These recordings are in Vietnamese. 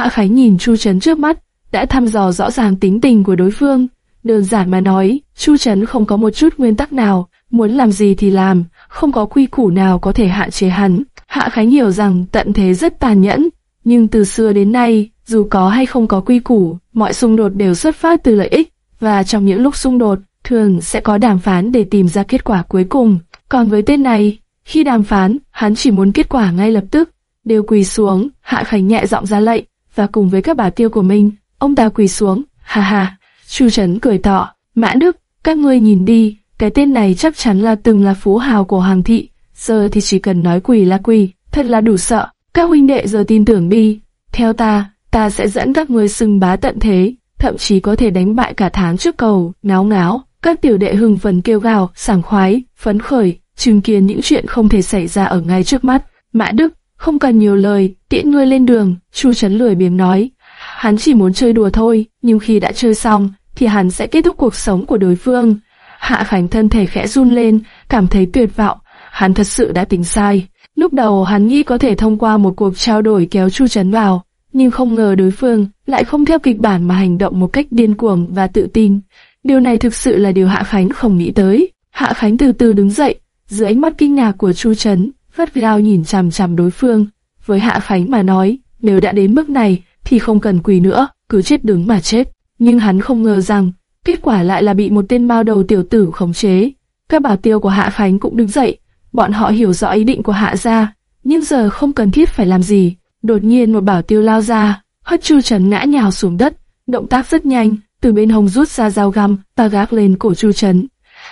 Hạ Khánh nhìn Chu Trấn trước mắt, đã thăm dò rõ ràng tính tình của đối phương. Đơn giản mà nói, Chu Trấn không có một chút nguyên tắc nào, muốn làm gì thì làm, không có quy củ nào có thể hạn chế hắn. Hạ Khánh hiểu rằng tận thế rất tàn nhẫn, nhưng từ xưa đến nay, dù có hay không có quy củ, mọi xung đột đều xuất phát từ lợi ích, và trong những lúc xung đột, thường sẽ có đàm phán để tìm ra kết quả cuối cùng. Còn với tên này, khi đàm phán, hắn chỉ muốn kết quả ngay lập tức. Đều quỳ xuống, Hạ Khánh nhẹ giọng ra lệnh, và cùng với các bà tiêu của mình, ông ta quỳ xuống, ha ha. Chu Trấn cười tỏ, Mã Đức, các ngươi nhìn đi, cái tên này chắc chắn là từng là phú hào của Hoàng thị, giờ thì chỉ cần nói quỳ là quỳ, thật là đủ sợ. Các huynh đệ giờ tin tưởng đi, theo ta, ta sẽ dẫn các ngươi xưng bá tận thế, thậm chí có thể đánh bại cả tháng trước cầu, náo náo. Các tiểu đệ hưng phấn kêu gào, sảng khoái, phấn khởi, chứng kiến những chuyện không thể xảy ra ở ngay trước mắt. Mã Đức, không cần nhiều lời, tiễn ngươi lên đường, Chu Trấn lười biếng nói. Hắn chỉ muốn chơi đùa thôi, nhưng khi đã chơi xong, thì hắn sẽ kết thúc cuộc sống của đối phương. Hạ Khánh thân thể khẽ run lên, cảm thấy tuyệt vọng, hắn thật sự đã tính sai. Lúc đầu hắn nghĩ có thể thông qua một cuộc trao đổi kéo Chu Trấn vào, nhưng không ngờ đối phương lại không theo kịch bản mà hành động một cách điên cuồng và tự tin. Điều này thực sự là điều Hạ Khánh không nghĩ tới. Hạ Khánh từ từ đứng dậy, dưới ánh mắt kinh ngạc của Chu Trấn, vất gao nhìn chằm chằm đối phương. Với Hạ Khánh mà nói, nếu đã đến mức này, thì không cần quỳ nữa, cứ chết đứng mà chết. Nhưng hắn không ngờ rằng, kết quả lại là bị một tên mao đầu tiểu tử khống chế. Các bảo tiêu của Hạ Khánh cũng đứng dậy, bọn họ hiểu rõ ý định của Hạ gia, nhưng giờ không cần thiết phải làm gì. Đột nhiên một bảo tiêu lao ra, hất Chu trần ngã nhào xuống đất, động tác rất nhanh, từ bên hông rút ra dao găm, ta gác lên cổ Chu Trấn.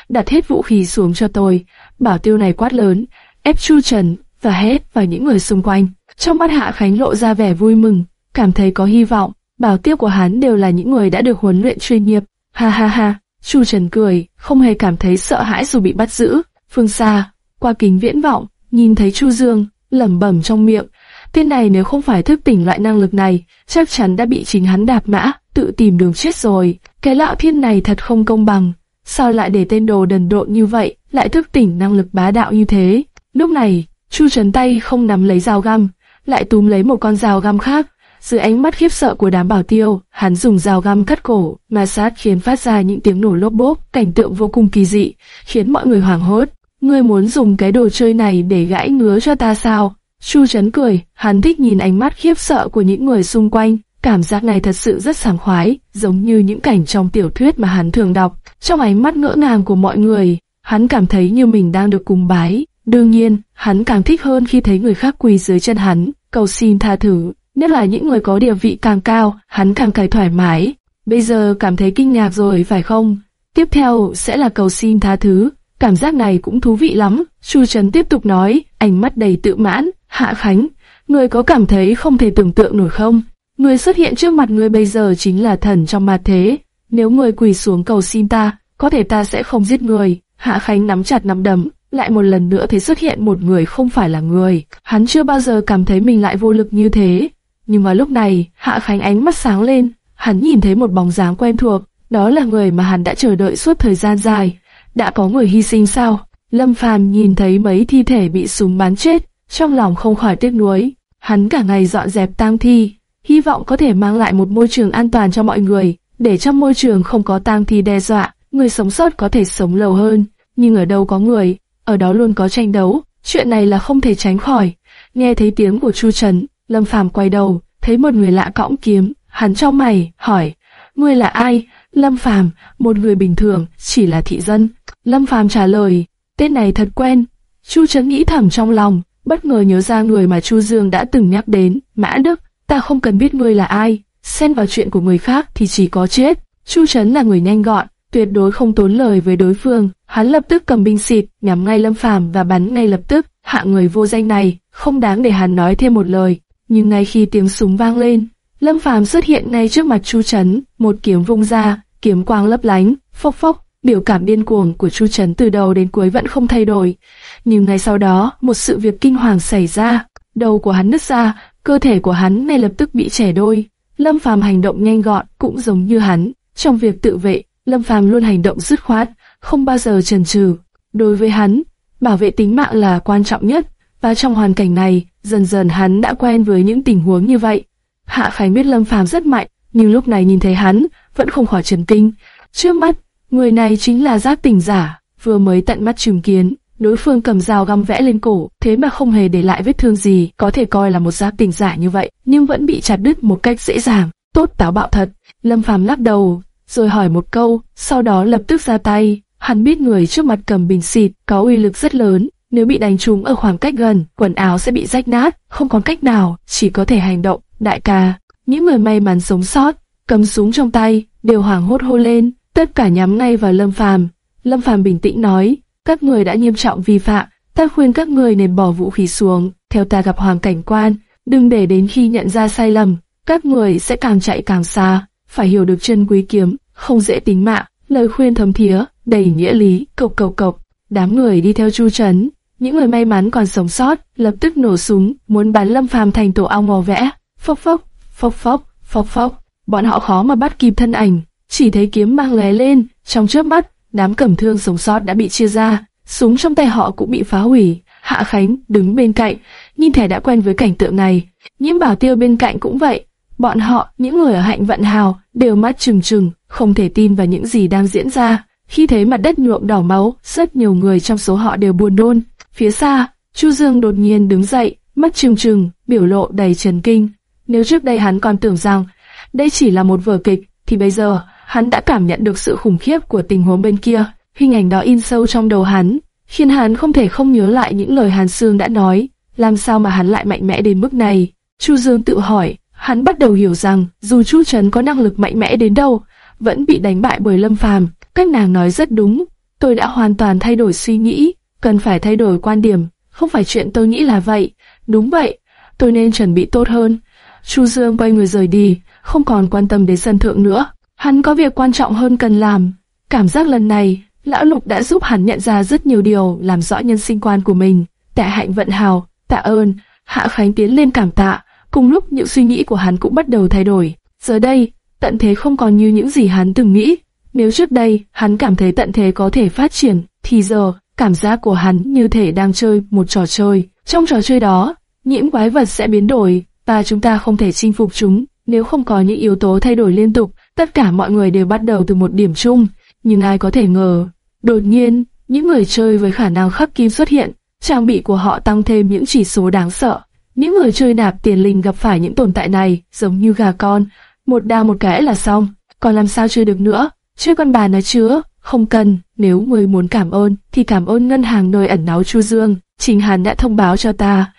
Đặt hết vũ khí xuống cho tôi, bảo tiêu này quát lớn, ép Chu Trần và hết vào những người xung quanh. Trong mắt Hạ Khánh lộ ra vẻ vui mừng, cảm thấy có hy vọng. Bảo tiêu của hắn đều là những người đã được huấn luyện chuyên nghiệp. Ha ha ha, Chu Trần cười, không hề cảm thấy sợ hãi dù bị bắt giữ. Phương xa, qua kính viễn vọng, nhìn thấy Chu Dương, lẩm bẩm trong miệng. Tên này nếu không phải thức tỉnh loại năng lực này, chắc chắn đã bị chính hắn đạp mã, tự tìm đường chết rồi. Cái lão thiên này thật không công bằng. Sao lại để tên đồ đần độn như vậy, lại thức tỉnh năng lực bá đạo như thế? Lúc này, Chu Trần tay không nắm lấy dao găm, lại túm lấy một con dao găm khác. Dưới ánh mắt khiếp sợ của đám bảo tiêu, hắn dùng dao găm cắt cổ, ma sát khiến phát ra những tiếng nổ lốp bốp, cảnh tượng vô cùng kỳ dị, khiến mọi người hoảng hốt. Ngươi muốn dùng cái đồ chơi này để gãy ngứa cho ta sao? Chu Trấn cười, hắn thích nhìn ánh mắt khiếp sợ của những người xung quanh, cảm giác này thật sự rất sảng khoái, giống như những cảnh trong tiểu thuyết mà hắn thường đọc. Trong ánh mắt ngỡ ngàng của mọi người, hắn cảm thấy như mình đang được cung bái. Đương nhiên, hắn càng thích hơn khi thấy người khác quỳ dưới chân hắn, cầu xin tha thứ. Nhất là những người có địa vị càng cao, hắn càng càng thoải mái. Bây giờ cảm thấy kinh ngạc rồi phải không? Tiếp theo sẽ là cầu xin tha thứ. Cảm giác này cũng thú vị lắm. Chu Trấn tiếp tục nói, ánh mắt đầy tự mãn. Hạ Khánh, người có cảm thấy không thể tưởng tượng nổi không? Người xuất hiện trước mặt người bây giờ chính là thần trong mặt thế. Nếu người quỳ xuống cầu xin ta, có thể ta sẽ không giết người. Hạ Khánh nắm chặt nắm đấm, lại một lần nữa thấy xuất hiện một người không phải là người. Hắn chưa bao giờ cảm thấy mình lại vô lực như thế. Nhưng mà lúc này, Hạ Khánh ánh mắt sáng lên, hắn nhìn thấy một bóng dáng quen thuộc, đó là người mà hắn đã chờ đợi suốt thời gian dài. Đã có người hy sinh sao? Lâm Phàm nhìn thấy mấy thi thể bị súng bắn chết, trong lòng không khỏi tiếc nuối. Hắn cả ngày dọn dẹp tang thi, hy vọng có thể mang lại một môi trường an toàn cho mọi người, để trong môi trường không có tang thi đe dọa, người sống sót có thể sống lâu hơn. Nhưng ở đâu có người, ở đó luôn có tranh đấu, chuyện này là không thể tránh khỏi. Nghe thấy tiếng của Chu Trấn, Lâm Phàm quay đầu, thấy một người lạ cõng kiếm, hắn cho mày, hỏi, ngươi là ai? Lâm Phàm, một người bình thường, chỉ là thị dân. Lâm Phàm trả lời, tên này thật quen. Chu Trấn nghĩ thầm trong lòng, bất ngờ nhớ ra người mà Chu Dương đã từng nhắc đến, Mã Đức, ta không cần biết ngươi là ai, xen vào chuyện của người khác thì chỉ có chết. Chu Trấn là người nhanh gọn, tuyệt đối không tốn lời với đối phương. Hắn lập tức cầm binh xịt, nhắm ngay Lâm Phàm và bắn ngay lập tức. Hạ người vô danh này, không đáng để hắn nói thêm một lời. Nhưng ngay khi tiếng súng vang lên, Lâm Phàm xuất hiện ngay trước mặt Chu Trấn, một kiếm vung ra, kiếm quang lấp lánh, phốc phốc. Biểu cảm điên cuồng của Chu Trấn từ đầu đến cuối vẫn không thay đổi. Nhưng ngay sau đó, một sự việc kinh hoàng xảy ra. Đầu của hắn nứt ra, cơ thể của hắn ngay lập tức bị chẻ đôi. Lâm Phàm hành động nhanh gọn, cũng giống như hắn. Trong việc tự vệ, Lâm Phàm luôn hành động dứt khoát, không bao giờ chần chừ. Đối với hắn, bảo vệ tính mạng là quan trọng nhất, và trong hoàn cảnh này, dần dần hắn đã quen với những tình huống như vậy. Hạ Khánh biết Lâm Phàm rất mạnh, nhưng lúc này nhìn thấy hắn, vẫn không khỏi chấn kinh. Trước mắt, người này chính là giác tỉnh giả, vừa mới tận mắt chứng kiến, đối phương cầm dao găm vẽ lên cổ, thế mà không hề để lại vết thương gì, có thể coi là một giác tỉnh giả như vậy, nhưng vẫn bị chặt đứt một cách dễ dàng. Tốt táo bạo thật. Lâm Phàm lắc đầu, rồi hỏi một câu, sau đó lập tức ra tay. Hắn biết người trước mặt cầm bình xịt có uy lực rất lớn, nếu bị đánh trúng ở khoảng cách gần, quần áo sẽ bị rách nát, không còn cách nào, chỉ có thể hành động. Đại ca, những người may mắn sống sót, cầm súng trong tay, đều hoảng hốt hô lên, tất cả nhắm ngay vào Lâm Phàm. Lâm Phàm bình tĩnh nói, các người đã nghiêm trọng vi phạm, ta khuyên các người nên bỏ vũ khí xuống, theo ta gặp hoàng cảnh quan, đừng để đến khi nhận ra sai lầm, các người sẽ càng chạy càng xa, phải hiểu được chân quý kiếm, không dễ tính mạng. Lời khuyên thấm thía, đầy nghĩa lý, cộc cộc cộc. Đám người đi theo Chu Trấn, những người may mắn còn sống sót, lập tức nổ súng, muốn bắn Lâm Phàm thành tổ ong màu vẽ. Phốc phốc, phốc phốc, phốc phốc. Bọn họ khó mà bắt kịp thân ảnh, chỉ thấy kiếm mang lóe lên, trong chớp mắt, đám cẩm thương sống sót đã bị chia ra, súng trong tay họ cũng bị phá hủy. Hạ Khánh đứng bên cạnh, nhìn thẻ đã quen với cảnh tượng này. Nhiễm Bảo Tiêu bên cạnh cũng vậy, Bọn họ, những người ở hạnh vận hào, đều mắt trừng trừng, không thể tin vào những gì đang diễn ra. Khi thấy mặt đất nhuộm đỏ máu, rất nhiều người trong số họ đều buồn nôn. Phía xa, Chu Dương đột nhiên đứng dậy, mắt trừng trừng, biểu lộ đầy trần kinh. Nếu trước đây hắn còn tưởng rằng đây chỉ là một vở kịch, thì bây giờ hắn đã cảm nhận được sự khủng khiếp của tình huống bên kia. Hình ảnh đó in sâu trong đầu hắn, khiến hắn không thể không nhớ lại những lời Hàn Sương đã nói. Làm sao mà hắn lại mạnh mẽ đến mức này? Chu Dương tự hỏi, Hắn bắt đầu hiểu rằng, dù Chu Trấn có năng lực mạnh mẽ đến đâu, vẫn bị đánh bại bởi Lâm Phàm. Cách nàng nói rất đúng, tôi đã hoàn toàn thay đổi suy nghĩ, cần phải thay đổi quan điểm, không phải chuyện tôi nghĩ là vậy. Đúng vậy, tôi nên chuẩn bị tốt hơn. Chu Dương quay người rời đi, không còn quan tâm đến sân thượng nữa. Hắn có việc quan trọng hơn cần làm. Cảm giác lần này, Lão Lục đã giúp hắn nhận ra rất nhiều điều làm rõ nhân sinh quan của mình. Tạ hạnh vận hào, tạ ơn, Hạ Khánh tiến lên cảm tạ. Cùng lúc những suy nghĩ của hắn cũng bắt đầu thay đổi. Giờ đây, tận thế không còn như những gì hắn từng nghĩ. Nếu trước đây, hắn cảm thấy tận thế có thể phát triển, thì giờ, cảm giác của hắn như thể đang chơi một trò chơi. Trong trò chơi đó, nhiễm quái vật sẽ biến đổi, và chúng ta không thể chinh phục chúng. Nếu không có những yếu tố thay đổi liên tục, tất cả mọi người đều bắt đầu từ một điểm chung. Nhưng ai có thể ngờ, đột nhiên, những người chơi với khả năng khắc kim xuất hiện, trang bị của họ tăng thêm những chỉ số đáng sợ. Những người chơi nạp tiền linh gặp phải những tồn tại này giống như gà con, một đao một cái là xong, còn làm sao chơi được nữa? Chơi con bà nó chứa, không cần, nếu người muốn cảm ơn thì cảm ơn ngân hàng nơi ẩn náu Chu Dương, trình hàn đã thông báo cho ta.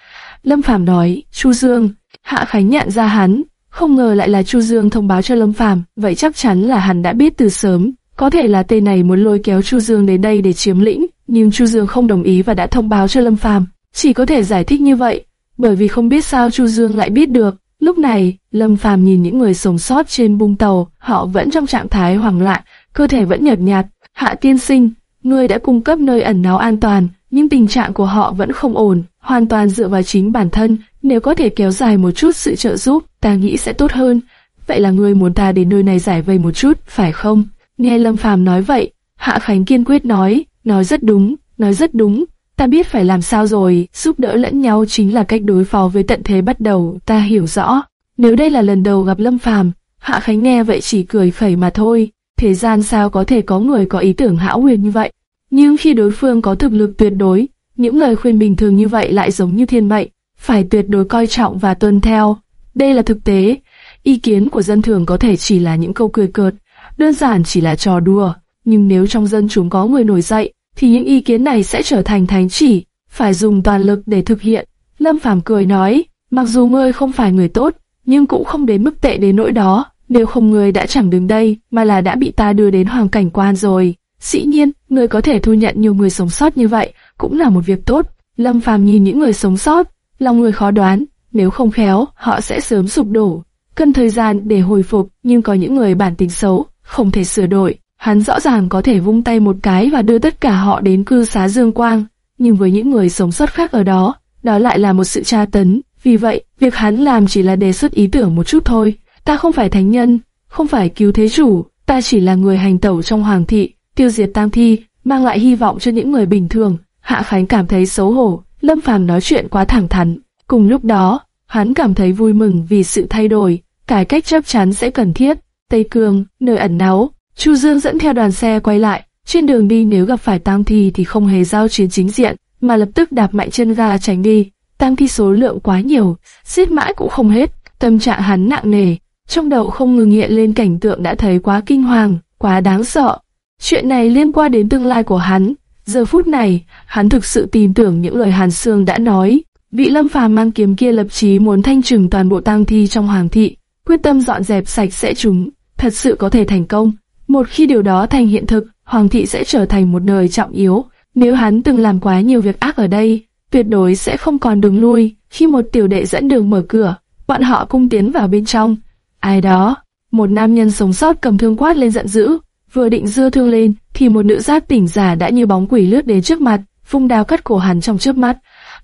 Lâm Phàm nói, Chu Dương, Hạ Khánh nhận ra hắn, không ngờ lại là Chu Dương thông báo cho Lâm Phàm, vậy chắc chắn là hắn đã biết từ sớm. Có thể là tên này muốn lôi kéo Chu Dương đến đây để chiếm lĩnh, nhưng Chu Dương không đồng ý và đã thông báo cho Lâm Phàm. Chỉ có thể giải thích như vậy, bởi vì không biết sao Chu Dương lại biết được. Lúc này, Lâm Phàm nhìn những người sống sót trên bung tàu, họ vẫn trong trạng thái hoảng loạn, cơ thể vẫn nhợt nhạt. Hạ tiên sinh, ngươi đã cung cấp nơi ẩn náu an toàn, nhưng tình trạng của họ vẫn không ổn, hoàn toàn dựa vào chính bản thân. Nếu có thể kéo dài một chút sự trợ giúp, ta nghĩ sẽ tốt hơn. Vậy là ngươi muốn ta đến nơi này giải vây một chút, phải không? Nghe Lâm Phàm nói vậy, Hạ Khánh kiên quyết nói, nói rất đúng, nói rất đúng. Ta biết phải làm sao rồi, giúp đỡ lẫn nhau chính là cách đối phó với tận thế bắt đầu, ta hiểu rõ. Nếu đây là lần đầu gặp Lâm Phàm, Hạ Khánh nghe vậy chỉ cười khẩy mà thôi. Thế gian sao có thể có người có ý tưởng hão huyền như vậy? Nhưng khi đối phương có thực lực tuyệt đối, những lời khuyên bình thường như vậy lại giống như thiên mệnh, phải tuyệt đối coi trọng và tuân theo. Đây là thực tế, ý kiến của dân thường có thể chỉ là những câu cười cợt, đơn giản chỉ là trò đùa, nhưng nếu trong dân chúng có người nổi dậy, thì những ý kiến này sẽ trở thành thánh chỉ, phải dùng toàn lực để thực hiện. Lâm Phàm cười nói, mặc dù ngươi không phải người tốt, nhưng cũng không đến mức tệ đến nỗi đó, nếu không ngươi đã chẳng đứng đây, mà là đã bị ta đưa đến hoàng cảnh quan rồi. Dĩ nhiên, ngươi có thể thu nhận nhiều người sống sót như vậy, cũng là một việc tốt. Lâm Phàm nhìn những người sống sót, lòng người khó đoán, nếu không khéo, họ sẽ sớm sụp đổ. Cần thời gian để hồi phục, nhưng có những người bản tính xấu, không thể sửa đổi. Hắn rõ ràng có thể vung tay một cái và đưa tất cả họ đến cư xá Dương Quang, nhưng với những người sống sót khác ở đó, đó lại là một sự tra tấn. Vì vậy, việc hắn làm chỉ là đề xuất ý tưởng một chút thôi. Ta không phải thánh nhân, không phải cứu thế chủ, ta chỉ là người hành tẩu trong hoàng thị, tiêu diệt tang thi, mang lại hy vọng cho những người bình thường. Hạ Khánh cảm thấy xấu hổ, Lâm Phàm nói chuyện quá thẳng thắn. Cùng lúc đó, Hắn cảm thấy vui mừng vì sự thay đổi, cải cách chắc chắn sẽ cần thiết. Tây Cương, nơi ẩn náu, Chu Dương dẫn theo đoàn xe quay lại. Trên đường đi nếu gặp phải tang thi thì không hề giao chiến chính diện, mà lập tức đạp mạnh chân ga tránh đi. Tang thi số lượng quá nhiều, giết mãi cũng không hết. Tâm trạng hắn nặng nề, trong đầu không ngừng hiện lên cảnh tượng đã thấy quá kinh hoàng, quá đáng sợ. Chuyện này liên quan đến tương lai của hắn. Giờ phút này, hắn thực sự tin tưởng những lời Hàn Sương đã nói. Vị lâm phàm mang kiếm kia lập chí muốn thanh trừng toàn bộ tang thi trong hoàng thị, quyết tâm dọn dẹp sạch sẽ chúng, thật sự có thể thành công. Một khi điều đó thành hiện thực, hoàng thị sẽ trở thành một nơi trọng yếu. Nếu hắn từng làm quá nhiều việc ác ở đây, tuyệt đối sẽ không còn đường lui. Khi một tiểu đệ dẫn đường mở cửa, bọn họ cung tiến vào bên trong. Ai đó, một nam nhân sống sót cầm thương quát lên giận dữ, vừa định dưa thương lên, thì một nữ giác tỉnh giả đã như bóng quỷ lướt đến trước mặt, vung đao cắt cổ hắn trong chớp mắt.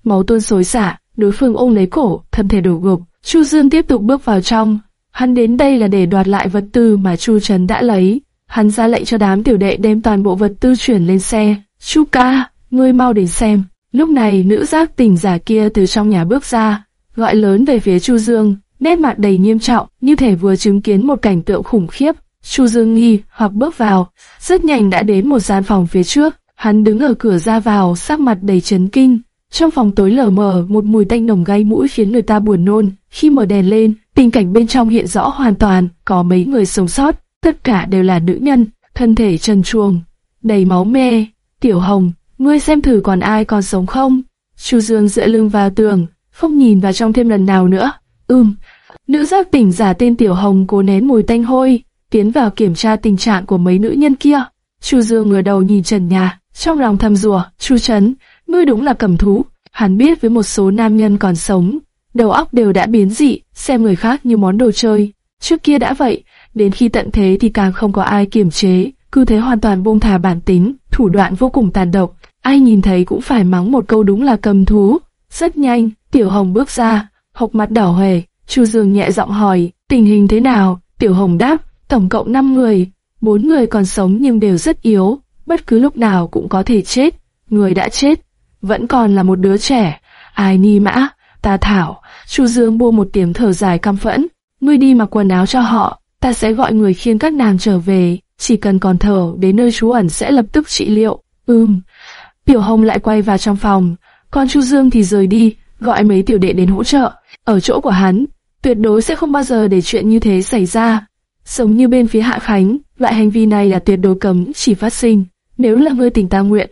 Máu tuôn xối xả, đối phương ôm lấy cổ, thân thể đổ gục. Chu Dương tiếp tục bước vào trong. Hắn đến đây là để đoạt lại vật tư mà Chu Trấn đã lấy. Hắn ra lệnh cho đám tiểu đệ đem toàn bộ vật tư chuyển lên xe. Chu ca, ngươi mau đến xem. Lúc này nữ giác tỉnh giả kia từ trong nhà bước ra, gọi lớn về phía Chu Dương, nét mặt đầy nghiêm trọng, như thể vừa chứng kiến một cảnh tượng khủng khiếp. Chu Dương nghi hoặc bước vào, rất nhanh đã đến một gian phòng phía trước. Hắn đứng ở cửa ra vào, sắc mặt đầy chấn kinh. Trong phòng tối lờ mờ, một mùi tanh nồng gây mũi khiến người ta buồn nôn. Khi mở đèn lên, tình cảnh bên trong hiện rõ hoàn toàn, có mấy người sống sót, tất cả đều là nữ nhân, thân thể trần truồng, đầy máu me. Tiểu Hồng, ngươi xem thử còn ai còn sống không? Chu Dương dựa lưng vào tường, không nhìn vào trong thêm lần nào nữa. Ừm, nữ giác tỉnh giả tên Tiểu Hồng cố nén mùi tanh hôi, tiến vào kiểm tra tình trạng của mấy nữ nhân kia. Chu Dương ngửa đầu nhìn trần nhà, trong lòng thầm rủa, Chu Trấn, ngươi đúng là cầm thú. Hắn biết với một số nam nhân còn sống, đầu óc đều đã biến dị, xem người khác như món đồ chơi. Trước kia đã vậy, đến khi tận thế thì càng không có ai kiểm chế, cứ thế hoàn toàn buông thả bản tính, thủ đoạn vô cùng tàn độc. Ai nhìn thấy cũng phải mắng một câu đúng là cầm thú. Rất nhanh, Tiểu Hồng bước ra, hộc mặt đỏ hề. Chu Dương nhẹ giọng hỏi, tình hình thế nào? Tiểu Hồng đáp, tổng cộng 5 người, bốn người còn sống nhưng đều rất yếu, bất cứ lúc nào cũng có thể chết. Người đã chết, vẫn còn là một đứa trẻ. Ai ni mã, ta thảo, Chu Dương buông một tiếng thở dài căm phẫn. Ngươi đi mặc quần áo cho họ, ta sẽ gọi người khiêng các nàng trở về, chỉ cần còn thở đến nơi trú ẩn sẽ lập tức trị liệu. Ừm. Tiểu Hồng lại quay vào trong phòng, còn Chu Dương thì rời đi, gọi mấy tiểu đệ đến hỗ trợ. Ở chỗ của hắn, tuyệt đối sẽ không bao giờ để chuyện như thế xảy ra. Sống như bên phía Hạ Khánh, loại hành vi này là tuyệt đối cấm chỉ phát sinh. Nếu là người tình ta nguyện,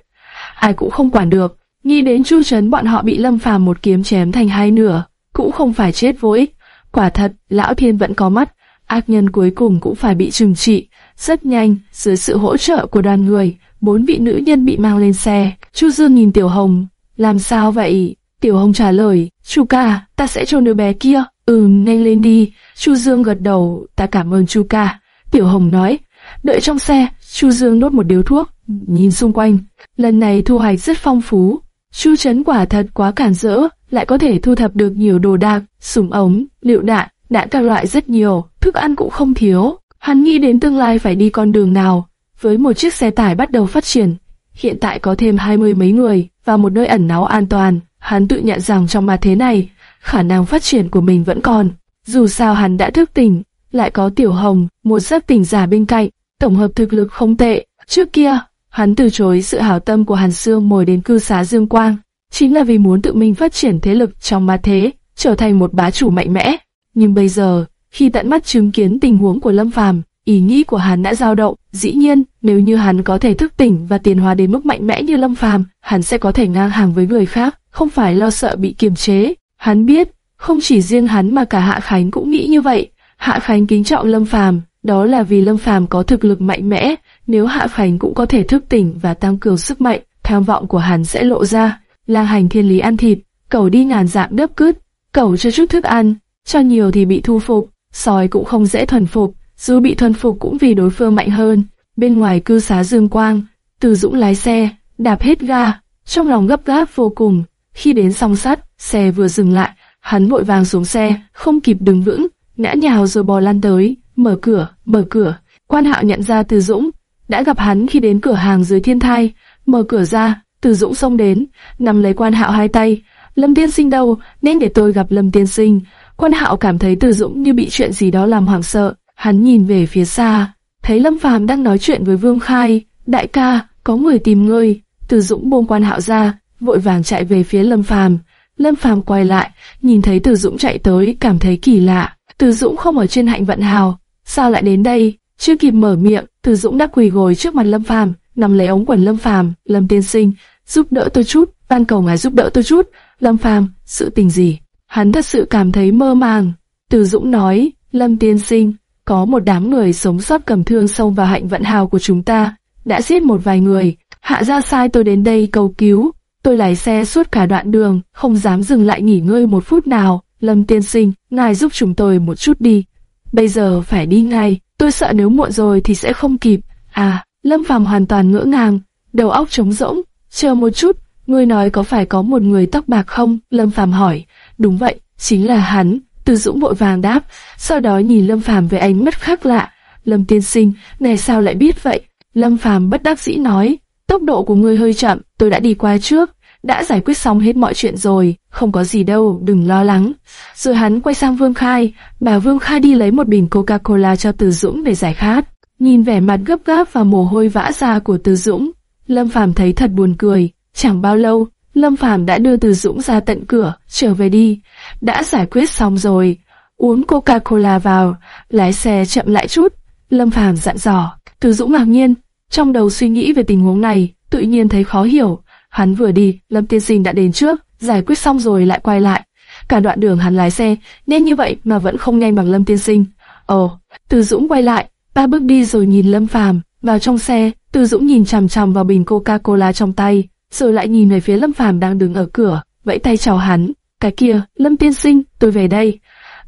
ai cũng không quản được. Nghĩ đến Chu Trấn bọn họ bị Lâm Phàm một kiếm chém thành hai nửa, cũng không phải chết vô ích. Quả thật, Lão Thiên vẫn có mắt, ác nhân cuối cùng cũng phải bị trừng trị. Rất nhanh, dưới sự hỗ trợ của đoàn người, bốn vị nữ nhân bị mang lên xe. Chu Dương nhìn Tiểu Hồng, làm sao vậy? Tiểu Hồng trả lời, Chu ca, ta sẽ cho đứa bé kia. Ừm, nhanh lên đi. Chu Dương gật đầu, ta cảm ơn Chu ca. Tiểu Hồng nói, đợi trong xe, Chu Dương đốt một điếu thuốc, nhìn xung quanh. Lần này thu hoạch rất phong phú. Chu Trấn quả thật quá cản rỡ, lại có thể thu thập được nhiều đồ đạc, súng ống, liệu đạn, đã các loại rất nhiều, thức ăn cũng không thiếu. Hắn nghĩ đến tương lai phải đi con đường nào, với một chiếc xe tải bắt đầu phát triển. Hiện tại có thêm hai mươi mấy người và một nơi ẩn náu an toàn. Hắn tự nhận rằng trong mà thế này, khả năng phát triển của mình vẫn còn. Dù sao hắn đã thức tỉnh, lại có Tiểu Hồng, một giấc tỉnh giả bên cạnh, tổng hợp thực lực không tệ. Trước kia, hắn từ chối sự hảo tâm của Hàn Sương mồi đến cư xá Dương Quang, chính là vì muốn tự mình phát triển thế lực trong ma thế, trở thành một bá chủ mạnh mẽ. Nhưng bây giờ, khi tận mắt chứng kiến tình huống của Lâm Phàm, ý nghĩ của hắn đã dao động. Dĩ nhiên, nếu như hắn có thể thức tỉnh và tiến hóa đến mức mạnh mẽ như Lâm Phàm, hắn sẽ có thể ngang hàng với người khác, không phải lo sợ bị kiềm chế. Hắn biết, không chỉ riêng hắn mà cả Hạ Khánh cũng nghĩ như vậy. Hạ Khánh kính trọng Lâm Phàm, đó là vì Lâm Phàm có thực lực mạnh mẽ. Nếu Hạ Khánh cũng có thể thức tỉnh và tăng cường sức mạnh, tham vọng của hắn sẽ lộ ra. Lang hành thiên lý ăn thịt, cầu đi ngàn dạng đớp cứt, cầu cho chút thức ăn, cho nhiều thì bị thu phục, sói cũng không dễ thuần phục, dù bị thuần phục cũng vì đối phương mạnh hơn. Bên ngoài cư xá Dương Quang, Từ Dũng lái xe, đạp hết ga, trong lòng gấp gáp vô cùng. Khi đến song sắt, xe vừa dừng lại, hắn vội vàng xuống xe, không kịp đứng vững, ngã nhào rồi bò lăn tới, mở cửa, mở cửa. Quan Hạo nhận ra Từ Dũng, đã gặp hắn khi đến cửa hàng dưới thiên thai, mở cửa ra, Từ Dũng xông đến, nắm lấy Quan Hạo hai tay, Lâm Tiên Sinh đâu, nên để tôi gặp Lâm Tiên Sinh. Quan Hạo cảm thấy Từ Dũng như bị chuyện gì đó làm hoảng sợ, hắn nhìn về phía xa, thấy Lâm Phàm đang nói chuyện với Vương Khai, đại ca, có người tìm ngươi. Từ Dũng buông Quan Hạo ra, vội vàng chạy về phía Lâm Phàm. Lâm Phàm quay lại, nhìn thấy Từ Dũng chạy tới, cảm thấy kỳ lạ. Từ Dũng không ở trên hạnh vận hào, sao lại đến đây? Chưa kịp mở miệng, Từ Dũng đã quỳ gối trước mặt Lâm Phàm, nằm lấy ống quần Lâm Phàm, "Lâm tiên sinh, giúp đỡ tôi chút, van cầu ngài giúp đỡ tôi chút." Lâm Phàm, sự tình gì? Hắn thật sự cảm thấy mơ màng. Từ Dũng nói, "Lâm tiên sinh, có một đám người sống sót cầm thương xông vào hạnh vận hào của chúng ta, đã giết một vài người, hạ ra sai tôi đến đây cầu cứu." Tôi lái xe suốt cả đoạn đường, không dám dừng lại nghỉ ngơi một phút nào. Lâm tiên sinh, ngài giúp chúng tôi một chút đi. Bây giờ phải đi ngay, tôi sợ nếu muộn rồi thì sẽ không kịp. À, Lâm Phàm hoàn toàn ngỡ ngàng, đầu óc trống rỗng. Chờ một chút, ngươi nói có phải có một người tóc bạc không? Lâm Phàm hỏi. Đúng vậy, chính là hắn. Từ Dũng vội vàng đáp, sau đó nhìn Lâm Phàm với ánh mắt khác lạ. Lâm tiên sinh, này sao lại biết vậy? Lâm Phàm bất đắc dĩ nói, tốc độ của ngươi hơi chậm, tôi đã đi qua trước, đã giải quyết xong hết mọi chuyện rồi, không có gì đâu, đừng lo lắng. Rồi hắn quay sang Vương Khai, bảo Vương Khai đi lấy một bình Coca-Cola cho Từ Dũng để giải khát. Nhìn vẻ mặt gấp gáp và mồ hôi vã ra của Từ Dũng, Lâm Phàm thấy thật buồn cười. Chẳng bao lâu, Lâm Phàm đã đưa Từ Dũng ra tận cửa, trở về đi. Đã giải quyết xong rồi, uống Coca-Cola vào, lái xe chậm lại chút. Lâm Phàm dặn dò, Từ Dũng ngạc nhiên, trong đầu suy nghĩ về tình huống này, tự nhiên thấy khó hiểu. Hắn vừa đi, Lâm Tiên Sinh đã đến trước, giải quyết xong rồi lại quay lại. Cả đoạn đường hắn lái xe, nên như vậy mà vẫn không nhanh bằng Lâm Tiên Sinh. Ồ, Từ Dũng quay lại, ba bước đi rồi nhìn Lâm Phàm vào trong xe. Từ Dũng nhìn chằm chằm vào bình Coca-Cola trong tay, rồi lại nhìn về phía Lâm Phàm đang đứng ở cửa, vẫy tay chào hắn. Cái kia, Lâm Tiên Sinh, tôi về đây.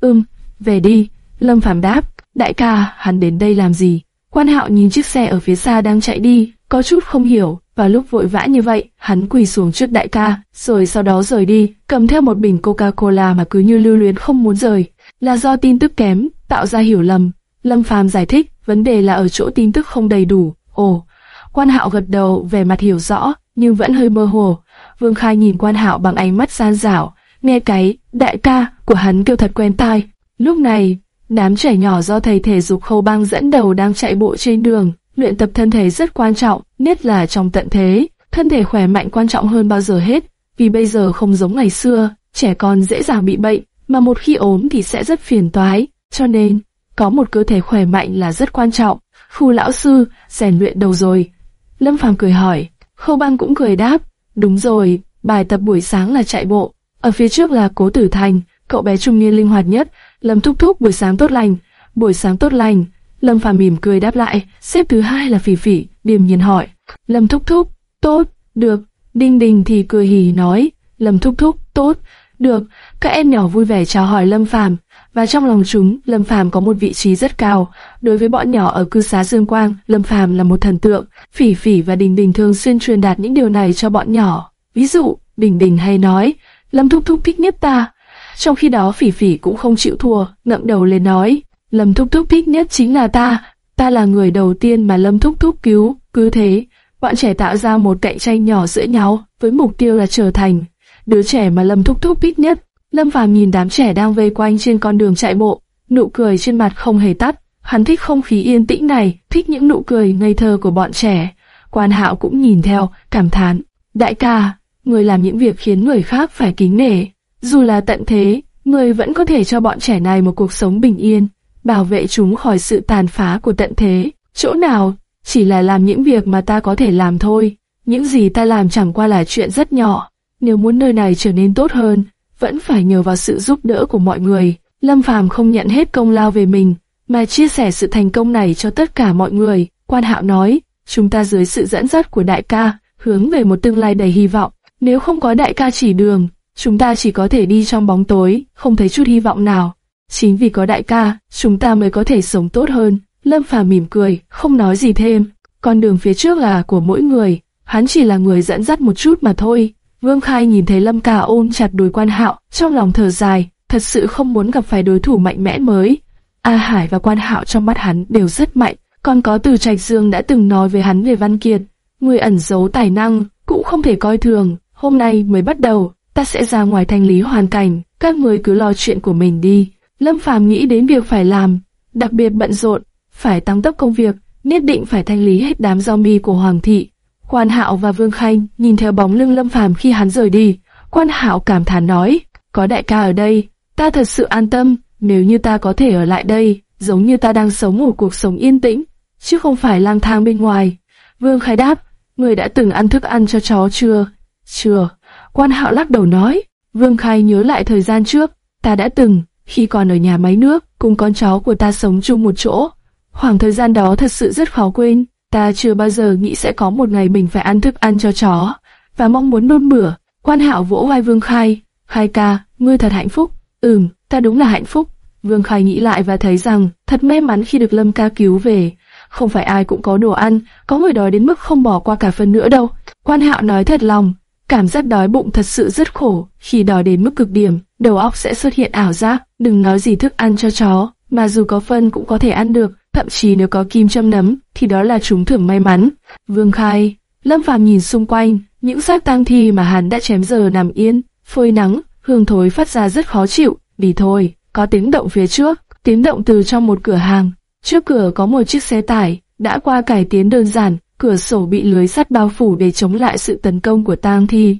Ừm, về đi. Lâm Phàm đáp. Đại ca, hắn đến đây làm gì? Quan Hạo nhìn chiếc xe ở phía xa đang chạy đi, có chút không hiểu. Và lúc vội vã như vậy, hắn quỳ xuống trước đại ca, rồi sau đó rời đi, cầm theo một bình Coca-Cola mà cứ như lưu luyến không muốn rời. Là do tin tức kém, tạo ra hiểu lầm. Lâm Phàm giải thích, vấn đề là ở chỗ tin tức không đầy đủ. Ồ, quan hạo gật đầu, vẻ mặt hiểu rõ, nhưng vẫn hơi mơ hồ. Vương Khai nhìn quan hạo bằng ánh mắt gian dảo, nghe cái đại ca của hắn kêu thật quen tai. Lúc này, đám trẻ nhỏ do thầy thể dục khâu băng dẫn đầu đang chạy bộ trên đường, Luyện tập thân thể rất quan trọng, nhất là trong tận thế. Thân thể khỏe mạnh quan trọng hơn bao giờ hết, vì bây giờ không giống ngày xưa, trẻ con dễ dàng bị bệnh, mà một khi ốm thì sẽ rất phiền toái. Cho nên, có một cơ thể khỏe mạnh là rất quan trọng. Phu lão sư, rèn luyện đầu rồi. Lâm Phàm cười hỏi, Khâu Băng cũng cười đáp, đúng rồi, bài tập buổi sáng là chạy bộ. Ở phía trước là Cố Tử Thành, cậu bé trung niên linh hoạt nhất. Lâm Thúc Thúc buổi sáng tốt lành, buổi sáng tốt lành. Lâm Phàm mỉm cười đáp lại, xếp thứ hai là Phỉ Phỉ, điềm nhiên hỏi. Lâm Thúc Thúc, tốt, được. Đinh Đình thì cười hì nói, Lâm Thúc Thúc, tốt, được. Các em nhỏ vui vẻ chào hỏi Lâm Phàm, và trong lòng chúng, Lâm Phàm có một vị trí rất cao. Đối với bọn nhỏ ở cư xá Dương Quang, Lâm Phàm là một thần tượng. Phỉ Phỉ và Đình Đình thường xuyên truyền đạt những điều này cho bọn nhỏ. Ví dụ, Đình Đình hay nói, Lâm Thúc Thúc thích nhất ta. Trong khi đó Phỉ Phỉ cũng không chịu thua, ngậm đầu lên nói, Lâm Thúc Thúc thích nhất chính là ta, ta là người đầu tiên mà Lâm Thúc Thúc cứu, cứ thế, bọn trẻ tạo ra một cạnh tranh nhỏ giữa nhau, với mục tiêu là trở thành đứa trẻ mà Lâm Thúc Thúc thích nhất. Lâm Phàm nhìn đám trẻ đang vây quanh trên con đường chạy bộ, nụ cười trên mặt không hề tắt. Hắn thích không khí yên tĩnh này, thích những nụ cười ngây thơ của bọn trẻ. Quan Hạo cũng nhìn theo, cảm thán. Đại ca, người làm những việc khiến người khác phải kính nể. Dù là tận thế, người vẫn có thể cho bọn trẻ này một cuộc sống bình yên bảo vệ chúng khỏi sự tàn phá của tận thế. Chỗ nào, chỉ là làm những việc mà ta có thể làm thôi. Những gì ta làm chẳng qua là chuyện rất nhỏ. Nếu muốn nơi này trở nên tốt hơn, vẫn phải nhờ vào sự giúp đỡ của mọi người. Lâm Phàm không nhận hết công lao về mình, mà chia sẻ sự thành công này cho tất cả mọi người. Quan Hạo nói, chúng ta dưới sự dẫn dắt của đại ca, hướng về một tương lai đầy hy vọng. Nếu không có đại ca chỉ đường, chúng ta chỉ có thể đi trong bóng tối, không thấy chút hy vọng nào. Chính vì có đại ca, chúng ta mới có thể sống tốt hơn. Lâm Phàm mỉm cười, không nói gì thêm. Con đường phía trước là của mỗi người, hắn chỉ là người dẫn dắt một chút mà thôi. Vương Khai nhìn thấy Lâm Ca ôm chặt đùi quan hạo, trong lòng thở dài, thật sự không muốn gặp phải đối thủ mạnh mẽ mới. A Hải và quan hạo trong mắt hắn đều rất mạnh, còn có từ Trạch Dương đã từng nói với hắn về Văn Kiệt. Người ẩn giấu tài năng, cũng không thể coi thường, hôm nay mới bắt đầu, ta sẽ ra ngoài thanh lý hoàn cảnh, các người cứ lo chuyện của mình đi. Lâm Phàm nghĩ đến việc phải làm, đặc biệt bận rộn, phải tăng tốc công việc, nhất định phải thanh lý hết đám giao mi của Hoàng thị. Quan Hạo và Vương Khanh nhìn theo bóng lưng Lâm Phàm khi hắn rời đi, Quan Hạo cảm thán nói, có đại ca ở đây, ta thật sự an tâm, nếu như ta có thể ở lại đây, giống như ta đang sống một cuộc sống yên tĩnh, chứ không phải lang thang bên ngoài. Vương Khai đáp, người đã từng ăn thức ăn cho chó chưa? Chưa. Quan Hạo lắc đầu nói, Vương Khai nhớ lại thời gian trước, ta đã từng, khi còn ở nhà máy nước, cùng con chó của ta sống chung một chỗ. Khoảng thời gian đó thật sự rất khó quên, ta chưa bao giờ nghĩ sẽ có một ngày mình phải ăn thức ăn cho chó, và mong muốn nôn mửa. Quan Hạo vỗ vai Vương Khai, Khai ca, ngươi thật hạnh phúc. Ừm, ta đúng là hạnh phúc. Vương Khai nghĩ lại và thấy rằng thật may mắn khi được Lâm ca cứu về. Không phải ai cũng có đồ ăn, có người đói đến mức không bỏ qua cả phần nữa đâu. Quan Hạo nói thật lòng, cảm giác đói bụng thật sự rất khổ. Khi đói đến mức cực điểm, đầu óc sẽ xuất hiện ảo giác. Đừng nói gì thức ăn cho chó, mà dù có phân cũng có thể ăn được. Thậm chí nếu có kim châm nấm, thì đó là trúng thưởng may mắn. Vương Khai, Lâm Phàm nhìn xung quanh, những xác tang thi mà hắn đã chém giờ nằm yên, phơi nắng, hương thối phát ra rất khó chịu. vì thôi, có tiếng động phía trước, tiếng động từ trong một cửa hàng. Trước cửa có một chiếc xe tải, đã qua cải tiến đơn giản, cửa sổ bị lưới sắt bao phủ để chống lại sự tấn công của tang thi.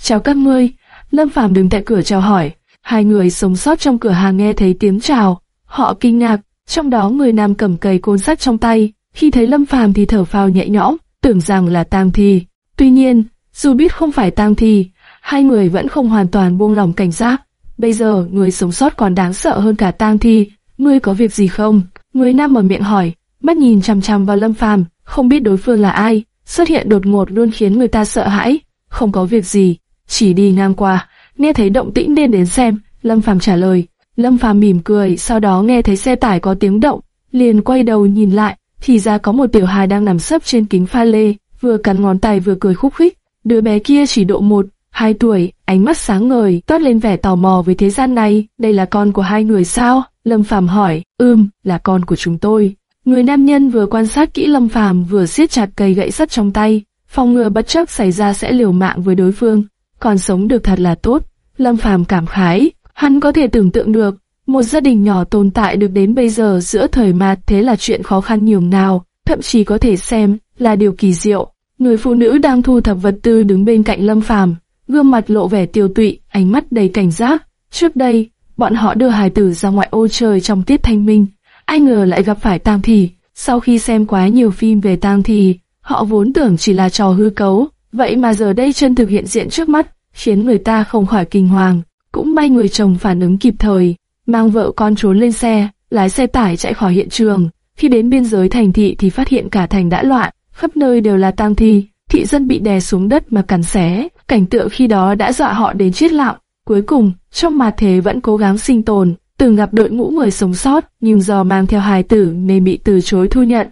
Chào các ngươi, Lâm Phàm đứng tại cửa chào hỏi. Hai người sống sót trong cửa hàng nghe thấy tiếng chào, họ kinh ngạc, trong đó người nam cầm cây côn sắt trong tay, khi thấy Lâm Phàm thì thở phào nhẹ nhõm, tưởng rằng là tang thi. Tuy nhiên, dù biết không phải tang thi, hai người vẫn không hoàn toàn buông lòng cảnh giác. Bây giờ, người sống sót còn đáng sợ hơn cả tang thi. Ngươi có việc gì không? Người nam mở miệng hỏi, mắt nhìn chằm chằm vào Lâm Phàm, không biết đối phương là ai, xuất hiện đột ngột luôn khiến người ta sợ hãi. Không có việc gì, chỉ đi ngang qua, nghe thấy động tĩnh nên đến xem. Lâm Phàm trả lời. Lâm Phàm mỉm cười, sau đó nghe thấy xe tải có tiếng động, liền quay đầu nhìn lại, thì ra có một tiểu hài đang nằm sấp trên kính pha lê, vừa cắn ngón tay vừa cười khúc khích. Đứa bé kia chỉ độ một, hai tuổi, ánh mắt sáng ngời, toát lên vẻ tò mò với thế gian này. Đây là con của hai người sao? Lâm Phàm hỏi. Ừm, là con của chúng tôi. Người nam nhân vừa quan sát kỹ Lâm Phàm vừa siết chặt cây gậy sắt trong tay, phòng ngừa bất chấp xảy ra sẽ liều mạng với đối phương. Còn sống được thật là tốt. Lâm Phàm cảm khái, hắn có thể tưởng tượng được, một gia đình nhỏ tồn tại được đến bây giờ giữa thời mạt thế là chuyện khó khăn nhường nào, thậm chí có thể xem là điều kỳ diệu. Người phụ nữ đang thu thập vật tư đứng bên cạnh Lâm Phàm, gương mặt lộ vẻ tiêu tụy, ánh mắt đầy cảnh giác. Trước đây, bọn họ đưa hài tử ra ngoại ô trời trong tiết thanh minh, ai ngờ lại gặp phải tang thì. Sau khi xem quá nhiều phim về tang thì, họ vốn tưởng chỉ là trò hư cấu, vậy mà giờ đây chân thực hiện diện trước mắt, khiến người ta không khỏi kinh hoàng. Cũng may người chồng phản ứng kịp thời, mang vợ con trốn lên xe, lái xe tải chạy khỏi hiện trường. Khi đến biên giới thành thị thì phát hiện cả thành đã loạn, khắp nơi đều là tang thi, thị dân bị đè xuống đất mà cắn xé. Cảnh tượng khi đó đã dọa họ đến chết lặng. Cuối cùng, trong mặt thế vẫn cố gắng sinh tồn, từng gặp đội ngũ người sống sót, nhưng do mang theo hài tử nên bị từ chối thu nhận.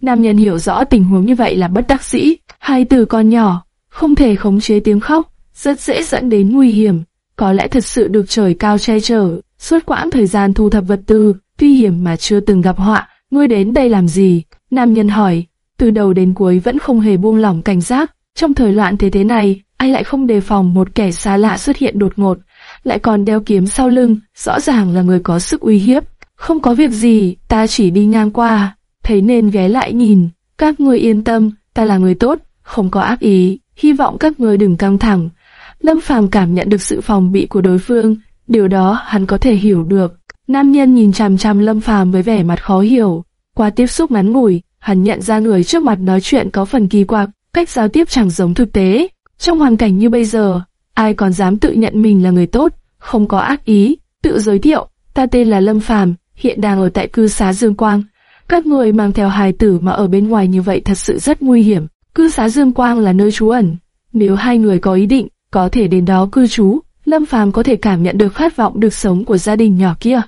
Nam nhân hiểu rõ tình huống như vậy là bất đắc dĩ, hài tử còn nhỏ, không thể khống chế tiếng khóc, rất dễ dẫn đến nguy hiểm. Có lẽ thật sự được trời cao che chở, suốt quãng thời gian thu thập vật tư, tuy hiểm mà chưa từng gặp họa, ngươi đến đây làm gì? Nam nhân hỏi, từ đầu đến cuối vẫn không hề buông lỏng cảnh giác. Trong thời loạn thế thế này, ai lại không đề phòng một kẻ xa lạ xuất hiện đột ngột, lại còn đeo kiếm sau lưng, rõ ràng là người có sức uy hiếp. Không có việc gì, ta chỉ đi ngang qua, thấy nên ghé lại nhìn. Các người yên tâm, ta là người tốt, không có ác ý, hy vọng các người đừng căng thẳng. Lâm Phàm cảm nhận được sự phòng bị của đối phương, điều đó hắn có thể hiểu được. Nam nhân nhìn chằm chằm Lâm Phàm với vẻ mặt khó hiểu. Qua tiếp xúc ngắn ngủi, hắn nhận ra người trước mặt nói chuyện có phần kỳ quặc, cách giao tiếp chẳng giống thực tế. Trong hoàn cảnh như bây giờ, ai còn dám tự nhận mình là người tốt, không có ác ý, tự giới thiệu, ta tên là Lâm Phàm, hiện đang ở tại cư xá Dương Quang. Các người mang theo hài tử mà ở bên ngoài như vậy thật sự rất nguy hiểm. Cư xá Dương Quang là nơi trú ẩn. Nếu hai người có ý định, có thể đến đó cư trú, Lâm Phàm có thể cảm nhận được khát vọng được sống của gia đình nhỏ kia.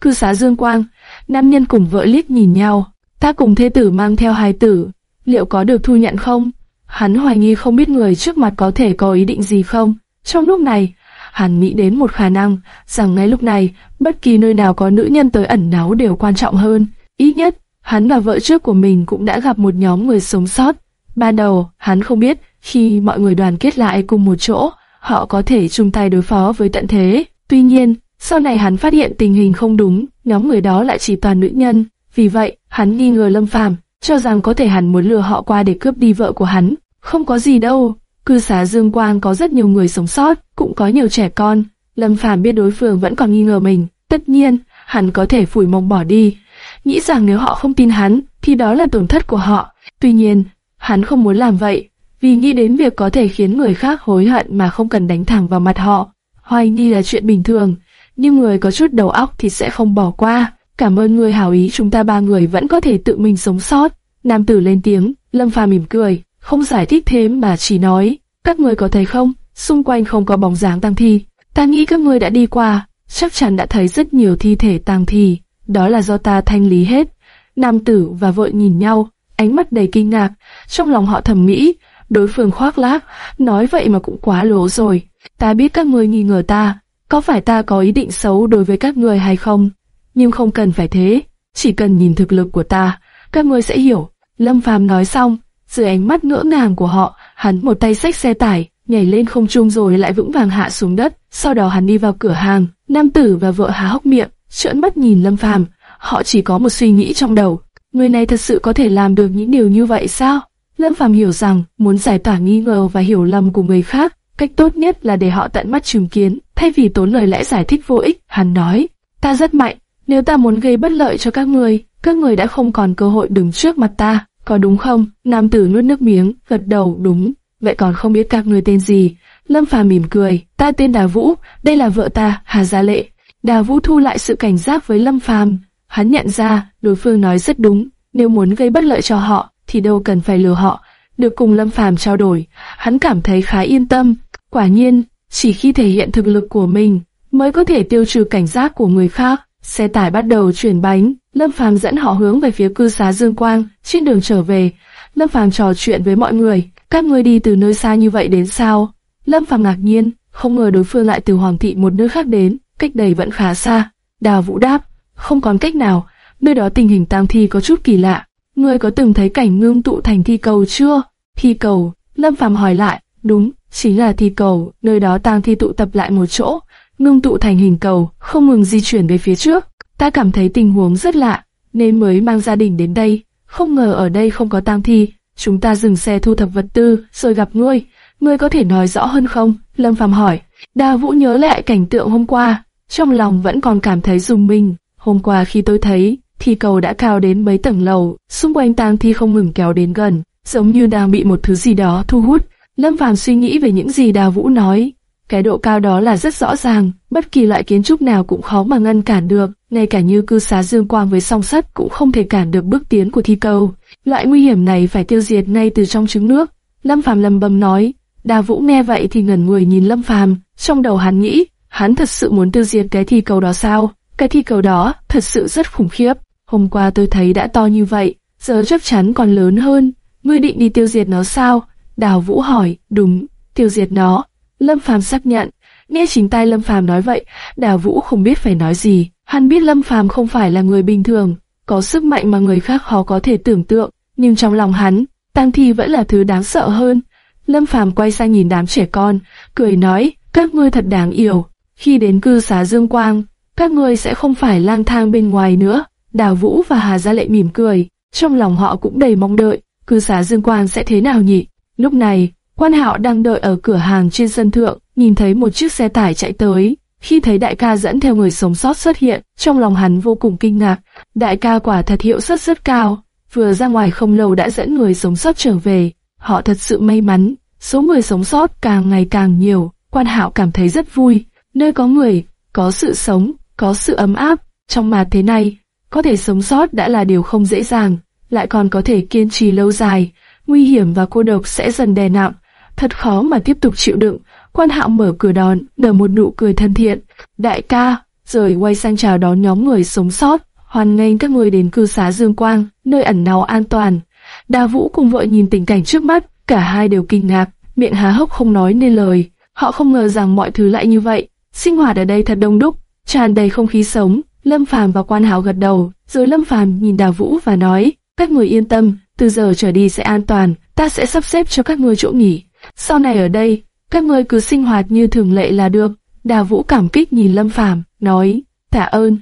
Cư xá Dương Quang, nam nhân cùng vợ liếc nhìn nhau, ta cùng thê tử mang theo hài tử, liệu có được thu nhận không? Hắn hoài nghi không biết người trước mặt có thể có ý định gì không. Trong lúc này, hắn nghĩ đến một khả năng, rằng ngay lúc này, bất kỳ nơi nào có nữ nhân tới ẩn náu đều quan trọng hơn. Ít nhất, hắn và vợ trước của mình cũng đã gặp một nhóm người sống sót. Ban đầu, hắn không biết, khi mọi người đoàn kết lại cùng một chỗ, họ có thể chung tay đối phó với tận thế. Tuy nhiên, sau này hắn phát hiện tình hình không đúng, nhóm người đó lại chỉ toàn nữ nhân. Vì vậy, hắn nghi ngờ Lâm Phàm, cho rằng có thể hắn muốn lừa họ qua để cướp đi vợ của hắn. Không có gì đâu, cư xá Dương Quang có rất nhiều người sống sót, cũng có nhiều trẻ con. Lâm Phàm biết đối phương vẫn còn nghi ngờ mình, tất nhiên, hắn có thể phủi mông bỏ đi. Nghĩ rằng nếu họ không tin hắn, thì đó là tổn thất của họ. Tuy nhiên, hắn không muốn làm vậy, vì nghĩ đến việc có thể khiến người khác hối hận mà không cần đánh thẳng vào mặt họ. Hoài nghi là chuyện bình thường, nhưng người có chút đầu óc thì sẽ không bỏ qua. Cảm ơn người hảo ý chúng ta ba người vẫn có thể tự mình sống sót. Nam tử lên tiếng, Lâm Phàm mỉm cười, không giải thích thêm mà chỉ nói, các người có thấy không, xung quanh không có bóng dáng tang thi. Ta nghĩ các người đã đi qua, chắc chắn đã thấy rất nhiều thi thể tang thi, đó là do ta thanh lý hết. Nam tử và vợ nhìn nhau, ánh mắt đầy kinh ngạc, trong lòng họ thầm nghĩ, đối phương khoác lác, nói vậy mà cũng quá lố rồi. Ta biết các người nghi ngờ ta, có phải ta có ý định xấu đối với các người hay không? Nhưng không cần phải thế, chỉ cần nhìn thực lực của ta, các người sẽ hiểu. Lâm Phàm nói xong, dưới ánh mắt ngỡ ngàng của họ, hắn một tay xách xe tải, nhảy lên không trung rồi lại vững vàng hạ xuống đất. Sau đó hắn đi vào cửa hàng, nam tử và vợ há hốc miệng, trợn mắt nhìn Lâm Phàm. Họ chỉ có một suy nghĩ trong đầu, người này thật sự có thể làm được những điều như vậy sao? Lâm Phàm hiểu rằng muốn giải tỏa nghi ngờ và hiểu lầm của người khác, cách tốt nhất là để họ tận mắt chứng kiến, thay vì tốn lời lẽ giải thích vô ích. Hắn nói, ta rất mạnh, nếu ta muốn gây bất lợi cho các người, các người đã không còn cơ hội đứng trước mặt ta, có đúng không? Nam tử nuốt nước miếng, gật đầu, đúng. Vậy còn không biết các người tên gì? Lâm Phàm mỉm cười, ta tên Đà Vũ, đây là vợ ta, Hà Gia Lệ. Đà Vũ thu lại sự cảnh giác với Lâm Phàm, hắn nhận ra đối phương nói rất đúng, nếu muốn gây bất lợi cho họ, thì đâu cần phải lừa họ. Được cùng Lâm Phàm trao đổi, hắn cảm thấy khá yên tâm. Quả nhiên, chỉ khi thể hiện thực lực của mình mới có thể tiêu trừ cảnh giác của người khác. Xe tải bắt đầu chuyển bánh, Lâm Phàm dẫn họ hướng về phía cư xá Dương Quang. Trên đường trở về, Lâm Phàm trò chuyện với mọi người. Các ngươi đi từ nơi xa như vậy đến sao? Lâm Phàm ngạc nhiên, không ngờ đối phương lại từ Hoàng thị một nơi khác đến, cách đây vẫn khá xa. Đào Vũ đáp, không còn cách nào, nơi đó tình hình tang thi có chút kỳ lạ. Ngươi có từng thấy cảnh ngưng tụ thành thi cầu chưa? Thi cầu, Lâm Phàm hỏi lại, đúng, chính là thi cầu, nơi đó tang thi tụ tập lại một chỗ, ngưng tụ thành hình cầu, không ngừng di chuyển về phía trước. Ta cảm thấy tình huống rất lạ, nên mới mang gia đình đến đây. Không ngờ ở đây không có tang thi, chúng ta dừng xe thu thập vật tư, rồi gặp ngươi. Ngươi có thể nói rõ hơn không? Lâm Phàm hỏi. Đa Vũ nhớ lại cảnh tượng hôm qua, trong lòng vẫn còn cảm thấy rùng mình. Hôm qua khi tôi thấy, thi cầu đã cao đến mấy tầng lầu, xung quanh tang thi không ngừng kéo đến gần, giống như đang bị một thứ gì đó thu hút. Lâm Phàm suy nghĩ về những gì Đào Vũ nói, cái độ cao đó là rất rõ ràng, bất kỳ loại kiến trúc nào cũng khó mà ngăn cản được, ngay cả như cư xá dương quang với song sắt cũng không thể cản được bước tiến của thi cầu. Loại nguy hiểm này phải tiêu diệt ngay từ trong trứng nước. Lâm Phàm lầm bầm nói, Đào Vũ nghe vậy thì ngẩn người nhìn Lâm Phàm, trong đầu hắn nghĩ, hắn thật sự muốn tiêu diệt cái thi cầu đó sao? Cái thi cầu đó thật sự rất khủng khiếp. Hôm qua tôi thấy đã to như vậy, giờ chắc chắn còn lớn hơn. Ngươi định đi tiêu diệt nó sao? Đào Vũ hỏi, đúng, tiêu diệt nó. Lâm Phàm xác nhận, nghe chính tay Lâm Phàm nói vậy, Đào Vũ không biết phải nói gì. Hắn biết Lâm Phàm không phải là người bình thường, có sức mạnh mà người khác khó có thể tưởng tượng, nhưng trong lòng hắn, tang thi vẫn là thứ đáng sợ hơn. Lâm Phàm quay sang nhìn đám trẻ con, cười nói, các ngươi thật đáng yêu. Khi đến cư xá Dương Quang, các ngươi sẽ không phải lang thang bên ngoài nữa. Đào Vũ và Hà Gia Lệ mỉm cười, trong lòng họ cũng đầy mong đợi, cư xá Dương Quang sẽ thế nào nhỉ? Lúc này, Quan Hạo đang đợi ở cửa hàng trên sân thượng, nhìn thấy một chiếc xe tải chạy tới. Khi thấy đại ca dẫn theo người sống sót xuất hiện, trong lòng hắn vô cùng kinh ngạc. Đại ca quả thật hiệu suất rất cao, vừa ra ngoài không lâu đã dẫn người sống sót trở về. Họ thật sự may mắn, số người sống sót càng ngày càng nhiều. Quan Hạo cảm thấy rất vui, nơi có người, có sự sống, có sự ấm áp. Trong mà thế này, có thể sống sót đã là điều không dễ dàng, lại còn có thể kiên trì lâu dài, nguy hiểm và cô độc sẽ dần đè nặng, thật khó mà tiếp tục chịu đựng. Quan Hạo mở cửa đón, nở một nụ cười thân thiện. Đại ca, rồi quay sang chào đón nhóm người sống sót, hoan nghênh các người đến cư xá Dương Quang, nơi ẩn náu an toàn. Đa Vũ cùng vợ nhìn tình cảnh trước mắt, cả hai đều kinh ngạc, miệng há hốc không nói nên lời. Họ không ngờ rằng mọi thứ lại như vậy. Sinh hoạt ở đây thật đông đúc, tràn đầy không khí sống. Lâm Phàm và Quan Hạo gật đầu, rồi Lâm Phàm nhìn Đào Vũ và nói, các người yên tâm, từ giờ trở đi sẽ an toàn, ta sẽ sắp xếp cho các người chỗ nghỉ. Sau này ở đây, các ngươi cứ sinh hoạt như thường lệ là được. Đào Vũ cảm kích nhìn Lâm Phàm, nói, tạ ơn.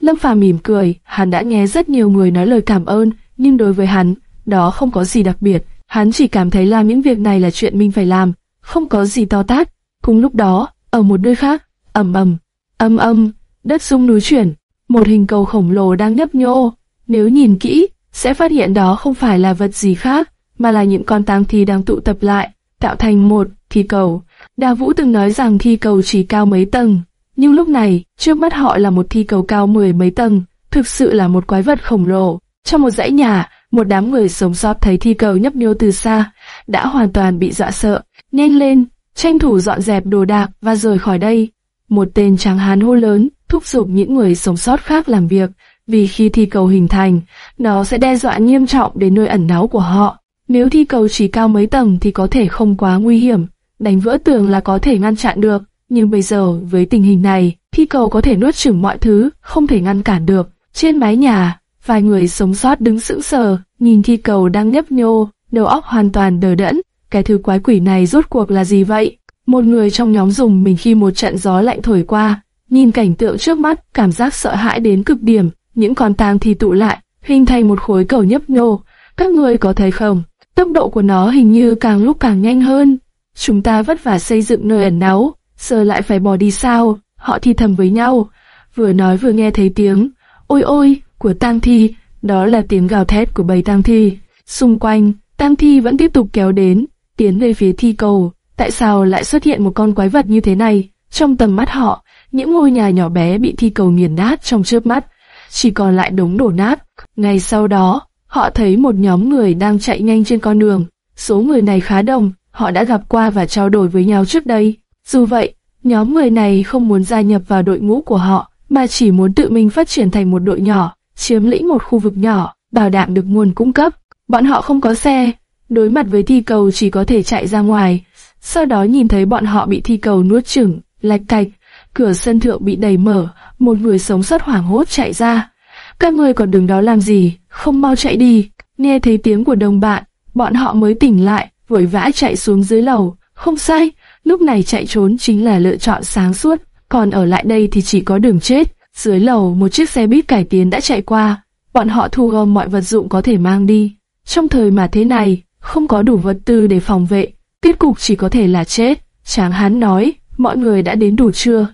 Lâm Phàm mỉm cười, hắn đã nghe rất nhiều người nói lời cảm ơn, nhưng đối với hắn, đó không có gì đặc biệt. Hắn chỉ cảm thấy làm những việc này là chuyện mình phải làm, không có gì to tát. Cùng lúc đó, ở một nơi khác, ầm ầm, âm âm, đất rung núi chuyển, một hình cầu khổng lồ đang nhấp nhô. Nếu nhìn kỹ, sẽ phát hiện đó không phải là vật gì khác, mà là những con tang thi đang tụ tập lại, tạo thành một thi cầu. Đa Vũ từng nói rằng thi cầu chỉ cao mấy tầng, nhưng lúc này, trước mắt họ là một thi cầu cao mười mấy tầng, thực sự là một quái vật khổng lồ. Trong một dãy nhà, một đám người sống sót thấy thi cầu nhấp nhô từ xa, đã hoàn toàn bị dọa sợ, nhanh lên, tranh thủ dọn dẹp đồ đạc và rời khỏi đây. Một tên tráng hán hô lớn, thúc giục những người sống sót khác làm việc, vì khi thi cầu hình thành, nó sẽ đe dọa nghiêm trọng đến nơi ẩn náu của họ. Nếu thi cầu chỉ cao mấy tầng thì có thể không quá nguy hiểm, đánh vỡ tường là có thể ngăn chặn được, nhưng bây giờ với tình hình này, thi cầu có thể nuốt chửng mọi thứ, không thể ngăn cản được. Trên mái nhà, vài người sống sót đứng sững sờ, nhìn thi cầu đang nhấp nhô, đầu óc hoàn toàn đờ đẫn. Cái thứ quái quỷ này rốt cuộc là gì vậy? Một người trong nhóm dùng mình khi một trận gió lạnh thổi qua, nhìn cảnh tượng trước mắt, cảm giác sợ hãi đến cực điểm. Những con tang thi tụ lại, hình thành một khối cầu nhấp nhô. Các người có thấy không? Tốc độ của nó hình như càng lúc càng nhanh hơn. Chúng ta vất vả xây dựng nơi ẩn náu, giờ lại phải bỏ đi sao? Họ thì thầm với nhau, vừa nói vừa nghe thấy tiếng, ôi ôi, của tang thi, đó là tiếng gào thét của bầy tang thi. Xung quanh, tang thi vẫn tiếp tục kéo đến, tiến về phía thi cầu. Tại sao lại xuất hiện một con quái vật như thế này? Trong tầm mắt họ, những ngôi nhà nhỏ bé bị thi cầu nghiền nát trong chớp mắt, chỉ còn lại đống đổ nát. Ngay sau đó, họ thấy một nhóm người đang chạy nhanh trên con đường. Số người này khá đông, họ đã gặp qua và trao đổi với nhau trước đây. Dù vậy, nhóm người này không muốn gia nhập vào đội ngũ của họ, mà chỉ muốn tự mình phát triển thành một đội nhỏ, chiếm lĩnh một khu vực nhỏ, bảo đảm được nguồn cung cấp. Bọn họ không có xe, đối mặt với thi cầu chỉ có thể chạy ra ngoài. Sau đó nhìn thấy bọn họ bị thi cầu nuốt chửng, lạch cạch, cửa sân thượng bị đẩy mở, một người sống sót hoảng hốt chạy ra. Các người còn đứng đó làm gì, không mau chạy đi. Nghe thấy tiếng của đồng bạn, bọn họ mới tỉnh lại, vội vã chạy xuống dưới lầu. Không sai, lúc này chạy trốn chính là lựa chọn sáng suốt, còn ở lại đây thì chỉ có đường chết. Dưới lầu một chiếc xe buýt cải tiến đã chạy qua, bọn họ thu gom mọi vật dụng có thể mang đi. Trong thời mà thế này, không có đủ vật tư để phòng vệ, kết cục chỉ có thể là chết. Tráng hán nói, mọi người đã đến đủ chưa?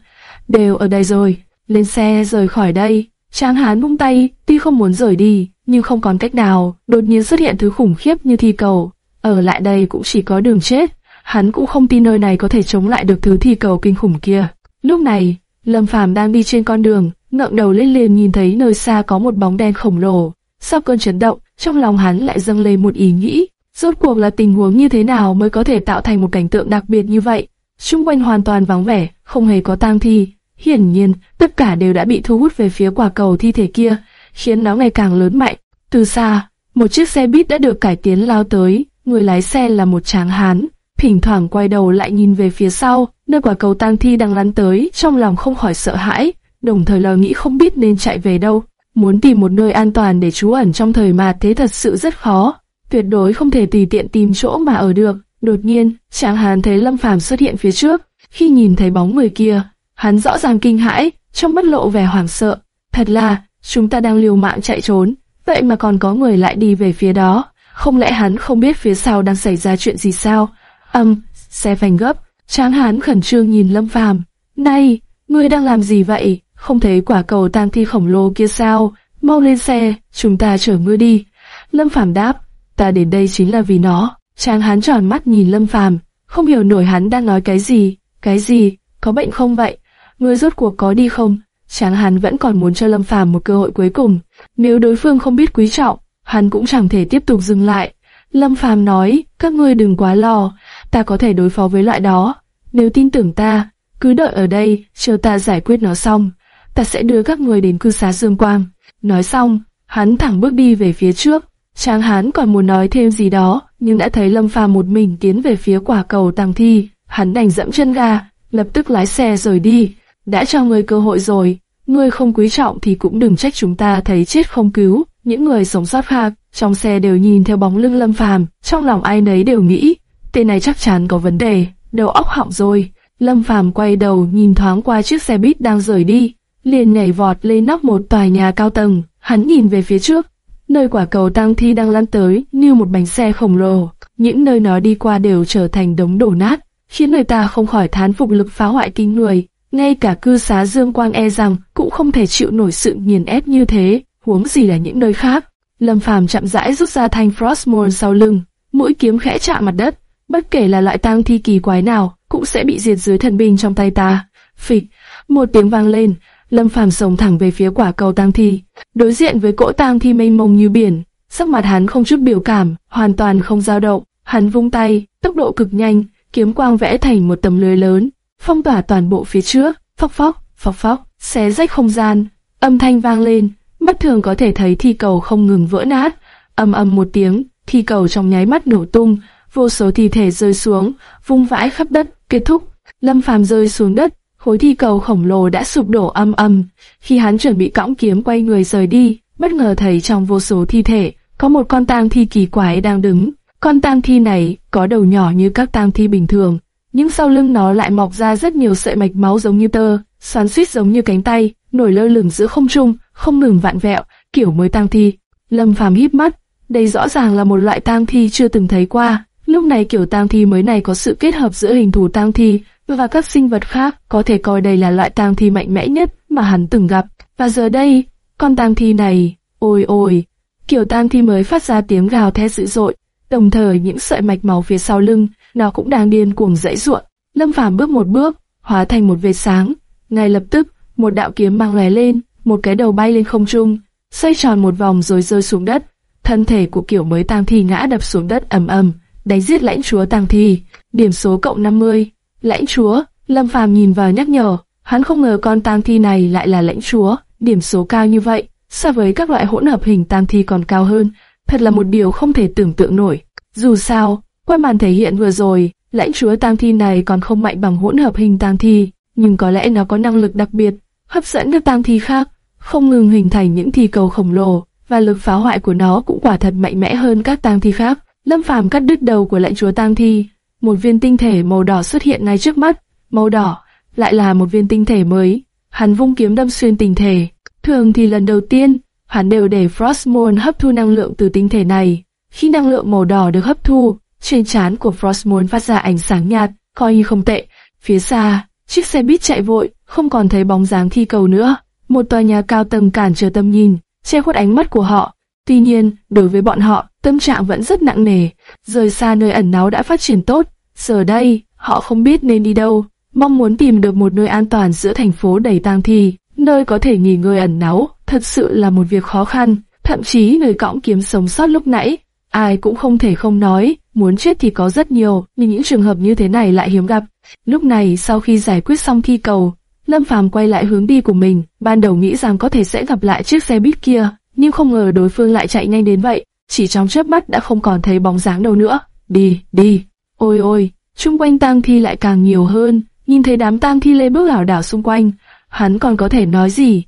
Đều ở đây rồi, lên xe rời khỏi đây. Tráng hán bung tay, tuy không muốn rời đi, nhưng không còn cách nào, đột nhiên xuất hiện thứ khủng khiếp như thi cầu. Ở lại đây cũng chỉ có đường chết, hắn cũng không tin nơi này có thể chống lại được thứ thi cầu kinh khủng kia. Lúc này, Lâm Phàm đang đi trên con đường, ngẩng đầu lên liền nhìn thấy nơi xa có một bóng đen khổng lồ. Sau cơn chấn động, trong lòng hắn lại dâng lên một ý nghĩ, rốt cuộc là tình huống như thế nào mới có thể tạo thành một cảnh tượng đặc biệt như vậy. Xung quanh hoàn toàn vắng vẻ, không hề có tang thi. Hiển nhiên, tất cả đều đã bị thu hút về phía quả cầu thi thể kia, khiến nó ngày càng lớn mạnh. Từ xa, một chiếc xe buýt đã được cải tiến lao tới, người lái xe là một tráng hán, thỉnh thoảng quay đầu lại nhìn về phía sau, nơi quả cầu tang thi đang lăn tới, trong lòng không khỏi sợ hãi, đồng thời lo nghĩ không biết nên chạy về đâu. Muốn tìm một nơi an toàn để trú ẩn trong thời mà thế thật sự rất khó, tuyệt đối không thể tùy tiện tìm chỗ mà ở được. Đột nhiên, Tráng Hán thấy Lâm Phàm xuất hiện phía trước, khi nhìn thấy bóng người kia, hắn rõ ràng kinh hãi, trong mắt lộ vẻ hoảng sợ. Thật là, chúng ta đang liều mạng chạy trốn, vậy mà còn có người lại đi về phía đó. Không lẽ hắn không biết phía sau đang xảy ra chuyện gì sao? Âm, xe phanh gấp, Tráng Hán khẩn trương nhìn Lâm Phàm. Này, ngươi đang làm gì vậy? Không thấy quả cầu tang thi khổng lồ kia sao? Mau lên xe, chúng ta chở ngươi đi. Lâm Phàm đáp, ta đến đây chính là vì nó. Tráng Hán tròn mắt nhìn Lâm Phàm, không hiểu nổi hắn đang nói cái gì. Cái gì? Có bệnh không vậy? Ngươi rốt cuộc có đi không? Tráng Hán vẫn còn muốn cho Lâm Phàm một cơ hội cuối cùng. Nếu đối phương không biết quý trọng, hắn cũng chẳng thể tiếp tục dừng lại. Lâm Phàm nói, các ngươi đừng quá lo, ta có thể đối phó với loại đó. Nếu tin tưởng ta, cứ đợi ở đây, chờ ta giải quyết nó xong, ta sẽ đưa các ngươi đến cư xá Dương Quang. Nói xong, hắn thẳng bước đi về phía trước. Tráng Hán còn muốn nói thêm gì đó, nhưng đã thấy Lâm Phàm một mình tiến về phía quả cầu tàng thi, hắn đành dẫm chân ga, lập tức lái xe rời đi. Đã cho ngươi cơ hội rồi, ngươi không quý trọng thì cũng đừng trách chúng ta thấy chết không cứu. Những người sống sót khác trong xe đều nhìn theo bóng lưng Lâm Phàm, trong lòng ai nấy đều nghĩ, tên này chắc chắn có vấn đề. đầu óc hỏng rồi. Lâm Phàm quay đầu nhìn thoáng qua chiếc xe buýt đang rời đi, liền nhảy vọt lên nóc một tòa nhà cao tầng. Hắn nhìn về phía trước, nơi quả cầu tang thi đang lăn tới như một bánh xe khổng lồ. Những nơi nó đi qua đều trở thành đống đổ nát, khiến người ta không khỏi thán phục lực phá hoại kinh người. Ngay cả cư xá Dương Quang e rằng cũng không thể chịu nổi sự nghiền ép như thế, huống gì là những nơi khác. Lâm Phàm chậm rãi rút ra thanh Frostmourne sau lưng, mũi kiếm khẽ chạm mặt đất, bất kể là loại tang thi kỳ quái nào, cũng sẽ bị diệt dưới thần binh trong tay ta. Phịch, một tiếng vang lên, Lâm Phàm sống thẳng về phía quả cầu tang thi, đối diện với cỗ tang thi mênh mông như biển, sắc mặt hắn không chút biểu cảm, hoàn toàn không dao động, hắn vung tay, tốc độ cực nhanh, kiếm quang vẽ thành một tấm lưới lớn, phong tỏa toàn bộ phía trước, phóc phóc, phóc phóc, xé rách không gian, âm thanh vang lên, mắt thường có thể thấy thi cầu không ngừng vỡ nát, ầm ầm một tiếng, thi cầu trong nháy mắt nổ tung, vô số thi thể rơi xuống, vung vãi khắp đất, kết thúc. Lâm Phàm rơi xuống đất, khối thi cầu khổng lồ đã sụp đổ âm âm. Khi hắn chuẩn bị cõng kiếm quay người rời đi, bất ngờ thấy trong vô số thi thể, có một con tang thi kỳ quái đang đứng. Con tang thi này có đầu nhỏ như các tang thi bình thường, nhưng sau lưng nó lại mọc ra rất nhiều sợi mạch máu giống như tơ, xoắn xuýt giống như cánh tay, nổi lơ lửng giữa không trung, không ngừng vạn vẹo, kiểu mới tang thi. Lâm Phàm híp mắt, đây rõ ràng là một loại tang thi chưa từng thấy qua. Lúc này kiểu tang thi mới này có sự kết hợp giữa hình thù tang thi và các sinh vật khác, có thể coi đây là loại tang thi mạnh mẽ nhất mà hắn từng gặp. Và giờ đây, con tang thi này, ôi ôi, kiểu tang thi mới phát ra tiếng gào thét dữ dội, đồng thời những sợi mạch máu phía sau lưng, nó cũng đang điên cuồng dãy ruộng. Lâm Phàm bước một bước, hóa thành một vệt sáng, ngay lập tức, một đạo kiếm mang lóe lên, một cái đầu bay lên không trung, xoay tròn một vòng rồi rơi xuống đất. Thân thể của kiểu mới tang thi ngã đập xuống đất ầm ầm, đánh giết lãnh chúa tang thi, điểm số cộng 50. Lãnh chúa, Lâm Phàm nhìn vào nhắc nhở, hắn không ngờ con tang thi này lại là lãnh chúa, điểm số cao như vậy, so với các loại hỗn hợp hình tang thi còn cao hơn, thật là một điều không thể tưởng tượng nổi. Dù sao, qua màn thể hiện vừa rồi, lãnh chúa tang thi này còn không mạnh bằng hỗn hợp hình tang thi, nhưng có lẽ nó có năng lực đặc biệt, hấp dẫn các tang thi khác, không ngừng hình thành những thi cầu khổng lồ, và lực phá hoại của nó cũng quả thật mạnh mẽ hơn các tang thi khác. Lâm Phàm cắt đứt đầu của lãnh chúa tang thi, một viên tinh thể màu đỏ xuất hiện ngay trước mắt, màu đỏ lại là một viên tinh thể mới. Hắn vung kiếm đâm xuyên tinh thể. Thường thì lần đầu tiên, hắn đều để Frostmourne hấp thu năng lượng từ tinh thể này. Khi năng lượng màu đỏ được hấp thu, trên trán của Frostmourne phát ra ánh sáng nhạt, coi như không tệ. Phía xa, chiếc xe buýt chạy vội, không còn thấy bóng dáng thi cầu nữa. Một tòa nhà cao tầng cản trở tầm nhìn, che khuất ánh mắt của họ. Tuy nhiên, đối với bọn họ, tâm trạng vẫn rất nặng nề. Rời xa nơi ẩn náu đã phát triển tốt, giờ đây, họ không biết nên đi đâu. Mong muốn tìm được một nơi an toàn giữa thành phố đầy tang thi, nơi có thể nghỉ ngơi ẩn náu, thật sự là một việc khó khăn. Thậm chí người cõng kiếm sống sót lúc nãy, ai cũng không thể không nói, muốn chết thì có rất nhiều, nhưng những trường hợp như thế này lại hiếm gặp. Lúc này, sau khi giải quyết xong thi cầu, Lâm Phàm quay lại hướng đi của mình, ban đầu nghĩ rằng có thể sẽ gặp lại chiếc xe buýt kia, nhưng không ngờ đối phương lại chạy nhanh đến vậy, chỉ trong chớp mắt đã không còn thấy bóng dáng đâu nữa. Đi, đi. Ôi ôi, xung quanh tang thi lại càng nhiều hơn, nhìn thấy đám tang thi lê bước lảo đảo xung quanh, hắn còn có thể nói gì?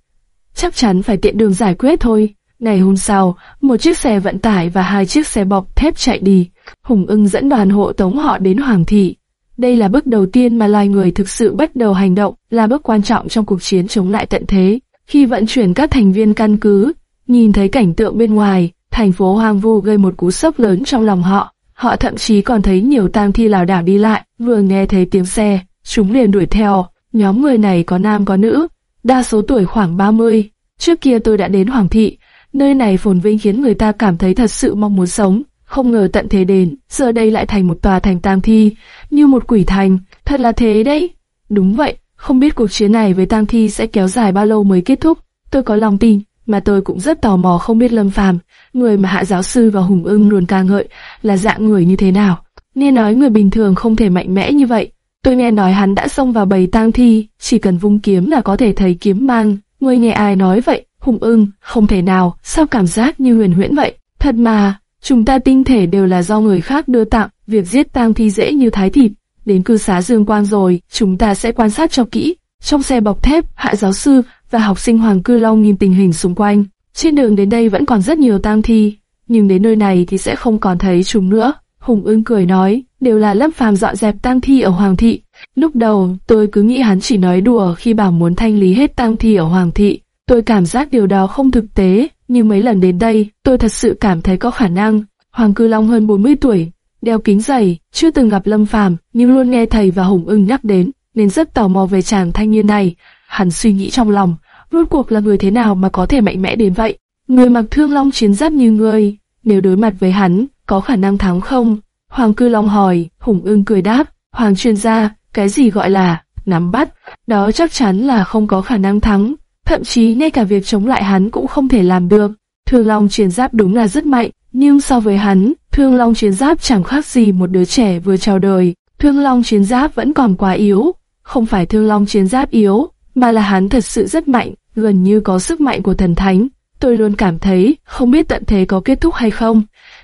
Chắc chắn phải tiện đường giải quyết thôi. Ngày hôm sau, một chiếc xe vận tải và hai chiếc xe bọc thép chạy đi. Hùng ưng dẫn đoàn hộ tống họ đến Hoàng thị. Đây là bước đầu tiên mà loài người thực sự bắt đầu hành động, là bước quan trọng trong cuộc chiến chống lại tận thế. Khi vận chuyển các thành viên căn cứ, nhìn thấy cảnh tượng bên ngoài, thành phố hoang vu gây một cú sốc lớn trong lòng họ. Họ thậm chí còn thấy nhiều tang thi lảo đảo đi lại, vừa nghe thấy tiếng xe, chúng liền đuổi theo. Nhóm người này có nam có nữ, đa số tuổi khoảng 30. Trước kia tôi đã đến Hoàng thị, nơi này phồn vinh khiến người ta cảm thấy thật sự mong muốn sống. Không ngờ tận thế đến, giờ đây lại thành một tòa thành tang thi, như một quỷ thành, thật là thế đấy. Đúng vậy, không biết cuộc chiến này với tang thi sẽ kéo dài bao lâu mới kết thúc. Tôi có lòng tin, mà tôi cũng rất tò mò không biết Lâm Phàm, người mà hạ giáo sư và Hùng Ưng luôn ca ngợi, là dạng người như thế nào. Nghe nói người bình thường không thể mạnh mẽ như vậy. Tôi nghe nói hắn đã xông vào bầy tang thi, chỉ cần vung kiếm là có thể thấy kiếm mang. người nghe ai nói vậy? Hùng Ưng, không thể nào, sao cảm giác như huyền huyễn vậy? Thật mà, chúng ta tinh thể đều là do người khác đưa tặng, việc giết tang thi dễ như thái thịt. Đến cư xá Dương Quang rồi, chúng ta sẽ quan sát cho kỹ. Trong xe bọc thép, hạ giáo sư và học sinh Hoàng Cư Long nhìn tình hình xung quanh. Trên đường đến đây vẫn còn rất nhiều tang thi, nhưng đến nơi này thì sẽ không còn thấy chúng nữa. Hùng ưng cười nói, đều là Lâm Phàm dọn dẹp tang thi ở Hoàng thị. Lúc đầu, tôi cứ nghĩ hắn chỉ nói đùa khi bảo muốn thanh lý hết tang thi ở Hoàng thị. Tôi cảm giác điều đó không thực tế, nhưng mấy lần đến đây, tôi thật sự cảm thấy có khả năng. Hoàng Cư Long hơn 40 tuổi, đeo kính dày, chưa từng gặp Lâm Phàm, nhưng luôn nghe thầy và Hùng Ưng nhắc đến, nên rất tò mò về chàng thanh niên này. Hắn suy nghĩ trong lòng, rốt cuộc là người thế nào mà có thể mạnh mẽ đến vậy? Người mặc thương long chiến giáp như ngươi, nếu đối mặt với hắn, có khả năng thắng không? Hoàng Cư Long hỏi, Hùng Ưng cười đáp, Hoàng chuyên gia, cái gì gọi là nắm bắt, đó chắc chắn là không có khả năng thắng, thậm chí ngay cả việc chống lại hắn cũng không thể làm được. Thương Long chiến giáp đúng là rất mạnh, nhưng so với hắn, Thương Long chiến giáp chẳng khác gì một đứa trẻ vừa chào đời. Thương Long chiến giáp vẫn còn quá yếu, không phải Thương Long chiến giáp yếu, mà là hắn thật sự rất mạnh, gần như có sức mạnh của thần thánh. Tôi luôn cảm thấy, không biết tận thế có kết thúc hay không,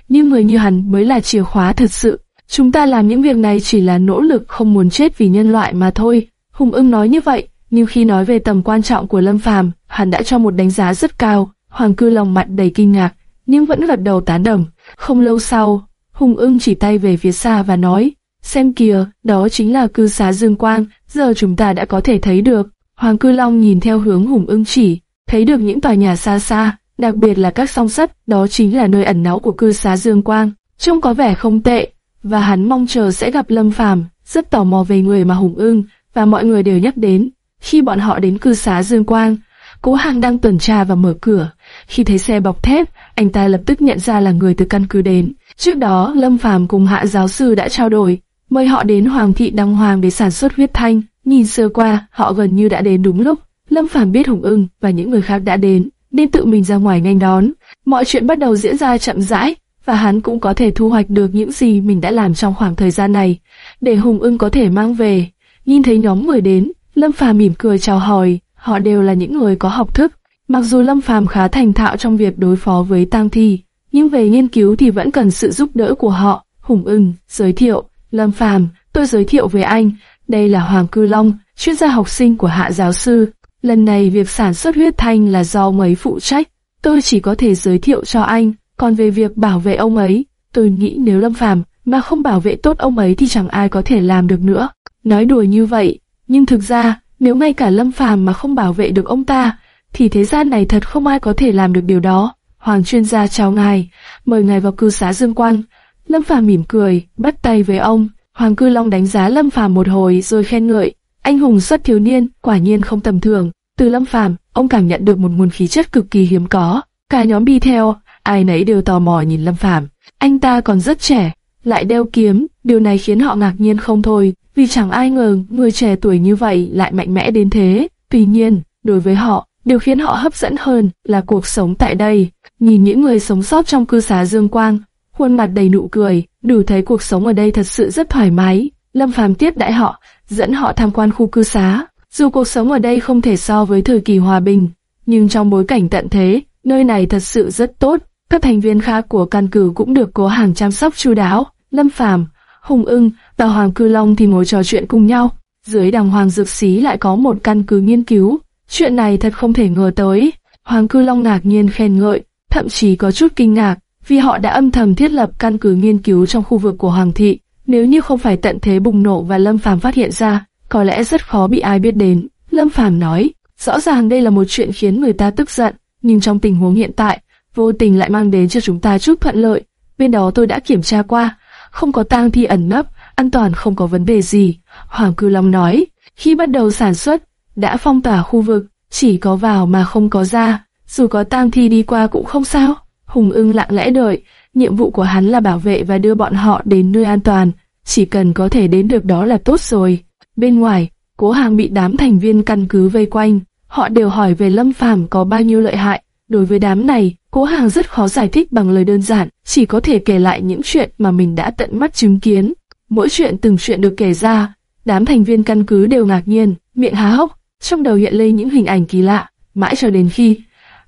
nhưng người như hắn mới là chìa khóa thật sự. Chúng ta làm những việc này chỉ là nỗ lực không muốn chết vì nhân loại mà thôi. Hùng ưng nói như vậy, nhưng khi nói về tầm quan trọng của Lâm Phàm, hắn đã cho một đánh giá rất cao. Hoàng cư lòng mặt đầy kinh ngạc, nhưng vẫn gật đầu tán đồng. Không lâu sau, Hùng ưng chỉ tay về phía xa và nói, xem kìa, đó chính là cư xá Dương Quang, giờ chúng ta đã có thể thấy được. Hoàng cư long nhìn theo hướng Hùng ưng chỉ, thấy được những tòa nhà xa xa, đặc biệt là các song sắt, đó chính là nơi ẩn náu của cư xá Dương Quang. Trông có vẻ không tệ, và hắn mong chờ sẽ gặp Lâm Phàm, rất tò mò về người mà Hùng ưng và mọi người đều nhắc đến. Khi bọn họ đến cư xá Dương Quang, Cố Hàng đang tuần tra và mở cửa. Khi thấy xe bọc thép, anh ta lập tức nhận ra là người từ căn cứ đến. Trước đó, Lâm Phàm cùng hạ giáo sư đã trao đổi, mời họ đến Hoàng thị Đăng Hoàng để sản xuất huyết thanh. Nhìn sơ qua, họ gần như đã đến đúng lúc. Lâm Phàm biết Hùng Ưng và những người khác đã đến, nên tự mình ra ngoài nghênh đón. Mọi chuyện bắt đầu diễn ra chậm rãi, và hắn cũng có thể thu hoạch được những gì mình đã làm trong khoảng thời gian này, để Hùng Ưng có thể mang về. Nhìn thấy nhóm người đến, Lâm Phàm mỉm cười chào hỏi, họ đều là những người có học thức. Mặc dù Lâm Phàm khá thành thạo trong việc đối phó với tang thi, nhưng về nghiên cứu thì vẫn cần sự giúp đỡ của họ. Hùng Ưng giới thiệu, Lâm Phàm, tôi giới thiệu về anh, đây là Hoàng Cư Long, chuyên gia học sinh của hạ giáo sư. Lần này việc sản xuất huyết thanh là do ông ấy phụ trách, tôi chỉ có thể giới thiệu cho anh, còn về việc bảo vệ ông ấy, tôi nghĩ nếu Lâm Phàm mà không bảo vệ tốt ông ấy thì chẳng ai có thể làm được nữa. Nói đùa như vậy, nhưng thực ra, nếu ngay cả Lâm Phàm mà không bảo vệ được ông ta, thì thế gian này thật không ai có thể làm được điều đó. Hoàng chuyên gia chào ngài, mời ngài vào cư xá Dương quan Lâm Phàm mỉm cười, bắt tay với ông. Hoàng cư Long đánh giá Lâm Phàm một hồi rồi khen ngợi, anh hùng xuất thiếu niên, quả nhiên không tầm thường. Từ Lâm Phàm, ông cảm nhận được một nguồn khí chất cực kỳ hiếm có. Cả nhóm đi theo, ai nấy đều tò mò nhìn Lâm Phàm. Anh ta còn rất trẻ, lại đeo kiếm, điều này khiến họ ngạc nhiên không thôi, vì chẳng ai ngờ người trẻ tuổi như vậy lại mạnh mẽ đến thế. Tuy nhiên, đối với họ, điều khiến họ hấp dẫn hơn là cuộc sống tại đây. Nhìn những người sống sót trong cư xá Dương Quang, khuôn mặt đầy nụ cười, đủ thấy cuộc sống ở đây thật sự rất thoải mái. Lâm Phàm tiếp đãi họ, dẫn họ tham quan khu cư xá. Dù cuộc sống ở đây không thể so với thời kỳ hòa bình, nhưng trong bối cảnh tận thế, nơi này thật sự rất tốt. Các thành viên khác của căn cứ cũng được cố hàng chăm sóc chu đáo. Lâm Phàm, Hùng Ưng và Hoàng Cư Long thì ngồi trò chuyện cùng nhau. Dưới đằng Hoàng Dược Xí lại có một căn cứ nghiên cứu. Chuyện này thật không thể ngờ tới. Hoàng Cư Long ngạc nhiên khen ngợi, thậm chí có chút kinh ngạc, vì họ đã âm thầm thiết lập căn cứ nghiên cứu trong khu vực của Hoàng thị. Nếu như không phải tận thế bùng nổ và Lâm Phàm phát hiện ra, có lẽ rất khó bị ai biết đến. Lâm Phàm nói, rõ ràng đây là một chuyện khiến người ta tức giận, nhưng trong tình huống hiện tại, vô tình lại mang đến cho chúng ta chút thuận lợi. Bên đó tôi đã kiểm tra qua, không có tang thi ẩn nấp, an toàn không có vấn đề gì. Hoàng Cư Long nói, khi bắt đầu sản xuất, đã phong tỏa khu vực, chỉ có vào mà không có ra, dù có tang thi đi qua cũng không sao. Hùng ưng lặng lẽ đợi, nhiệm vụ của hắn là bảo vệ và đưa bọn họ đến nơi an toàn, chỉ cần có thể đến được đó là tốt rồi. Bên ngoài, cố hàng bị đám thành viên căn cứ vây quanh, họ đều hỏi về Lâm Phàm có bao nhiêu lợi hại. Đối với đám này, cố hàng rất khó giải thích bằng lời đơn giản, chỉ có thể kể lại những chuyện mà mình đã tận mắt chứng kiến. Mỗi chuyện từng chuyện được kể ra, đám thành viên căn cứ đều ngạc nhiên, miệng há hốc, trong đầu hiện lên những hình ảnh kỳ lạ, mãi cho đến khi.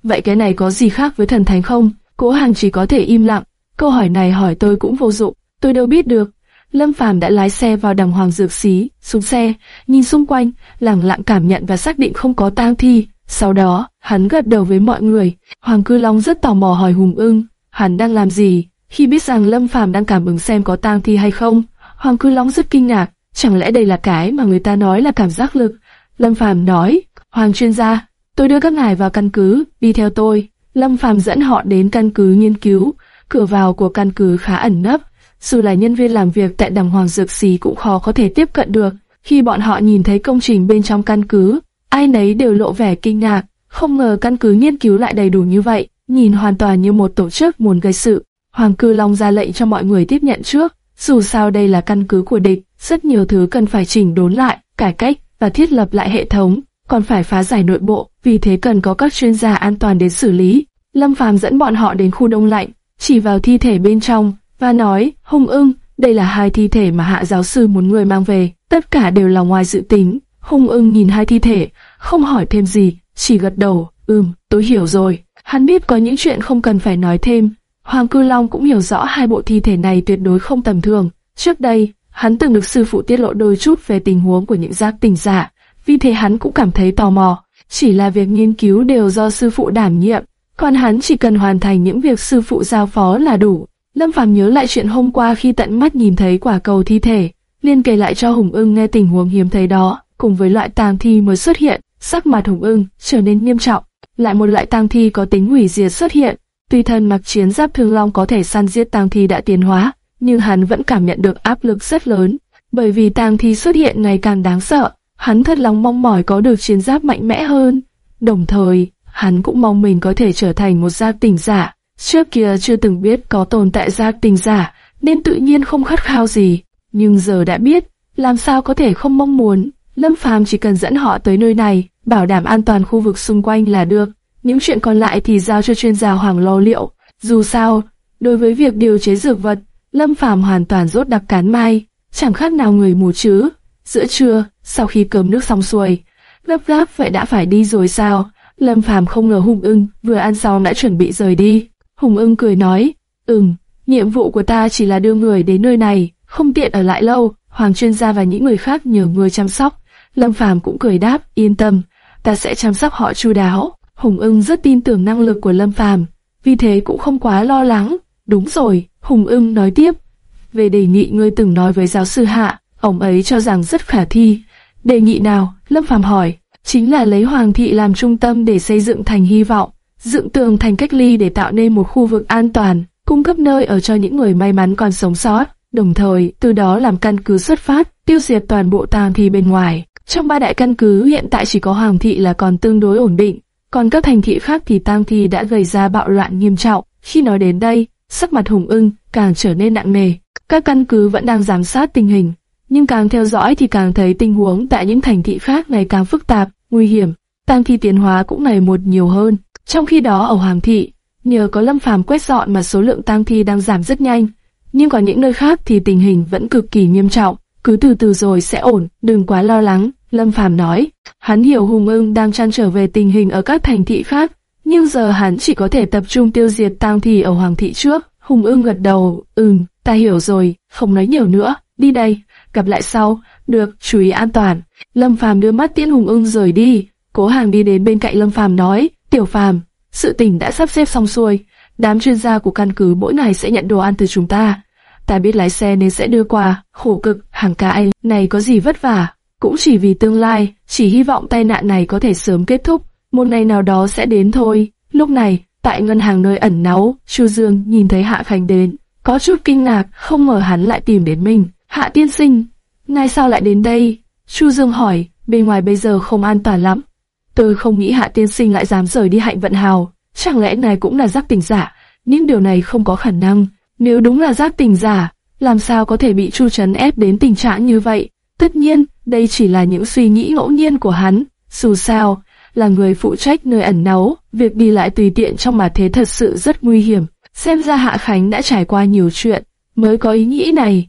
Vậy cái này có gì khác với thần thánh không? Cố Hàng chỉ có thể im lặng. Câu hỏi này hỏi tôi cũng vô dụng, tôi đâu biết được. Lâm Phàm đã lái xe vào đằng hoàng dược xí, xuống xe, nhìn xung quanh, lặng lặng cảm nhận và xác định không có tang thi. Sau đó, hắn gật đầu với mọi người. Hoàng Cư Long rất tò mò hỏi Hùng Ưng, hắn đang làm gì? Khi biết rằng Lâm Phàm đang cảm ứng xem có tang thi hay không, Hoàng Cư Long rất kinh ngạc, chẳng lẽ đây là cái mà người ta nói là cảm giác lực? Lâm Phàm nói, Hoàng chuyên gia, tôi đưa các ngài vào căn cứ, đi theo tôi. Lâm Phàm dẫn họ đến căn cứ nghiên cứu, cửa vào của căn cứ khá ẩn nấp, dù là nhân viên làm việc tại đầm Hoàng Dược Xì cũng khó có thể tiếp cận được. Khi bọn họ nhìn thấy công trình bên trong căn cứ, ai nấy đều lộ vẻ kinh ngạc, không ngờ căn cứ nghiên cứu lại đầy đủ như vậy, nhìn hoàn toàn như một tổ chức muốn gây sự. Hoàng Cư Long ra lệnh cho mọi người tiếp nhận trước, dù sao đây là căn cứ của địch, rất nhiều thứ cần phải chỉnh đốn lại, cải cách và thiết lập lại hệ thống, còn phải phá giải nội bộ, vì thế cần có các chuyên gia an toàn đến xử lý. Lâm Phàm dẫn bọn họ đến khu đông lạnh, chỉ vào thi thể bên trong và nói, Hùng ưng, đây là hai thi thể mà hạ giáo sư muốn người mang về, tất cả đều là ngoài dự tính. Hùng ưng nhìn hai thi thể, không hỏi thêm gì, chỉ gật đầu, ừm, tôi hiểu rồi. Hắn biết có những chuyện không cần phải nói thêm. Hoàng Cư Long cũng hiểu rõ hai bộ thi thể này tuyệt đối không tầm thường. Trước đây, hắn từng được sư phụ tiết lộ đôi chút về tình huống của những giác tỉnh giả, vì thế hắn cũng cảm thấy tò mò. Chỉ là việc nghiên cứu đều do sư phụ đảm nhiệm, còn hắn chỉ cần hoàn thành những việc sư phụ giao phó là đủ. Lâm Phàm nhớ lại chuyện hôm qua khi tận mắt nhìn thấy quả cầu thi thể, liên kể lại cho Hùng Ưng nghe tình huống hiếm thấy đó, cùng với loại tang thi mới xuất hiện, sắc mặt Hùng Ưng trở nên nghiêm trọng. Lại một loại tang thi có tính hủy diệt xuất hiện, tuy thân mặc chiến giáp thương long có thể săn giết tang thi đã tiến hóa, nhưng hắn vẫn cảm nhận được áp lực rất lớn, bởi vì tang thi xuất hiện ngày càng đáng sợ. Hắn thật lòng mong mỏi có được chiến giáp mạnh mẽ hơn. Đồng thời, hắn cũng mong mình có thể trở thành một gia tình giả. Trước kia chưa từng biết có tồn tại gia tình giả, nên tự nhiên không khát khao gì. Nhưng giờ đã biết, làm sao có thể không mong muốn. Lâm Phàm chỉ cần dẫn họ tới nơi này, bảo đảm an toàn khu vực xung quanh là được. Những chuyện còn lại thì giao cho chuyên gia Hoàng lo liệu. Dù sao, đối với việc điều chế dược vật, Lâm Phàm hoàn toàn rốt đặc cán mai, chẳng khác nào người mù chứ. Giữa trưa, sau khi cơm nước xong xuôi, lấp láp vậy đã phải đi rồi sao? Lâm Phàm không ngờ Hùng Ưng vừa ăn xong đã chuẩn bị rời đi. Hùng Ưng cười nói, ừm, nhiệm vụ của ta chỉ là đưa người đến nơi này, không tiện ở lại lâu. Hoàng chuyên gia và những người khác nhờ người chăm sóc. Lâm Phàm cũng cười đáp, yên tâm, ta sẽ chăm sóc họ chu đáo. Hùng Ưng rất tin tưởng năng lực của Lâm Phàm, vì thế cũng không quá lo lắng. Đúng rồi, Hùng Ưng nói tiếp, về đề nghị ngươi từng nói với giáo sư Hạ, ông ấy cho rằng rất khả thi. Đề nghị nào? Lâm Phàm hỏi. Chính là lấy Hoàng thị làm trung tâm để xây dựng thành hy vọng, dựng tường thành cách ly để tạo nên một khu vực an toàn, cung cấp nơi ở cho những người may mắn còn sống sót, đồng thời từ đó làm căn cứ xuất phát, tiêu diệt toàn bộ tang thi bên ngoài. Trong ba đại căn cứ hiện tại chỉ có Hoàng thị là còn tương đối ổn định, còn các thành thị khác thì tang thi đã gây ra bạo loạn nghiêm trọng. Khi nói đến đây, sắc mặt Hùng Ưng càng trở nên nặng nề. Các căn cứ vẫn đang giám sát tình hình, nhưng càng theo dõi thì càng thấy tình huống tại những thành thị khác ngày càng phức tạp, nguy hiểm. Tang thi tiến hóa cũng ngày một nhiều hơn. Trong khi đó ở Hoàng thị, nhờ có Lâm Phàm quét dọn mà số lượng tang thi đang giảm rất nhanh, nhưng còn những nơi khác thì tình hình vẫn cực kỳ nghiêm trọng. Cứ từ từ rồi sẽ ổn, đừng quá lo lắng. Lâm Phàm nói, hắn hiểu Hùng Ưng đang chăn trở về tình hình ở các thành thị khác, nhưng giờ hắn chỉ có thể tập trung tiêu diệt tang Thị ở Hoàng thị trước. Hùng Ưng gật đầu, ừm, ta hiểu rồi, không nói nhiều nữa, đi đây, gặp lại sau, được, chú ý an toàn. Lâm Phàm đưa mắt tiễn Hùng Ưng rời đi, Cố Hàng đi đến bên cạnh Lâm Phàm nói, Tiểu Phàm, sự tình đã sắp xếp xong xuôi, đám chuyên gia của căn cứ mỗi ngày sẽ nhận đồ ăn từ chúng ta. Ta biết lái xe nên sẽ đưa qua, khổ cực, hàng ca anh, này có gì vất vả, cũng chỉ vì tương lai, chỉ hy vọng tai nạn này có thể sớm kết thúc, một ngày nào đó sẽ đến thôi. Lúc này, tại ngân hàng nơi ẩn náu, Chu Dương nhìn thấy Hạ Khánh đến, có chút kinh ngạc, không ngờ hắn lại tìm đến mình. Hạ tiên sinh, ngài sao lại đến đây? Chu Dương hỏi, bên ngoài bây giờ không an toàn lắm. Tôi không nghĩ Hạ tiên sinh lại dám rời đi hạnh vận hào, chẳng lẽ này cũng là giác tình giả? Nhưng điều này không có khả năng. Nếu đúng là giác tình giả, làm sao có thể bị Chu Trấn ép đến tình trạng như vậy? Tất nhiên, đây chỉ là những suy nghĩ ngẫu nhiên của hắn. Dù sao, là người phụ trách nơi ẩn náu, việc đi lại tùy tiện trong mà thế thật sự rất nguy hiểm. Xem ra Hạ Khánh đã trải qua nhiều chuyện, mới có ý nghĩ này.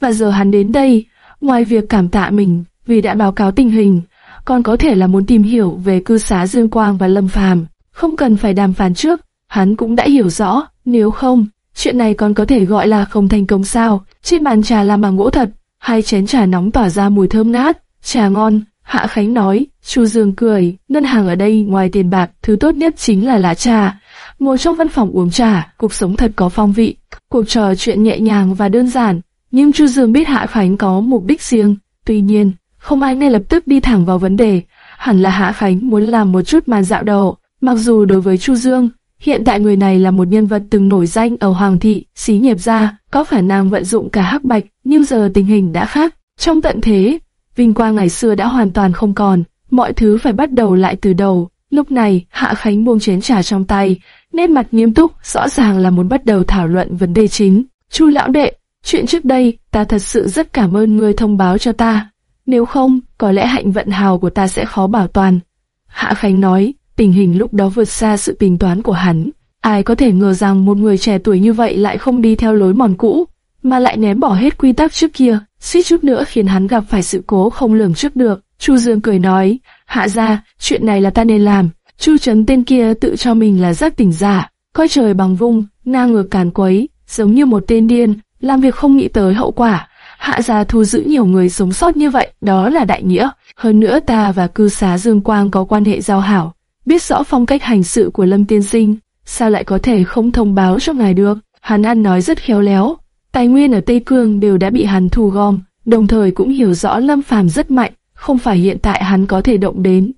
Và giờ hắn đến đây, ngoài việc cảm tạ mình vì đã báo cáo tình hình, còn có thể là muốn tìm hiểu về cư xá Dương Quang và Lâm Phàm. Không cần phải đàm phán trước, hắn cũng đã hiểu rõ, nếu không, chuyện này còn có thể gọi là không thành công sao. Trên bàn trà là bằng gỗ thật, hai chén trà nóng tỏa ra mùi thơm nát, trà ngon. Hạ Khánh nói, Chu Dương cười, ngân hàng ở đây ngoài tiền bạc, thứ tốt nhất chính là lá trà. ngồi trong văn phòng uống trà, cuộc sống thật có phong vị. Cuộc trò chuyện nhẹ nhàng và đơn giản, nhưng Chu Dương biết Hạ Khánh có mục đích riêng. Tuy nhiên, không ai ngay lập tức đi thẳng vào vấn đề. Hẳn là Hạ Khánh muốn làm một chút màn dạo đầu. Mặc dù đối với Chu Dương, hiện tại người này là một nhân vật từng nổi danh ở Hoàng thị, xí nghiệp gia, có khả năng vận dụng cả hắc bạch, nhưng giờ tình hình đã khác. Trong tận thế, vinh quang ngày xưa đã hoàn toàn không còn, mọi thứ phải bắt đầu lại từ đầu. Lúc này, Hạ Khánh buông chén trà trong tay, nét mặt nghiêm túc, rõ ràng là muốn bắt đầu thảo luận vấn đề chính. Chu lão đệ, chuyện trước đây, ta thật sự rất cảm ơn ngươi thông báo cho ta. Nếu không, có lẽ hạnh vận hào của ta sẽ khó bảo toàn. Hạ Khánh nói, tình hình lúc đó vượt xa sự tính toán của hắn. Ai có thể ngờ rằng một người trẻ tuổi như vậy lại không đi theo lối mòn cũ, mà lại ném bỏ hết quy tắc trước kia, suýt chút nữa khiến hắn gặp phải sự cố không lường trước được. Chu Dương cười nói, hạ ra, chuyện này là ta nên làm. Chu Trấn tên kia tự cho mình là giác tỉnh giả, coi trời bằng vung, ngang ngược càn quấy, giống như một tên điên, làm việc không nghĩ tới hậu quả. Hạ gia thu giữ nhiều người sống sót như vậy, đó là đại nghĩa. Hơn nữa ta và cư xá Dương Quang có quan hệ giao hảo, biết rõ phong cách hành sự của Lâm Tiên Sinh, sao lại có thể không thông báo cho ngài được? Hắn ăn nói rất khéo léo, tài nguyên ở Tây Cương đều đã bị hắn thu gom, đồng thời cũng hiểu rõ Lâm Phàm rất mạnh, không phải hiện tại hắn có thể động đến.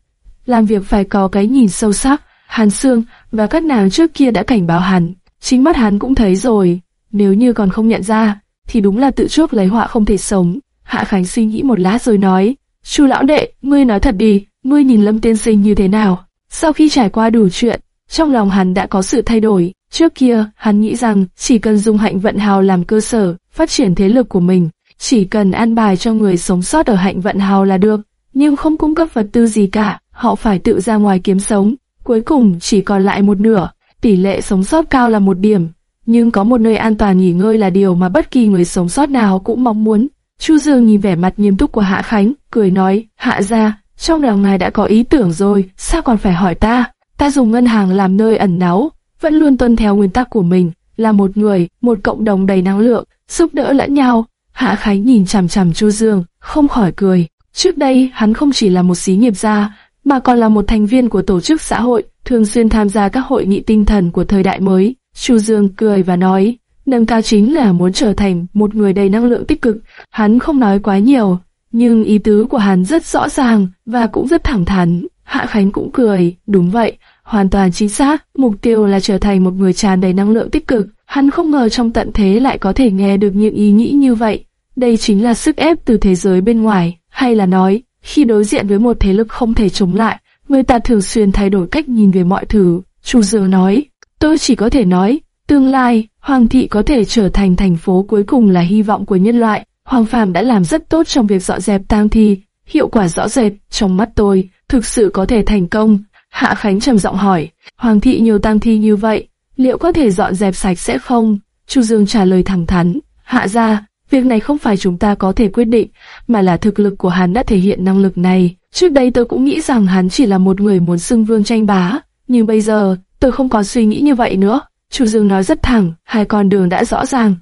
Làm việc phải có cái nhìn sâu sắc, Hàn Sương và các nàng trước kia đã cảnh báo hắn, chính mắt hắn cũng thấy rồi, nếu như còn không nhận ra, thì đúng là tự chuốc lấy họa không thể sống. Hạ Khánh suy nghĩ một lát rồi nói, Chu lão đệ, ngươi nói thật đi, ngươi nhìn Lâm Tiên Sinh như thế nào? Sau khi trải qua đủ chuyện, trong lòng hắn đã có sự thay đổi. Trước kia, hắn nghĩ rằng chỉ cần dùng hạnh vận hào làm cơ sở, phát triển thế lực của mình, chỉ cần an bài cho người sống sót ở hạnh vận hào là được, nhưng không cung cấp vật tư gì cả, họ phải tự ra ngoài kiếm sống. Cuối cùng chỉ còn lại một nửa, tỷ lệ sống sót cao là một điểm, nhưng có một nơi an toàn nghỉ ngơi là điều mà bất kỳ người sống sót nào cũng mong muốn. Chu Dương nhìn vẻ mặt nghiêm túc của Hạ Khánh, cười nói, Hạ ra, trong lòng ngài đã có ý tưởng rồi, sao còn phải hỏi ta? Ta dùng ngân hàng làm nơi ẩn náu, vẫn luôn tuân theo nguyên tắc của mình, là một người, một cộng đồng đầy năng lượng, giúp đỡ lẫn nhau. Hạ Khánh nhìn chằm chằm Chu Dương, không khỏi cười. Trước đây, hắn không chỉ là một xí nghiệp gia, mà còn là một thành viên của tổ chức xã hội, thường xuyên tham gia các hội nghị tinh thần của thời đại mới. Chu Dương cười và nói, nâng cao chính là muốn trở thành một người đầy năng lượng tích cực. Hắn không nói quá nhiều, nhưng ý tứ của hắn rất rõ ràng và cũng rất thẳng thắn. Hạ Khánh cũng cười, đúng vậy, hoàn toàn chính xác, mục tiêu là trở thành một người tràn đầy năng lượng tích cực. Hắn không ngờ trong tận thế lại có thể nghe được những ý nghĩ như vậy. Đây chính là sức ép từ thế giới bên ngoài, hay là nói, khi đối diện với một thế lực không thể chống lại, người ta thường xuyên thay đổi cách nhìn về mọi thứ. Chu Dừa nói, tôi chỉ có thể nói, tương lai, Hoàng thị có thể trở thành thành phố cuối cùng là hy vọng của nhân loại. Hoàng Phàm đã làm rất tốt trong việc dọn dẹp tang thi, hiệu quả rõ rệt, trong mắt tôi, thực sự có thể thành công. Hạ Khánh trầm giọng hỏi, Hoàng thị nhiều tang thi như vậy, liệu có thể dọn dẹp sạch sẽ không? Chu Dương trả lời thẳng thắn, hạ ra, việc này không phải chúng ta có thể quyết định, mà là thực lực của hắn đã thể hiện năng lực này. Trước đây tôi cũng nghĩ rằng hắn chỉ là một người muốn xưng vương tranh bá, nhưng bây giờ, tôi không có suy nghĩ như vậy nữa. Chu Dương nói rất thẳng, hai con đường đã rõ ràng,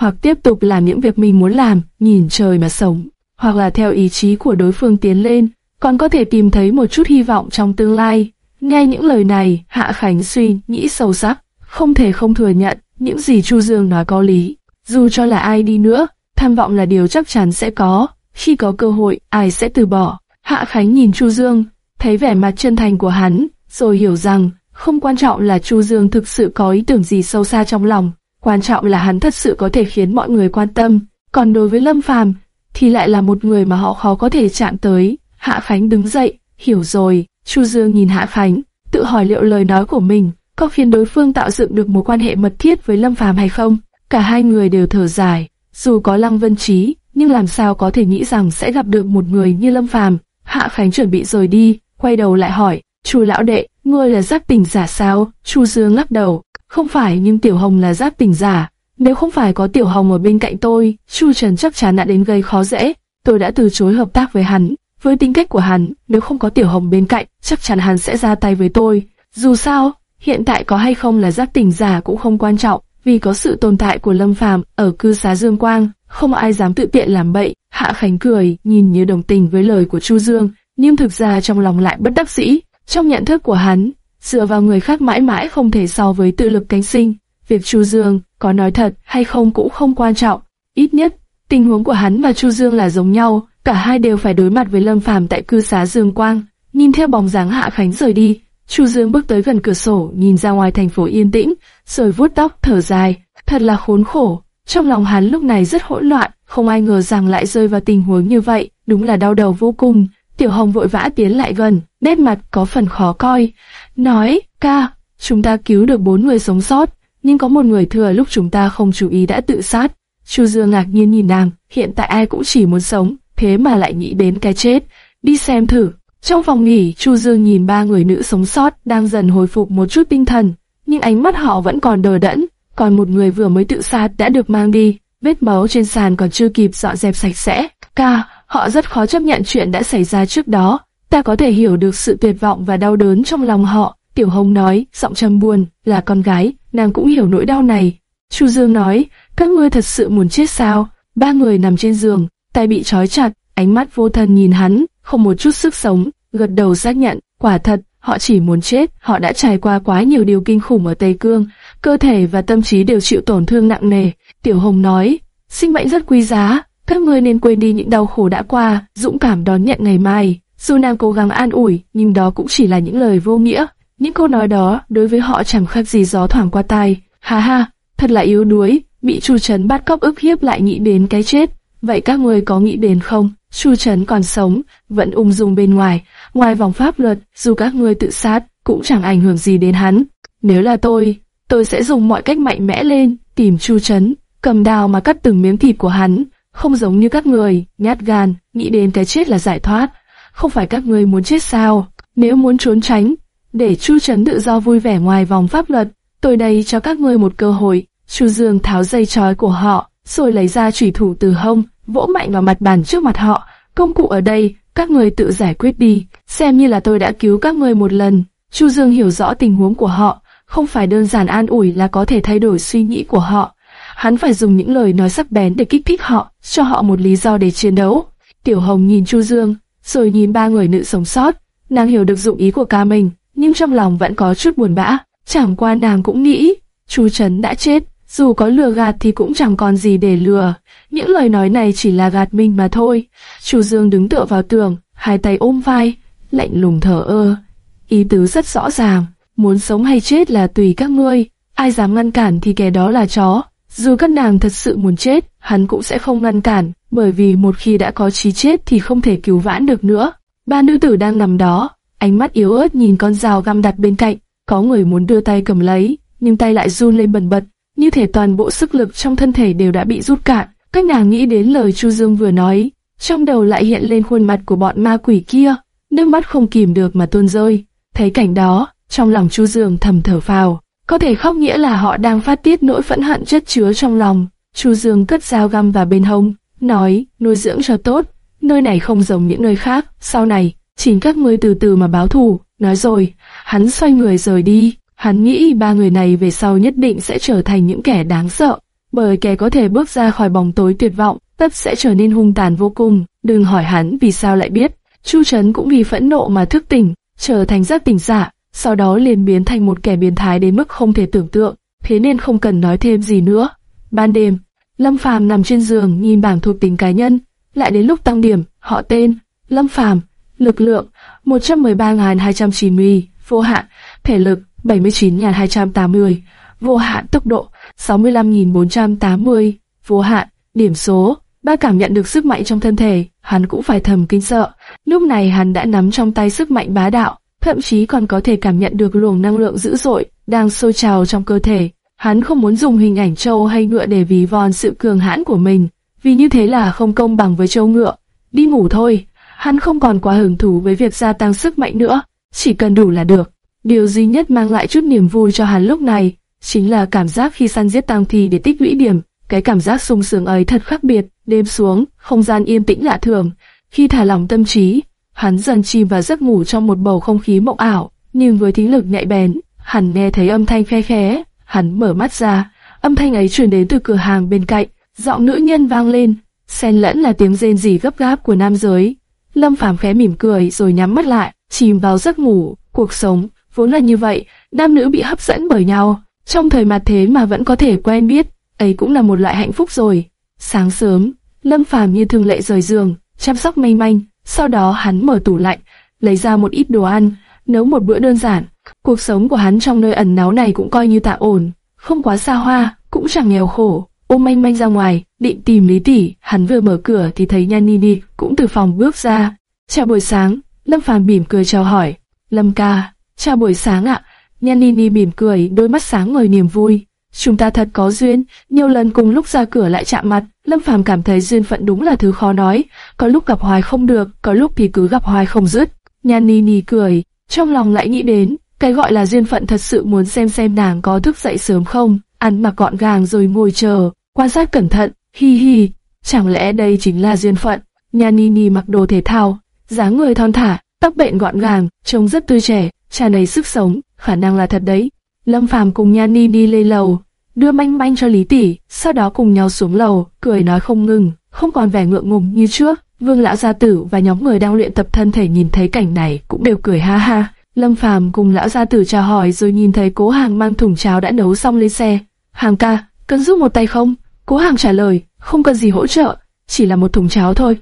hoặc tiếp tục làm những việc mình muốn làm, nhìn trời mà sống, hoặc là theo ý chí của đối phương tiến lên, còn có thể tìm thấy một chút hy vọng trong tương lai. Nghe những lời này, Hạ Khánh suy nghĩ sâu sắc, không thể không thừa nhận những gì Chu Dương nói có lý. Dù cho là ai đi nữa, tham vọng là điều chắc chắn sẽ có, khi có cơ hội, ai sẽ từ bỏ. Hạ Khánh nhìn Chu Dương, thấy vẻ mặt chân thành của hắn, rồi hiểu rằng không quan trọng là Chu Dương thực sự có ý tưởng gì sâu xa trong lòng, quan trọng là hắn thật sự có thể khiến mọi người quan tâm. Còn đối với Lâm Phàm, thì lại là một người mà họ khó có thể chạm tới. Hạ Khánh đứng dậy, hiểu rồi. Chu Dương nhìn Hạ Khánh, tự hỏi liệu lời nói của mình có khiến đối phương tạo dựng được một quan hệ mật thiết với Lâm Phàm hay không. Cả hai người đều thở dài, dù có Lăng Vân Trí, nhưng làm sao có thể nghĩ rằng sẽ gặp được một người như Lâm Phàm. Hạ Khánh chuẩn bị rời đi, quay đầu lại hỏi, Chu lão đệ, ngươi là giáp tình giả sao? Chu Dương lắc đầu, không phải nhưng Tiểu Hồng là giáp tình giả. Nếu không phải có Tiểu Hồng ở bên cạnh tôi, Chu Trần chắc chắn đã đến gây khó dễ. Tôi đã từ chối hợp tác với hắn. Với tính cách của hắn, nếu không có Tiểu Hồng bên cạnh, chắc chắn hắn sẽ ra tay với tôi. Dù sao, hiện tại có hay không là giáp tình giả cũng không quan trọng, vì có sự tồn tại của Lâm Phàm ở cư xá Dương Quang, không ai dám tự tiện làm bậy. Hạ Khánh cười, nhìn như đồng tình với lời của Chu Dương, nhưng thực ra trong lòng lại bất đắc dĩ. Trong nhận thức của hắn, dựa vào người khác mãi mãi không thể so với tự lực cánh sinh. Việc Chu Dương có nói thật hay không cũng không quan trọng, ít nhất tình huống của hắn và Chu Dương là giống nhau, cả hai đều phải đối mặt với Lâm Phàm tại cư xá Dương Quang. Nhìn theo bóng dáng Hạ Khánh rời đi, Chu Dương bước tới gần cửa sổ, nhìn ra ngoài thành phố yên tĩnh, rồi vuốt tóc thở dài, thật là khốn khổ. Trong lòng hắn lúc này rất hỗn loạn, không ai ngờ rằng lại rơi vào tình huống như vậy, đúng là đau đầu vô cùng. Tiểu Hồng vội vã tiến lại gần, nét mặt có phần khó coi, nói, ca, chúng ta cứu được bốn người sống sót, nhưng có một người thừa lúc chúng ta không chú ý đã tự sát. Chu Dương ngạc nhiên nhìn nàng, hiện tại ai cũng chỉ muốn sống, thế mà lại nghĩ đến cái chết. Đi xem thử. Trong phòng nghỉ, Chu Dương nhìn ba người nữ sống sót đang dần hồi phục một chút tinh thần, nhưng ánh mắt họ vẫn còn đờ đẫn. Còn một người vừa mới tự sát đã được mang đi, vết máu trên sàn còn chưa kịp dọn dẹp sạch sẽ. Ca, họ rất khó chấp nhận chuyện đã xảy ra trước đó. Ta có thể hiểu được sự tuyệt vọng và đau đớn trong lòng họ. Tiểu Hồng nói, giọng trầm buồn, là con gái, nàng cũng hiểu nỗi đau này. Chu Dương nói, các ngươi thật sự muốn chết sao? Ba người nằm trên giường, tay bị trói chặt, ánh mắt vô thần nhìn hắn, không một chút sức sống, gật đầu xác nhận, quả thật, họ chỉ muốn chết, họ đã trải qua quá nhiều điều kinh khủng ở Tây Cương, cơ thể và tâm trí đều chịu tổn thương nặng nề. Tiểu Hồng nói, sinh mệnh rất quý giá, các ngươi nên quên đi những đau khổ đã qua, dũng cảm đón nhận ngày mai. Dù nàng cố gắng an ủi, nhưng đó cũng chỉ là những lời vô nghĩa. Những câu nói đó đối với họ chẳng khác gì gió thoảng qua tai. Ha ha, thật là yếu đuối, bị Chu Trấn bắt cóc ức hiếp lại nghĩ đến cái chết. Vậy các ngươi có nghĩ đến không? Chu Trấn còn sống, vẫn ung dung bên ngoài, ngoài vòng pháp luật, dù các ngươi tự sát, cũng chẳng ảnh hưởng gì đến hắn. Nếu là tôi, tôi sẽ dùng mọi cách mạnh mẽ lên, tìm Chu Trấn, cầm đào mà cắt từng miếng thịt của hắn, không giống như các người, nhát gan, nghĩ đến cái chết là giải thoát. Không phải các người muốn chết sao? Nếu muốn trốn tránh, để Chu Trấn tự do vui vẻ ngoài vòng pháp luật, tôi đây cho các ngươi một cơ hội. Chu Dương tháo dây trói của họ, rồi lấy ra chủy thủ từ hông, vỗ mạnh vào mặt bàn trước mặt họ. Công cụ ở đây, các người tự giải quyết đi, xem như là tôi đã cứu các người một lần. Chu Dương hiểu rõ tình huống của họ, không phải đơn giản an ủi là có thể thay đổi suy nghĩ của họ. Hắn phải dùng những lời nói sắc bén để kích thích họ, cho họ một lý do để chiến đấu. Tiểu Hồng nhìn Chu Dương, rồi nhìn ba người nữ sống sót. Nàng hiểu được dụng ý của ca mình, nhưng trong lòng vẫn có chút buồn bã. Chẳng qua nàng cũng nghĩ, Chu Trấn đã chết, dù có lừa gạt thì cũng chẳng còn gì để lừa. Những lời nói này chỉ là gạt mình mà thôi. Chu Dương đứng tựa vào tường, hai tay ôm vai, lạnh lùng thở ơ. Ý tứ rất rõ ràng, muốn sống hay chết là tùy các ngươi, ai dám ngăn cản thì kẻ đó là chó. Dù các nàng thật sự muốn chết, hắn cũng sẽ không ngăn cản, bởi vì một khi đã có chí chết thì không thể cứu vãn được nữa. Ba nữ tử đang nằm đó, ánh mắt yếu ớt nhìn con dao găm đặt bên cạnh, có người muốn đưa tay cầm lấy, nhưng tay lại run lên bần bật, như thể toàn bộ sức lực trong thân thể đều đã bị rút cạn. Các nàng nghĩ đến lời Chu Dương vừa nói, trong đầu lại hiện lên khuôn mặt của bọn ma quỷ kia, nước mắt không kìm được mà tuôn rơi. Thấy cảnh đó, trong lòng Chu Dương thầm thở phào, có thể khóc nghĩa là họ đang phát tiết nỗi phẫn hận chất chứa trong lòng. Chu Dương cất dao găm vào bên hông, nói, nuôi dưỡng cho tốt, nơi này không giống những nơi khác, sau này, chính các ngươi từ từ mà báo thù. Nói rồi, hắn xoay người rời đi. Hắn nghĩ ba người này về sau nhất định sẽ trở thành những kẻ đáng sợ, bởi kẻ có thể bước ra khỏi bóng tối tuyệt vọng, tất sẽ trở nên hung tàn vô cùng. Đừng hỏi hắn vì sao lại biết. Chu Trấn cũng vì phẫn nộ mà thức tỉnh, trở thành giác tỉnh giả, sau đó liền biến thành một kẻ biến thái đến mức không thể tưởng tượng, thế nên không cần nói thêm gì nữa. Ban đêm, Lâm Phàm nằm trên giường nhìn bảng thuộc tính cá nhân, lại đến lúc tăng điểm, họ tên, Lâm Phàm, lực lượng 113.290, vô hạn, thể lực 79.280, vô hạn tốc độ 65.480, vô hạn, điểm số. Ba cảm nhận được sức mạnh trong thân thể, hắn cũng phải thầm kinh sợ. Lúc này hắn đã nắm trong tay sức mạnh bá đạo, thậm chí còn có thể cảm nhận được luồng năng lượng dữ dội đang sôi trào trong cơ thể. Hắn không muốn dùng hình ảnh trâu hay ngựa để ví von sự cường hãn của mình, vì như thế là không công bằng với trâu ngựa. Đi ngủ thôi, hắn không còn quá hứng thú với việc gia tăng sức mạnh nữa, chỉ cần đủ là được. Điều duy nhất mang lại chút niềm vui cho hắn lúc này, chính là cảm giác khi săn giết tang thi để tích lũy điểm. Cái cảm giác sung sướng ấy thật khác biệt, đêm xuống, không gian yên tĩnh lạ thường. Khi thả lỏng tâm trí, hắn dần chìm vào giấc ngủ trong một bầu không khí mộng ảo, nhưng với thính lực nhạy bén, hắn nghe thấy âm thanh khe khẽ, hắn mở mắt ra, âm thanh ấy truyền đến từ cửa hàng bên cạnh, giọng nữ nhân vang lên, xen lẫn là tiếng rên rỉ gấp gáp của nam giới. Lâm Phàm khẽ mỉm cười rồi nhắm mắt lại, chìm vào giấc ngủ, cuộc sống vốn là như vậy, nam nữ bị hấp dẫn bởi nhau, trong thời mặt thế mà vẫn có thể quen biết, ấy cũng là một loại hạnh phúc rồi. Sáng sớm, Lâm Phàm như thường lệ rời giường, chăm sóc manh manh, sau đó hắn mở tủ lạnh, lấy ra một ít đồ ăn, nấu một bữa đơn giản. Cuộc sống của hắn trong nơi ẩn náu này cũng coi như tạm ổn, không quá xa hoa, cũng chẳng nghèo khổ. Ôm manh manh ra ngoài, định tìm Lý Tỷ, hắn vừa mở cửa thì thấy Nhan Nini cũng từ phòng bước ra. Chào buổi sáng, Lâm Phàm mỉm cười chào hỏi. Lâm ca, chào buổi sáng ạ. Nhan Nini mỉm cười, đôi mắt sáng ngời niềm vui. Chúng ta thật có duyên, nhiều lần cùng lúc ra cửa lại chạm mặt, Lâm Phàm cảm thấy duyên phận đúng là thứ khó nói, có lúc gặp hoài không được, có lúc thì cứ gặp hoài không dứt. Nhan Nini cười, trong lòng lại nghĩ đến, cái gọi là duyên phận thật sự muốn xem xem nàng có thức dậy sớm không, ăn mặc gọn gàng rồi ngồi chờ, quan sát cẩn thận, hi hi, chẳng lẽ đây chính là duyên phận? Nhan Nini mặc đồ thể thao, dáng người thon thả, tóc bệnh gọn gàng, trông rất tươi trẻ, tràn đầy sức sống, khả năng là thật đấy. Lâm Phàm cùng Nhan Nini lên lầu, đưa manh manh cho Lý Tỷ, sau đó cùng nhau xuống lầu, cười nói không ngừng, không còn vẻ ngượng ngùng như trước. Vương lão gia tử và nhóm người đang luyện tập thân thể nhìn thấy cảnh này cũng đều cười ha ha. Lâm Phàm cùng lão gia tử chào hỏi rồi nhìn thấy Cố Hàng mang thùng cháo đã nấu xong lên xe. Hàng ca, cần giúp một tay không? Cố Hàng trả lời, không cần gì hỗ trợ, chỉ là một thùng cháo thôi.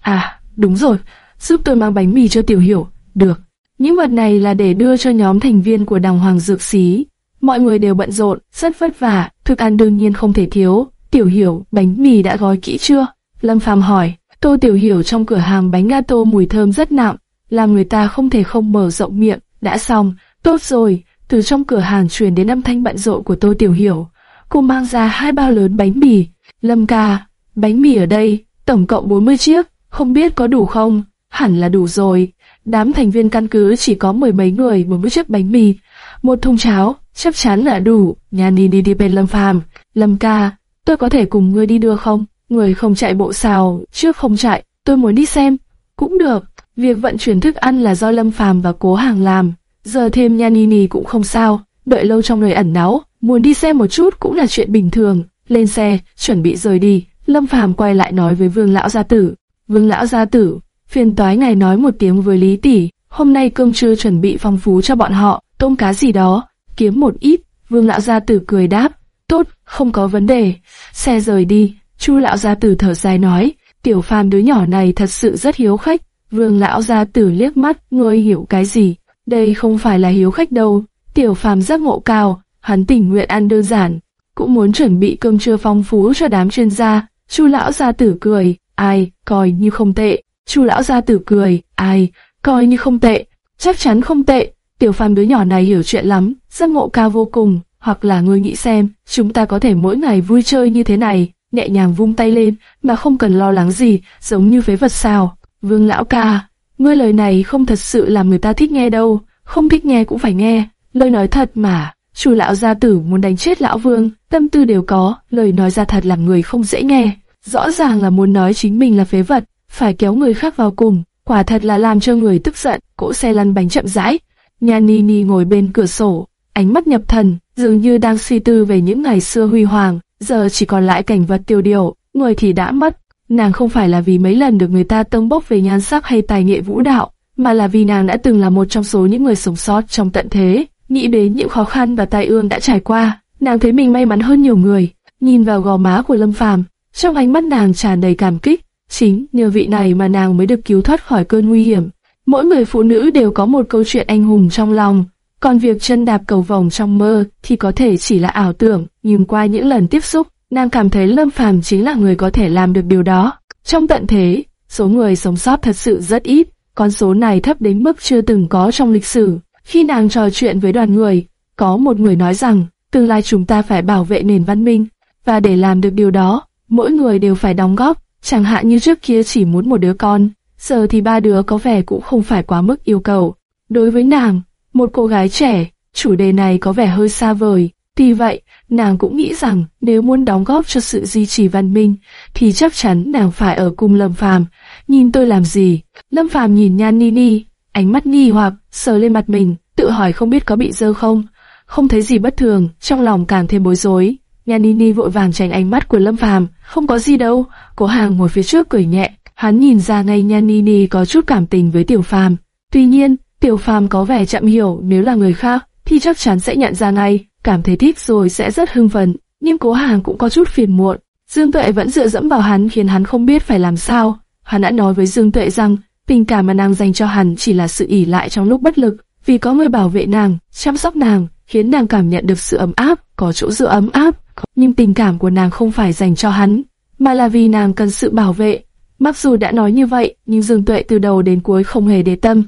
À, đúng rồi, giúp tôi mang bánh mì cho Tiểu Hiểu. Được. Những vật này là để đưa cho nhóm thành viên của đàng hoàng dược xí. Mọi người đều bận rộn, rất vất vả, thức ăn đương nhiên không thể thiếu. Tiểu Hiểu, bánh mì đã gói kỹ chưa? Lâm Phàm hỏi. Tô Tiểu Hiểu trong cửa hàng bánh gato mùi thơm rất nặng, làm người ta không thể không mở rộng miệng. Đã xong, tốt rồi. Từ trong cửa hàng truyền đến âm thanh bận rộn của Tô Tiểu Hiểu. Cô mang ra hai bao lớn bánh mì. Lâm ca, bánh mì ở đây, tổng cộng 40 chiếc, không biết có đủ không? Hẳn là đủ rồi. Đám thành viên căn cứ chỉ có mười mấy người 40 chiếc bánh mì. Một thùng cháo, chắc chắn là đủ. Nhà Nini đi đi bên Lâm Phàm. Lâm ca, tôi có thể cùng ngươi đi đưa không? Người không chạy bộ xào, trước không chạy, tôi muốn đi xem. Cũng được, việc vận chuyển thức ăn là do Lâm Phàm và Cố Hàng làm. Giờ thêm Nhanini cũng không sao, đợi lâu trong nơi ẩn náu, muốn đi xem một chút cũng là chuyện bình thường. Lên xe, chuẩn bị rời đi, Lâm Phàm quay lại nói với Vương Lão Gia Tử. Vương Lão Gia Tử, phiền toái ngài nói một tiếng với Lý Tỷ, hôm nay cơm trưa chuẩn bị phong phú cho bọn họ, tôm cá gì đó, kiếm một ít. Vương Lão Gia Tử cười đáp, tốt, không có vấn đề. Xe rời đi, Chu lão gia tử thở dài nói, tiểu phàm đứa nhỏ này thật sự rất hiếu khách. Vương lão gia tử liếc mắt, ngươi hiểu cái gì? Đây không phải là hiếu khách đâu. Tiểu phàm giác ngộ cao, hắn tình nguyện ăn đơn giản, cũng muốn chuẩn bị cơm trưa phong phú cho đám chuyên gia. Chu lão gia tử cười, ai, coi như không tệ. Chu lão gia tử cười, ai, coi như không tệ. Chắc chắn không tệ. Tiểu phàm đứa nhỏ này hiểu chuyện lắm, giác ngộ cao vô cùng. Hoặc là ngươi nghĩ xem, chúng ta có thể mỗi ngày vui chơi như thế này, nhẹ nhàng vung tay lên, mà không cần lo lắng gì, giống như phế vật sao. Vương lão ca, ngươi lời này không thật sự làm người ta thích nghe đâu, không thích nghe cũng phải nghe, lời nói thật mà. chủ lão gia tử muốn đánh chết lão vương, tâm tư đều có, lời nói ra thật làm người không dễ nghe. Rõ ràng là muốn nói chính mình là phế vật, phải kéo người khác vào cùng, quả thật là làm cho người tức giận. Cỗ xe lăn bánh chậm rãi, Nha Nini ngồi bên cửa sổ, ánh mắt nhập thần, dường như đang suy tư về những ngày xưa huy hoàng giờ chỉ còn lại cảnh vật tiêu điều, người thì đã mất. Nàng không phải là vì mấy lần được người ta tâng bốc về nhan sắc hay tài nghệ vũ đạo, mà là vì nàng đã từng là một trong số những người sống sót trong tận thế. Nghĩ đến những khó khăn và tai ương đã trải qua, nàng thấy mình may mắn hơn nhiều người. Nhìn vào gò má của Lâm Phàm, trong ánh mắt nàng tràn đầy cảm kích. Chính nhờ vị này mà nàng mới được cứu thoát khỏi cơn nguy hiểm. Mỗi người phụ nữ đều có một câu chuyện anh hùng trong lòng, còn việc chân đạp cầu vòng trong mơ thì có thể chỉ là ảo tưởng, nhưng qua những lần tiếp xúc, nàng cảm thấy Lâm Phàm chính là người có thể làm được điều đó. Trong tận thế, số người sống sót thật sự rất ít, con số này thấp đến mức chưa từng có trong lịch sử. Khi nàng trò chuyện với đoàn người, có một người nói rằng, tương lai chúng ta phải bảo vệ nền văn minh, và để làm được điều đó, mỗi người đều phải đóng góp, chẳng hạn như trước kia chỉ muốn một đứa con, giờ thì ba đứa có vẻ cũng không phải quá mức yêu cầu. Đối với nàng, một cô gái trẻ, chủ đề này có vẻ hơi xa vời. Tuy vậy, nàng cũng nghĩ rằng nếu muốn đóng góp cho sự duy trì văn minh, thì chắc chắn nàng phải ở cùng Lâm Phàm. Nhìn tôi làm gì? Lâm Phàm nhìn Nhan Nini, ánh mắt nghi hoặc, sờ lên mặt mình, tự hỏi không biết có bị dơ không. Không thấy gì bất thường, trong lòng càng thêm bối rối. Nhan Nini vội vàng tránh ánh mắt của Lâm Phàm, không có gì đâu. Cố Hàng ngồi phía trước cười nhẹ, hắn nhìn ra ngay Nhan Nini có chút cảm tình với Tiểu Phàm. Tuy nhiên, Tiểu Phàm có vẻ chậm hiểu, nếu là người khác thì chắc chắn sẽ nhận ra ngay, cảm thấy thích rồi sẽ rất hưng phấn. Nhưng Cố Hàng cũng có chút phiền muộn. Dương Tuệ vẫn dựa dẫm vào hắn khiến hắn không biết phải làm sao. Hắn đã nói với Dương Tuệ rằng tình cảm mà nàng dành cho hắn chỉ là sự ỉ lại trong lúc bất lực, vì có người bảo vệ nàng, chăm sóc nàng, khiến nàng cảm nhận được sự ấm áp, có chỗ dựa ấm áp. Nhưng tình cảm của nàng không phải dành cho hắn, mà là vì nàng cần sự bảo vệ. Mặc dù đã nói như vậy, nhưng Dương Tuệ từ đầu đến cuối không hề để tâm.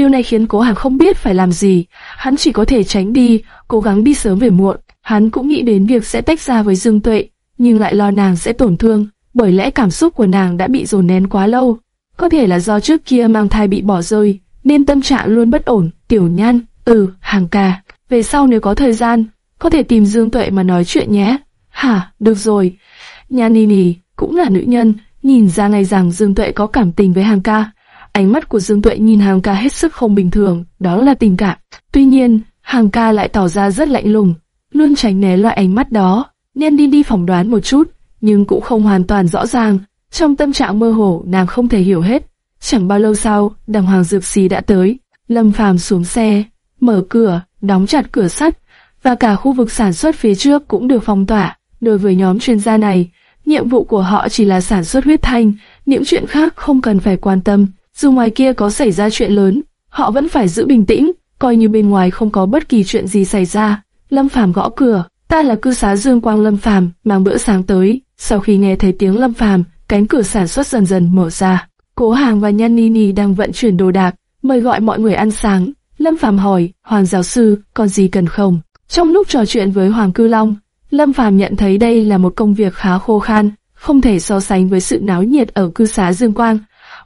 Điều này khiến Cố Hàng không biết phải làm gì, hắn chỉ có thể tránh đi, cố gắng đi sớm về muộn. Hắn cũng nghĩ đến việc sẽ tách ra với Dương Tuệ, nhưng lại lo nàng sẽ tổn thương, bởi lẽ cảm xúc của nàng đã bị dồn nén quá lâu. Có thể là do trước kia mang thai bị bỏ rơi, nên tâm trạng luôn bất ổn. Tiểu Nhan, ừ, hàng ca, về sau nếu có thời gian, có thể tìm Dương Tuệ mà nói chuyện nhé. Hả, được rồi. Nhan Nini cũng là nữ nhân, nhìn ra ngay rằng Dương Tuệ có cảm tình với hàng ca. Ánh mắt của Dương Tuệ nhìn hàng ca hết sức không bình thường, đó là tình cảm. Tuy nhiên, hàng ca lại tỏ ra rất lạnh lùng, luôn tránh né loại ánh mắt đó. Nên đi đi phỏng đoán một chút, nhưng cũng không hoàn toàn rõ ràng. Trong tâm trạng mơ hồ, nàng không thể hiểu hết. Chẳng bao lâu sau, đằng hoàng dược xí đã tới. Lâm Phàm xuống xe, mở cửa, đóng chặt cửa sắt, và cả khu vực sản xuất phía trước cũng được phong tỏa. Đối với nhóm chuyên gia này, nhiệm vụ của họ chỉ là sản xuất huyết thanh, những chuyện khác không cần phải quan tâm. Dù ngoài kia có xảy ra chuyện lớn, họ vẫn phải giữ bình tĩnh, coi như bên ngoài không có bất kỳ chuyện gì xảy ra. Lâm Phàm gõ cửa, ta là cư xá Dương Quang Lâm Phàm, mang bữa sáng tới. Sau khi nghe thấy tiếng Lâm Phàm, cánh cửa sản xuất dần dần mở ra. Cố Hàng và Nhan Nini đang vận chuyển đồ đạc, mời gọi mọi người ăn sáng. Lâm Phàm hỏi, Hoàng giáo sư, còn gì cần không? Trong lúc trò chuyện với Hoàng Cư Long, Lâm Phàm nhận thấy đây là một công việc khá khô khan, không thể so sánh với sự náo nhiệt ở cư xá Dương Quang.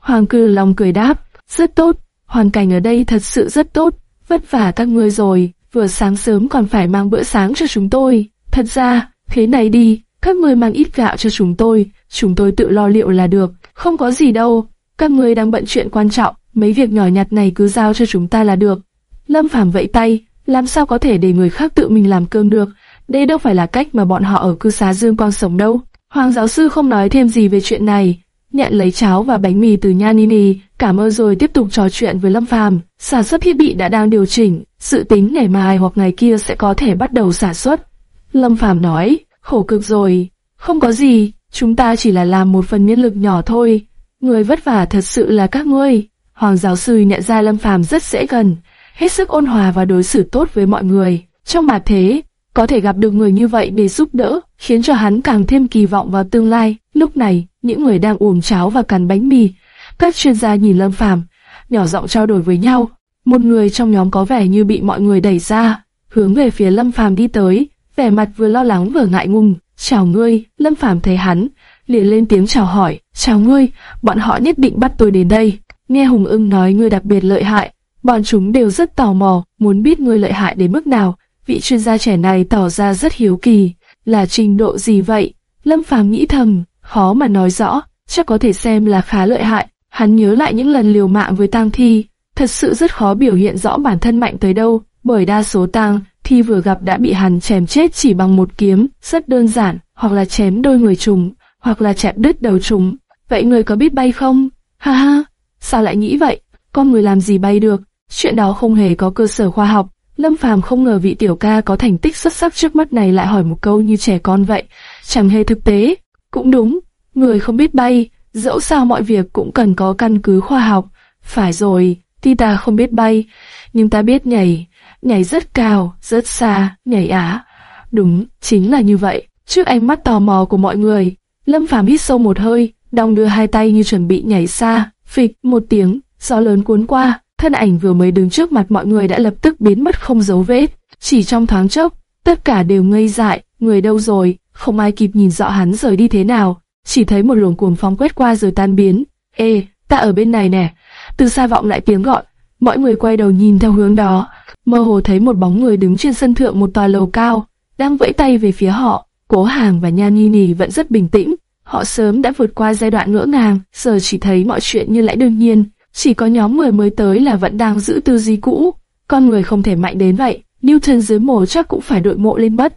Hoàng Cư lòng cười đáp, rất tốt, hoàn cảnh ở đây thật sự rất tốt, vất vả các ngươi rồi, vừa sáng sớm còn phải mang bữa sáng cho chúng tôi. Thật ra, thế này đi, các ngươi mang ít gạo cho chúng tôi, chúng tôi tự lo liệu là được, không có gì đâu. Các ngươi đang bận chuyện quan trọng, mấy việc nhỏ nhặt này cứ giao cho chúng ta là được. Lâm Phàm vẫy tay, làm sao có thể để người khác tự mình làm cơm được? Đây đâu phải là cách mà bọn họ ở cư xá Dương Quang sống đâu. Hoàng giáo sư không nói thêm gì về chuyện này, nhận lấy cháo và bánh mì từ Nha Nini, cảm ơn rồi tiếp tục trò chuyện với Lâm Phàm. Sản xuất thiết bị đã đang điều chỉnh, dự tính ngày mai hoặc ngày kia sẽ có thể bắt đầu sản xuất. Lâm Phàm nói, khổ cực rồi, không có gì, chúng ta chỉ là làm một phần nhân lực nhỏ thôi. Người vất vả thật sự là các ngươi. Hoàng giáo sư nhận ra Lâm Phàm rất dễ gần, hết sức ôn hòa và đối xử tốt với mọi người. Trong mặt thế, có thể gặp được người như vậy để giúp đỡ, khiến cho hắn càng thêm kỳ vọng vào tương lai. Lúc này, những người đang uống cháo và cắn bánh mì, các chuyên gia nhìn Lâm Phàm, nhỏ giọng trao đổi với nhau. Một người trong nhóm có vẻ như bị mọi người đẩy ra, hướng về phía Lâm Phàm đi tới, vẻ mặt vừa lo lắng vừa ngại ngùng. "Chào ngươi." Lâm Phàm thấy hắn, liền lên tiếng chào hỏi, "Chào ngươi, bọn họ nhất định bắt tôi đến đây." Nghe Hùng Ưng nói ngươi đặc biệt lợi hại, bọn chúng đều rất tò mò, muốn biết ngươi lợi hại đến mức nào. Vị chuyên gia trẻ này tỏ ra rất hiếu kỳ, là trình độ gì vậy? Lâm Phàm nghĩ thầm, khó mà nói rõ, chắc có thể xem là khá lợi hại. Hắn nhớ lại những lần liều mạng với tang thi, thật sự rất khó biểu hiện rõ bản thân mạnh tới đâu, bởi đa số tang thi vừa gặp đã bị hắn chém chết chỉ bằng một kiếm, rất đơn giản, hoặc là chém đôi người trùng, hoặc là chẹp đứt đầu trùng. Vậy người có biết bay không? Ha ha, sao lại nghĩ vậy? Con người làm gì bay được? Chuyện đó không hề có cơ sở khoa học. Lâm Phàm không ngờ vị tiểu ca có thành tích xuất sắc trước mắt này lại hỏi một câu như trẻ con vậy, chẳng hề thực tế. Cũng đúng, người không biết bay, dẫu sao mọi việc cũng cần có căn cứ khoa học. Phải rồi, tuy ta không biết bay, nhưng ta biết nhảy, nhảy rất cao, rất xa, nhảy á. Đúng, chính là như vậy. Trước ánh mắt tò mò của mọi người, Lâm Phàm hít sâu một hơi, đong đưa hai tay như chuẩn bị nhảy xa. Phịch một tiếng, gió lớn cuốn qua, thân ảnh vừa mới đứng trước mặt mọi người đã lập tức biến mất không dấu vết. Chỉ trong thoáng chốc, tất cả đều ngây dại, người đâu rồi, không ai kịp nhìn rõ hắn rời đi thế nào, chỉ thấy một luồng cuồng phong quét qua rồi tan biến. Ê, ta ở bên này nè. Từ xa vọng lại tiếng gọi, mọi người quay đầu nhìn theo hướng đó, mơ hồ thấy một bóng người đứng trên sân thượng một tòa lầu cao, đang vẫy tay về phía họ. Cố Hàng và Nha ni Nì vẫn rất bình tĩnh, họ sớm đã vượt qua giai đoạn ngỡ ngàng, giờ chỉ thấy mọi chuyện như lẽ đương nhiên. Chỉ có nhóm người mới tới là vẫn đang giữ tư duy cũ, con người không thể mạnh đến vậy, Newton dưới mồ chắc cũng phải đội mộ lên bất.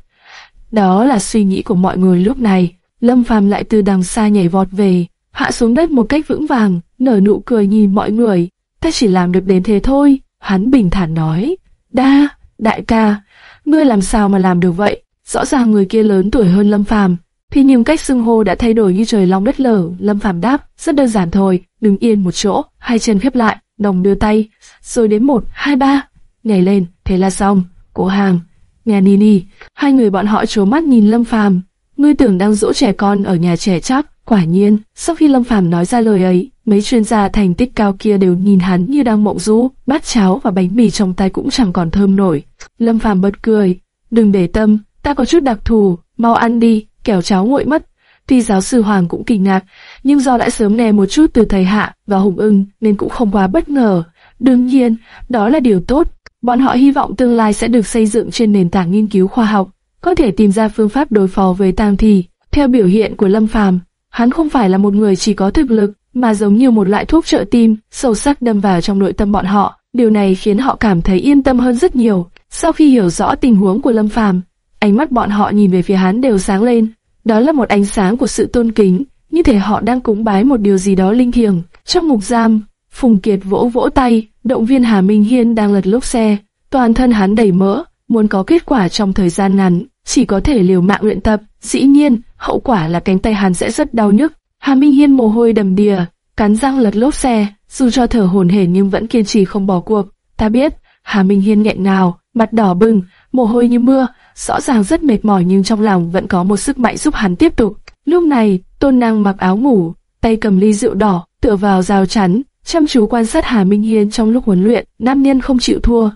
Đó là suy nghĩ của mọi người lúc này. Lâm Phàm lại từ đằng xa nhảy vọt về, hạ xuống đất một cách vững vàng, nở nụ cười nhìn mọi người. Ta chỉ làm được đến thế thôi. Hắn bình thản nói, đa, đại ca, ngươi làm sao mà làm được vậy? Rõ ràng người kia lớn tuổi hơn Lâm Phàm, thì nhưng cách xưng hô đã thay đổi như trời long đất lở. Lâm Phàm đáp, rất đơn giản thôi, đứng yên một chỗ, hai chân khép lại, đồng đưa tay, rồi đến một, hai ba, nhảy lên, thế là xong. Cố hàng, nhà Nini, hai người bọn họ trố mắt nhìn Lâm Phàm, ngươi tưởng đang dỗ trẻ con ở nhà trẻ chắc. Quả nhiên, sau khi Lâm Phàm nói ra lời ấy, mấy chuyên gia thành tích cao kia đều nhìn hắn như đang mộng du, bát cháo và bánh mì trong tay cũng chẳng còn thơm nổi. Lâm Phàm bật cười, đừng để tâm, ta có chút đặc thù, mau ăn đi, kẻo cháo nguội mất. Tuy giáo sư Hoàng cũng kinh ngạc, nhưng do đã sớm nè một chút từ thầy Hạ và Hùng ưng nên cũng không quá bất ngờ. Đương nhiên, đó là điều tốt. Bọn họ hy vọng tương lai sẽ được xây dựng trên nền tảng nghiên cứu khoa học, có thể tìm ra phương pháp đối phó với tang thi. Theo biểu hiện của Lâm Phàm, hắn không phải là một người chỉ có thực lực, mà giống như một loại thuốc trợ tim, sâu sắc đâm vào trong nội tâm bọn họ. Điều này khiến họ cảm thấy yên tâm hơn rất nhiều. Sau khi hiểu rõ tình huống của Lâm Phàm, ánh mắt bọn họ nhìn về phía hắn đều sáng lên. Đó là một ánh sáng của sự tôn kính, như thể họ đang cúng bái một điều gì đó linh thiêng. Trong ngục giam, Phùng Kiệt vỗ vỗ tay, động viên Hà Minh Hiên đang lật lốp xe. Toàn thân hắn đầy mỡ, muốn có kết quả trong thời gian ngắn, chỉ có thể liều mạng luyện tập. Dĩ nhiên, hậu quả là cánh tay hắn sẽ rất đau nhức. Hà Minh Hiên mồ hôi đầm đìa, cắn răng lật lốp xe, dù cho thở hổn hển nhưng vẫn kiên trì không bỏ cuộc. Ta biết, Hà Minh Hiên nghẹn ngào, mặt đỏ bừng, mồ hôi như mưa, rõ ràng rất mệt mỏi nhưng trong lòng vẫn có một sức mạnh giúp hắn tiếp tục. Lúc này, Tôn Năng mặc áo ngủ, tay cầm ly rượu đỏ, tựa vào rào chắn, chăm chú quan sát Hà Minh Hiên trong lúc huấn luyện. Nam nhân không chịu thua,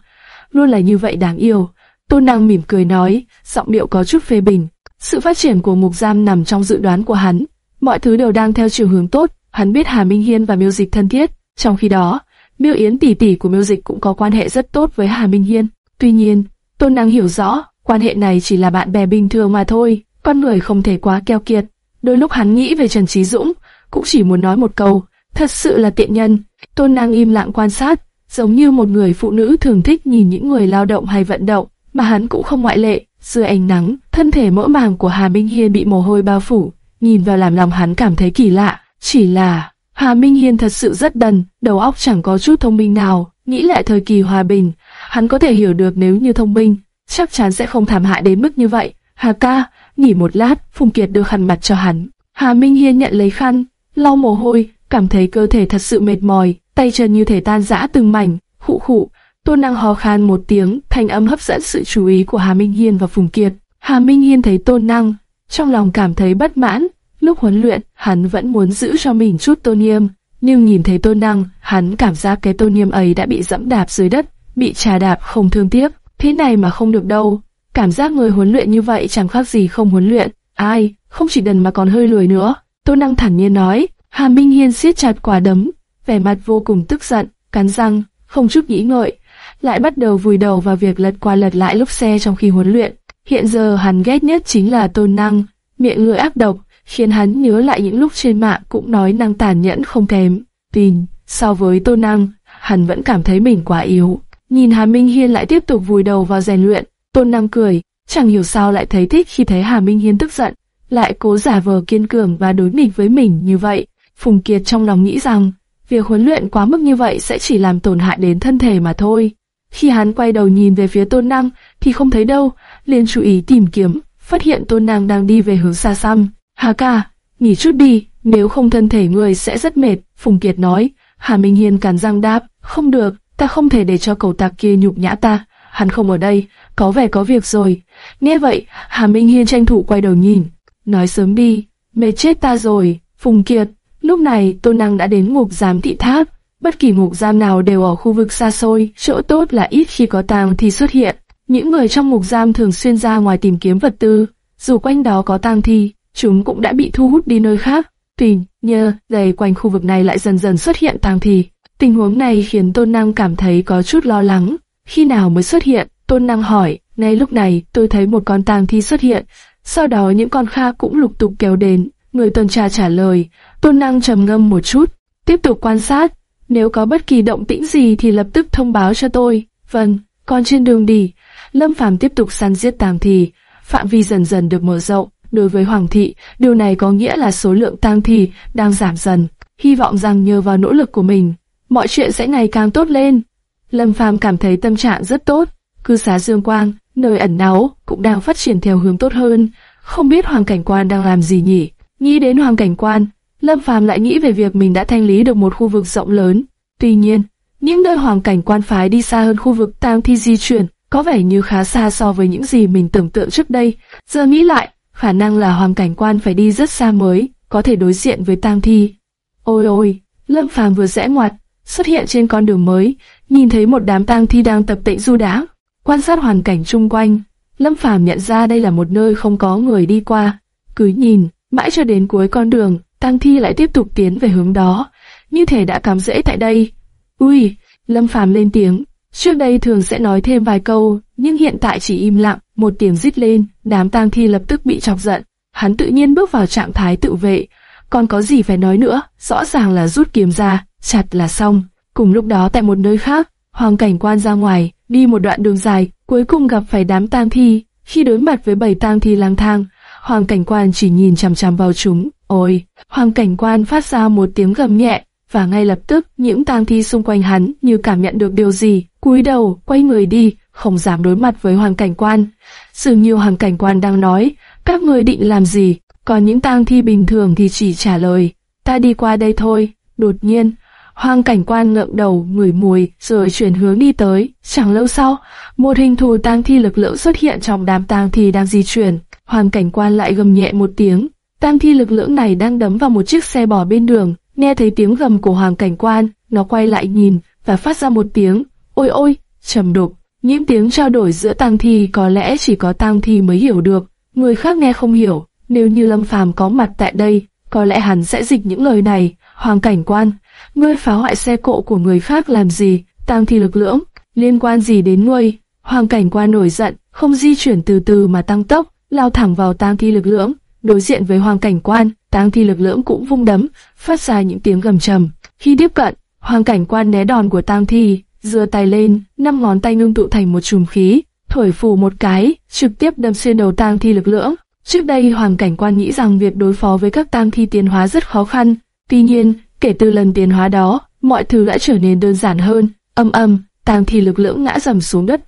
luôn là như vậy đáng yêu. Tôn Năng mỉm cười nói, giọng điệu có chút phê bình. Sự phát triển của mục giam nằm trong dự đoán của hắn, mọi thứ đều đang theo chiều hướng tốt. Hắn biết Hà Minh Hiên và Miêu Dịch thân thiết, trong khi đó, Miêu Yến tỷ tỷ của Miêu Dịch cũng có quan hệ rất tốt với Hà Minh Hiên. Tuy nhiên, Tôn Năng hiểu rõ, quan hệ này chỉ là bạn bè bình thường mà thôi, con người không thể quá keo kiệt. Đôi lúc hắn nghĩ về Trần Trí Dũng, cũng chỉ muốn nói một câu, thật sự là tiện nhân. Tôn Năng im lặng quan sát, giống như một người phụ nữ thường thích nhìn những người lao động hay vận động, mà hắn cũng không ngoại lệ. Dưới ánh nắng, thân thể mỡ màng của Hà Minh Hiên bị mồ hôi bao phủ, nhìn vào làm lòng hắn cảm thấy kỳ lạ. Chỉ là, Hà Minh Hiên thật sự rất đần, đầu óc chẳng có chút thông minh nào. Nghĩ lại thời kỳ hòa bình, hắn có thể hiểu được nếu như thông minh, chắc chắn sẽ không thảm hại đến mức như vậy. Hà ca, nghỉ một lát, Phùng Kiệt đưa khăn mặt cho hắn. Hà Minh Hiên nhận lấy khăn, lau mồ hôi, cảm thấy cơ thể thật sự mệt mỏi, tay chân như thể tan rã từng mảnh, khụ khụ. Tôn Năng hò khan một tiếng, thanh âm hấp dẫn sự chú ý của Hà Minh Hiên và Phùng Kiệt. Hà Minh Hiên thấy Tôn Năng, trong lòng cảm thấy bất mãn. Lúc huấn luyện, hắn vẫn muốn giữ cho mình chút tôn nghiêm, nhưng nhìn thấy Tôn Năng, hắn cảm giác cái tôn nghiêm ấy đã bị dẫm đạp dưới đất, bị trà đạp không thương tiếc. Thế này mà không được đâu. Cảm giác người huấn luyện như vậy chẳng khác gì không huấn luyện. Ai, không chỉ đần mà còn hơi lười nữa. Tôn Năng thản nhiên nói. Hà Minh Hiên siết chặt quả đấm, vẻ mặt vô cùng tức giận, cắn răng, không chút nghĩ ngợi, lại bắt đầu vùi đầu vào việc lật qua lật lại lúc xe trong khi huấn luyện. Hiện giờ hắn ghét nhất chính là Tôn Năng, miệng người ác độc, khiến hắn nhớ lại những lúc trên mạng cũng nói năng tàn nhẫn không kém. Tin, so với Tôn Năng, hắn vẫn cảm thấy mình quá yếu. Nhìn Hà Minh Hiên lại tiếp tục vùi đầu vào rèn luyện, Tôn Năng cười, chẳng hiểu sao lại thấy thích khi thấy Hà Minh Hiên tức giận, lại cố giả vờ kiên cường và đối nghịch với mình như vậy. Phùng Kiệt trong lòng nghĩ rằng, việc huấn luyện quá mức như vậy sẽ chỉ làm tổn hại đến thân thể mà thôi. Khi hắn quay đầu nhìn về phía Tôn Năng thì không thấy đâu, liền chú ý tìm kiếm, phát hiện Tôn Năng đang đi về hướng xa xăm. Hà ca, nghỉ chút đi, nếu không thân thể người sẽ rất mệt, Phùng Kiệt nói. Hà Minh Hiên cắn răng đáp, không được, ta không thể để cho cầu tạc kia nhục nhã ta. Hắn không ở đây, có vẻ có việc rồi. Nghe vậy, Hà Minh Hiên tranh thủ quay đầu nhìn, nói sớm đi, mệt chết ta rồi. Phùng Kiệt, lúc này Tôn Năng đã đến ngục giám thị tháp. Bất kỳ ngục giam nào đều ở khu vực xa xôi, chỗ tốt là ít khi có tang thi xuất hiện. Những người trong ngục giam thường xuyên ra ngoài tìm kiếm vật tư, dù quanh đó có tang thi, chúng cũng đã bị thu hút đi nơi khác. Tuy nhờ dày quanh khu vực này lại dần dần xuất hiện tang thi. Tình huống này khiến Tôn Năng cảm thấy có chút lo lắng. Khi nào mới xuất hiện? Tôn Năng hỏi. Ngay lúc này, tôi thấy một con tang thi xuất hiện. Sau đó những con khác cũng lục tục kéo đến. Người tuần tra trả lời. Tôn Năng trầm ngâm một chút, tiếp tục quan sát. Nếu có bất kỳ động tĩnh gì thì lập tức thông báo cho tôi. Vâng, còn trên đường đi, Lâm Phàm tiếp tục săn giết tàng thì, Phạm vi dần dần được mở rộng. Đối với Hoàng thị, điều này có nghĩa là số lượng tang thì đang giảm dần. Hy vọng rằng nhờ vào nỗ lực của mình, mọi chuyện sẽ ngày càng tốt lên. Lâm Phàm cảm thấy tâm trạng rất tốt. Cư xá Dương Quang, nơi ẩn náu, cũng đang phát triển theo hướng tốt hơn. Không biết Hoàng Cảnh Quan đang làm gì nhỉ? Nghĩ đến Hoàng Cảnh Quan, Lâm Phàm lại nghĩ về việc mình đã thanh lý được một khu vực rộng lớn. Tuy nhiên, những nơi Hoàng Cảnh Quan phái đi xa hơn khu vực tang thi di chuyển, có vẻ như khá xa so với những gì mình tưởng tượng trước đây. Giờ nghĩ lại, khả năng là Hoàng Cảnh Quan phải đi rất xa mới có thể đối diện với tang thi. Ôi ôi, Lâm Phàm vừa rẽ ngoặt, xuất hiện trên con đường mới, nhìn thấy một đám tang thi đang tập tễnh du đá, quan sát hoàn cảnh chung quanh. Lâm Phàm nhận ra đây là một nơi không có người đi qua, cứ nhìn, mãi cho đến cuối con đường, tang thi lại tiếp tục tiến về hướng đó, như thể đã cắm rễ tại đây. Ui, Lâm Phàm lên tiếng, trước đây thường sẽ nói thêm vài câu, nhưng hiện tại chỉ im lặng, một tiếng rít lên, đám tang thi lập tức bị chọc giận, hắn tự nhiên bước vào trạng thái tự vệ, còn có gì phải nói nữa, rõ ràng là rút kiếm ra, chặt là xong. Cùng lúc đó tại một nơi khác, Hoàng cảnh quan ra ngoài, đi một đoạn đường dài, cuối cùng gặp phải đám tang thi. Khi đối mặt với bảy tang thi lang thang, Hoàng cảnh quan chỉ nhìn chằm chằm vào chúng. Ôi! Hoàng cảnh quan phát ra một tiếng gầm nhẹ, và ngay lập tức những tang thi xung quanh hắn như cảm nhận được điều gì, cúi đầu, quay người đi, không dám đối mặt với Hoàng cảnh quan. Dường như Hoàng cảnh quan đang nói, các người định làm gì? Còn những tang thi bình thường thì chỉ trả lời, ta đi qua đây thôi. Đột nhiên, Hoàng cảnh quan ngượng đầu, ngửi mùi, rồi chuyển hướng đi tới. Chẳng lâu sau, một hình thù tang thi lực lượng xuất hiện trong đám tang thi đang di chuyển. Hoàng cảnh quan lại gầm nhẹ một tiếng. Tang thi lực lượng này đang đấm vào một chiếc xe bò bên đường. Nghe thấy tiếng gầm của Hoàng cảnh quan, nó quay lại nhìn và phát ra một tiếng, ôi ôi, trầm đục. Những tiếng trao đổi giữa tang thi có lẽ chỉ có tang thi mới hiểu được, người khác nghe không hiểu. Nếu như Lâm Phàm có mặt tại đây, có lẽ hắn sẽ dịch những lời này. Hoàng cảnh quan, ngươi phá hoại xe cộ của người khác làm gì? Tang thi lực lưỡng, liên quan gì đến ngươi? Hoàng cảnh quan nổi giận, không di chuyển từ từ mà tăng tốc, lao thẳng vào tang thi lực lưỡng. Đối diện với hoàng cảnh quan, tang thi lực lưỡng cũng vung đấm, phát ra những tiếng gầm trầm. Khi tiếp cận, hoàng cảnh quan né đòn của tang thi, giơ tay lên, năm ngón tay ngưng tụ thành một chùm khí, thổi phù một cái, trực tiếp đâm xuyên đầu tang thi lực lưỡng. Trước đây Hoàng Cảnh Quan nghĩ rằng việc đối phó với các tang thi tiến hóa rất khó khăn, tuy nhiên, kể từ lần tiến hóa đó, mọi thứ đã trở nên đơn giản hơn. Âm âm, tang thi lực lưỡng ngã rầm xuống đất,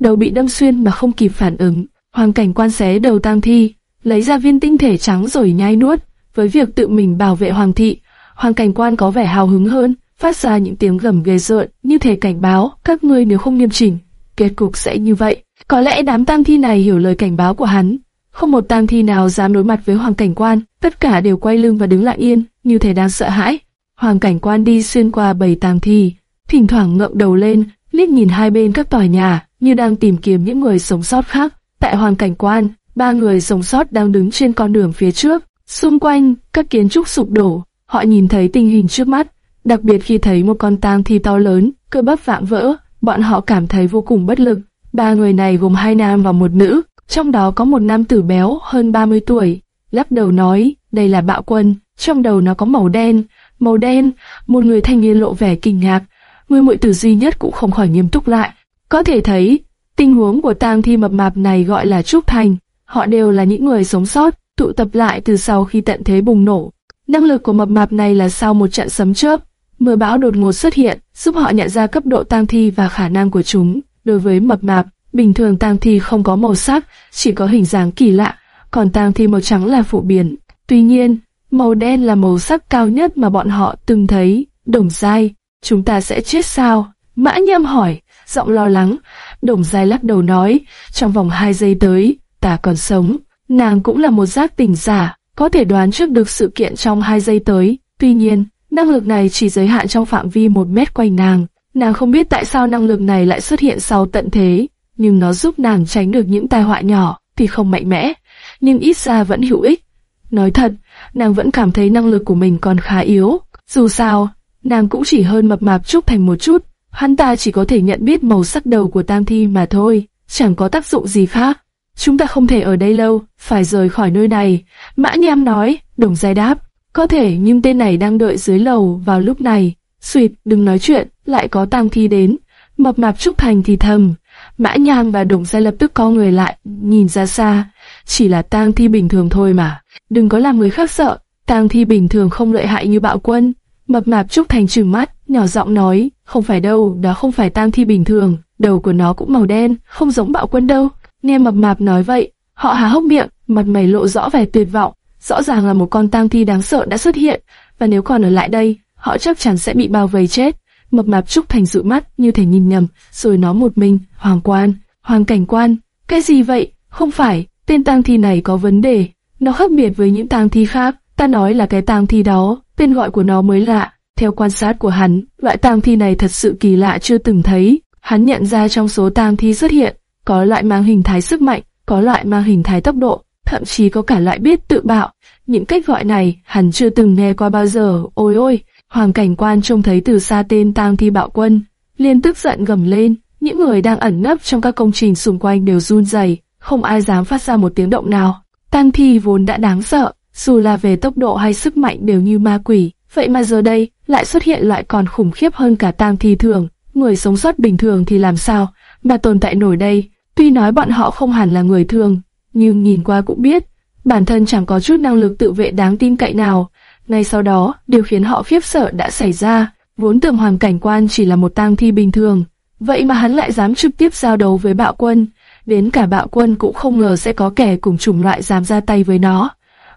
đầu bị đâm xuyên mà không kịp phản ứng. Hoàng Cảnh Quan xé đầu tang thi, lấy ra viên tinh thể trắng rồi nhai nuốt. Với việc tự mình bảo vệ hoàng thị, Hoàng Cảnh Quan có vẻ hào hứng hơn, phát ra những tiếng gầm ghê rợn, như thể cảnh báo các ngươi nếu không nghiêm chỉnh, kết cục sẽ như vậy. Có lẽ đám tang thi này hiểu lời cảnh báo của hắn, không một tang thi nào dám đối mặt với hoàng cảnh quan, tất cả đều quay lưng và đứng lặng yên, như thể đang sợ hãi. Hoàng cảnh quan đi xuyên qua bầy tang thi, thỉnh thoảng ngậm đầu lên, liếc nhìn hai bên các tòa nhà, như đang tìm kiếm những người sống sót khác. Tại hoàn cảnh quan, ba người sống sót đang đứng trên con đường phía trước, xung quanh các kiến trúc sụp đổ, họ nhìn thấy tình hình trước mắt, đặc biệt khi thấy một con tang thi to lớn, cơ bắp vạm vỡ, bọn họ cảm thấy vô cùng bất lực. Ba người này gồm hai nam và một nữ, trong đó có một nam tử béo hơn 30 tuổi, lắc đầu nói, đây là bạo quân, trong đầu nó có màu đen, màu đen, một người thanh niên lộ vẻ kinh ngạc, người muội tử duy nhất cũng không khỏi nghiêm túc lại. Có thể thấy, tình huống của tang thi mập mạp này gọi là Trúc Thành, họ đều là những người sống sót, tụ tập lại từ sau khi tận thế bùng nổ. Năng lực của mập mạp này là sau một trận sấm chớp, mưa bão đột ngột xuất hiện, giúp họ nhận ra cấp độ tang thi và khả năng của chúng. Đối với mập mạp, Bình thường tang thi không có màu sắc, chỉ có hình dáng kỳ lạ, còn tang thi màu trắng là phổ biến. Tuy nhiên, màu đen là màu sắc cao nhất mà bọn họ từng thấy. Đồng dai, chúng ta sẽ chết sao? Mã Nhâm hỏi, giọng lo lắng. Đồng dài lắc đầu nói, trong vòng hai giây tới, ta còn sống. Nàng cũng là một giác tỉnh giả, có thể đoán trước được sự kiện trong hai giây tới. Tuy nhiên, năng lực này chỉ giới hạn trong phạm vi một mét quanh nàng. Nàng không biết tại sao năng lực này lại xuất hiện sau tận thế nhưng nó giúp nàng tránh được những tai họa nhỏ, thì không mạnh mẽ, nhưng ít ra vẫn hữu ích. Nói thật, nàng vẫn cảm thấy năng lực của mình còn khá yếu. Dù sao, nàng cũng chỉ hơn mập mạp Trúc Thành một chút, hắn ta chỉ có thể nhận biết màu sắc đầu của Tam Thi mà thôi, chẳng có tác dụng gì khác. Chúng ta không thể ở đây lâu, phải rời khỏi nơi này. Mã Nham nói, đồng giai đáp, có thể nhưng tên này đang đợi dưới lầu vào lúc này. Suyệt, đừng nói chuyện, lại có Tam Thi đến. Mập mạp Trúc Thành thì thầm, Mã Nham và Đồng Giai lập tức co người lại, nhìn ra xa. Chỉ là tang thi bình thường thôi mà. Đừng có làm người khác sợ. Tang thi bình thường không lợi hại như bạo quân. Mập mạp Trúc Thành trừng mắt, nhỏ giọng nói, không phải đâu, đó không phải tang thi bình thường, đầu của nó cũng màu đen, không giống bạo quân đâu. Nghe mập mạp nói vậy, họ há hốc miệng, mặt mày lộ rõ vẻ tuyệt vọng. Rõ ràng là một con tang thi đáng sợ đã xuất hiện, và nếu còn ở lại đây, họ chắc chắn sẽ bị bao vây chết. Mập mạp Trúc Thành dụ mắt, như thể nhìn nhầm, rồi nó một mình, hoàng quan, hoàng cảnh quan, cái gì vậy? Không phải, tên tang thi này có vấn đề, nó khác biệt với những tang thi khác, ta nói là cái tang thi đó, tên gọi của nó mới lạ. Theo quan sát của hắn, loại tang thi này thật sự kỳ lạ chưa từng thấy. Hắn nhận ra trong số tang thi xuất hiện, có loại mang hình thái sức mạnh, có loại mang hình thái tốc độ, thậm chí có cả loại biết tự bạo. Những cách gọi này hắn chưa từng nghe qua bao giờ. Ôi ôi, hoàng cảnh quan trông thấy từ xa tên tang thi bạo quân, liền tức giận gầm lên. Những người đang ẩn nấp trong các công trình xung quanh đều run rẩy, không ai dám phát ra một tiếng động nào. Tang thi vốn đã đáng sợ, dù là về tốc độ hay sức mạnh đều như ma quỷ, vậy mà giờ đây lại xuất hiện loại còn khủng khiếp hơn cả tang thi thường. Người sống sót bình thường thì làm sao mà tồn tại nổi đây? Tuy nói bọn họ không hẳn là người thường, nhưng nhìn qua cũng biết, bản thân chẳng có chút năng lực tự vệ đáng tin cậy nào. Ngay sau đó, điều khiến họ khiếp sợ đã xảy ra, vốn tưởng hoàn cảnh quan chỉ là một tang thi bình thường, vậy mà hắn lại dám trực tiếp giao đấu với bạo quân. Đến cả bạo quân cũng không ngờ sẽ có kẻ cùng chủng loại dám ra tay với nó.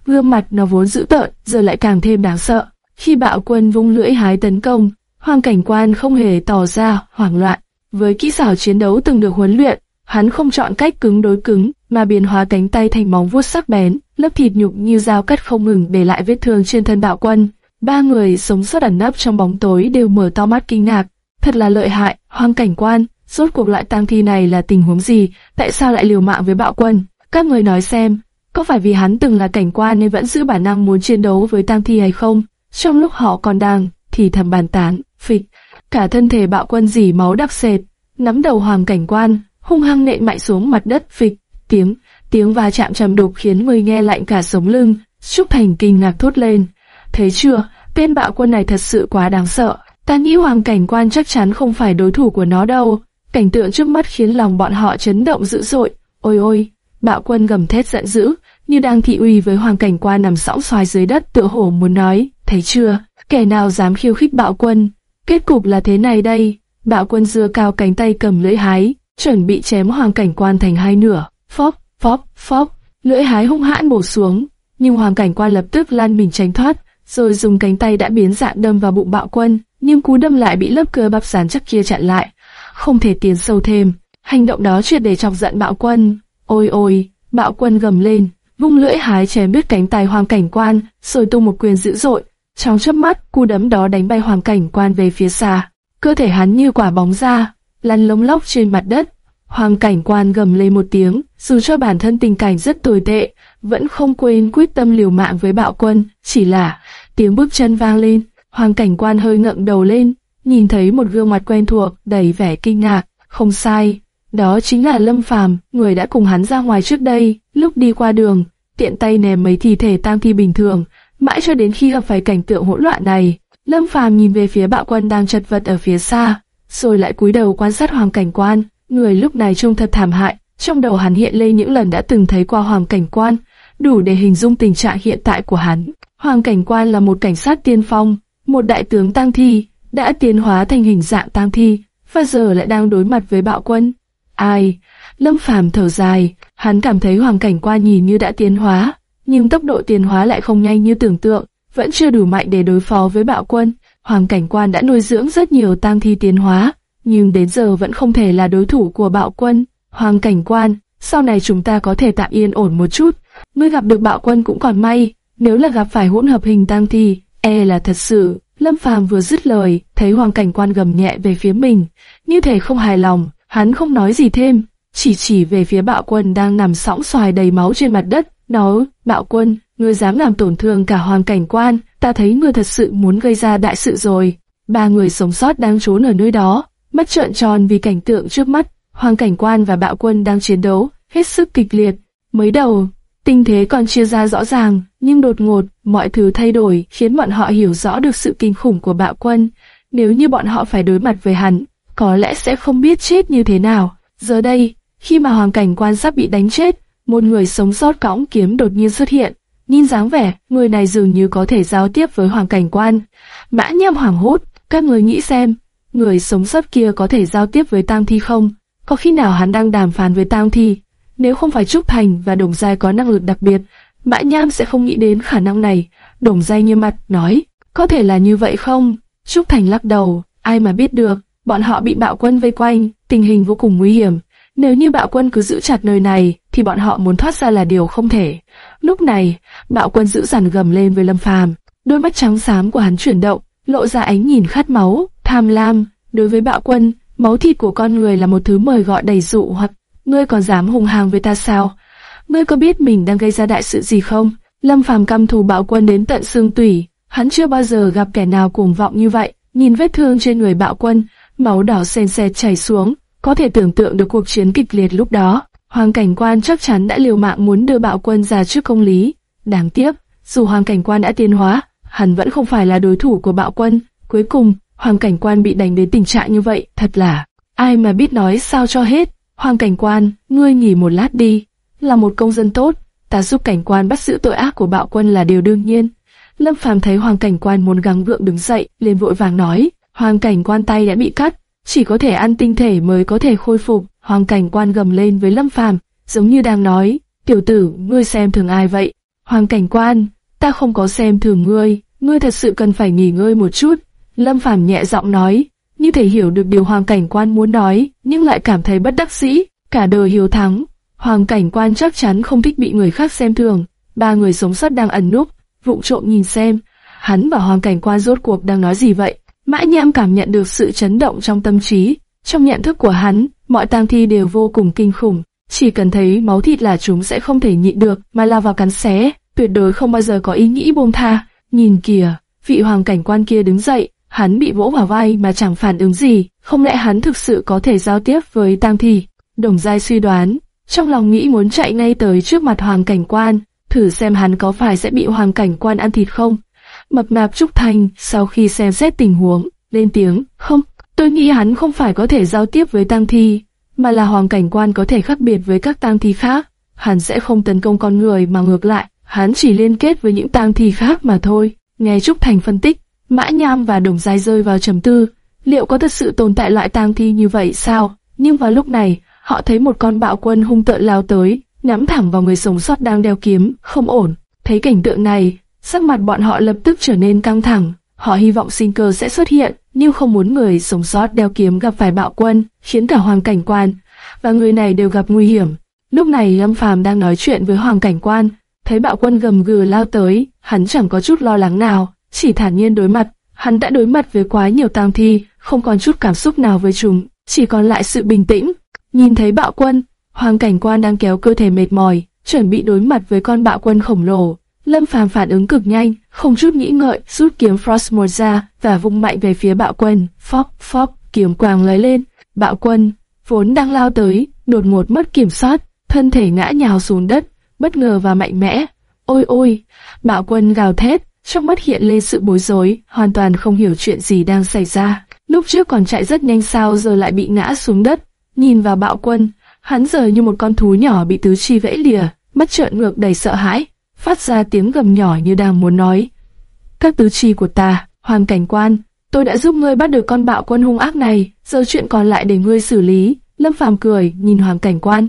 Gương mặt nó vốn dữ tợn, giờ lại càng thêm đáng sợ. Khi bạo quân vung lưỡi hái tấn công, hoàng cảnh quan không hề tỏ ra hoảng loạn. Với kỹ xảo chiến đấu từng được huấn luyện, hắn không chọn cách cứng đối cứng, mà biến hóa cánh tay thành móng vuốt sắc bén, lớp thịt nhục như dao cắt không ngừng để lại vết thương trên thân bạo quân. Ba người sống sót ẩn nấp trong bóng tối đều mở to mắt kinh ngạc. Thật là lợi hại, hoang cảnh quan, rốt cuộc lại tang thi này là tình huống gì, tại sao lại liều mạng với bạo quân? Các người nói xem, có phải vì hắn từng là cảnh quan nên vẫn giữ bản năng muốn chiến đấu với tang thi hay không? Trong lúc họ còn đang thì thầm bàn tán, phịch, cả thân thể bạo quân dỉ máu đặc sệt, nắm đầu hoàng cảnh quan, hung hăng nện mạnh xuống mặt đất, phịch, tiếng, tiếng va chạm trầm đục khiến người nghe lạnh cả sống lưng. Trúc Thành kinh ngạc thốt lên, thấy chưa, tên bạo quân này thật sự quá đáng sợ. Ta nghĩ hoàng cảnh quan chắc chắn không phải đối thủ của nó đâu. Cảnh tượng trước mắt khiến lòng bọn họ chấn động dữ dội. Ôi ôi, bạo quân gầm thét giận dữ, như đang thị uy với hoàng cảnh quan nằm sõng xoài dưới đất tựa hổ muốn nói, thấy chưa, kẻ nào dám khiêu khích bạo quân. Kết cục là thế này đây, bạo quân dưa cao cánh tay cầm lưỡi hái, chuẩn bị chém hoàng cảnh quan thành hai nửa. Phóp, phóp, phóp, lưỡi hái hung hãn bổ xuống, nhưng hoàng cảnh quan lập tức lan mình tránh thoát, rồi dùng cánh tay đã biến dạng đâm vào bụng bạo quân, nhưng cú đâm lại bị lớp cơ bắp rắn chắc kia chặn lại, không thể tiến sâu thêm. Hành động đó triệt để chọc giận bạo quân. Ôi ôi, bạo quân gầm lên, vung lưỡi hái chém đứt cánh tay hoàng cảnh quan, rồi tung một quyền dữ dội. Trong chớp mắt, cú đấm đó đánh bay hoàng cảnh quan về phía xa. Cơ thể hắn như quả bóng ra, lăn lông lốc trên mặt đất. Hoàng cảnh quan gầm lên một tiếng, dù cho bản thân tình cảnh rất tồi tệ, vẫn không quên quyết tâm liều mạng với bạo quân, chỉ là tiếng bước chân vang lên, hoàng cảnh quan hơi ngẩng đầu lên, nhìn thấy một gương mặt quen thuộc, đầy vẻ kinh ngạc, không sai, đó chính là Lâm Phàm, người đã cùng hắn ra ngoài trước đây, lúc đi qua đường, tiện tay ném mấy thi thể tang thi bình thường, mãi cho đến khi gặp phải cảnh tượng hỗn loạn này. Lâm Phàm nhìn về phía bạo quân đang chật vật ở phía xa, rồi lại cúi đầu quan sát hoàng cảnh quan, người lúc này trông thật thảm hại, trong đầu hắn hiện lên những lần đã từng thấy qua hoàng cảnh quan, đủ để hình dung tình trạng hiện tại của hắn. Hoàng cảnh quan là một cảnh sát tiên phong, một đại tướng tang thi, đã tiến hóa thành hình dạng tang thi, và giờ lại đang đối mặt với bạo quân. Ai? Lâm Phàm thở dài, hắn cảm thấy hoàng cảnh quan nhìn như đã tiến hóa, nhưng tốc độ tiến hóa lại không nhanh như tưởng tượng, vẫn chưa đủ mạnh để đối phó với bạo quân. Hoàng cảnh quan đã nuôi dưỡng rất nhiều tang thi tiến hóa, nhưng đến giờ vẫn không thể là đối thủ của bạo quân. Hoàng cảnh quan, sau này chúng ta có thể tạm yên ổn một chút. Ngươi gặp được bạo quân cũng còn may, nếu là gặp phải hỗn hợp hình tang thi, e là thật sự. Lâm Phàm vừa dứt lời, thấy Hoàng cảnh quan gầm nhẹ về phía mình, như thể không hài lòng, hắn không nói gì thêm, chỉ chỉ về phía bạo quân đang nằm sõng xoài đầy máu trên mặt đất, nói, bạo quân, ngươi dám làm tổn thương cả Hoàng cảnh quan, ta thấy ngươi thật sự muốn gây ra đại sự rồi. Ba người sống sót đang trốn ở nơi đó, mắt trợn tròn vì cảnh tượng trước mắt, Hoàng cảnh quan và bạo quân đang chiến đấu, hết sức kịch liệt. Mới đầu, Tình thế còn chia ra rõ ràng, nhưng đột ngột, mọi thứ thay đổi khiến bọn họ hiểu rõ được sự kinh khủng của bạo quân. Nếu như bọn họ phải đối mặt với hắn, có lẽ sẽ không biết chết như thế nào. Giờ đây, khi mà hoàng cảnh quan sắp bị đánh chết, một người sống sót cõng kiếm đột nhiên xuất hiện. nhìn dáng vẻ, người này dường như có thể giao tiếp với hoàng cảnh quan. Mã nhâm hoảng hốt, các người nghĩ xem, người sống sót kia có thể giao tiếp với tang thi không? Có khi nào hắn đang đàm phán với tang thi? Nếu không phải Trúc Thành và Đồng Giai có năng lực đặc biệt, Mã Nham sẽ không nghĩ đến khả năng này. Đồng Giai như mặt, nói, có thể là như vậy không? Trúc Thành lắc đầu, ai mà biết được, bọn họ bị bạo quân vây quanh, tình hình vô cùng nguy hiểm. Nếu như bạo quân cứ giữ chặt nơi này, thì bọn họ muốn thoát ra là điều không thể. Lúc này, bạo quân giữ dằn gầm lên với Lâm Phàm, đôi mắt trắng xám của hắn chuyển động, lộ ra ánh nhìn khát máu, tham lam. Đối với bạo quân, máu thịt của con người là một thứ mời gọi đầy dụ hoặc ngươi còn dám hùng hàng với ta sao? Ngươi có biết mình đang gây ra đại sự gì không? Lâm Phàm căm thù bạo quân đến tận xương tủy, hắn chưa bao giờ gặp kẻ nào cuồng vọng như vậy. Nhìn vết thương trên người bạo quân, máu đỏ sen sệt chảy xuống, có thể tưởng tượng được cuộc chiến kịch liệt lúc đó. Hoàng cảnh quan chắc chắn đã liều mạng muốn đưa bạo quân ra trước công lý. Đáng tiếc, dù hoàng cảnh quan đã tiến hóa, hắn vẫn không phải là đối thủ của bạo quân. Cuối cùng, hoàng cảnh quan bị đánh đến tình trạng như vậy, thật là ai mà biết nói sao cho hết. Hoàng cảnh quan, ngươi nghỉ một lát đi. Là một công dân tốt, ta giúp cảnh quan bắt giữ tội ác của bạo quân là điều đương nhiên. Lâm Phàm thấy Hoàng cảnh quan muốn gắng gượng đứng dậy, liền vội vàng nói, Hoàng cảnh quan tay đã bị cắt, chỉ có thể ăn tinh thể mới có thể khôi phục. Hoàng cảnh quan gầm lên với Lâm Phàm, giống như đang nói, tiểu tử, ngươi xem thường ai vậy? Hoàng cảnh quan, ta không có xem thường ngươi, ngươi thật sự cần phải nghỉ ngơi một chút. Lâm Phàm nhẹ giọng nói, như thể hiểu được điều Hoàng cảnh quan muốn nói, nhưng lại cảm thấy bất đắc dĩ, cả đời hiếu thắng. Hoàng cảnh quan chắc chắn không thích bị người khác xem thường. Ba người sống sót đang ẩn núp, vụng trộm nhìn xem, hắn và Hoàng cảnh quan rốt cuộc đang nói gì vậy? Mã Nham cảm nhận được sự chấn động trong tâm trí, trong nhận thức của hắn, mọi tang thi đều vô cùng kinh khủng. Chỉ cần thấy máu thịt là chúng sẽ không thể nhịn được mà lao vào cắn xé, tuyệt đối không bao giờ có ý nghĩ buông tha. Nhìn kìa, vị hoàng cảnh quan kia đứng dậy, hắn bị vỗ vào vai mà chẳng phản ứng gì, không lẽ hắn thực sự có thể giao tiếp với tang thi? Đồng Giai suy đoán, trong lòng nghĩ muốn chạy ngay tới trước mặt hoàng cảnh quan, thử xem hắn có phải sẽ bị hoàng cảnh quan ăn thịt không. Mập mạp Trúc Thành sau khi xem xét tình huống, lên tiếng, không, tôi nghĩ hắn không phải có thể giao tiếp với tang thi, mà là hoàng cảnh quan có thể khác biệt với các tang thi khác. Hắn sẽ không tấn công con người mà ngược lại, hắn chỉ liên kết với những tang thi khác mà thôi. Nghe Trúc Thành phân tích, Mã Nham và Đồng Giai rơi vào trầm tư, liệu có thật sự tồn tại loại tang thi như vậy sao? Nhưng vào lúc này, họ thấy một con bạo quân hung tợn lao tới, nhắm thẳng vào người sống sót đang đeo kiếm, không ổn. Thấy cảnh tượng này, sắc mặt bọn họ lập tức trở nên căng thẳng. Họ hy vọng sinh cơ sẽ xuất hiện, nhưng không muốn người sống sót đeo kiếm gặp phải bạo quân, khiến cả hoàng cảnh quan và người này đều gặp nguy hiểm. Lúc này Lâm Phàm đang nói chuyện với hoàng cảnh quan, thấy bạo quân gầm gừ lao tới, hắn chẳng có chút lo lắng nào, chỉ thản nhiên đối mặt. Hắn đã đối mặt với quá nhiều tang thi, không còn chút cảm xúc nào với chúng, chỉ còn lại sự bình tĩnh. Nhìn thấy bạo quân, hoàng cảnh quan đang kéo cơ thể mệt mỏi, chuẩn bị đối mặt với con bạo quân khổng lồ. Lâm Phàm phản ứng cực nhanh, không chút nghĩ ngợi, rút kiếm Frostmore ra và vung mạnh về phía bạo quân. Phóc, phóc, kiếm quàng lấy lên. Bạo quân, vốn đang lao tới, đột ngột mất kiểm soát, thân thể ngã nhào xuống đất, bất ngờ và mạnh mẽ. Ôi ôi, bạo quân gào thét, trong mắt hiện lên sự bối rối, hoàn toàn không hiểu chuyện gì đang xảy ra. Lúc trước còn chạy rất nhanh sao giờ lại bị ngã xuống đất. Nhìn vào bạo quân, hắn giờ như một con thú nhỏ bị tứ chi vẫy lìa, mắt trợn ngược đầy sợ hãi, phát ra tiếng gầm nhỏ như đang muốn nói. Các tứ chi của ta, hoàn cảnh quan, tôi đã giúp ngươi bắt được con bạo quân hung ác này, giờ chuyện còn lại để ngươi xử lý. Lâm Phàm cười, nhìn hoàng cảnh quan.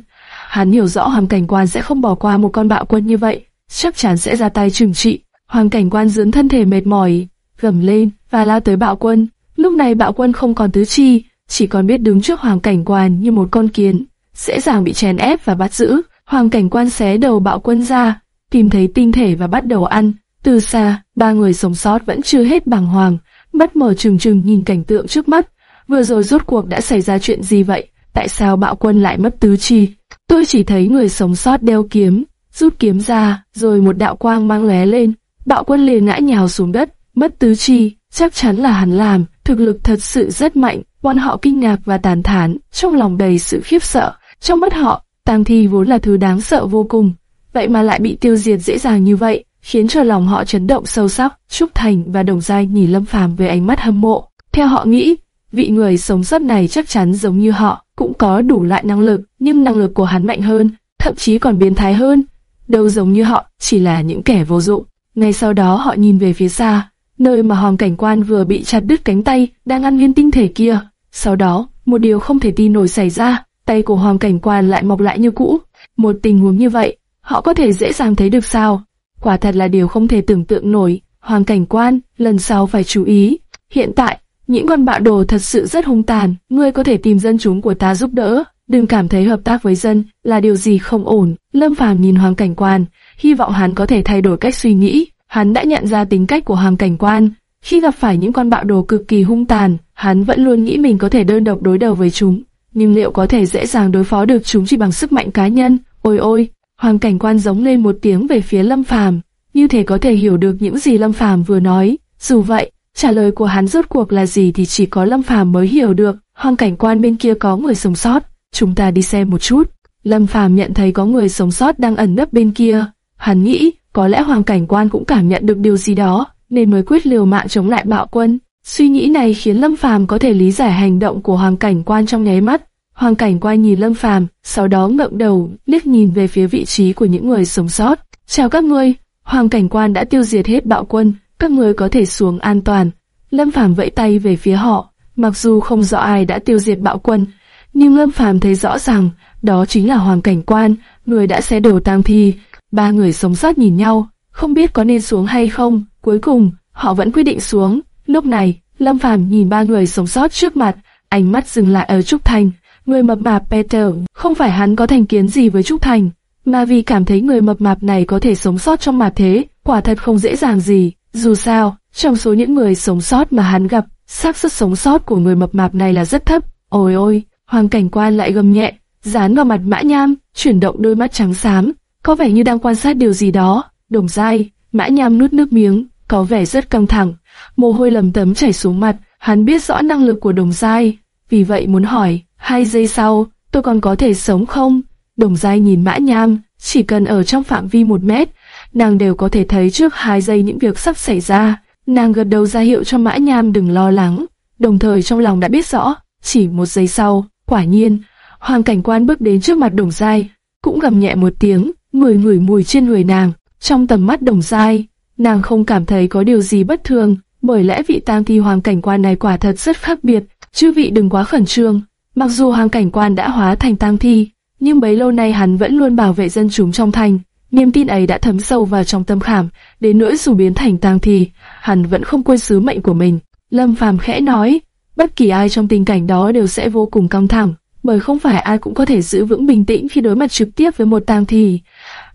Hắn hiểu rõ hoàng cảnh quan sẽ không bỏ qua một con bạo quân như vậy, chắc chắn sẽ ra tay trừng trị. Hoàng cảnh quan dưỡng thân thể mệt mỏi, gầm lên và lao tới bạo quân. Lúc này bạo quân không còn tứ chi, chỉ còn biết đứng trước hoàng cảnh quan như một con kiến, dễ dàng bị chèn ép và bắt giữ. Hoàng cảnh quan xé đầu bạo quân ra, tìm thấy tinh thể và bắt đầu ăn. Từ xa, ba người sống sót vẫn chưa hết bàng hoàng, mắt mở trừng trừng nhìn cảnh tượng trước mắt. Vừa rồi rốt cuộc đã xảy ra chuyện gì vậy? Tại sao bạo quân lại mất tứ chi? Tôi chỉ thấy người sống sót đeo kiếm, rút kiếm ra, rồi một đạo quang mang lóe lên. Bạo quân liền ngã nhào xuống đất, mất tứ chi, chắc chắn là hắn làm, thực lực thật sự rất mạnh. Bọn họ kinh ngạc và tàn thán, trong lòng đầy sự khiếp sợ. Trong mắt họ, tang thi vốn là thứ đáng sợ vô cùng, vậy mà lại bị tiêu diệt dễ dàng như vậy, khiến cho lòng họ chấn động sâu sắc. Trúc Thành và Đồng Giai nhìn Lâm Phàm với ánh mắt hâm mộ. Theo họ nghĩ, vị người sống sót này chắc chắn giống như họ, cũng có đủ loại năng lực, nhưng năng lực của hắn mạnh hơn, thậm chí còn biến thái hơn. đâu giống như họ, chỉ là những kẻ vô dụng. Ngay sau đó họ nhìn về phía xa, nơi mà hoàng cảnh quan vừa bị chặt đứt cánh tay đang ăn viên tinh thể kia. Sau đó, một điều không thể tin nổi xảy ra, tay của hoàng cảnh quan lại mọc lại như cũ. Một tình huống như vậy, họ có thể dễ dàng thấy được sao? Quả thật là điều không thể tưởng tượng nổi. Hoàng cảnh quan, lần sau phải chú ý. Hiện tại, những con bạo đồ thật sự rất hung tàn, ngươi có thể tìm dân chúng của ta giúp đỡ. Đừng cảm thấy hợp tác với dân là điều gì không ổn. Lâm Phàm nhìn Hoàng cảnh quan, hy vọng hắn có thể thay đổi cách suy nghĩ. Hắn đã nhận ra tính cách của Hoàng cảnh quan. Khi gặp phải những con bạo đồ cực kỳ hung tàn, hắn vẫn luôn nghĩ mình có thể đơn độc đối đầu với chúng. Nhưng liệu có thể dễ dàng đối phó được chúng chỉ bằng sức mạnh cá nhân? Ôi ôi! Hoàng cảnh quan giống lên một tiếng về phía Lâm Phàm, như thể có thể hiểu được những gì Lâm Phàm vừa nói. Dù vậy, trả lời của hắn rốt cuộc là gì thì chỉ có Lâm Phàm mới hiểu được. Hoàng cảnh quan bên kia có người sống sót, chúng ta đi xem một chút. Lâm Phàm nhận thấy có người sống sót đang ẩn nấp bên kia. Hắn nghĩ, có lẽ Hoàng cảnh quan cũng cảm nhận được điều gì đó, nên mới quyết liều mạng chống lại bạo quân. Suy nghĩ này khiến Lâm Phàm có thể lý giải hành động của Hoàng cảnh quan trong nháy mắt. Hoàng cảnh quan nhìn Lâm Phàm, sau đó ngẩng đầu, liếc nhìn về phía vị trí của những người sống sót. "Chào các ngươi." Hoàng cảnh quan đã tiêu diệt hết bạo quân, các ngươi có thể xuống an toàn. Lâm Phàm vẫy tay về phía họ, mặc dù không rõ ai đã tiêu diệt bạo quân, nhưng Lâm Phàm thấy rõ ràng, đó chính là Hoàng cảnh quan, người đã xé đầu tang thi. Ba người sống sót nhìn nhau, không biết có nên xuống hay không. Cuối cùng, họ vẫn quyết định xuống. Lúc này, Lâm Phàm nhìn ba người sống sót trước mặt, ánh mắt dừng lại ở Trúc Thành. Người mập mạp Peter, không phải hắn có thành kiến gì với Trúc Thành, mà vì cảm thấy người mập mạp này có thể sống sót trong mặt thế, quả thật không dễ dàng gì. Dù sao, trong số những người sống sót mà hắn gặp, xác suất sống sót của người mập mạp này là rất thấp. Ôi ôi, hoàng cảnh quan lại gầm nhẹ, dán vào mặt mã nham, chuyển động đôi mắt trắng xám, có vẻ như đang quan sát điều gì đó. Đồng dai, mã nham nuốt nước miếng, có vẻ rất căng thẳng, mồ hôi lầm tấm chảy xuống mặt, hắn biết rõ năng lực của đồng dai, vì vậy muốn hỏi, hai giây sau, tôi còn có thể sống không? Đồng dai nhìn mã nham, chỉ cần ở trong phạm vi một mét, nàng đều có thể thấy trước hai giây những việc sắp xảy ra. Nàng gật đầu ra hiệu cho mã nham đừng lo lắng, đồng thời trong lòng đã biết rõ, chỉ một giây sau, quả nhiên, hoàng cảnh quan bước đến trước mặt đồng dai, cũng gầm nhẹ một tiếng, ngửi ngửi mùi trên người nàng, trong tầm mắt đồng dai, nàng không cảm thấy có điều gì bất thường, bởi lẽ vị tang thi hoàng cảnh quan này quả thật rất khác biệt, chứ vị đừng quá khẩn trương, mặc dù hoàng cảnh quan đã hóa thành tang thi, nhưng bấy lâu nay hắn vẫn luôn bảo vệ dân chúng trong thành, niềm tin ấy đã thấm sâu vào trong tâm khảm, đến nỗi dù biến thành tang thi, hắn vẫn không quên sứ mệnh của mình. Lâm Phàm khẽ nói, bất kỳ ai trong tình cảnh đó đều sẽ vô cùng căng thẳng, bởi không phải ai cũng có thể giữ vững bình tĩnh khi đối mặt trực tiếp với một tang thi.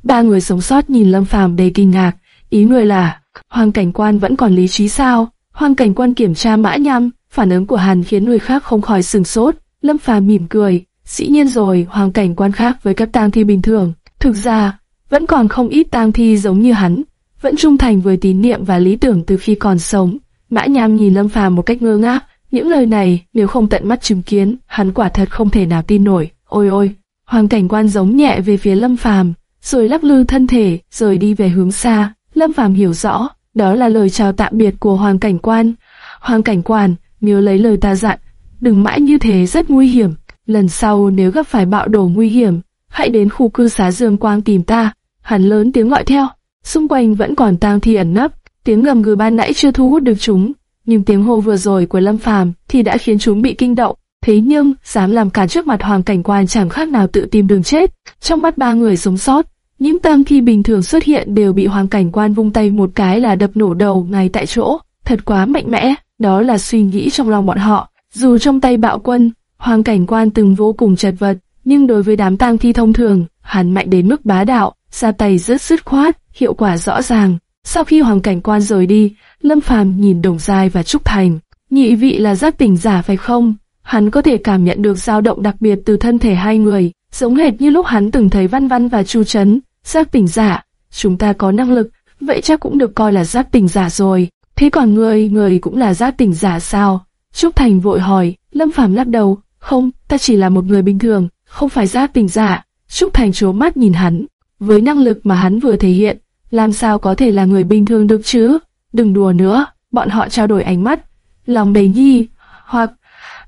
Ba người sống sót nhìn Lâm Phàm đầy kinh ngạc, ý người là, Hoàng cảnh quan vẫn còn lý trí sao? Hoàng cảnh quan kiểm tra mã nhăm, phản ứng của hắn khiến người khác không khỏi sừng sốt. Lâm Phàm mỉm cười, dĩ nhiên rồi, hoàng cảnh quan khác với các tang thi bình thường. Thực ra, vẫn còn không ít tang thi giống như hắn, vẫn trung thành với tín niệm và lý tưởng từ khi còn sống. Mã Nham nhìn Lâm Phàm một cách ngơ ngác, những lời này nếu không tận mắt chứng kiến, hắn quả thật không thể nào tin nổi. Ôi ôi, hoàng cảnh quan giống nhẹ về phía Lâm Phàm, rồi lắc lư thân thể, rồi đi về hướng xa. Lâm Phàm hiểu rõ, đó là lời chào tạm biệt của Hoàng Cảnh Quan. Hoàng Cảnh Quan, nếu lấy lời ta dặn, đừng mãi như thế rất nguy hiểm. Lần sau nếu gặp phải bạo đổ nguy hiểm, hãy đến khu cư xá Dương Quang tìm ta. Hắn lớn tiếng gọi theo, xung quanh vẫn còn tang thi ẩn nấp, tiếng gầm gừ ban nãy chưa thu hút được chúng, nhưng tiếng hô vừa rồi của Lâm Phàm thì đã khiến chúng bị kinh động. Thế nhưng, dám làm cản trước mặt Hoàng Cảnh Quan chẳng khác nào tự tìm đường chết. Trong mắt ba người sống sót, những tang thi bình thường xuất hiện đều bị hoàng cảnh quan vung tay một cái là đập nổ đầu ngay tại chỗ. Thật quá mạnh mẽ, đó là suy nghĩ trong lòng bọn họ. Dù trong tay bạo quân, hoàng cảnh quan từng vô cùng chật vật, nhưng đối với đám tang thi thông thường, hắn mạnh đến mức bá đạo, ra tay rất dứt khoát, hiệu quả rõ ràng. Sau khi hoàng cảnh quan rời đi, Lâm Phàm nhìn Đồng Giai và Trúc Thành. Nhị vị là giác tỉnh giả phải không? Hắn có thể cảm nhận được dao động đặc biệt từ thân thể hai người, giống hệt như lúc hắn từng thấy Văn Văn và Chu Trấn. Giác tỉnh giả, chúng ta có năng lực, vậy chắc cũng được coi là giác tỉnh giả rồi. Thế còn người, người cũng là giác tỉnh giả sao? Trúc Thành vội hỏi, Lâm Phàm lắc đầu, không, ta chỉ là một người bình thường, không phải giác tình giả. Trúc Thành trố mắt nhìn hắn, với năng lực mà hắn vừa thể hiện, làm sao có thể là người bình thường được chứ? Đừng đùa nữa, bọn họ trao đổi ánh mắt, lòng đầy nhi, hoặc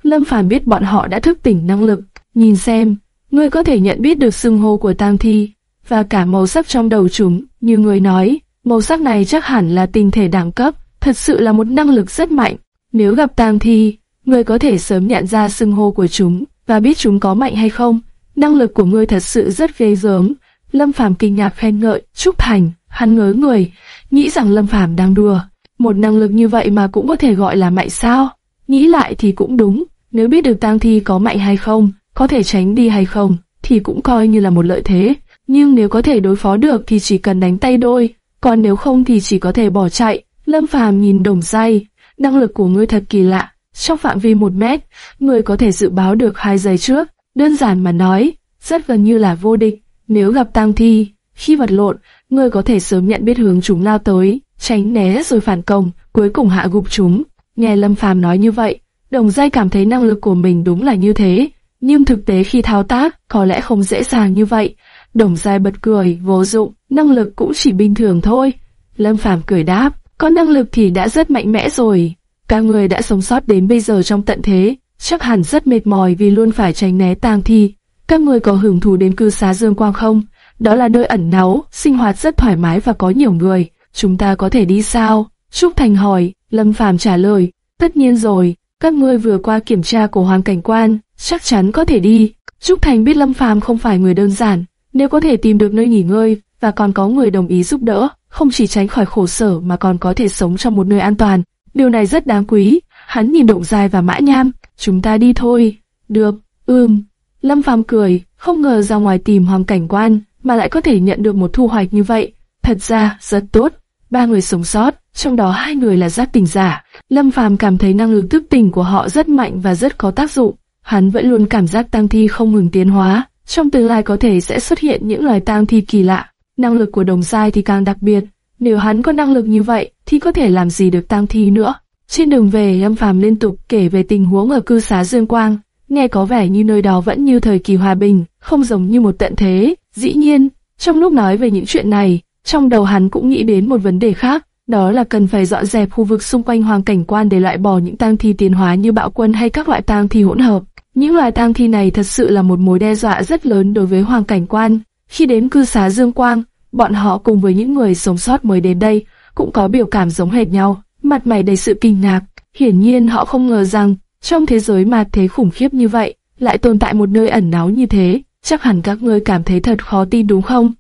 Lâm Phàm biết bọn họ đã thức tỉnh năng lực, nhìn xem, ngươi có thể nhận biết được xưng hô của Tam Thi, và cả màu sắc trong đầu chúng, như người nói, màu sắc này chắc hẳn là tinh thể đẳng cấp, thật sự là một năng lực rất mạnh. Nếu gặp tang thi, người có thể sớm nhận ra xưng hô của chúng và biết chúng có mạnh hay không. Năng lực của ngươi thật sự rất ghê gớm. Lâm Phàm kinh ngạc khen ngợi, chúc Thành, hắn ngớ người, nghĩ rằng Lâm Phàm đang đùa. Một năng lực như vậy mà cũng có thể gọi là mạnh sao? Nghĩ lại thì cũng đúng, nếu biết được tang thi có mạnh hay không, có thể tránh đi hay không, thì cũng coi như là một lợi thế. Nhưng nếu có thể đối phó được thì chỉ cần đánh tay đôi, còn nếu không thì chỉ có thể bỏ chạy. Lâm Phàm nhìn đồng dây, năng lực của ngươi thật kỳ lạ. Trong phạm vi một mét, ngươi có thể dự báo được hai giây trước. Đơn giản mà nói, rất gần như là vô địch. Nếu gặp tang thi, khi vật lộn, ngươi có thể sớm nhận biết hướng chúng lao tới, tránh né rồi phản công, cuối cùng hạ gục chúng. Nghe Lâm Phàm nói như vậy, Đồng Giai cảm thấy năng lực của mình đúng là như thế, nhưng thực tế khi thao tác có lẽ không dễ dàng như vậy. Đồng Giai bật cười, vô dụng, năng lực cũng chỉ bình thường thôi. Lâm Phàm cười đáp, có năng lực thì đã rất mạnh mẽ rồi. Các người đã sống sót đến bây giờ trong tận thế, chắc hẳn rất mệt mỏi vì luôn phải tránh né tang thi. Các người có hưởng thụ đến cư xá Dương Quang không? Đó là nơi ẩn náu, sinh hoạt rất thoải mái và có nhiều người. Chúng ta có thể đi sao? Trúc Thành hỏi, Lâm Phàm trả lời, tất nhiên rồi, các ngươi vừa qua kiểm tra của Hoàng Cảnh Quan, chắc chắn có thể đi. Trúc Thành biết Lâm Phàm không phải người đơn giản, nếu có thể tìm được nơi nghỉ ngơi và còn có người đồng ý giúp đỡ, không chỉ tránh khỏi khổ sở mà còn có thể sống trong một nơi an toàn. Điều này rất đáng quý. Hắn nhìn Động Dài và Mã Nham, chúng ta đi thôi. Được, ưm. Lâm Phàm cười, không ngờ ra ngoài tìm Hoàng Cảnh Quan mà lại có thể nhận được một thu hoạch như vậy. Thật ra, rất tốt. Ba người sống sót, trong đó hai người là giác tỉnh giả. Lâm Phàm cảm thấy năng lực thức tỉnh của họ rất mạnh và rất có tác dụng. Hắn vẫn luôn cảm giác tang thi không ngừng tiến hóa, trong tương lai có thể sẽ xuất hiện những loài tang thi kỳ lạ. Năng lực của đồng sai thì càng đặc biệt, nếu hắn có năng lực như vậy thì có thể làm gì được tang thi nữa. Trên đường về, Lâm Phàm liên tục kể về tình huống ở cư xá Dương Quang, nghe có vẻ như nơi đó vẫn như thời kỳ hòa bình, không giống như một tận thế. Dĩ nhiên, trong lúc nói về những chuyện này, trong đầu hắn cũng nghĩ đến một vấn đề khác, đó là cần phải dọn dẹp khu vực xung quanh hoàng cảnh quan để loại bỏ những tang thi tiến hóa như bạo quân hay các loại tang thi hỗn hợp. Những loài tang thi này thật sự là một mối đe dọa rất lớn đối với hoàng cảnh quan. Khi đến cư xá Dương Quang, bọn họ cùng với những người sống sót mới đến đây cũng có biểu cảm giống hệt nhau, mặt mày đầy sự kinh ngạc. Hiển nhiên họ không ngờ rằng trong thế giới mà thế khủng khiếp như vậy lại tồn tại một nơi ẩn náu như thế. Chắc hẳn các ngươi cảm thấy thật khó tin đúng không?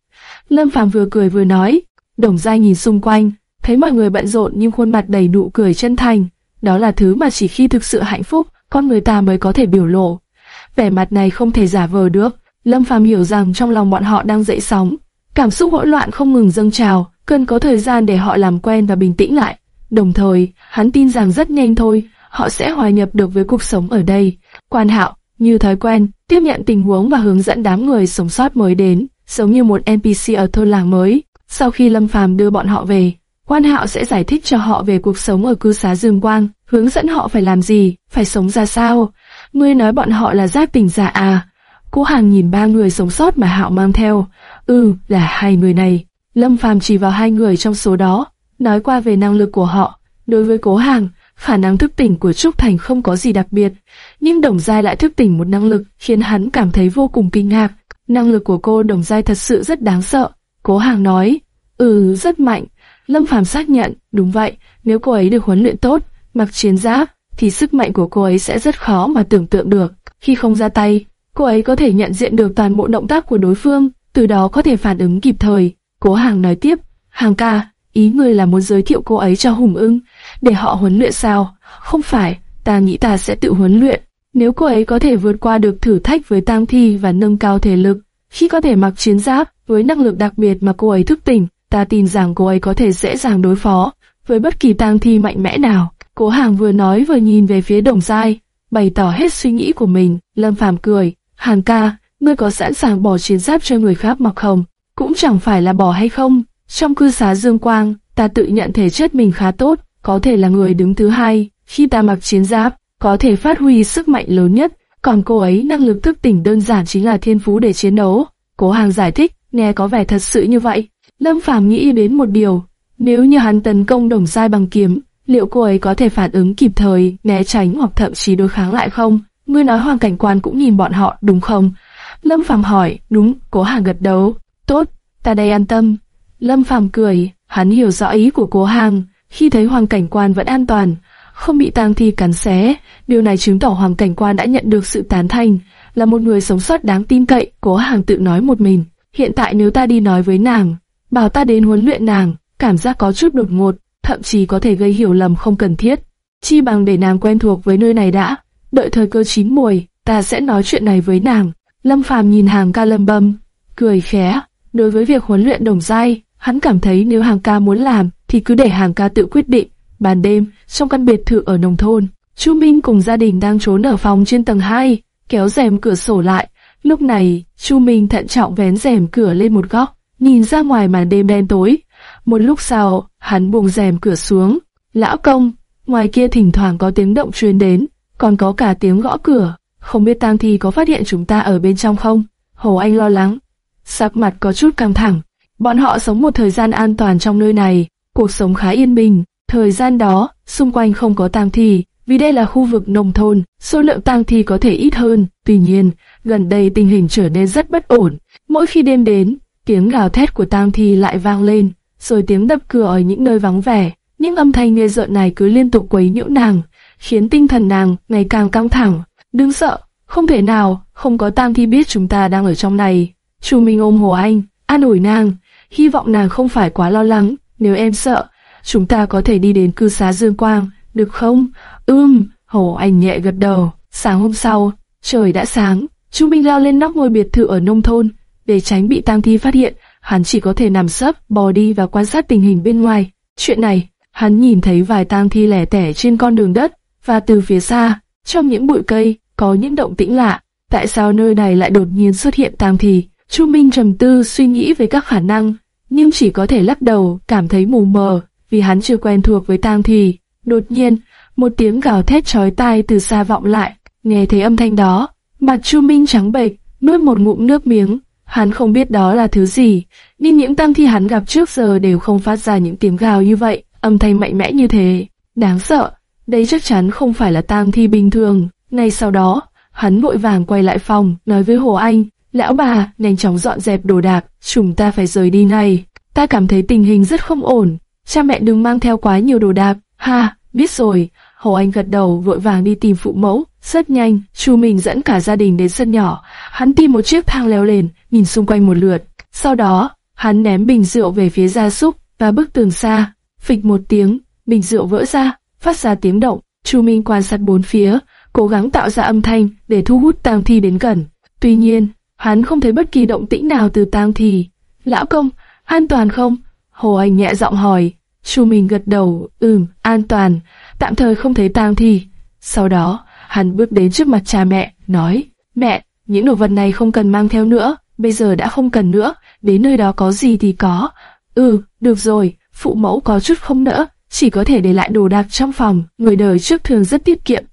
Lâm Phàm vừa cười vừa nói. Đồng Giai nhìn xung quanh, thấy mọi người bận rộn nhưng khuôn mặt đầy nụ cười chân thành. Đó là thứ mà chỉ khi thực sự hạnh phúc, con người ta mới có thể biểu lộ. Vẻ mặt này không thể giả vờ được. Lâm Phàm hiểu rằng trong lòng bọn họ đang dậy sóng, cảm xúc hỗn loạn không ngừng dâng trào, cần có thời gian để họ làm quen và bình tĩnh lại. Đồng thời, hắn tin rằng rất nhanh thôi, họ sẽ hòa nhập được với cuộc sống ở đây. Quan Hạo, như thói quen, tiếp nhận tình huống và hướng dẫn đám người sống sót mới đến, giống như một NPC ở thôn làng mới. Sau khi Lâm Phàm đưa bọn họ về, Quan Hạo sẽ giải thích cho họ về cuộc sống ở cư xá Dương Quang, hướng dẫn họ phải làm gì, phải sống ra sao. Ngươi nói bọn họ là giác tỉnh giả à? Cố Hàng nhìn ba người sống sót mà Hạo mang theo. Ừ, là hai người này. Lâm Phàm chỉ vào hai người trong số đó, nói qua về năng lực của họ. Đối với Cố Hàng, khả năng thức tỉnh của Trúc Thành không có gì đặc biệt, nhưng Đồng Giai lại thức tỉnh một năng lực khiến hắn cảm thấy vô cùng kinh ngạc. Năng lực của cô Đồng Giai thật sự rất đáng sợ. Cố Hàng nói, ừ, rất mạnh. Lâm Phàm xác nhận, đúng vậy, nếu cô ấy được huấn luyện tốt, mặc chiến giáp, thì sức mạnh của cô ấy sẽ rất khó mà tưởng tượng được. Khi không ra tay, cô ấy có thể nhận diện được toàn bộ động tác của đối phương, từ đó có thể phản ứng kịp thời. Cố Hàng nói tiếp, Hàng ca, ý ngươi là muốn giới thiệu cô ấy cho Hùng ưng, để họ huấn luyện sao? Không phải, ta nghĩ ta sẽ tự huấn luyện. Nếu cô ấy có thể vượt qua được thử thách với tang thi và nâng cao thể lực, khi có thể mặc chiến giáp với năng lực đặc biệt mà cô ấy thức tỉnh, ta tin rằng cô ấy có thể dễ dàng đối phó với bất kỳ tang thi mạnh mẽ nào. Cố Hàng vừa nói vừa nhìn về phía Đồng Giai, bày tỏ hết suy nghĩ của mình. Lâm Phàm cười, Hàng ca, ngươi có sẵn sàng bỏ chiến giáp cho người khác mặc không? Cũng chẳng phải là bỏ hay không. Trong cư xá Dương Quang, ta tự nhận thể chất mình khá tốt, có thể là người đứng thứ hai. Khi ta mặc chiến giáp, có thể phát huy sức mạnh lớn nhất, còn cô ấy năng lực thức tỉnh đơn giản chính là thiên phú để chiến đấu. Cố Hàng giải thích, nghe có vẻ thật sự như vậy. Lâm Phàm nghĩ đến một điều, nếu như hắn tấn công đồng sai bằng kiếm, liệu cô ấy có thể phản ứng kịp thời, né tránh hoặc thậm chí đối kháng lại không? Ngươi nói hoàng cảnh quan cũng nhìn bọn họ đúng không? Lâm Phàm hỏi, đúng, cố Hàng gật đầu. Tốt, ta đây an tâm. Lâm Phàm cười, hắn hiểu rõ ý của cố hàng, khi thấy hoàng cảnh quan vẫn an toàn, không bị tang thi cắn xé, điều này chứng tỏ hoàng cảnh quan đã nhận được sự tán thành, là một người sống sót đáng tin cậy, cố hàng tự nói một mình. Hiện tại nếu ta đi nói với nàng, bảo ta đến huấn luyện nàng, cảm giác có chút đột ngột, thậm chí có thể gây hiểu lầm không cần thiết. Chi bằng để nàng quen thuộc với nơi này đã, đợi thời cơ chín mùi, ta sẽ nói chuyện này với nàng. Lâm Phàm nhìn hàng ca lâm bâm, cười khẽ. Đối với việc huấn luyện đồng giai, hắn cảm thấy nếu hàng ca muốn làm, thì cứ để hàng ca tự quyết định. Ban đêm, trong căn biệt thự ở nông thôn, Chu Minh cùng gia đình đang trốn ở phòng trên tầng 2, kéo rèm cửa sổ lại. Lúc này, Chu Minh thận trọng vén rèm cửa lên một góc, nhìn ra ngoài màn đêm đen tối. Một lúc sau, hắn buông rèm cửa xuống. Lão công, ngoài kia thỉnh thoảng có tiếng động truyền đến, còn có cả tiếng gõ cửa. Không biết tang thi có phát hiện chúng ta ở bên trong không? Hồ Anh lo lắng. Sắc mặt có chút căng thẳng. Bọn họ sống một thời gian an toàn trong nơi này, cuộc sống khá yên bình. Thời gian đó, xung quanh không có tang thi, vì đây là khu vực nông thôn, số lượng tang thi có thể ít hơn. Tuy nhiên, gần đây tình hình trở nên rất bất ổn. Mỗi khi đêm đến, tiếng gào thét của tang thi lại vang lên, rồi tiếng đập cửa ở những nơi vắng vẻ. Những âm thanh nghe rợn này cứ liên tục quấy nhiễu nàng, khiến tinh thần nàng ngày càng căng thẳng. Đừng sợ, không thể nào, không có tang thi biết chúng ta đang ở trong này. Chu Minh ôm Hồ Anh, an ủi nàng, hy vọng nàng không phải quá lo lắng. Nếu em sợ, chúng ta có thể đi đến cư xá Dương Quang, được không? Ưm, Hồ Anh nhẹ gật đầu. Sáng hôm sau, trời đã sáng, Chu Minh leo lên nóc ngôi biệt thự ở nông thôn, để tránh bị tang thi phát hiện, hắn chỉ có thể nằm sấp, bò đi và quan sát tình hình bên ngoài. Chuyện này, hắn nhìn thấy vài tang thi lẻ tẻ trên con đường đất, và từ phía xa, trong những bụi cây, có những động tĩnh lạ. Tại sao nơi này lại đột nhiên xuất hiện tang thi? Chu Minh trầm tư suy nghĩ về các khả năng, nhưng chỉ có thể lắc đầu, cảm thấy mù mờ, vì hắn chưa quen thuộc với tang thi. Đột nhiên, một tiếng gào thét chói tai từ xa vọng lại, nghe thấy âm thanh đó, mặt Chu Minh trắng bệch, nuốt một ngụm nước miếng. Hắn không biết đó là thứ gì, nhưng những tang thi hắn gặp trước giờ đều không phát ra những tiếng gào như vậy, âm thanh mạnh mẽ như thế. Đáng sợ, đây chắc chắn không phải là tang thi bình thường. Ngay sau đó, hắn vội vàng quay lại phòng, nói với Hồ Anh, lão bà, nhanh chóng dọn dẹp đồ đạc, chúng ta phải rời đi ngay. Ta cảm thấy tình hình rất không ổn, cha mẹ đừng mang theo quá nhiều đồ đạc. Ha, biết rồi. Hồ Anh gật đầu vội vàng đi tìm phụ mẫu. Rất nhanh, Chu Minh dẫn cả gia đình đến sân nhỏ. Hắn tìm một chiếc thang leo lên, nhìn xung quanh một lượt. Sau đó, hắn ném bình rượu về phía gia súc và bức tường xa. Phịch một tiếng, bình rượu vỡ ra, phát ra tiếng động. Chu Minh quan sát bốn phía, cố gắng tạo ra âm thanh để thu hút tang thi đến gần. Tuy nhiên, hắn không thấy bất kỳ động tĩnh nào từ tang thi. Lão công, an toàn không? Hồ Anh nhẹ giọng hỏi. Chu Minh gật đầu, ừm, an toàn, tạm thời không thấy tang thi. Sau đó, hắn bước đến trước mặt cha mẹ, nói, mẹ, những đồ vật này không cần mang theo nữa, bây giờ đã không cần nữa, đến nơi đó có gì thì có. Ừ, được rồi, phụ mẫu có chút không nỡ, chỉ có thể để lại đồ đạc trong phòng. Người đời trước thường rất tiết kiệm,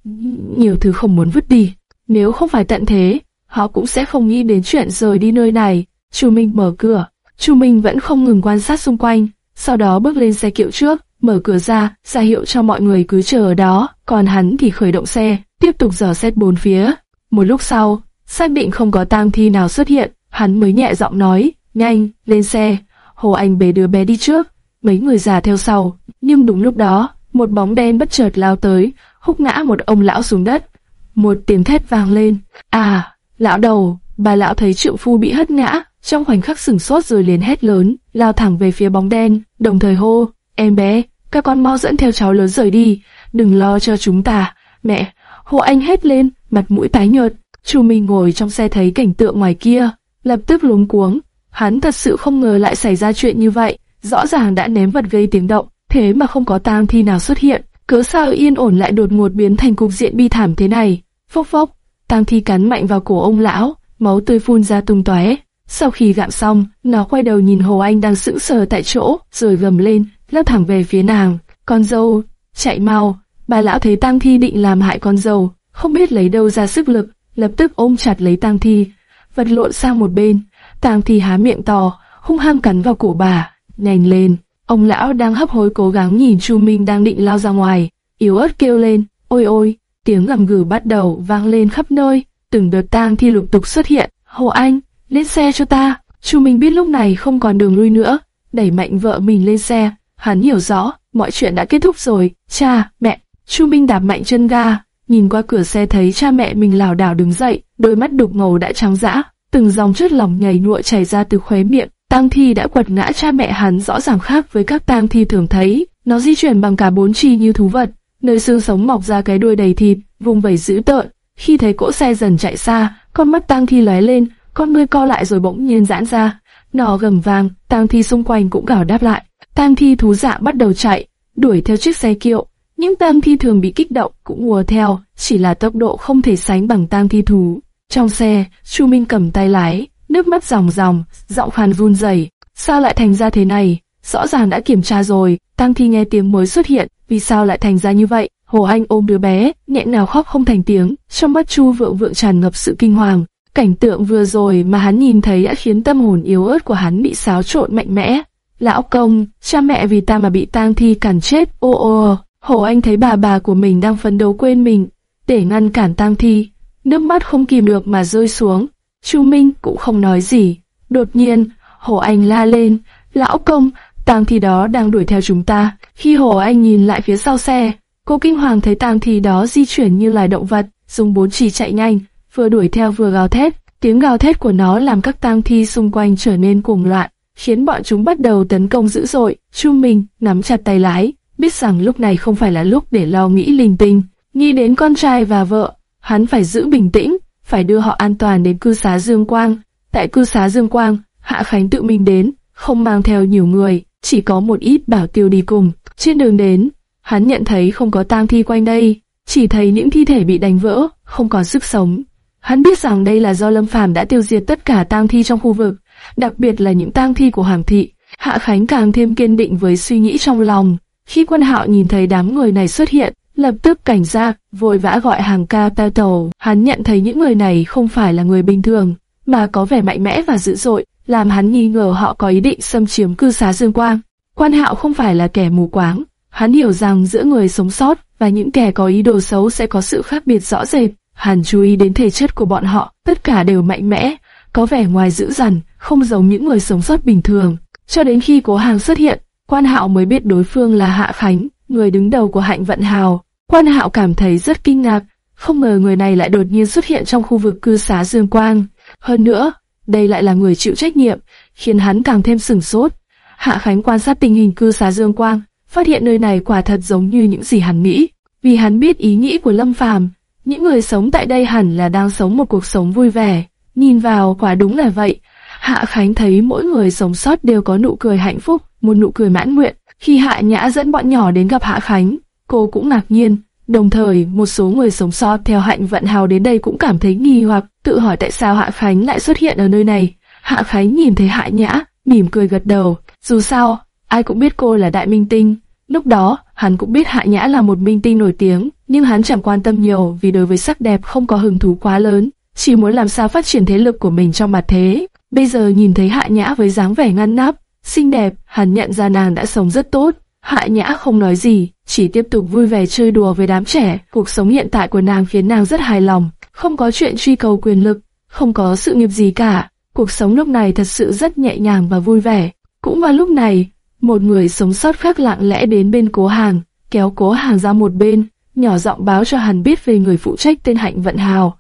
nhiều thứ không muốn vứt đi. Nếu không phải tận thế, họ cũng sẽ không nghĩ đến chuyện rời đi nơi này. Chu Minh mở cửa, Chu Minh vẫn không ngừng quan sát xung quanh, sau đó bước lên xe kiệu trước, mở cửa ra, ra hiệu cho mọi người cứ chờ ở đó, còn hắn thì khởi động xe, tiếp tục dò xét bốn phía. Một lúc sau, xác định không có tang thi nào xuất hiện, hắn mới nhẹ giọng nói, nhanh, lên xe. Hồ Anh bế đứa bé đi trước, mấy người già theo sau. Nhưng đúng lúc đó, một bóng đen bất chợt lao tới, húc ngã một ông lão xuống đất. Một tiếng thét vang lên. À, lão đầu, bà lão thấy triệu phu bị hất ngã, trong khoảnh khắc sửng sốt rồi liền hét lớn, lao thẳng về phía bóng đen, đồng thời hô, em bé, các con mau dẫn theo cháu lớn rời đi, đừng lo cho chúng ta. Mẹ, hộ Anh hét lên, mặt mũi tái nhợt. Chu Minh ngồi trong xe thấy cảnh tượng ngoài kia, lập tức luống cuống. Hắn thật sự không ngờ lại xảy ra chuyện như vậy, rõ ràng đã ném vật gây tiếng động, thế mà không có tang thi nào xuất hiện. Cớ sao yên ổn lại đột ngột biến thành cục diện bi thảm thế này? Phốc phốc, tang thi cắn mạnh vào cổ ông lão, máu tươi phun ra tung tóe. Sau khi gặm xong, nó quay đầu nhìn Hồ Anh đang sững sờ tại chỗ, rồi gầm lên, lao thẳng về phía nàng. Con dâu, chạy mau! Bà lão thấy tang thi định làm hại con dâu, không biết lấy đâu ra sức lực, lập tức ôm chặt lấy tang thi, vật lộn sang một bên. Tang thi há miệng to, hung hăng cắn vào cổ bà, nhanh lên. Ông lão đang hấp hối cố gắng nhìn Chu Minh đang định lao ra ngoài, yếu ớt kêu lên, ôi ôi, tiếng gầm gừ bắt đầu vang lên khắp nơi, từng đợt tang thi lục tục xuất hiện. Hồ Anh, lên xe cho ta. Chu Minh biết lúc này không còn đường lui nữa, đẩy mạnh vợ mình lên xe. Hắn hiểu rõ, mọi chuyện đã kết thúc rồi. Cha, mẹ. Chu Minh đạp mạnh chân ga, nhìn qua cửa xe thấy cha mẹ mình lảo đảo đứng dậy, đôi mắt đục ngầu đã trắng dã, từng dòng chất lỏng nhảy nhụa chảy ra từ khóe miệng. Tang thi đã quật ngã cha mẹ hắn rõ ràng khác với các tang thi thường thấy. Nó di chuyển bằng cả bốn chi như thú vật, nơi xương sống mọc ra cái đuôi đầy thịt, vùng vẩy dữ tợn. Khi thấy cỗ xe dần chạy xa, con mắt tang thi lóe lên, con ngươi co lại rồi bỗng nhiên giãn ra. Nó gầm vang, tang thi xung quanh cũng gào đáp lại. Tang thi thú dạ bắt đầu chạy, đuổi theo chiếc xe kiệu. Những tang thi thường bị kích động cũng hùa theo, chỉ là tốc độ không thể sánh bằng tang thi thú. Trong xe, Chu Minh cầm tay lái, nước mắt ròng ròng, giọng khàn run rẩy. Sao lại thành ra thế này? Rõ ràng đã kiểm tra rồi, Tang Thi nghe tiếng mới xuất hiện, vì sao lại thành ra như vậy? Hồ Anh ôm đứa bé, nghẹn nào khóc không thành tiếng, trong mắt Chu Vượng Vượng tràn ngập sự kinh hoàng. Cảnh tượng vừa rồi mà hắn nhìn thấy đã khiến tâm hồn yếu ớt của hắn bị xáo trộn mạnh mẽ. Lão công, cha mẹ vì ta mà bị tang thi cản chết, ô ô. Hồ Anh thấy bà bà của mình đang phấn đấu quên mình, để ngăn cản tang thi, nước mắt không kìm được mà rơi xuống. Chu Minh cũng không nói gì. Đột nhiên, Hồ Anh la lên, lão công, tang thi đó đang đuổi theo chúng ta. Khi Hồ Anh nhìn lại phía sau xe, cô kinh hoàng thấy tang thi đó di chuyển như loài động vật, dùng bốn chỉ chạy nhanh, vừa đuổi theo vừa gào thét. Tiếng gào thét của nó làm các tang thi xung quanh trở nên cuồng loạn, khiến bọn chúng bắt đầu tấn công dữ dội. Chu Minh nắm chặt tay lái, biết rằng lúc này không phải là lúc để lo nghĩ linh tinh, nghĩ đến con trai và vợ, hắn phải giữ bình tĩnh, phải đưa họ an toàn đến cư xá Dương Quang. Tại cư xá Dương Quang, Hạ Khánh tự mình đến, không mang theo nhiều người, chỉ có một ít bảo tiêu đi cùng. Trên đường đến, hắn nhận thấy không có tang thi quanh đây, chỉ thấy những thi thể bị đánh vỡ, không còn sức sống. Hắn biết rằng đây là do Lâm Phàm đã tiêu diệt tất cả tang thi trong khu vực, đặc biệt là những tang thi của Hoàng thị. Hạ Khánh càng thêm kiên định với suy nghĩ trong lòng. Khi quân hạo nhìn thấy đám người này xuất hiện, lập tức cảnh giác, vội vã gọi hàng ca ta tàu. Hắn nhận thấy những người này không phải là người bình thường, mà có vẻ mạnh mẽ và dữ dội, làm hắn nghi ngờ họ có ý định xâm chiếm cư xá Dương Quang. Quan Hạo không phải là kẻ mù quáng, hắn hiểu rằng giữa người sống sót và những kẻ có ý đồ xấu sẽ có sự khác biệt rõ rệt. Hắn chú ý đến thể chất của bọn họ, tất cả đều mạnh mẽ, có vẻ ngoài dữ dằn, không giống những người sống sót bình thường. Cho đến khi cố hàng xuất hiện, Quan Hạo mới biết đối phương là Hạ Khánh, người đứng đầu của Hạnh Vận Hào. Quan Hạo cảm thấy rất kinh ngạc, không ngờ người này lại đột nhiên xuất hiện trong khu vực cư xá Dương Quang. Hơn nữa, đây lại là người chịu trách nhiệm, khiến hắn càng thêm sửng sốt. Hạ Khánh quan sát tình hình cư xá Dương Quang, phát hiện nơi này quả thật giống như những gì hắn nghĩ. Vì hắn biết ý nghĩ của Lâm Phàm, những người sống tại đây hẳn là đang sống một cuộc sống vui vẻ. Nhìn vào quả đúng là vậy. Hạ Khánh thấy mỗi người sống sót đều có nụ cười hạnh phúc, một nụ cười mãn nguyện. Khi Hạ Nhã dẫn bọn nhỏ đến gặp Hạ Khánh, cô cũng ngạc nhiên. Đồng thời, một số người sống sót theo hạnh vận hào đến đây cũng cảm thấy nghi hoặc, tự hỏi tại sao Hạ Khánh lại xuất hiện ở nơi này. Hạ Khánh nhìn thấy Hạ Nhã, mỉm cười gật đầu. Dù sao, ai cũng biết cô là đại minh tinh. Lúc đó, hắn cũng biết Hạ Nhã là một minh tinh nổi tiếng, nhưng hắn chẳng quan tâm nhiều vì đối với sắc đẹp không có hứng thú quá lớn, chỉ muốn làm sao phát triển thế lực của mình trong mặt thế. Bây giờ nhìn thấy Hạ Nhã với dáng vẻ ngăn nắp, xinh đẹp, hắn nhận ra nàng đã sống rất tốt. Hạ Nhã không nói gì, chỉ tiếp tục vui vẻ chơi đùa với đám trẻ. Cuộc sống hiện tại của nàng khiến nàng rất hài lòng, không có chuyện truy cầu quyền lực, không có sự nghiệp gì cả. Cuộc sống lúc này thật sự rất nhẹ nhàng và vui vẻ. Cũng vào lúc này, một người sống sót khác lặng lẽ đến bên cố hàng, kéo cố hàng ra một bên, nhỏ giọng báo cho hắn biết về người phụ trách tên Hạnh Vận Hào.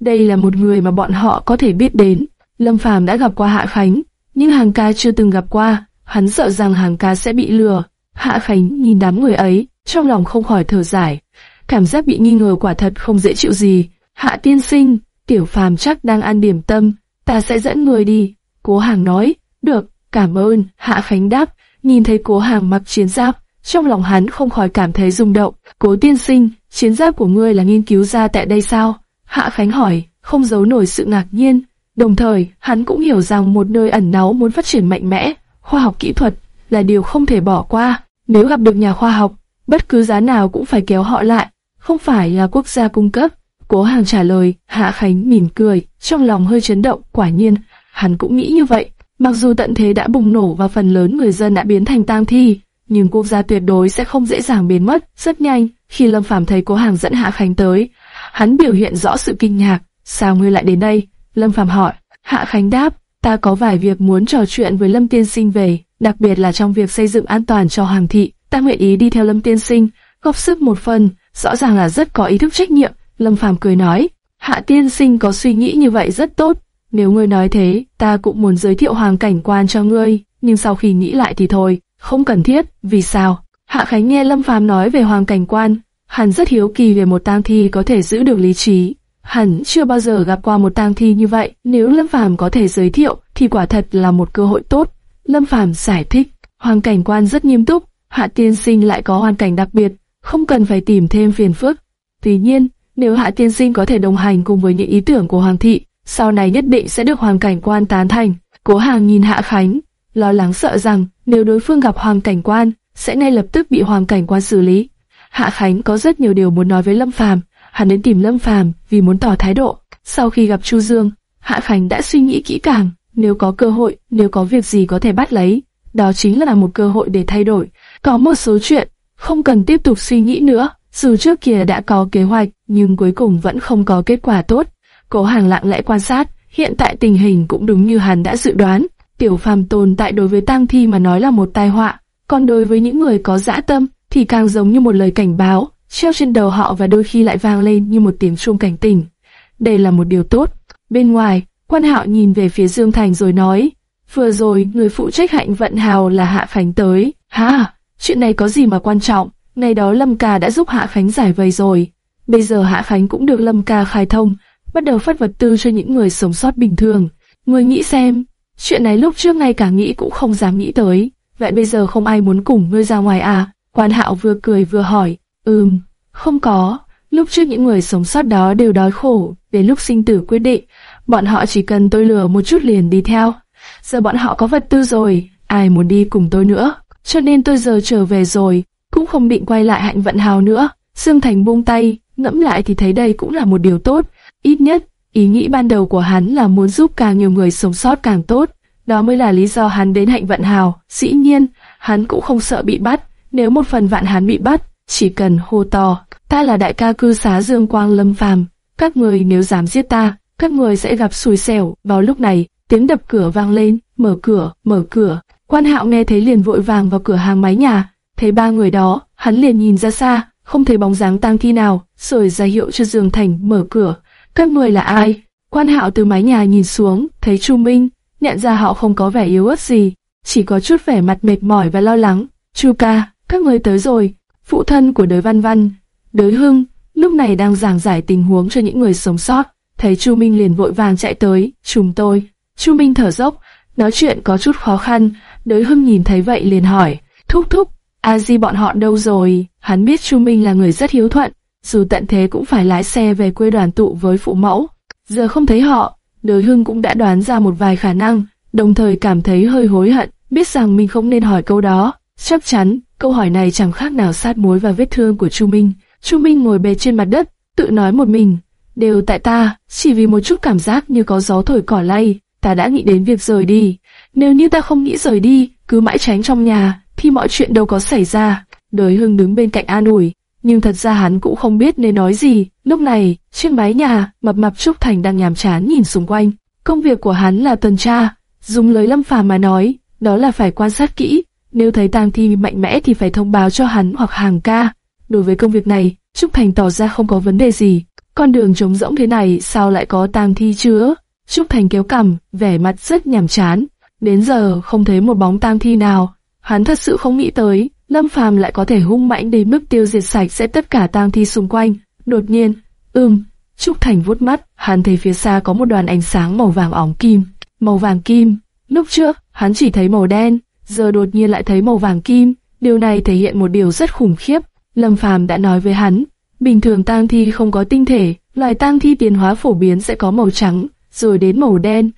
Đây là một người mà bọn họ có thể biết đến. Lâm Phàm đã gặp qua Hạ Khánh, nhưng hàng ca chưa từng gặp qua, hắn sợ rằng hàng ca sẽ bị lừa. Hạ Khánh nhìn đám người ấy, trong lòng không khỏi thở dài. Cảm giác bị nghi ngờ quả thật không dễ chịu gì. Hạ tiên sinh, tiểu phàm chắc đang ăn điểm tâm, ta sẽ dẫn người đi. Cố hàng nói, được, cảm ơn, Hạ Khánh đáp, nhìn thấy cố hàng mặc chiến giáp, trong lòng hắn không khỏi cảm thấy rung động. Cố tiên sinh, chiến giáp của ngươi là nghiên cứu ra tại đây sao? Hạ Khánh hỏi, không giấu nổi sự ngạc nhiên. Đồng thời, hắn cũng hiểu rằng một nơi ẩn náu muốn phát triển mạnh mẽ, khoa học kỹ thuật là điều không thể bỏ qua. Nếu gặp được nhà khoa học, bất cứ giá nào cũng phải kéo họ lại, không phải là quốc gia cung cấp. Cố Hàng trả lời, Hạ Khánh mỉm cười, trong lòng hơi chấn động, quả nhiên, hắn cũng nghĩ như vậy. Mặc dù tận thế đã bùng nổ và phần lớn người dân đã biến thành tang thi, nhưng quốc gia tuyệt đối sẽ không dễ dàng biến mất. Rất nhanh, khi Lâm Phàm thấy Cố Hàng dẫn Hạ Khánh tới, hắn biểu hiện rõ sự kinh ngạc. Sao ngươi lại đến đây? Lâm Phàm hỏi. Hạ Khánh đáp, ta có vài việc muốn trò chuyện với Lâm Tiên Sinh về, đặc biệt là trong việc xây dựng an toàn cho Hoàng thị. Ta nguyện ý đi theo Lâm Tiên Sinh, góp sức một phần, rõ ràng là rất có ý thức trách nhiệm. Lâm Phàm cười nói, Hạ Tiên Sinh có suy nghĩ như vậy rất tốt. Nếu ngươi nói thế, ta cũng muốn giới thiệu Hoàng cảnh quan cho ngươi, nhưng sau khi nghĩ lại thì thôi, không cần thiết. Vì sao? Hạ Khánh nghe Lâm Phàm nói về Hoàng cảnh quan, hắn rất hiếu kỳ về một tang thi có thể giữ được lý trí. Hắn chưa bao giờ gặp qua một tang thi như vậy, nếu Lâm Phàm có thể giới thiệu thì quả thật là một cơ hội tốt. Lâm Phàm giải thích, Hoàng cảnh quan rất nghiêm túc, Hạ tiên sinh lại có hoàn cảnh đặc biệt, không cần phải tìm thêm phiền phức. Tuy nhiên, nếu Hạ tiên sinh có thể đồng hành cùng với những ý tưởng của Hoàng thị, sau này nhất định sẽ được Hoàng cảnh quan tán thành. Cố Hàng nhìn Hạ Khánh, lo lắng sợ rằng nếu đối phương gặp Hoàng cảnh quan, sẽ ngay lập tức bị Hoàng cảnh quan xử lý. Hạ Khánh có rất nhiều điều muốn nói với Lâm Phàm, hắn đến tìm Lâm Phàm vì muốn tỏ thái độ. Sau khi gặp Chu Dương, Hạ Khánh đã suy nghĩ kỹ càng, nếu có cơ hội, nếu có việc gì có thể bắt lấy, đó chính là một cơ hội để thay đổi. Có một số chuyện, không cần tiếp tục suy nghĩ nữa, dù trước kia đã có kế hoạch, nhưng cuối cùng vẫn không có kết quả tốt. Cố hàng lặng lẽ quan sát, hiện tại tình hình cũng đúng như hắn đã dự đoán. Tiểu phàm tồn tại đối với tang thi mà nói là một tai họa, còn đối với những người có dã tâm thì càng giống như một lời cảnh báo, treo trên đầu họ và đôi khi lại vang lên như một tiếng chuông cảnh tỉnh. Đây là một điều tốt. Bên ngoài, quan hạo nhìn về phía Dương Thành rồi nói, vừa rồi người phụ trách hạnh vận hào là Hạ Khánh tới. Ha, chuyện này có gì mà quan trọng, ngày đó Lâm Ca đã giúp Hạ Khánh giải vây rồi. Bây giờ Hạ Khánh cũng được Lâm Ca khai thông, bắt đầu phát vật tư cho những người sống sót bình thường. Người nghĩ xem, chuyện này lúc trước ngay cả nghĩ cũng không dám nghĩ tới. Vậy bây giờ không ai muốn cùng ngươi ra ngoài à? Quan hạo vừa cười vừa hỏi. Ừm, không có. Lúc trước những người sống sót đó đều đói khổ, đến lúc sinh tử quyết định, bọn họ chỉ cần tôi lừa một chút liền đi theo. Giờ bọn họ có vật tư rồi, ai muốn đi cùng tôi nữa? Cho nên tôi giờ trở về rồi, cũng không định quay lại hạnh vận hào nữa. Dương Thành buông tay, ngẫm lại thì thấy đây cũng là một điều tốt. Ít nhất, ý nghĩ ban đầu của hắn là muốn giúp càng nhiều người sống sót càng tốt. Đó mới là lý do hắn đến hạnh vận hào. Dĩ nhiên, hắn cũng không sợ bị bắt. Nếu một phần vạn hắn bị bắt, chỉ cần hô to, ta là đại ca cư xá Dương Quang Lâm Phàm, các người nếu dám giết ta, các người sẽ gặp xui xẻo. Vào lúc này, tiếng đập cửa vang lên, mở cửa, mở cửa. Quan Hạo nghe thấy liền vội vàng vào cửa hàng mái nhà, thấy ba người đó, hắn liền nhìn ra xa, không thấy bóng dáng tang thi nào, rồi ra hiệu cho Dương Thành mở cửa. Các người là ai? Quan Hạo từ mái nhà nhìn xuống, thấy Chu Minh, nhận ra họ không có vẻ yếu ớt gì, chỉ có chút vẻ mặt mệt mỏi và lo lắng. Chu ca, các người tới rồi. Phụ thân của đới văn văn, đới hưng, lúc này đang giảng giải tình huống cho những người sống sót. Thấy Chu Minh liền vội vàng chạy tới, chúng tôi. Chu Minh thở dốc, nói chuyện có chút khó khăn. Đới hưng nhìn thấy vậy liền hỏi, thúc thúc, a di bọn họ đâu rồi? Hắn biết Chu Minh là người rất hiếu thuận, dù tận thế cũng phải lái xe về quê đoàn tụ với phụ mẫu. Giờ không thấy họ, Đới Hưng cũng đã đoán ra một vài khả năng, đồng thời cảm thấy hơi hối hận, biết rằng mình không nên hỏi câu đó. Chắc chắn, câu hỏi này chẳng khác nào sát muối và vết thương của Chu Minh. Chu Minh ngồi bệt trên mặt đất, tự nói một mình. Đều tại ta, chỉ vì một chút cảm giác như có gió thổi cỏ lay, ta đã nghĩ đến việc rời đi. Nếu như ta không nghĩ rời đi, cứ mãi tránh trong nhà, thì mọi chuyện đâu có xảy ra. Đới Hưng đứng bên cạnh an ủi, nhưng thật ra hắn cũng không biết nên nói gì. Lúc này, trên mái nhà, mập mạp Trúc Thành đang nhàm chán nhìn xung quanh. Công việc của hắn là tuần tra, dùng lời lâm phàm mà nói, đó là phải quan sát kỹ. Nếu thấy tang thi mạnh mẽ thì phải thông báo cho hắn hoặc hàng ca. Đối với công việc này, Trúc Thành tỏ ra không có vấn đề gì. Con đường trống rỗng thế này sao lại có tang thi chứa? Trúc Thành kéo cằm, vẻ mặt rất nhàm chán. Đến giờ không thấy một bóng tang thi nào. Hắn thật sự không nghĩ tới, Lâm Phàm lại có thể hung mãnh đến mức tiêu diệt sạch sẽ tất cả tang thi xung quanh. Đột nhiên, ưm, Trúc Thành vuốt mắt, hắn thấy phía xa có một đoàn ánh sáng màu vàng óng kim, màu vàng kim. Lúc trước, hắn chỉ thấy màu đen, giờ đột nhiên lại thấy màu vàng kim. Điều này thể hiện một điều rất khủng khiếp. Lâm Phàm đã nói với hắn, bình thường tang thi không có tinh thể, loài tang thi tiến hóa phổ biến sẽ có màu trắng, rồi đến màu đen,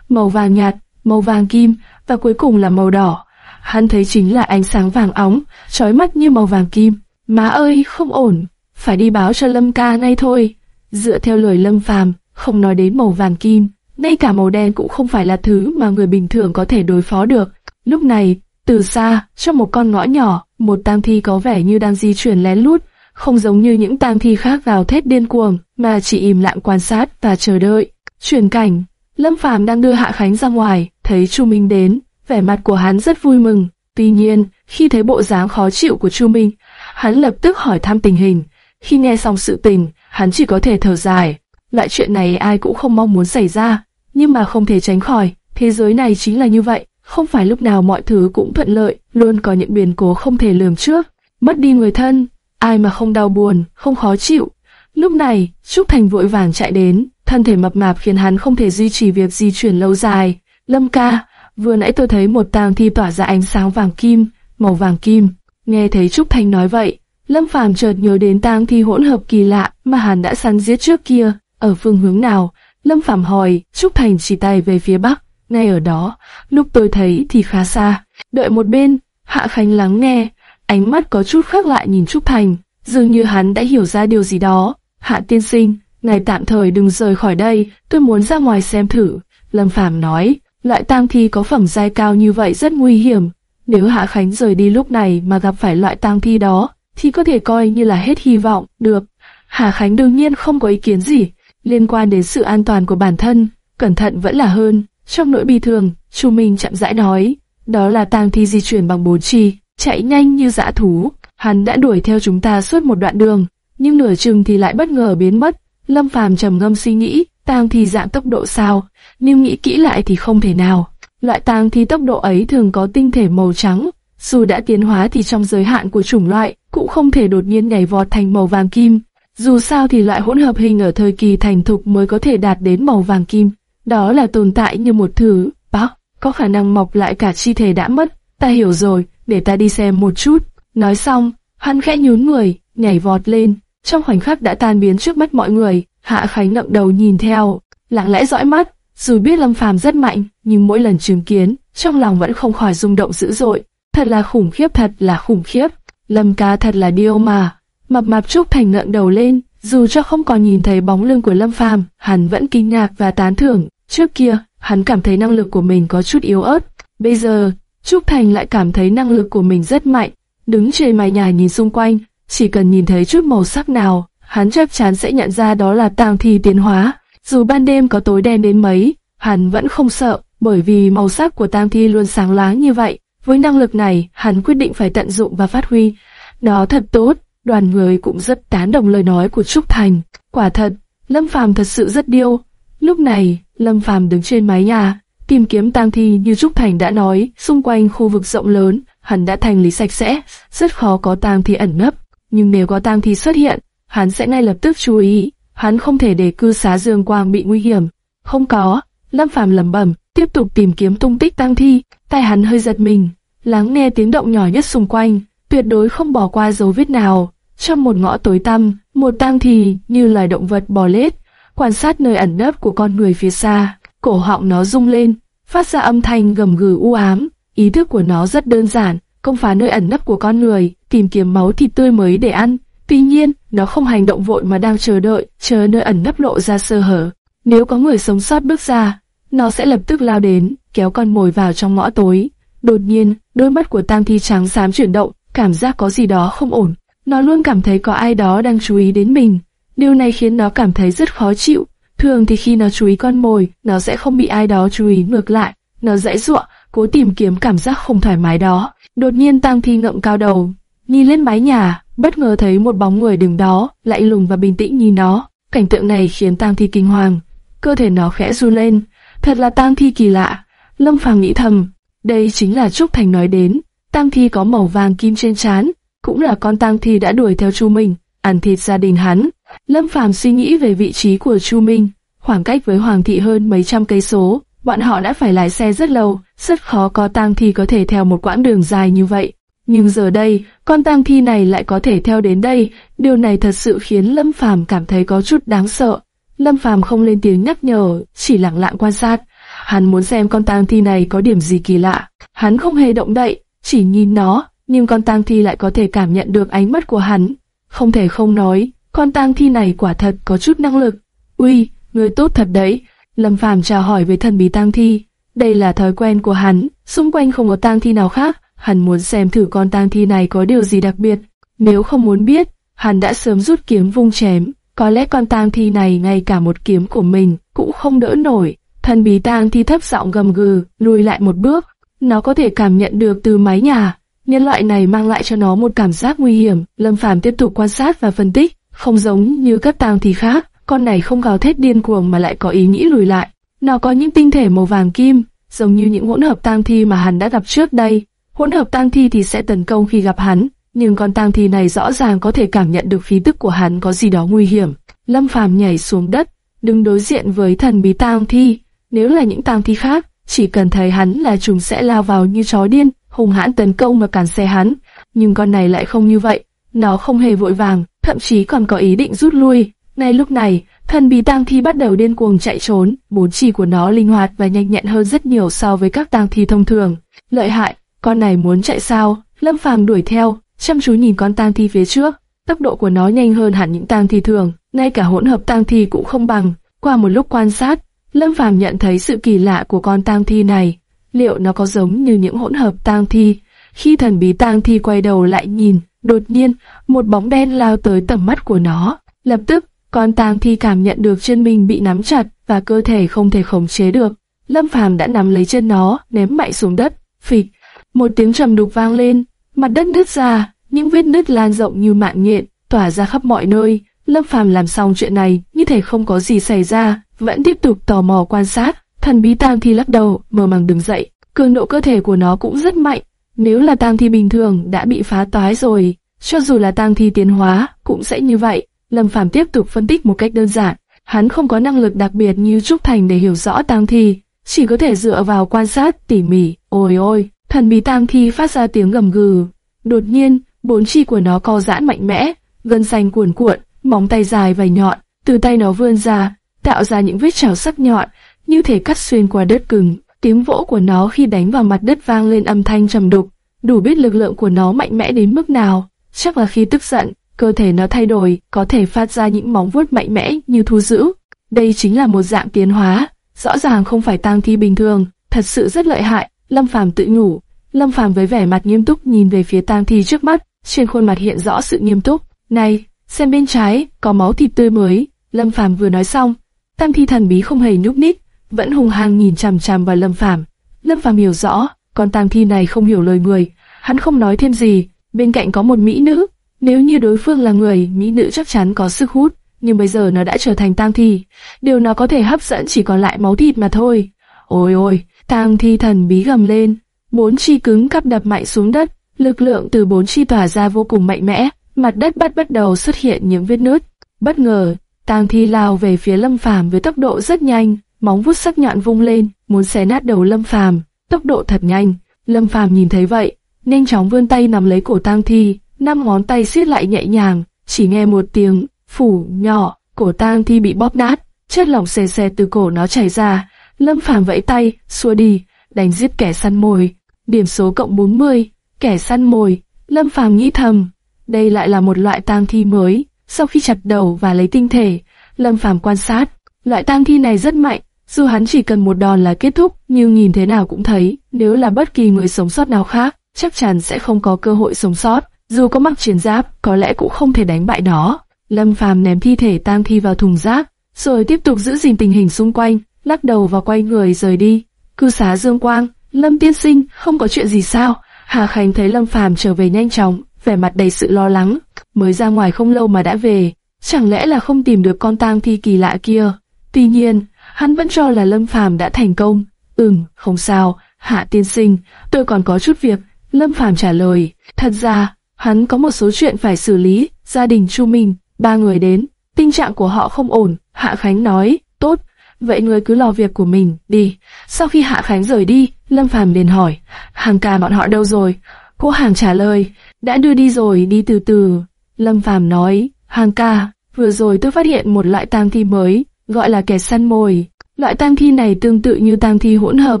màu vàng nhạt, màu vàng kim và cuối cùng là màu đỏ hắn thấy chính là ánh sáng vàng óng, chói mắt như màu vàng kim. Má ơi, không ổn, phải đi báo cho Lâm ca ngay thôi. Dựa theo lời Lâm Phàm, không nói đến màu vàng kim, ngay cả màu đen cũng không phải là thứ mà người bình thường có thể đối phó được. Lúc này, từ xa, trong một con ngõ nhỏ, một tang thi có vẻ như đang di chuyển lén lút, không giống như những tang thi khác vào thét điên cuồng, mà chỉ im lặng quan sát và chờ đợi. Chuyển cảnh, Lâm Phàm đang đưa Hạ Khánh ra ngoài, thấy Chu Minh đến, vẻ mặt của hắn rất vui mừng. Tuy nhiên, khi thấy bộ dáng khó chịu của Chu Minh, hắn lập tức hỏi thăm tình hình. Khi nghe xong sự tình, hắn chỉ có thể thở dài. Loại chuyện này ai cũng không mong muốn xảy ra, nhưng mà không thể tránh khỏi. Thế giới này chính là như vậy, không phải lúc nào mọi thứ cũng thuận lợi, luôn có những biến cố không thể lường trước. Mất đi người thân, ai mà không đau buồn, không khó chịu. Lúc này, Trúc Thành vội vàng chạy đến, thân thể mập mạp khiến hắn không thể duy trì việc di chuyển lâu dài. Lâm ca, vừa nãy tôi thấy một tang thi tỏa ra ánh sáng vàng kim, màu vàng kim. Nghe thấy Trúc Thanh nói vậy, Lâm Phàm chợt nhớ đến tang thi hỗn hợp kỳ lạ mà hắn đã săn giết trước kia, ở phương hướng nào? Lâm Phàm hỏi, Trúc Thành chỉ tay về phía bắc, ngay ở đó, lúc tôi thấy thì khá xa. Đợi một bên, Hạ Khánh lắng nghe, ánh mắt có chút khác lại nhìn Trúc Thành, dường như hắn đã hiểu ra điều gì đó. Hạ tiên sinh, ngài tạm thời đừng rời khỏi đây, tôi muốn ra ngoài xem thử. Lâm Phàm nói, loại tang thi có phẩm giai cao như vậy rất nguy hiểm. Nếu Hạ Khánh rời đi lúc này mà gặp phải loại tang thi đó, thì có thể coi như là hết hy vọng, được. Hạ Khánh đương nhiên không có ý kiến gì, liên quan đến sự an toàn của bản thân, cẩn thận vẫn là hơn. Trong nỗi bi thường, Chu Minh chậm rãi nói, đó là tang thi di chuyển bằng bốn chi, chạy nhanh như dã thú. Hắn đã đuổi theo chúng ta suốt một đoạn đường, nhưng nửa chừng thì lại bất ngờ biến mất. Lâm Phàm trầm ngâm suy nghĩ, tang thi giảm tốc độ sao? Nhưng nghĩ kỹ lại thì không thể nào. Loại tang thi tốc độ ấy thường có tinh thể màu trắng, dù đã tiến hóa thì trong giới hạn của chủng loại, cũng không thể đột nhiên nhảy vọt thành màu vàng kim. Dù sao thì loại hỗn hợp hình ở thời kỳ thành thục mới có thể đạt đến màu vàng kim. Đó là tồn tại như một thứ, báo, có khả năng mọc lại cả chi thể đã mất. Ta hiểu rồi, để ta đi xem một chút. Nói xong, hắn khẽ nhún người, nhảy vọt lên, trong khoảnh khắc đã tan biến trước mắt mọi người. Hạ Khánh ngậm đầu nhìn theo, lặng lẽ dõi mắt. Dù biết Lâm Phàm rất mạnh, nhưng mỗi lần chứng kiến, trong lòng vẫn không khỏi rung động dữ dội. Thật là khủng khiếp, thật là khủng khiếp. Lâm ca thật là điêu mà. Mập mạp Trúc Thành ngẩng đầu lên, dù cho không còn nhìn thấy bóng lưng của Lâm Phàm, hắn vẫn kinh ngạc và tán thưởng. Trước kia, hắn cảm thấy năng lực của mình có chút yếu ớt. Bây giờ, Trúc Thành lại cảm thấy năng lực của mình rất mạnh. Đứng trên mái nhà nhìn xung quanh, chỉ cần nhìn thấy chút màu sắc nào, hắn chắc chắn sẽ nhận ra đó là tang thi tiến hóa. Dù ban đêm có tối đen đến mấy, hắn vẫn không sợ, bởi vì màu sắc của tang thi luôn sáng láng như vậy. Với năng lực này, hắn quyết định phải tận dụng và phát huy. Nó thật tốt, đoàn người cũng rất tán đồng lời nói của Trúc Thành. Quả thật, Lâm Phàm thật sự rất điêu. Lúc này, Lâm Phàm đứng trên mái nhà, tìm kiếm tang thi như Trúc Thành đã nói, xung quanh khu vực rộng lớn, hắn đã thành lý sạch sẽ, rất khó có tang thi ẩn nấp. Nhưng nếu có tang thi xuất hiện, hắn sẽ ngay lập tức chú ý, hắn không thể để cư xá Dương Quang bị nguy hiểm. Không có, Lâm Phàm lẩm bẩm, tiếp tục tìm kiếm tung tích tang thi, tay hắn hơi giật mình, lắng nghe tiếng động nhỏ nhất xung quanh, tuyệt đối không bỏ qua dấu vết nào. Trong một ngõ tối tăm, một tang thi như loài động vật bò lết, quan sát nơi ẩn nấp của con người phía xa, cổ họng nó rung lên, phát ra âm thanh gầm gừ u ám. Ý thức của nó rất đơn giản, công phá nơi ẩn nấp của con người, tìm kiếm máu thịt tươi mới để ăn. Tuy nhiên, nó không hành động vội mà đang chờ đợi, chờ nơi ẩn nấp lộ ra sơ hở. Nếu có người sống sót bước ra, nó sẽ lập tức lao đến, kéo con mồi vào trong ngõ tối. Đột nhiên, đôi mắt của tang thi trắng xám chuyển động, cảm giác có gì đó không ổn. Nó luôn cảm thấy có ai đó đang chú ý đến mình. Điều này khiến nó cảm thấy rất khó chịu. Thường thì khi nó chú ý con mồi, nó sẽ không bị ai đó chú ý ngược lại. Nó dãy ruộng, cố tìm kiếm cảm giác không thoải mái đó. Đột nhiên tang thi ngậm cao đầu, nhìn lên mái nhà, bất ngờ thấy một bóng người đứng đó, lạnh lùng và bình tĩnh nhìn nó. Cảnh tượng này khiến tang thi kinh hoàng, cơ thể nó khẽ run lên. Thật là tang thi kỳ lạ. Lâm Phàm nghĩ thầm, đây chính là Trúc Thành nói đến. Tang thi có màu vàng kim trên trán, cũng là con tang thi đã đuổi theo Chu Minh, ăn thịt gia đình hắn. Lâm Phàm suy nghĩ về vị trí của Chu Minh, khoảng cách với Hoàng thị hơn mấy trăm cây số, bọn họ đã phải lái xe rất lâu, rất khó có tang thi có thể theo một quãng đường dài như vậy. Nhưng giờ đây, con tang thi này lại có thể theo đến đây, điều này thật sự khiến Lâm Phàm cảm thấy có chút đáng sợ. Lâm Phàm không lên tiếng nhắc nhở, chỉ lặng lặng quan sát. Hắn muốn xem con tang thi này có điểm gì kỳ lạ. Hắn không hề động đậy, chỉ nhìn nó, nhưng con tang thi lại có thể cảm nhận được ánh mắt của hắn. Không thể không nói, con tang thi này quả thật có chút năng lực. Uy, người tốt thật đấy. Lâm Phàm chào hỏi với thần bí tang thi. Đây là thói quen của hắn, xung quanh không có tang thi nào khác. Hắn muốn xem thử con tang thi này có điều gì đặc biệt. Nếu không muốn biết, hắn đã sớm rút kiếm vung chém. Có lẽ con tang thi này ngay cả một kiếm của mình cũng không đỡ nổi. Thần bí tang thi thấp giọng gầm gừ, lùi lại một bước. Nó có thể cảm nhận được từ mái nhà, nhân loại này mang lại cho nó một cảm giác nguy hiểm. Lâm Phàm tiếp tục quan sát và phân tích, không giống như các tang thi khác, con này không gào thét điên cuồng mà lại có ý nghĩ lùi lại. Nó có những tinh thể màu vàng kim, giống như những hỗn hợp tang thi mà hắn đã gặp trước đây. Hỗn hợp tang thi thì sẽ tấn công khi gặp hắn, nhưng con tang thi này rõ ràng có thể cảm nhận được khí tức của hắn có gì đó nguy hiểm. Lâm Phàm nhảy xuống đất, đứng đối diện với thần bí tang thi. Nếu là những tang thi khác, chỉ cần thấy hắn là chúng sẽ lao vào như chó điên, hùng hãn tấn công và cản xe hắn. Nhưng con này lại không như vậy, nó không hề vội vàng, thậm chí còn có ý định rút lui. Ngay lúc này, thần bí tang thi bắt đầu điên cuồng chạy trốn, bốn chỉ của nó linh hoạt và nhanh nhẹn hơn rất nhiều so với các tang thi thông thường. Lợi hại, con này muốn chạy sao? Lâm Phàm đuổi theo, chăm chú nhìn con tang thi phía trước. Tốc độ của nó nhanh hơn hẳn những tang thi thường, ngay cả hỗn hợp tang thi cũng không bằng. Qua một lúc quan sát, Lâm Phàm nhận thấy sự kỳ lạ của con tang thi này. Liệu nó có giống như những hỗn hợp tang thi? Khi thần bí tang thi quay đầu lại nhìn, đột nhiên một bóng đen lao tới tầm mắt của nó. Lập tức, con tang thi cảm nhận được chân mình bị nắm chặt và cơ thể không thể khống chế được. Lâm Phàm đã nắm lấy chân nó, ném mạnh xuống đất. Phịch, một tiếng trầm đục vang lên, mặt đất nứt ra, những vết nứt lan rộng như mạng nhện, tỏa ra khắp mọi nơi. Lâm Phàm làm xong chuyện này, như thể không có gì xảy ra, vẫn tiếp tục tò mò quan sát. Thần bí tang thi lắc đầu, mờ màng đứng dậy. Cường độ cơ thể của nó cũng rất mạnh. Nếu là tang thi bình thường đã bị phá toái rồi, cho dù là tang thi tiến hóa cũng sẽ như vậy. Lâm Phàm tiếp tục phân tích một cách đơn giản. Hắn không có năng lực đặc biệt như Trúc Thành để hiểu rõ tang thi, chỉ có thể dựa vào quan sát tỉ mỉ. Ôi ôi, thần bí tang thi phát ra tiếng gầm gừ. Đột nhiên, bốn chi của nó co giãn mạnh mẽ, gân xanh cuồn cuộn, móng tay dài và nhọn, từ tay nó vươn ra, tạo ra những vết chảo sắc nhọn, như thể cắt xuyên qua đất cứng. Tiếng vỗ của nó khi đánh vào mặt đất vang lên âm thanh trầm đục, đủ biết lực lượng của nó mạnh mẽ đến mức nào. Chắc là khi tức giận, cơ thể nó thay đổi, có thể phát ra những móng vuốt mạnh mẽ như thu dữ. Đây chính là một dạng tiến hóa, rõ ràng không phải tang thi bình thường, thật sự rất lợi hại. Lâm Phàm tự nhủ. Lâm Phàm với vẻ mặt nghiêm túc nhìn về phía tang thi trước mắt, trên khuôn mặt hiện rõ sự nghiêm túc. Này, xem bên trái, có máu thịt tươi mới. Lâm Phàm vừa nói xong, tang thi thần bí không hề nhúc nhích, vẫn hung hăng nhìn chằm chằm vào Lâm Phàm. Lâm Phàm hiểu rõ, con tang thi này không hiểu lời người, hắn không nói thêm gì. Bên cạnh có một mỹ nữ, nếu như đối phương là người, mỹ nữ chắc chắn có sức hút, nhưng bây giờ nó đã trở thành tang thi, điều nó có thể hấp dẫn chỉ còn lại máu thịt mà thôi. Ôi ôi, tang thi thần bí gầm lên, bốn chi cứng cắp đập mạnh xuống đất, lực lượng từ bốn chi tỏa ra vô cùng mạnh mẽ, mặt đất bắt bắt đầu xuất hiện những vết nứt. Bất ngờ, tang thi lao về phía Lâm Phàm với tốc độ rất nhanh, móng vuốt sắc nhọn vung lên, muốn xé nát đầu Lâm Phàm, tốc độ thật nhanh. Lâm Phàm nhìn thấy vậy, nhanh chóng vươn tay nắm lấy cổ tang thi, năm ngón tay siết lại nhẹ nhàng, chỉ nghe một tiếng phủ nhỏ, cổ tang thi bị bóp nát, chất lỏng xè xè từ cổ nó chảy ra. Lâm Phàm vẫy tay, xua đi, đánh giết kẻ săn mồi. Điểm số cộng 40, kẻ săn mồi. Lâm Phàm nghĩ thầm, đây lại là một loại tang thi mới. Sau khi chặt đầu và lấy tinh thể, Lâm Phàm quan sát, loại tang thi này rất mạnh, dù hắn chỉ cần một đòn là kết thúc, nhưng nhìn thế nào cũng thấy, nếu là bất kỳ người sống sót nào khác, chắc chắn sẽ không có cơ hội sống sót. Dù có mặc chiến giáp, có lẽ cũng không thể đánh bại nó. Lâm Phàm ném thi thể tang thi vào thùng rác, rồi tiếp tục giữ gìn tình hình xung quanh, lắc đầu và quay người rời đi. Cư xá Dương Quang, Lâm Tiên Sinh, không có chuyện gì sao? Hà Khánh thấy Lâm Phàm trở về nhanh chóng, vẻ mặt đầy sự lo lắng. Mới ra ngoài không lâu mà đã về, chẳng lẽ là không tìm được con tang thi kỳ lạ kia? Tuy nhiên, hắn vẫn cho là Lâm Phàm đã thành công. Ừm, không sao, Hạ Tiên Sinh, tôi còn có chút việc. Lâm Phàm trả lời, thật ra, hắn có một số chuyện phải xử lý. Gia đình Chu Minh, ba người đến, tình trạng của họ không ổn. Hạ Khánh nói, tốt, vậy người cứ lo việc của mình, đi. Sau khi Hạ Khánh rời đi, Lâm Phàm liền hỏi, hàng ca bọn họ đâu rồi? Cô hàng trả lời, đã đưa đi rồi, đi từ từ. Lâm Phàm nói, hàng ca, vừa rồi tôi phát hiện một loại tang thi mới, gọi là kẻ săn mồi. Loại tang thi này tương tự như tang thi hỗn hợp,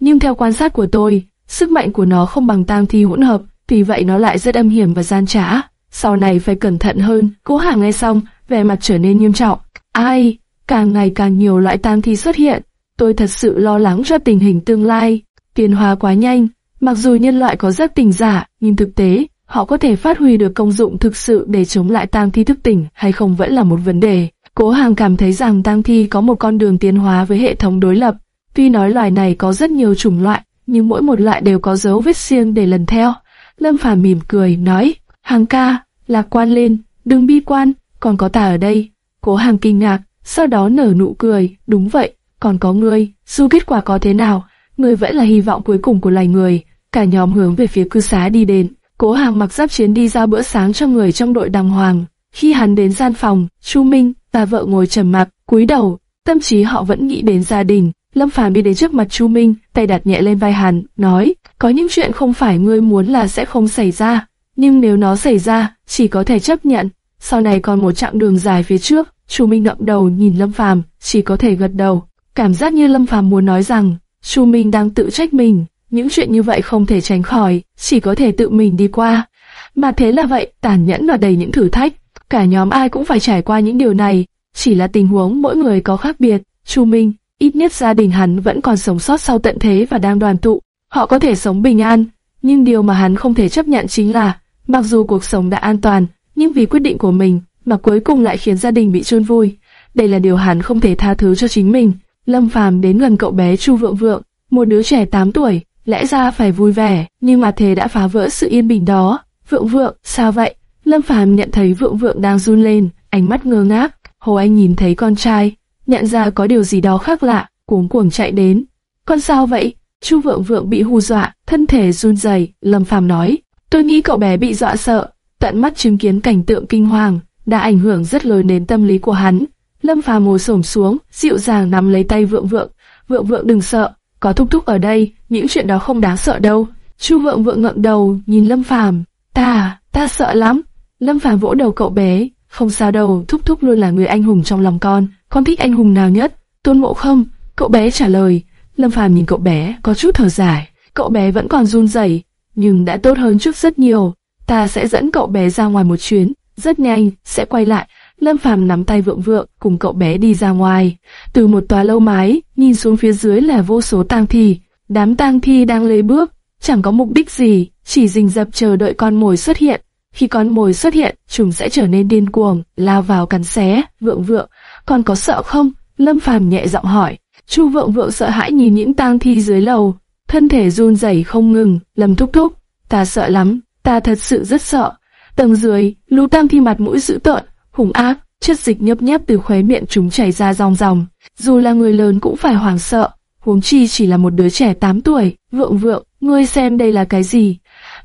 nhưng theo quan sát của tôi, sức mạnh của nó không bằng tang thi hỗn hợp, vì vậy nó lại rất âm hiểm và gian trá. Sau này phải cẩn thận hơn. Cố Hàng nghe xong, vẻ mặt trở nên nghiêm trọng. Ai? Càng ngày càng nhiều loại tang thi xuất hiện. Tôi thật sự lo lắng cho tình hình tương lai. Tiến hóa quá nhanh. Mặc dù nhân loại có rất tình giả, nhưng thực tế, họ có thể phát huy được công dụng thực sự để chống lại tang thi thức tỉnh hay không vẫn là một vấn đề. Cố Hàng cảm thấy rằng tang thi có một con đường tiến hóa với hệ thống đối lập. Tuy nói loài này có rất nhiều chủng loại, nhưng mỗi một loại đều có dấu vết riêng để lần theo. Lâm Phàm mỉm cười nói, Hàng ca, lạc quan lên, đừng bi quan, còn có ta ở đây. Cố Hàng kinh ngạc, sau đó nở nụ cười, đúng vậy, còn có ngươi, dù kết quả có thế nào, ngươi vẫn là hy vọng cuối cùng của loài người. Cả nhóm hướng về phía cư xá đi đến, Cố Hàng mặc giáp chiến đi ra bữa sáng cho người trong đội đàng hoàng. Khi hắn đến gian phòng, Chu Minh và vợ ngồi trầm mặc, cúi đầu, tâm trí họ vẫn nghĩ đến gia đình. Lâm Phàm đi đến trước mặt Chu Minh, tay đặt nhẹ lên vai hắn, nói: "Có những chuyện không phải ngươi muốn là sẽ không xảy ra, nhưng nếu nó xảy ra, chỉ có thể chấp nhận. Sau này còn một chặng đường dài phía trước." Chu Minh ngậm đầu nhìn Lâm Phàm, chỉ có thể gật đầu. Cảm giác như Lâm Phàm muốn nói rằng, Chu Minh đang tự trách mình, những chuyện như vậy không thể tránh khỏi, chỉ có thể tự mình đi qua. Mà thế là vậy, tàn nhẫn và đầy những thử thách. Cả nhóm ai cũng phải trải qua những điều này, chỉ là tình huống mỗi người có khác biệt. Chu Minh, ít nhất gia đình hắn vẫn còn sống sót sau tận thế và đang đoàn tụ. Họ có thể sống bình an, nhưng điều mà hắn không thể chấp nhận chính là, mặc dù cuộc sống đã an toàn, nhưng vì quyết định của mình mà cuối cùng lại khiến gia đình bị chôn vùi. Đây là điều hắn không thể tha thứ cho chính mình. Lâm Phàm đến gần cậu bé Chu Vượng Vượng, một đứa trẻ 8 tuổi, lẽ ra phải vui vẻ, nhưng mà thế đã phá vỡ sự yên bình đó. Vượng Vượng, sao vậy? Lâm Phàm nhận thấy Vượng Vượng đang run lên, ánh mắt ngơ ngác. Hồ Anh nhìn thấy con trai, nhận ra có điều gì đó khác lạ, cuống cuồng chạy đến. Con sao vậy? Chu Vượng Vượng bị hù dọa, thân thể run rẩy. Lâm Phàm nói, tôi nghĩ cậu bé bị dọa sợ, tận mắt chứng kiến cảnh tượng kinh hoàng, đã ảnh hưởng rất lớn đến tâm lý của hắn. Lâm Phàm ngồi xổm xuống, dịu dàng nắm lấy tay Vượng Vượng. Vượng Vượng đừng sợ, có thúc thúc ở đây, những chuyện đó không đáng sợ đâu. Chu Vượng Vượng ngẩng đầu, nhìn Lâm Phàm. Ta, ta sợ lắm. Lâm Phàm vỗ đầu cậu bé. Không sao đâu, thúc thúc luôn là người anh hùng trong lòng con. Con thích anh hùng nào nhất? Tôn Ngộ không? Cậu bé trả lời. Lâm Phàm nhìn cậu bé, có chút thở dài. Cậu bé vẫn còn run rẩy, nhưng đã tốt hơn trước rất nhiều. Ta sẽ dẫn cậu bé ra ngoài một chuyến, rất nhanh sẽ quay lại. Lâm Phàm nắm tay Vượng Vượng cùng cậu bé đi ra ngoài. Từ một tòa lâu mái, nhìn xuống phía dưới là vô số tang thi. Đám tang thi đang lấy bước, chẳng có mục đích gì, chỉ rình rập chờ đợi con mồi xuất hiện. Khi con mồi xuất hiện, chúng sẽ trở nên điên cuồng, lao vào cắn xé. Vượng Vượng, con có sợ không? Lâm Phàm nhẹ giọng hỏi. Chu Vượng Vượng sợ hãi nhìn những tang thi dưới lầu, thân thể run rẩy không ngừng. Lâm thúc thúc, ta sợ lắm, ta thật sự rất sợ. Tầng dưới, lũ tam thi mặt mũi dữ tợn, hùng ác, chất dịch nhấp nháp từ khóe miệng chúng chảy ra ròng ròng. Dù là người lớn cũng phải hoảng sợ, huống chi chỉ là một đứa trẻ 8 tuổi. Vượng Vượng, ngươi xem đây là cái gì?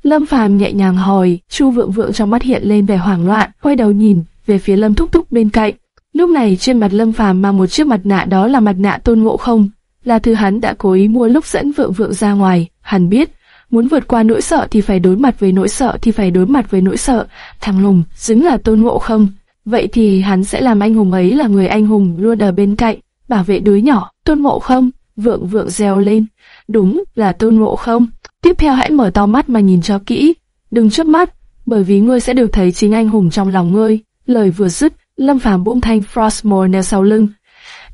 Lâm Phàm nhẹ nhàng hỏi, Chu Vượng Vượng trong mắt hiện lên vẻ hoảng loạn, quay đầu nhìn về phía Lâm Thúc Thúc bên cạnh. Lúc này trên mặt Lâm Phàm mang một chiếc mặt nạ đó là mặt nạ Tôn Ngộ Không, là thứ hắn đã cố ý mua lúc dẫn Vượng Vượng ra ngoài. Hắn biết, muốn vượt qua nỗi sợ thì phải đối mặt với nỗi sợ thì phải đối mặt với nỗi sợ. Thằng Lùng, xứng là Tôn Ngộ Không. Vậy thì hắn sẽ làm anh hùng ấy là người anh hùng luôn ở bên cạnh, bảo vệ đứa nhỏ. Tôn Ngộ Không, Vượng Vượng reo lên. Đúng là Tôn Ngộ Không. Tiếp theo hãy mở to mắt mà nhìn cho kỹ, đừng chớp mắt, bởi vì ngươi sẽ được thấy chính anh hùng trong lòng ngươi. Lời vừa dứt, Lâm Phàm buông thanh Frostmore neo sau lưng,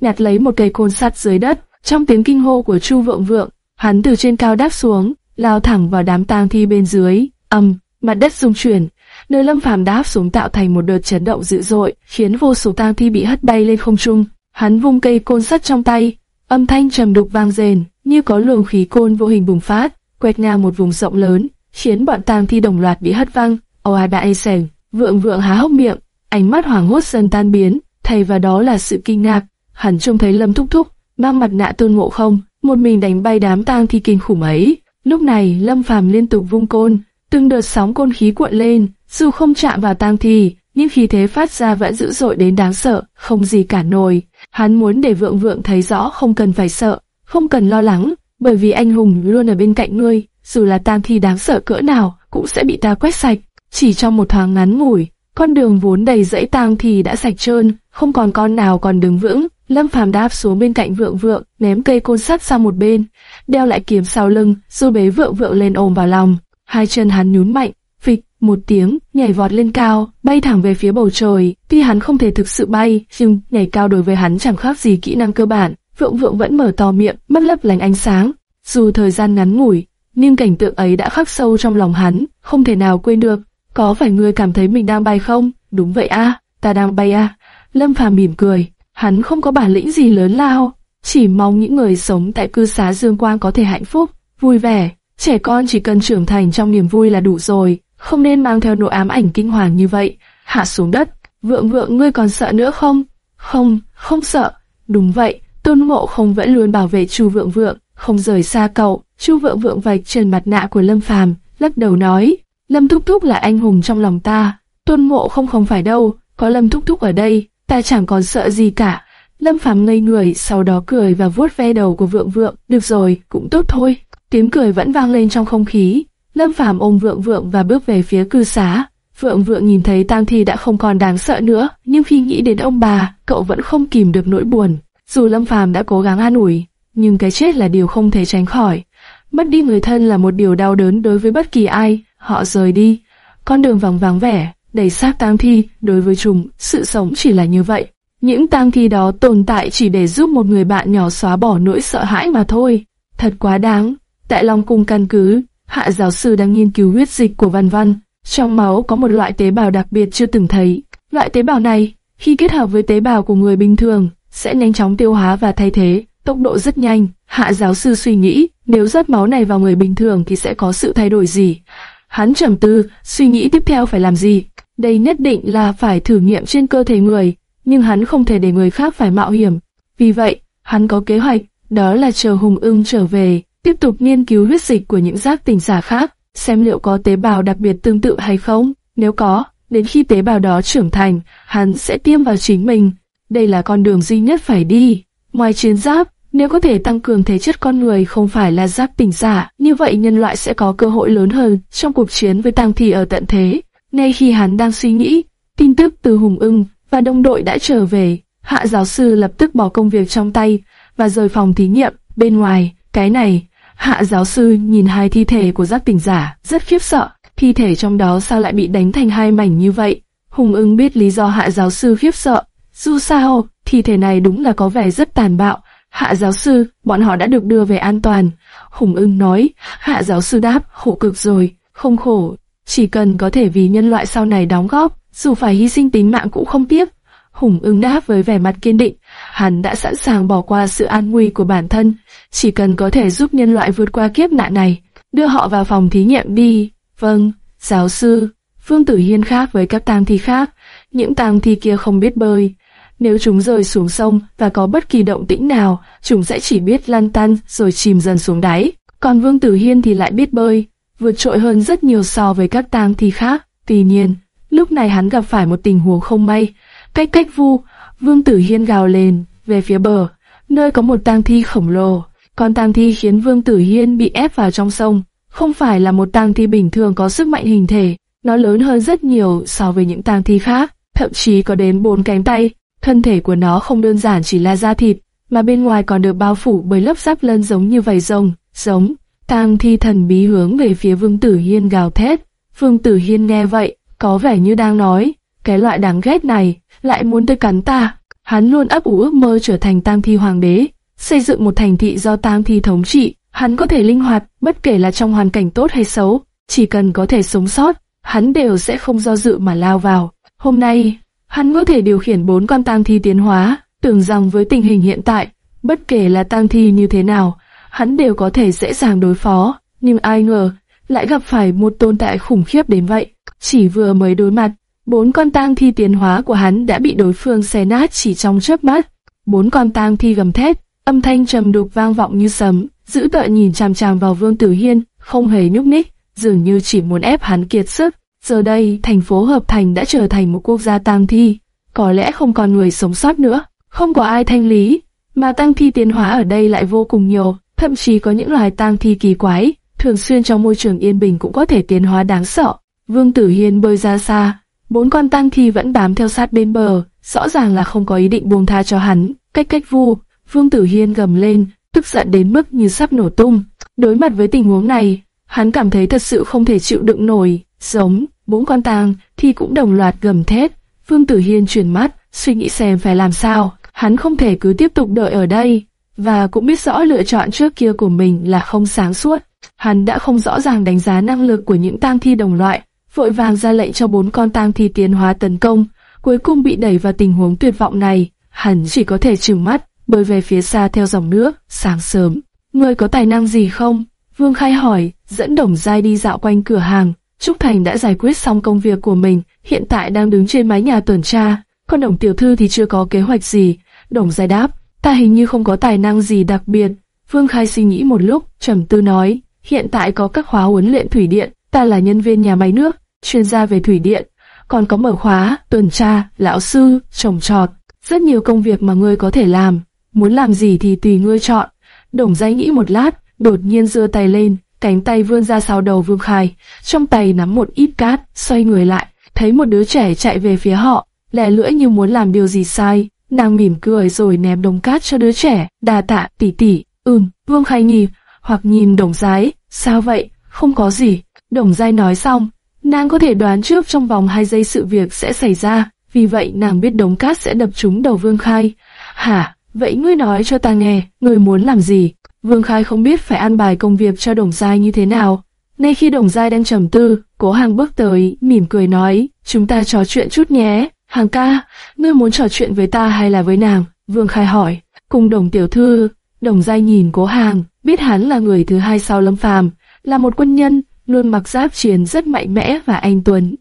nhặt lấy một cây côn sắt dưới đất. Trong tiếng kinh hô của Chu Vượng Vượng, hắn từ trên cao đáp xuống, lao thẳng vào đám tang thi bên dưới. ầm, mặt đất rung chuyển, nơi Lâm Phàm đáp xuống tạo thành một đợt chấn động dữ dội, khiến vô số tang thi bị hất bay lên không trung. Hắn vung cây côn sắt trong tay, âm thanh trầm đục vang rền, như có luồng khí côn vô hình bùng phát, quét ngang một vùng rộng lớn, khiến bọn tang thi đồng loạt bị hất văng. Oa đã sèn, vượng vượng há hốc miệng, ánh mắt hoảng hốt dần tan biến, thay vào đó là sự kinh ngạc. Hắn trông thấy Lâm Thúc Thúc mang mặt nạ tôn ngộ không, một mình đánh bay đám tang thi kinh khủng ấy. Lúc này Lâm Phàm liên tục vung côn, từng đợt sóng côn khí cuộn lên, dù không chạm vào tang thi, nhưng khí thế phát ra vẫn dữ dội đến đáng sợ, không gì cả nổi. Hắn muốn để vượng vượng thấy rõ không cần phải sợ, không cần lo lắng, bởi vì anh hùng luôn ở bên cạnh ngươi, dù là tang thi đáng sợ cỡ nào, cũng sẽ bị ta quét sạch. Chỉ trong một thoáng ngắn ngủi, con đường vốn đầy dãy tang thì đã sạch trơn, không còn con nào còn đứng vững. Lâm Phàm đáp xuống bên cạnh Vượng Vượng, ném cây côn sắt sang một bên, đeo lại kiếm sau lưng, rồi bế Vượng Vượng lên ôm vào lòng. Hai chân hắn nhún mạnh, phịch một tiếng, nhảy vọt lên cao, bay thẳng về phía bầu trời. Tuy hắn không thể thực sự bay, nhưng nhảy cao đối với hắn chẳng khác gì kỹ năng cơ bản. Vượng Vượng vẫn mở to miệng, mắt lấp lánh ánh sáng. Dù thời gian ngắn ngủi, nhưng cảnh tượng ấy đã khắc sâu trong lòng hắn, không thể nào quên được. Có phải ngươi cảm thấy mình đang bay không? Đúng vậy a, ta đang bay a. Lâm Phàm mỉm cười, hắn không có bản lĩnh gì lớn lao, chỉ mong những người sống tại cư xá Dương Quang có thể hạnh phúc, vui vẻ. Trẻ con chỉ cần trưởng thành trong niềm vui là đủ rồi, không nên mang theo nỗi ám ảnh kinh hoàng như vậy. Hạ xuống đất, vượng vượng ngươi còn sợ nữa không? Không, không sợ. Đúng vậy, tôn ngộ không vẫn luôn bảo vệ chu vượng vượng, không rời xa cậu. chu vượng vượng vạch trên mặt nạ của Lâm Phàm, lắc đầu nói, Lâm Thúc Thúc là anh hùng trong lòng ta. Tôn ngộ không không phải đâu, có Lâm Thúc Thúc ở đây, ta chẳng còn sợ gì cả. Lâm Phàm ngây người, sau đó cười và vuốt ve đầu của Vượng Vượng. Được rồi, cũng tốt thôi. Tiếng cười vẫn vang lên trong không khí. Lâm Phàm ôm Vượng Vượng và bước về phía cư xá. Vượng Vượng nhìn thấy tang thi đã không còn đáng sợ nữa, nhưng khi nghĩ đến ông bà, cậu vẫn không kìm được nỗi buồn. Dù Lâm Phàm đã cố gắng an ủi, nhưng cái chết là điều không thể tránh khỏi. Mất đi người thân là một điều đau đớn đối với bất kỳ ai. Họ rời đi, con đường vắng vắng vẻ, đầy xác tang thi. Đối với chúng, sự sống chỉ là như vậy. Những tang thi đó tồn tại chỉ để giúp một người bạn nhỏ xóa bỏ nỗi sợ hãi mà thôi. Thật quá đáng. Tại Long Cung căn cứ, hạ giáo sư đang nghiên cứu huyết dịch của Văn Văn. Trong máu có một loại tế bào đặc biệt chưa từng thấy. Loại tế bào này, khi kết hợp với tế bào của người bình thường, sẽ nhanh chóng tiêu hóa và thay thế, tốc độ rất nhanh. Hạ giáo sư suy nghĩ, nếu rót máu này vào người bình thường thì sẽ có sự thay đổi gì? Hắn trầm tư, suy nghĩ tiếp theo phải làm gì? Đây nhất định là phải thử nghiệm trên cơ thể người, nhưng hắn không thể để người khác phải mạo hiểm. Vì vậy, hắn có kế hoạch, đó là chờ Hùng ưng trở về, tiếp tục nghiên cứu huyết dịch của những giác tỉnh giả khác, xem liệu có tế bào đặc biệt tương tự hay không. Nếu có, đến khi tế bào đó trưởng thành, hắn sẽ tiêm vào chính mình. Đây là con đường duy nhất phải đi. Ngoài chiến giáp, nếu có thể tăng cường thể chất con người không phải là giáp tỉnh giả, như vậy nhân loại sẽ có cơ hội lớn hơn trong cuộc chiến với tăng thi ở tận thế. Ngay khi hắn đang suy nghĩ, tin tức từ Hùng ưng và đồng đội đã trở về. Hạ giáo sư lập tức bỏ công việc trong tay và rời phòng thí nghiệm. Bên ngoài, cái này, hạ giáo sư nhìn hai thi thể của giác tỉnh giả, rất khiếp sợ. Thi thể trong đó sao lại bị đánh thành hai mảnh như vậy? Hùng ưng biết lý do hạ giáo sư khiếp sợ. Dù sao, thi thể này đúng là có vẻ rất tàn bạo. Hạ giáo sư, bọn họ đã được đưa về an toàn. Hùng ưng nói, hạ giáo sư đáp, khổ cực rồi, không khổ, chỉ cần có thể vì nhân loại sau này đóng góp, dù phải hy sinh tính mạng cũng không tiếc. Hùng ưng đáp với vẻ mặt kiên định, hắn đã sẵn sàng bỏ qua sự an nguy của bản thân, chỉ cần có thể giúp nhân loại vượt qua kiếp nạn này, đưa họ vào phòng thí nghiệm đi. Vâng, giáo sư, Phương Tử Hiên khác với các tang thi khác, những tang thi kia không biết bơi. Nếu chúng rơi xuống sông và có bất kỳ động tĩnh nào, chúng sẽ chỉ biết lăn tăn rồi chìm dần xuống đáy. Còn Vương Tử Hiên thì lại biết bơi, vượt trội hơn rất nhiều so với các tang thi khác. Tuy nhiên, Lúc này hắn gặp phải một tình huống không may. Cách cách vu, Vương Tử Hiên gào lên về phía bờ, nơi có một tang thi khổng lồ. Con tang thi khiến Vương Tử Hiên bị ép vào trong sông. Không phải là một tang thi bình thường có sức mạnh hình thể, nó lớn hơn rất nhiều so với những tang thi khác, thậm chí có đến bốn cánh tay. Thân thể của nó không đơn giản chỉ là da thịt, mà bên ngoài còn được bao phủ bởi lớp giáp lân giống như vảy rồng, giống. Tang thi thần bí hướng về phía Vương Tử Hiên gào thét. Vương Tử Hiên nghe vậy, có vẻ như đang nói, cái loại đáng ghét này lại muốn tới cắn ta. Hắn luôn ấp ủ ước mơ trở thành tam thi hoàng đế, xây dựng một thành thị do tam thi thống trị. Hắn có thể linh hoạt, bất kể là trong hoàn cảnh tốt hay xấu, chỉ cần có thể sống sót, hắn đều sẽ không do dự mà lao vào. Hôm nay, hắn có thể điều khiển bốn con tam thi tiến hóa, tưởng rằng với tình hình hiện tại, bất kể là tam thi như thế nào, hắn đều có thể dễ dàng đối phó. Nhưng ai ngờ, lại gặp phải một tồn tại khủng khiếp đến vậy. Chỉ vừa mới đối mặt, bốn con tang thi tiến hóa của hắn đã bị đối phương xé nát chỉ trong chớp mắt. Bốn con tang thi gầm thét, âm thanh trầm đục vang vọng như sấm, giữ tợn nhìn chằm chằm vào Vương Tử Hiên, không hề nhúc nhích, dường như chỉ muốn ép hắn kiệt sức. Giờ đây, thành phố Hợp Thành đã trở thành một quốc gia tang thi, có lẽ không còn người sống sót nữa, không có ai thanh lý, mà tang thi tiến hóa ở đây lại vô cùng nhiều, thậm chí có những loài tang thi kỳ quái, thường xuyên trong môi trường yên bình cũng có thể tiến hóa đáng sợ. Vương Tử Hiên bơi ra xa, bốn con tang thi vẫn bám theo sát bên bờ, rõ ràng là không có ý định buông tha cho hắn. Cách cách vu, Vương Tử Hiên gầm lên, tức giận đến mức như sắp nổ tung. Đối mặt với tình huống này, hắn cảm thấy thật sự không thể chịu đựng nổi. Giống, bốn con tang thi cũng đồng loạt gầm thét. Vương Tử Hiên chuyển mắt, suy nghĩ xem phải làm sao. Hắn không thể cứ tiếp tục đợi ở đây, và cũng biết rõ lựa chọn trước kia của mình là không sáng suốt. Hắn đã không rõ ràng đánh giá năng lực của những tang thi đồng loại, vội vàng ra lệnh cho bốn con tang thi tiến hóa tấn công, cuối cùng bị đẩy vào tình huống tuyệt vọng này, hắn chỉ có thể trừng mắt, bơi về phía xa theo dòng nước, sáng sớm. Ngươi có tài năng gì không? Vương Khai hỏi, dẫn Đồng Giai đi dạo quanh cửa hàng. Trúc Thành đã giải quyết xong công việc của mình, hiện tại đang đứng trên mái nhà tuần tra. Còn Đồng Tiểu Thư thì chưa có kế hoạch gì. Đồng Giai đáp, ta hình như không có tài năng gì đặc biệt. Vương Khai suy nghĩ một lúc, trầm tư nói, hiện tại có các khóa huấn luyện thủy điện, ta là nhân viên nhà máy nước, chuyên gia về thủy điện, còn có mở khóa, tuần tra, lão sư, trồng trọt, rất nhiều công việc mà ngươi có thể làm, muốn làm gì thì tùy ngươi chọn. Đồng dây nghĩ một lát, đột nhiên giơ tay lên, cánh tay vươn ra sau đầu Vương Khai, trong tay nắm một ít cát, xoay người lại, thấy một đứa trẻ chạy về phía họ, lẻ lưỡi như muốn làm điều gì sai, nàng mỉm cười rồi ném đống cát cho đứa trẻ, đà tạ tỷ tỷ, ừm, Vương Khai nhìn, hoặc nhìn Đồng giái, sao vậy, không có gì, Đồng Giai nói xong, nàng có thể đoán trước trong vòng 2 giây sự việc sẽ xảy ra, vì vậy nàng biết đống cát sẽ đập trúng đầu Vương Khai. Hả, vậy ngươi nói cho ta nghe, ngươi muốn làm gì? Vương Khai không biết phải an bài công việc cho Đồng Giai như thế nào. Nay khi Đồng Giai đang trầm tư, Cố Hàng bước tới, mỉm cười nói, chúng ta trò chuyện chút nhé. Hàng ca, ngươi muốn trò chuyện với ta hay là với nàng? Vương Khai hỏi. Cùng Đồng Tiểu Thư, Đồng Giai nhìn Cố Hàng, biết hắn là người thứ hai sau Lâm Phàm, là một quân nhân, luôn mặc giáp chiến rất mạnh mẽ và anh tuấn.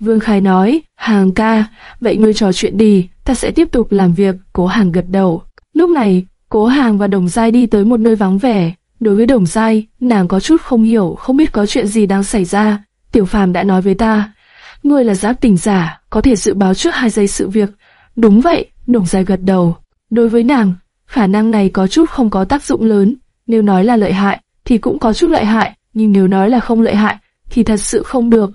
Vương Khai nói, Hàng ca, vậy ngươi trò chuyện đi, ta sẽ tiếp tục làm việc, Cố Hàng gật đầu. Lúc này, Cố Hàng và Đồng Giai đi tới một nơi vắng vẻ. Đối với Đồng Giai, nàng có chút không hiểu, không biết có chuyện gì đang xảy ra. Tiểu Phàm đã nói với ta, ngươi là giáp tình giả, có thể dự báo trước hai giây sự việc. Đúng vậy, Đồng dài gật đầu. Đối với nàng, khả năng này có chút không có tác dụng lớn. Nếu nói là lợi hại, thì cũng có chút lợi hại, nhưng nếu nói là không lợi hại, thì thật sự không được.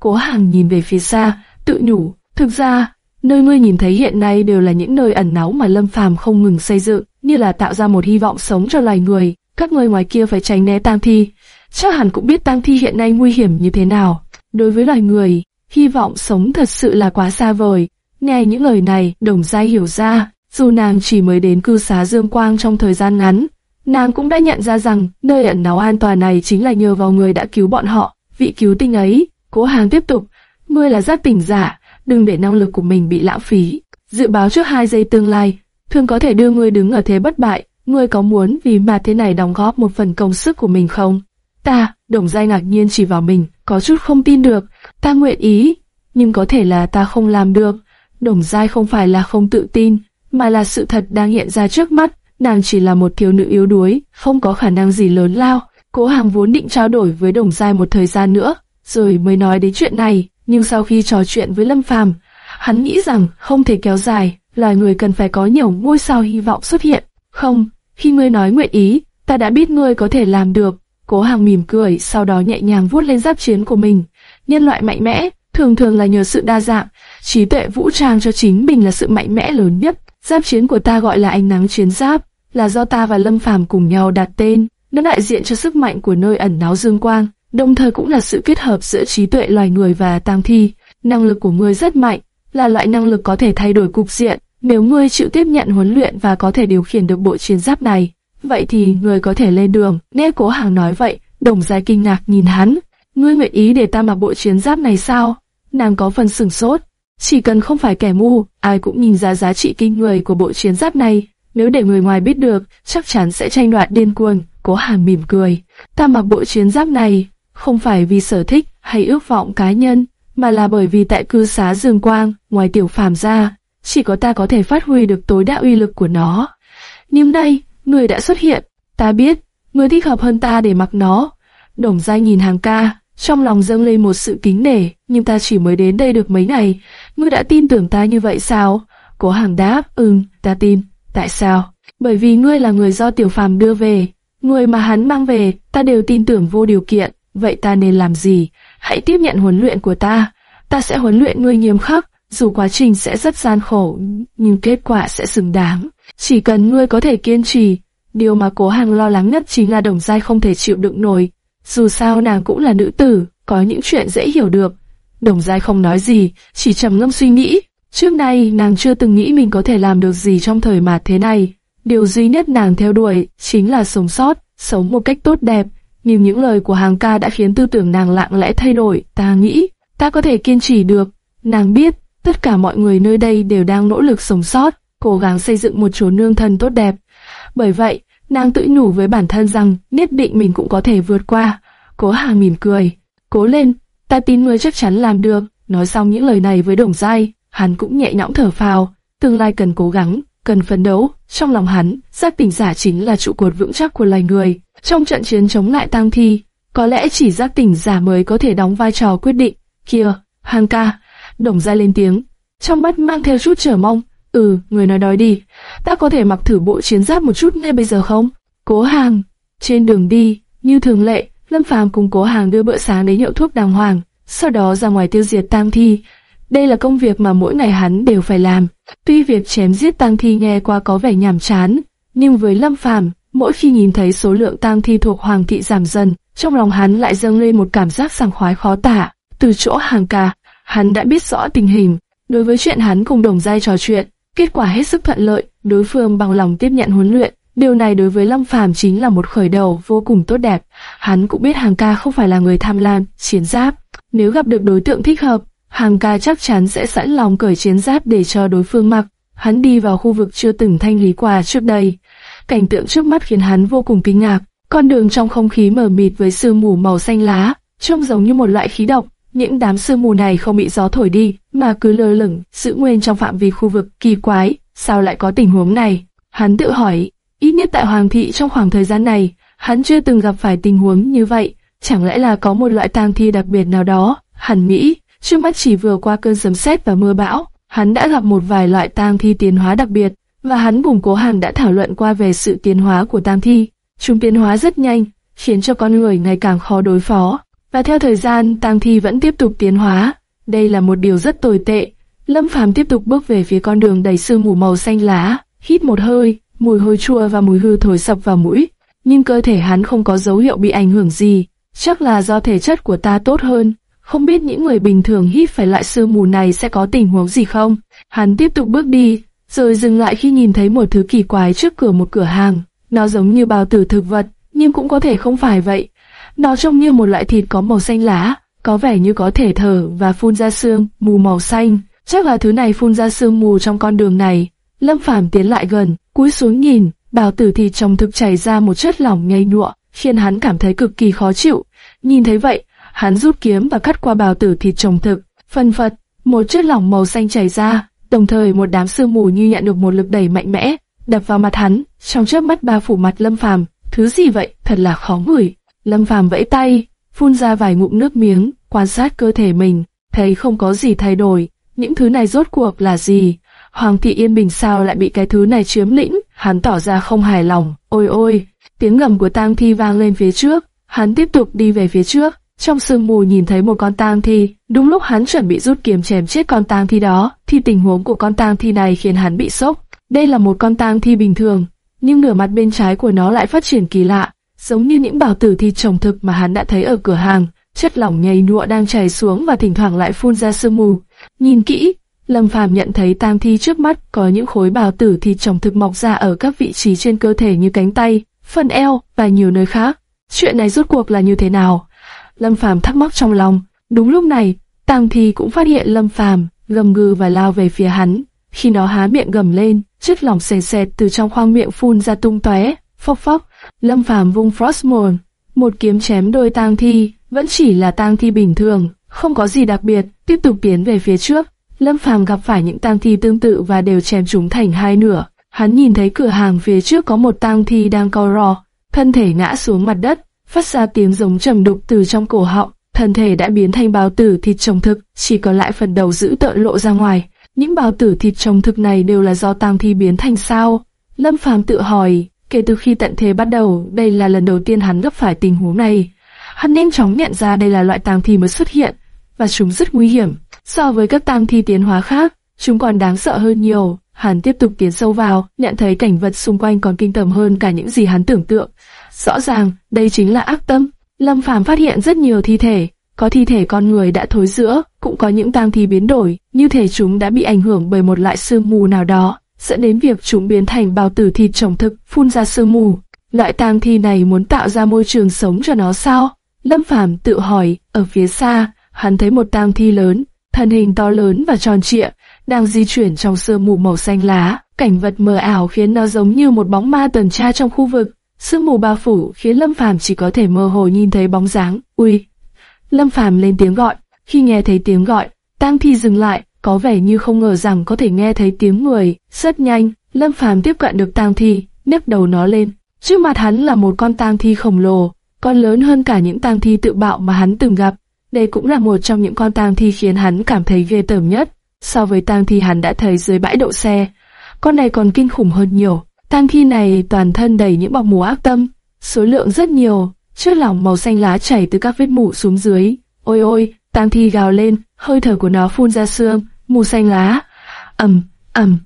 Cố Hàng nhìn về phía xa, tự nhủ, thực ra, nơi ngươi nhìn thấy hiện nay đều là những nơi ẩn náu mà Lâm Phàm không ngừng xây dựng, như là tạo ra một hy vọng sống cho loài người. Các ngươi ngoài kia phải tránh né tang thi. Chắc hẳn cũng biết tang thi hiện nay nguy hiểm như thế nào. Đối với loài người, hy vọng sống thật sự là quá xa vời. Nghe những lời này, đồng giai hiểu ra, dù nàng chỉ mới đến cư xá Dương Quang trong thời gian ngắn, nàng cũng đã nhận ra rằng nơi ẩn náu an toàn này chính là nhờ vào người đã cứu bọn họ. Vị cứu tinh ấy, cố hàng tiếp tục, ngươi là giác tỉnh giả, đừng để năng lực của mình bị lãng phí. Dự báo trước hai giây tương lai, thường có thể đưa ngươi đứng ở thế bất bại. Ngươi có muốn vì mà thế này đóng góp một phần công sức của mình không? Ta, đồng giai ngạc nhiên chỉ vào mình, có chút không tin được. Ta nguyện ý, nhưng có thể là ta không làm được. Đồng dai không phải là không tự tin, mà là sự thật đang hiện ra trước mắt. Nàng chỉ là một thiếu nữ yếu đuối, không có khả năng gì lớn lao. Cố Hàng vốn định trao đổi với Đồng dai một thời gian nữa, rồi mới nói đến chuyện này. Nhưng sau khi trò chuyện với Lâm Phàm, hắn nghĩ rằng không thể kéo dài, loài người cần phải có nhiều ngôi sao hy vọng xuất hiện. Không, khi ngươi nói nguyện ý, ta đã biết ngươi có thể làm được. Cố Hàng mỉm cười, sau đó nhẹ nhàng vuốt lên giáp chiến của mình. Nhân loại mạnh mẽ, thường thường là nhờ sự đa dạng, trí tuệ vũ trang cho chính mình là sự mạnh mẽ lớn nhất. Giáp chiến của ta gọi là ánh nắng chiến giáp, là do ta và Lâm Phàm cùng nhau đặt tên. Nó đại diện cho sức mạnh của nơi ẩn náu dương quang, đồng thời cũng là sự kết hợp giữa trí tuệ loài người và tang thi. Năng lực của ngươi rất mạnh, là loại năng lực có thể thay đổi cục diện. Nếu ngươi chịu tiếp nhận huấn luyện và có thể điều khiển được bộ chiến giáp này, vậy thì ngươi có thể lên đường. Nghe cố hàng nói vậy, đồng giai kinh ngạc nhìn hắn. Ngươi nguyện ý để ta mặc bộ chiến giáp này sao? Nàng có phần sừng sốt. Chỉ cần không phải kẻ ngu, ai cũng nhìn ra giá trị kinh người của bộ chiến giáp này. Nếu để người ngoài biết được, chắc chắn sẽ tranh đoạt điên cuồng. Cố hàm mỉm cười. Ta mặc bộ chiến giáp này, không phải vì sở thích hay ước vọng cá nhân, mà là bởi vì tại cư xá Dương Quang, ngoài tiểu phàm ra, chỉ có ta có thể phát huy được tối đa uy lực của nó. Nhưng đây, người đã xuất hiện, ta biết, người thích hợp hơn ta để mặc nó. Đồng dai nhìn hàng ca, trong lòng dâng lên một sự kính nể, nhưng ta chỉ mới đến đây được mấy ngày, ngươi đã tin tưởng ta như vậy sao? Cố hàng đáp, ừm, ta tin. Tại sao? Bởi vì ngươi là người do tiểu phàm đưa về, người mà hắn mang về, ta đều tin tưởng vô điều kiện. Vậy ta nên làm gì? Hãy tiếp nhận huấn luyện của ta. Ta sẽ huấn luyện ngươi nghiêm khắc, dù quá trình sẽ rất gian khổ, nhưng kết quả sẽ xứng đáng. Chỉ cần ngươi có thể kiên trì, điều mà cố hàng lo lắng nhất chính là đồng giai không thể chịu đựng nổi. Dù sao nàng cũng là nữ tử, có những chuyện dễ hiểu được. Đồng giai không nói gì, chỉ trầm ngâm suy nghĩ. Trước nay nàng chưa từng nghĩ mình có thể làm được gì trong thời mạt thế này. Điều duy nhất nàng theo đuổi chính là sống sót, sống một cách tốt đẹp. Nhưng những lời của hàng ca đã khiến tư tưởng nàng lặng lẽ thay đổi. Ta nghĩ, ta có thể kiên trì được. Nàng biết, tất cả mọi người nơi đây đều đang nỗ lực sống sót. cố gắng xây dựng một chỗ nương thân tốt đẹp. Bởi vậy, nàng tự nhủ với bản thân rằng nhất định mình cũng có thể vượt qua. Cố Hà mỉm cười, cố lên, ta tin ngươi chắc chắn làm được. Nói xong những lời này với Đồng dai, hắn cũng nhẹ nhõm thở phào, tương lai cần cố gắng, cần phấn đấu. Trong lòng hắn, giác tỉnh giả chính là trụ cột vững chắc của loài người. Trong trận chiến chống lại tang thi, có lẽ chỉ giác tỉnh giả mới có thể đóng vai trò quyết định. Kia, Hàng ca, Đồng dai lên tiếng, trong mắt mang theo chút chờ mong. Ừ, người nói đói đi, ta có thể mặc thử bộ chiến giáp một chút ngay bây giờ không? Cố hàng, trên đường đi, như thường lệ, Lâm Phàm cùng Cố hàng đưa bữa sáng đến hiệu thuốc đàng hoàng, sau đó ra ngoài tiêu diệt tang thi. Đây là công việc mà mỗi ngày hắn đều phải làm. Tuy việc chém giết tang thi nghe qua có vẻ nhàm chán, nhưng với Lâm Phàm, mỗi khi nhìn thấy số lượng tang thi thuộc hoàng thị giảm dần, trong lòng hắn lại dâng lên một cảm giác sảng khoái khó tả. Từ chỗ hàng ca, hắn đã biết rõ tình hình. Đối với chuyện hắn cùng đồng giai trò chuyện, kết quả hết sức thuận lợi, đối phương bằng lòng tiếp nhận huấn luyện. Điều này đối với Lâm Phàm chính là một khởi đầu vô cùng tốt đẹp. Hắn cũng biết Hàng Ca không phải là người tham lam, chiến giáp. Nếu gặp được đối tượng thích hợp, Hàng Ca chắc chắn sẽ sẵn lòng cởi chiến giáp để cho đối phương mặc. Hắn đi vào khu vực chưa từng thanh lý quà trước đây. Cảnh tượng trước mắt khiến hắn vô cùng kinh ngạc. Con đường trong không khí mờ mịt với sương mù màu xanh lá, trông giống như một loại khí độc. Những đám sương mù này không bị gió thổi đi, mà cứ lơ lửng, giữ nguyên trong phạm vi khu vực kỳ quái. Sao lại có tình huống này? Hắn tự hỏi, ít nhất tại Hoàng thị trong khoảng thời gian này, hắn chưa từng gặp phải tình huống như vậy. Chẳng lẽ là có một loại tang thi đặc biệt nào đó? Hắn nghĩ, trước mắt chỉ vừa qua cơn sấm sét và mưa bão, hắn đã gặp một vài loại tang thi tiến hóa đặc biệt, và hắn cùng Cố Hàn đã thảo luận qua về sự tiến hóa của tang thi. Chúng tiến hóa rất nhanh, khiến cho con người ngày càng khó đối phó. Và theo thời gian, tang thi vẫn tiếp tục tiến hóa. Đây là một điều rất tồi tệ. Lâm Phàm tiếp tục bước về phía con đường đầy sương mù màu xanh lá, hít một hơi, mùi hôi chua và mùi hư thổi sập vào mũi. Nhưng cơ thể hắn không có dấu hiệu bị ảnh hưởng gì, chắc là do thể chất của ta tốt hơn. Không biết những người bình thường hít phải loại sương mù này sẽ có tình huống gì không? Hắn tiếp tục bước đi, rồi dừng lại khi nhìn thấy một thứ kỳ quái trước cửa một cửa hàng. Nó giống như bào tử thực vật, nhưng cũng có thể không phải vậy. Nó trông như một loại thịt có màu xanh lá, có vẻ như có thể thở và phun ra sương mù màu xanh. Chắc là thứ này phun ra sương mù trong con đường này. Lâm Phàm tiến lại gần, cúi xuống nhìn, bào tử thịt trong thực chảy ra một chất lỏng nhầy nhụa, khiến hắn cảm thấy cực kỳ khó chịu. Nhìn thấy vậy, hắn rút kiếm và cắt qua bào tử thịt trồng thực. Phân phật, một chất lỏng màu xanh chảy ra, đồng thời một đám sương mù như nhận được một lực đẩy mạnh mẽ, đập vào mặt hắn, trong chớp mắt bao phủ mặt Lâm Phàm. Thứ gì vậy? Thật là khó ngửi. Lâm Phàm vẫy tay, phun ra vài ngụm nước miếng, quan sát cơ thể mình, thấy không có gì thay đổi. Những thứ này rốt cuộc là gì? Hoàng thị Yên Bình sao lại bị cái thứ này chiếm lĩnh? Hắn tỏ ra không hài lòng. Ôi ôi! Tiếng ngầm của tang thi vang lên phía trước. Hắn tiếp tục đi về phía trước. Trong sương mù nhìn thấy một con tang thi. Đúng lúc hắn chuẩn bị rút kiếm chém chết con tang thi đó, thì tình huống của con tang thi này khiến hắn bị sốc. Đây là một con tang thi bình thường, nhưng nửa mặt bên trái của nó lại phát triển kỳ lạ, giống như những bảo tử thi trồng thực mà hắn đã thấy ở cửa hàng. Chất lỏng nhầy nhụa đang chảy xuống và thỉnh thoảng lại phun ra sương mù. Nhìn kỹ, Lâm Phàm nhận thấy tang thi trước mắt có những khối bào tử thịt trồng thực mọc ra ở các vị trí trên cơ thể như cánh tay, phần eo và nhiều nơi khác. Chuyện này rốt cuộc là như thế nào? Lâm Phàm thắc mắc trong lòng. Đúng lúc này, tang thi cũng phát hiện Lâm Phàm, gầm gừ và lao về phía hắn. Khi nó há miệng gầm lên, chất lỏng sền sệt từ trong khoang miệng phun ra tung tóe, phốc phốc. Lâm Phàm vung Frostmourne, một kiếm chém đôi tang thi, vẫn chỉ là tang thi bình thường, không có gì đặc biệt, tiếp tục tiến về phía trước. Lâm Phàm gặp phải những tang thi tương tự và đều chém chúng thành hai nửa. Hắn nhìn thấy cửa hàng phía trước có một tang thi đang co ro, thân thể ngã xuống mặt đất, phát ra tiếng giống trầm đục từ trong cổ họng. Thân thể đã biến thành bào tử thịt trồng thực, chỉ còn lại phần đầu giữ tợn lộ ra ngoài. Những bào tử thịt trồng thực này đều là do tang thi biến thành sao? Lâm Phàm tự hỏi, kể từ khi tận thế bắt đầu, đây là lần đầu tiên hắn gặp phải tình huống này. Hắn nhanh chóng nhận ra đây là loại tang thi mới xuất hiện, và chúng rất nguy hiểm. So với các tang thi tiến hóa khác, chúng còn đáng sợ hơn nhiều. Hắn tiếp tục tiến sâu vào, nhận thấy cảnh vật xung quanh còn kinh tởm hơn cả những gì hắn tưởng tượng. Rõ ràng, đây chính là ác tâm. Lâm Phàm phát hiện rất nhiều thi thể, có thi thể con người đã thối rữa, cũng có những tang thi biến đổi, như thể chúng đã bị ảnh hưởng bởi một loại sương mù nào đó, dẫn đến việc chúng biến thành bào tử thịt trồng thực, phun ra sương mù. Loại tang thi này muốn tạo ra môi trường sống cho nó sao? Lâm Phàm tự hỏi, ở phía xa, hắn thấy một tang thi lớn, thân hình to lớn và tròn trịa, đang di chuyển trong sương mù màu xanh lá. cảnh vật mờ ảo khiến nó giống như một bóng ma tuần tra trong khu vực. Sương mù bao phủ khiến Lâm Phàm chỉ có thể mơ hồ nhìn thấy bóng dáng. Ui! Lâm Phàm lên tiếng gọi. Khi nghe thấy tiếng gọi, Tang Thi dừng lại, có vẻ như không ngờ rằng có thể nghe thấy tiếng người. Rất nhanh, Lâm Phàm tiếp cận được Tang Thi, nhấc đầu nó lên. Trước mặt hắn là một con Tang Thi khổng lồ, con lớn hơn cả những Tang Thi tự bạo mà hắn từng gặp. Đây cũng là một trong những con Tang Thi khiến hắn cảm thấy ghê tởm nhất. So với Tang Thi hắn đã thấy dưới bãi đậu xe, con này còn kinh khủng hơn nhiều. Tang thi này toàn thân đầy những bọc mù ác tâm, số lượng rất nhiều, chất lỏng màu xanh lá chảy từ các vết mủ xuống dưới. Ôi ôi, tang thi gào lên, hơi thở của nó phun ra xương, mù xanh lá. ầm, ầm,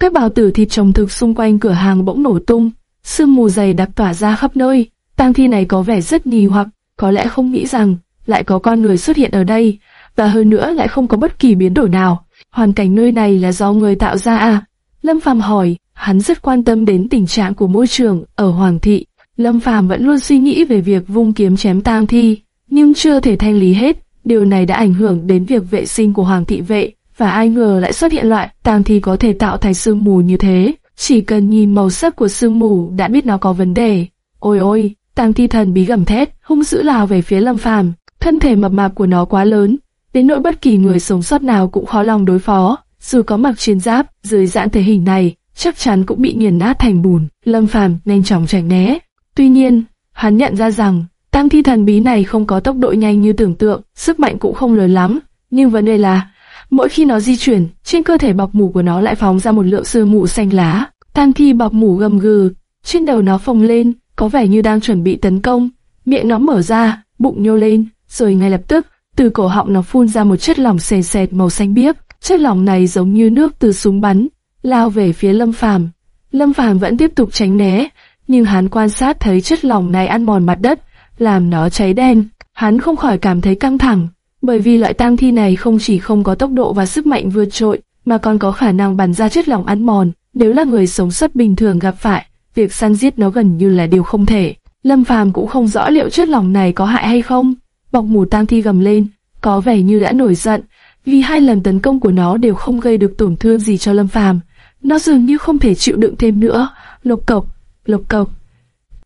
các bào tử thịt trồng thực xung quanh cửa hàng bỗng nổ tung, sương mù dày đặc tỏa ra khắp nơi. Tang thi này có vẻ rất nghi hoặc, có lẽ không nghĩ rằng lại có con người xuất hiện ở đây, và hơn nữa lại không có bất kỳ biến đổi nào. Hoàn cảnh nơi này là do người tạo ra à? Lâm Phàm hỏi, hắn rất quan tâm đến tình trạng của môi trường ở Hoàng thị. Lâm Phàm vẫn luôn suy nghĩ về việc vung kiếm chém tang thi, nhưng chưa thể thanh lý hết. Điều này đã ảnh hưởng đến việc vệ sinh của Hoàng thị vệ, và ai ngờ lại xuất hiện loại tang thi có thể tạo thành sương mù như thế. Chỉ cần nhìn màu sắc của sương mù đã biết nó có vấn đề. Ôi ôi, tang thi thần bí gầm thét, hung dữ lao về phía Lâm Phàm. Thân thể mập mạp của nó quá lớn, đến nỗi bất kỳ người sống sót nào cũng khó lòng đối phó. Dù có mặc chiến giáp, dưới dạng thể hình này, chắc chắn cũng bị nghiền nát thành bùn. Lâm Phàm nhanh chóng tránh né. Tuy nhiên, hắn nhận ra rằng tăng thi thần bí này không có tốc độ nhanh như tưởng tượng, sức mạnh cũng không lớn lắm. Nhưng vấn đề là, mỗi khi nó di chuyển, trên cơ thể bọc mủ của nó lại phóng ra một lượng sương mù xanh lá. Tan thi bọc mủ gầm gừ, trên đầu nó phồng lên, có vẻ như đang chuẩn bị tấn công. Miệng nó mở ra, bụng nhô lên, rồi ngay lập tức, từ cổ họng nó phun ra một chất lỏng sền sệt màu xanh biếc. Chất lỏng này giống như nước từ súng bắn, lao về phía Lâm Phàm. Lâm Phàm vẫn tiếp tục tránh né, nhưng hắn quan sát thấy chất lỏng này ăn mòn mặt đất, làm nó cháy đen. Hắn không khỏi cảm thấy căng thẳng, bởi vì loại tang thi này không chỉ không có tốc độ và sức mạnh vượt trội, mà còn có khả năng bắn ra chất lỏng ăn mòn. Nếu là người sống sót bình thường gặp phải, việc săn giết nó gần như là điều không thể. Lâm Phàm cũng không rõ liệu chất lỏng này có hại hay không. Bọc mù tang thi gầm lên, có vẻ như đã nổi giận, vì hai lần tấn công của nó đều không gây được tổn thương gì cho Lâm Phàm. Nó dường như không thể chịu đựng thêm nữa. Lộc cộc, lộc cộc.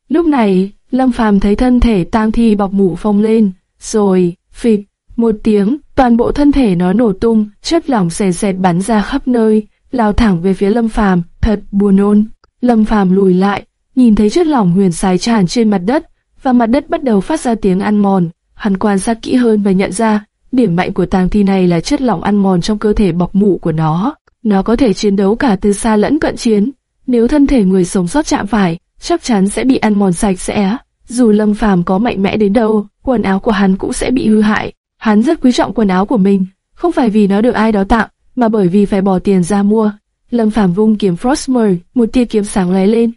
Lúc này, Lâm Phàm thấy thân thể tang thi bọc mũ phồng lên, rồi, phịch, một tiếng, toàn bộ thân thể nó nổ tung, chất lỏng xè xẹt bắn ra khắp nơi, lao thẳng về phía Lâm Phàm, thật buồn nôn. Lâm Phàm lùi lại, nhìn thấy chất lỏng huyền xài tràn trên mặt đất, và mặt đất bắt đầu phát ra tiếng ăn mòn. Hắn quan sát kỹ hơn và nhận ra, Điểm mạnh của tang thi này là chất lỏng ăn mòn trong cơ thể bọc mũ của nó. Nó có thể chiến đấu cả từ xa lẫn cận chiến. Nếu thân thể người sống sót chạm phải, chắc chắn sẽ bị ăn mòn sạch sẽ. Dù Lâm Phàm có mạnh mẽ đến đâu, quần áo của hắn cũng sẽ bị hư hại. Hắn rất quý trọng quần áo của mình, không phải vì nó được ai đó tặng, mà bởi vì phải bỏ tiền ra mua. Lâm Phàm vung kiếm Frostmer, một tia kiếm sáng lóe lên,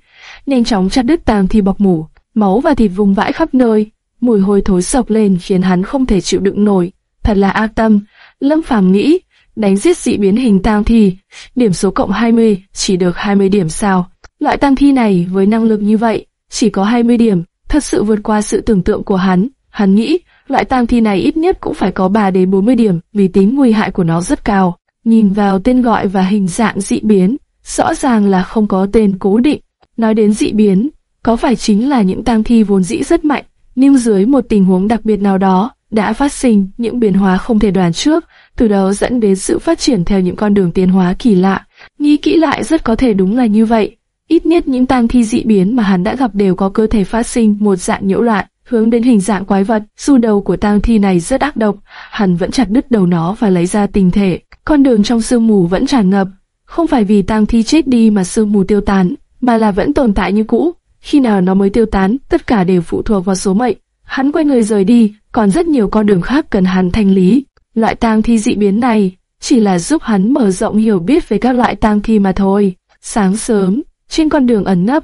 nhanh chóng chặt đứt tàng thi bọc mủ, máu và thịt vùng vãi khắp nơi. Mùi hôi thối sộc lên khiến hắn không thể chịu đựng nổi thật là ác tâm. Lâm Phàm nghĩ, đánh giết dị biến hình tang thi, điểm số cộng 20, chỉ được 20 điểm sao? Loại tang thi này với năng lực như vậy, chỉ có 20 điểm, thật sự vượt qua sự tưởng tượng của hắn. Hắn nghĩ, loại tang thi này ít nhất cũng phải có 3 đến 40 điểm, vì tính nguy hại của nó rất cao. Nhìn vào tên gọi và hình dạng dị biến, rõ ràng là không có tên cố định. Nói đến dị biến, có phải chính là những tang thi vốn dĩ rất mạnh, nhưng dưới một tình huống đặc biệt nào đó, đã phát sinh những biến hóa không thể đoán trước, từ đó dẫn đến sự phát triển theo những con đường tiến hóa kỳ lạ. Nghĩ kỹ lại rất có thể đúng là như vậy. Ít nhất những tang thi dị biến mà hắn đã gặp đều có cơ thể phát sinh một dạng nhiễu loạn, hướng đến hình dạng quái vật. Dù đầu của tang thi này rất ác độc, hắn vẫn chặt đứt đầu nó và lấy ra tinh thể. Con đường trong sương mù vẫn tràn ngập, không phải vì tang thi chết đi mà sương mù tiêu tán, mà là vẫn tồn tại như cũ. Khi nào nó mới tiêu tán, tất cả đều phụ thuộc vào số mệnh. Hắn quay người rời đi, còn rất nhiều con đường khác cần hắn thanh lý. Loại tang thi dị biến này chỉ là giúp hắn mở rộng hiểu biết về các loại tang thi mà thôi. Sáng sớm, trên con đường ẩn nấp,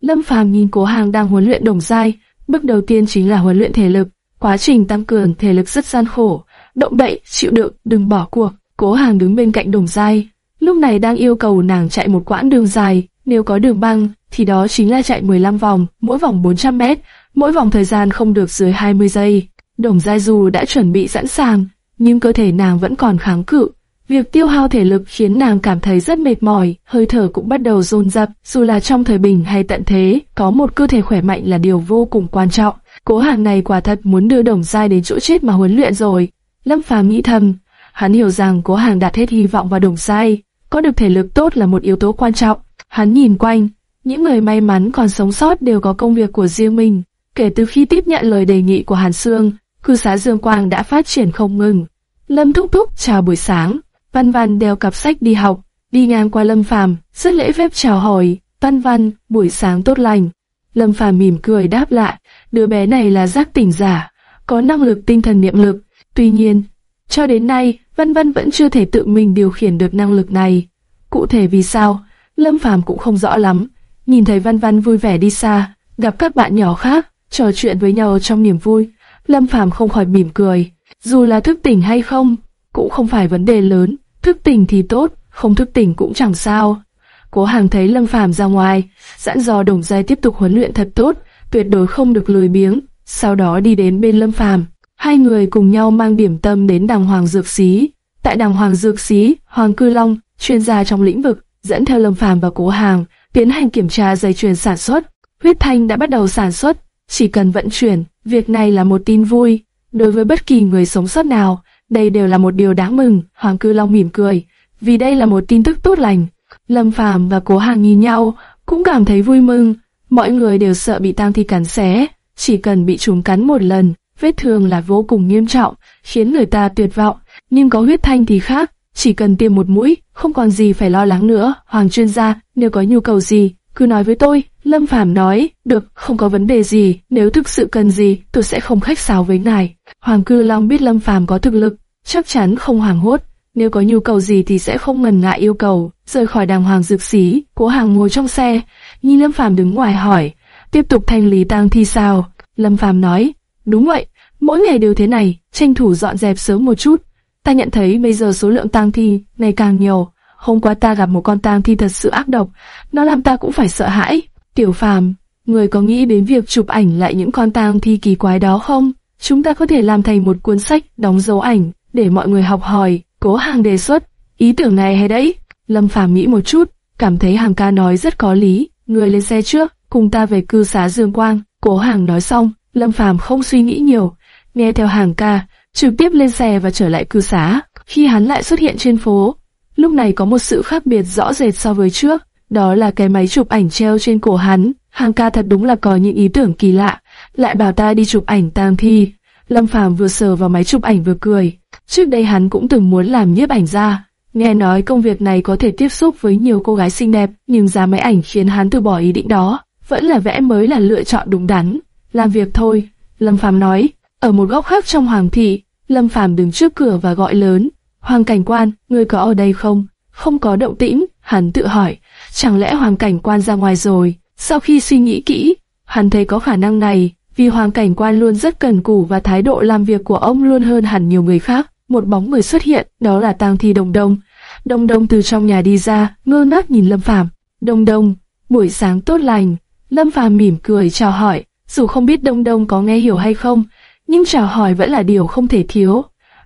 Lâm Phàm nhìn Cố Hàng đang huấn luyện đồng giai. Bước đầu tiên chính là huấn luyện thể lực. Quá trình tăng cường thể lực rất gian khổ. Động đậy, chịu đựng, đừng bỏ cuộc. Cố Hàng đứng bên cạnh đồng giai. Lúc này đang yêu cầu nàng chạy một quãng đường dài. Nếu có đường băng, thì đó chính là chạy 15 vòng, mỗi vòng 400 mét, mỗi vòng thời gian không được dưới 20 giây. Đồng Giai dù đã chuẩn bị sẵn sàng, nhưng cơ thể nàng vẫn còn kháng cự. Việc tiêu hao thể lực khiến nàng cảm thấy rất mệt mỏi, hơi thở cũng bắt đầu rôn rập, Dù là trong thời bình hay tận thế, có một cơ thể khỏe mạnh là điều vô cùng quan trọng. Cố hàng này quả thật muốn đưa đồng giai đến chỗ chết mà huấn luyện rồi. Lâm Phàm nghĩ thầm, hắn hiểu rằng cố hàng đặt hết hy vọng vào đồng giai, có được thể lực tốt là một yếu tố quan trọng. Hắn nhìn quanh, những người may mắn còn sống sót đều có công việc của riêng mình. Kể từ khi tiếp nhận lời đề nghị của Hàn Sương, cư xá Dương Quang đã phát triển không ngừng. Lâm Thúc Thúc chào buổi sáng, Văn Văn đeo cặp sách đi học, đi ngang qua Lâm Phàm, rất lễ phép chào hỏi, Văn Văn, buổi sáng tốt lành. Lâm Phàm mỉm cười đáp lại, đứa bé này là giác tỉnh giả, có năng lực tinh thần niệm lực. Tuy nhiên, cho đến nay, Văn Văn vẫn chưa thể tự mình điều khiển được năng lực này. Cụ thể vì sao, Lâm Phàm cũng không rõ lắm. Nhìn thấy Văn Văn vui vẻ đi xa, gặp các bạn nhỏ khác, trò chuyện với nhau trong niềm vui, Lâm Phàm không khỏi mỉm cười. Dù là thức tỉnh hay không, cũng không phải vấn đề lớn, thức tỉnh thì tốt, không thức tỉnh cũng chẳng sao. Cố Hàng thấy Lâm Phàm ra ngoài, dặn dò Đồng Giai tiếp tục huấn luyện thật tốt, tuyệt đối không được lười biếng. Sau đó đi đến bên Lâm Phàm, hai người cùng nhau mang điểm tâm đến Đàng Hoàng Dược Xí. Tại Đàng Hoàng Dược Xí, Hoàng Cư Long, chuyên gia trong lĩnh vực, dẫn theo Lâm Phàm và Cố Hàng tiến hành kiểm tra dây chuyền sản xuất. Huyết Thanh đã bắt đầu sản xuất, chỉ cần vận chuyển, việc này là một tin vui. Đối với bất kỳ người sống sót nào, đây đều là một điều đáng mừng. Hoàng Cư Long mỉm cười, vì đây là một tin tức tốt lành. Lâm Phàm và Cố Hàng nhìn nhau, cũng cảm thấy vui mừng. Mọi người đều sợ bị tang thi cắn xé, chỉ cần bị chúng cắn một lần, vết thương là vô cùng nghiêm trọng, khiến người ta tuyệt vọng. Nhưng có huyết thanh thì khác, chỉ cần tiêm một mũi, không còn gì phải lo lắng nữa. Hoàng chuyên gia, nếu có nhu cầu gì, cứ nói với tôi. Lâm Phàm nói, được, không có vấn đề gì, nếu thực sự cần gì, tôi sẽ không khách sáo với ngài. Hoàng Cư Long biết Lâm Phàm có thực lực, chắc chắn không hoảng hốt, nếu có nhu cầu gì thì sẽ không ngần ngại yêu cầu. Rời khỏi đàng hoàng dược xí, cố hàng ngồi trong xe, nhìn Lâm Phàm đứng ngoài hỏi, tiếp tục thanh lý tang thi sao? Lâm Phàm nói, đúng vậy, mỗi ngày đều thế này, tranh thủ dọn dẹp sớm một chút. Ta nhận thấy bây giờ số lượng tang thi ngày càng nhiều. Hôm qua ta gặp một con tang thi thật sự ác độc, nó làm ta cũng phải sợ hãi. Tiểu Phàm, người có nghĩ đến việc chụp ảnh lại những con tang thi kỳ quái đó không? Chúng ta có thể làm thành một cuốn sách, đóng dấu ảnh, để mọi người học hỏi. Cố Hàng đề xuất, ý tưởng này hay đấy. Lâm Phàm nghĩ một chút, cảm thấy Hàng ca nói rất có lý. Người lên xe trước, cùng ta về cư xá Dương Quang. Cố Hàng nói xong, Lâm Phàm không suy nghĩ nhiều, nghe theo Hàng ca, trực tiếp lên xe và trở lại cư xá. Khi hắn lại xuất hiện trên phố, lúc này có một sự khác biệt rõ rệt so với trước, đó là cái máy chụp ảnh treo trên cổ hắn. Hàng ca thật đúng là có những ý tưởng kỳ lạ, lại bảo ta đi chụp ảnh tang thi. Lâm Phàm vừa sờ vào máy chụp ảnh vừa cười. Trước đây hắn cũng từng muốn làm nhiếp ảnh ra. Nghe nói công việc này có thể tiếp xúc với nhiều cô gái xinh đẹp, nhưng giá máy ảnh khiến hắn từ bỏ ý định đó. Vẫn là vẽ mới là lựa chọn đúng đắn. Làm việc thôi, Lâm Phàm nói. Ở một góc khác trong hoàng thị, Lâm Phàm đứng trước cửa và gọi lớn. Hoàng cảnh quan, ngươi có ở đây không? Không có động tĩnh, hắn tự hỏi. Chẳng lẽ hoàng cảnh quan ra ngoài rồi? Sau khi suy nghĩ kỹ, hắn thấy có khả năng này, vì hoàng cảnh quan luôn rất cần cù và thái độ làm việc của ông luôn hơn hẳn nhiều người khác. Một bóng người xuất hiện, đó là tang thi đồng đông. Đông đông từ trong nhà đi ra, ngơ ngác nhìn Lâm Phàm. Đông đông, buổi sáng tốt lành. Lâm Phàm mỉm cười chào hỏi, dù không biết đông đông có nghe hiểu hay không, nhưng chào hỏi vẫn là điều không thể thiếu.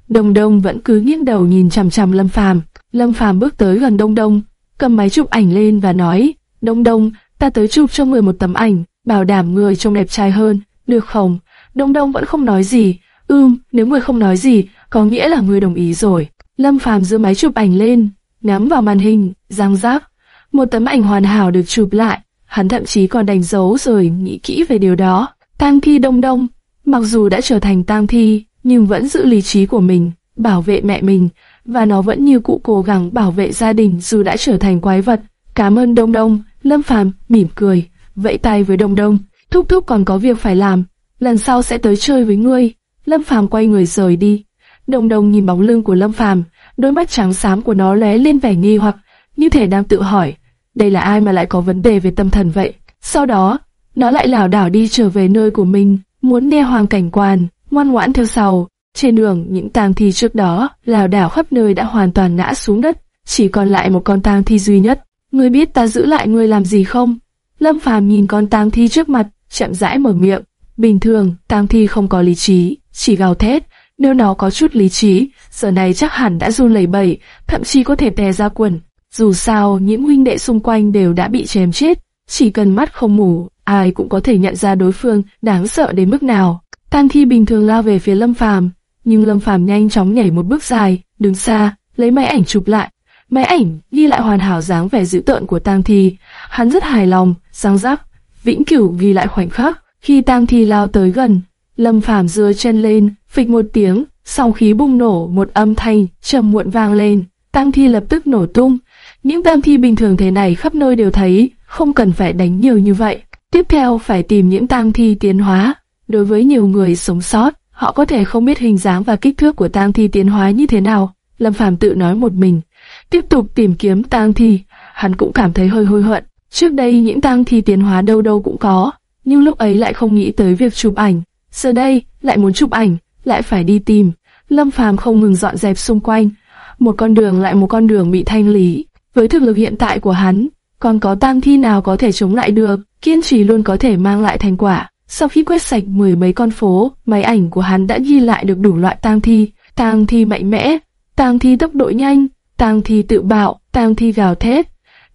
Đông đông vẫn cứ nghiêng đầu nhìn chằm chằm Lâm Phàm. Lâm Phàm bước tới gần Đông đông, cầm máy chụp ảnh lên và nói, Đông đông, ta tới chụp cho người một tấm ảnh, bảo đảm người trông đẹp trai hơn, được không? Đông đông vẫn không nói gì. Ưm, nếu người không nói gì, có nghĩa là người đồng ý rồi. Lâm Phàm giơ máy chụp ảnh lên, nắm vào màn hình, răng rác. Một tấm ảnh hoàn hảo được chụp lại, hắn thậm chí còn đánh dấu rồi nghĩ kỹ về điều đó. Tang thi đông đông, mặc dù đã trở thành tang thi, nhưng vẫn giữ lý trí của mình, bảo vệ mẹ mình, và nó vẫn như cũ cố gắng bảo vệ gia đình dù đã trở thành quái vật. Cảm ơn Đông Đông, Lâm Phàm mỉm cười, vẫy tay với Đông Đông, thúc thúc còn có việc phải làm, lần sau sẽ tới chơi với ngươi. Lâm Phàm quay người rời đi. Đông Đông nhìn bóng lưng của Lâm Phàm, đôi mắt trắng xám của nó lóe lên vẻ nghi hoặc, như thể đang tự hỏi, đây là ai mà lại có vấn đề về tâm thần vậy? Sau đó, nó lại lảo đảo đi trở về nơi của mình, muốn đe hoàng cảnh quan, ngoan ngoãn theo sau. Trên đường, những tang thi trước đó, lảo đảo khắp nơi đã hoàn toàn ngã xuống đất, chỉ còn lại một con tang thi duy nhất. Ngươi biết ta giữ lại ngươi làm gì không? Lâm Phàm nhìn con tang thi trước mặt, chậm rãi mở miệng. Bình thường, tang thi không có lý trí, chỉ gào thét, Nếu nó có chút lý trí, giờ này chắc hẳn đã run lẩy bẩy, thậm chí có thể tè ra quần. Dù sao, những huynh đệ xung quanh đều đã bị chém chết, chỉ cần mắt không mù, ai cũng có thể nhận ra đối phương đáng sợ đến mức nào. Tang Thi bình thường lao về phía Lâm Phàm, nhưng Lâm Phàm nhanh chóng nhảy một bước dài, đứng xa, lấy máy ảnh chụp lại. Máy ảnh ghi lại hoàn hảo dáng vẻ dữ tợn của Tang Thi, hắn rất hài lòng, sáng giáp vĩnh cửu ghi lại khoảnh khắc khi Tang Thi lao tới gần. Lâm Phàm dưa chân lên, phịch một tiếng, sau khí bùng nổ một âm thanh trầm muộn vang lên, Tang Thi lập tức nổ tung. Những Tang Thi bình thường thế này khắp nơi đều thấy, không cần phải đánh nhiều như vậy. Tiếp theo phải tìm những tang thi tiến hóa. Đối với nhiều người sống sót, họ có thể không biết hình dáng và kích thước của tang thi tiến hóa như thế nào. Lâm Phàm tự nói một mình. Tiếp tục tìm kiếm tang thi, hắn cũng cảm thấy hơi hối hận. Trước đây những tang thi tiến hóa đâu đâu cũng có, nhưng lúc ấy lại không nghĩ tới việc chụp ảnh. Giờ đây, lại muốn chụp ảnh, lại phải đi tìm. Lâm Phàm không ngừng dọn dẹp xung quanh. Một con đường lại một con đường bị thanh lý. Với thực lực hiện tại của hắn, còn có tang thi nào có thể chống lại được, kiên trì luôn có thể mang lại thành quả. Sau khi quét sạch mười mấy con phố, máy ảnh của hắn đã ghi lại được đủ loại tang thi, tang thi mạnh mẽ, tang thi tốc độ nhanh, tang thi tự bạo, tang thi gào thét.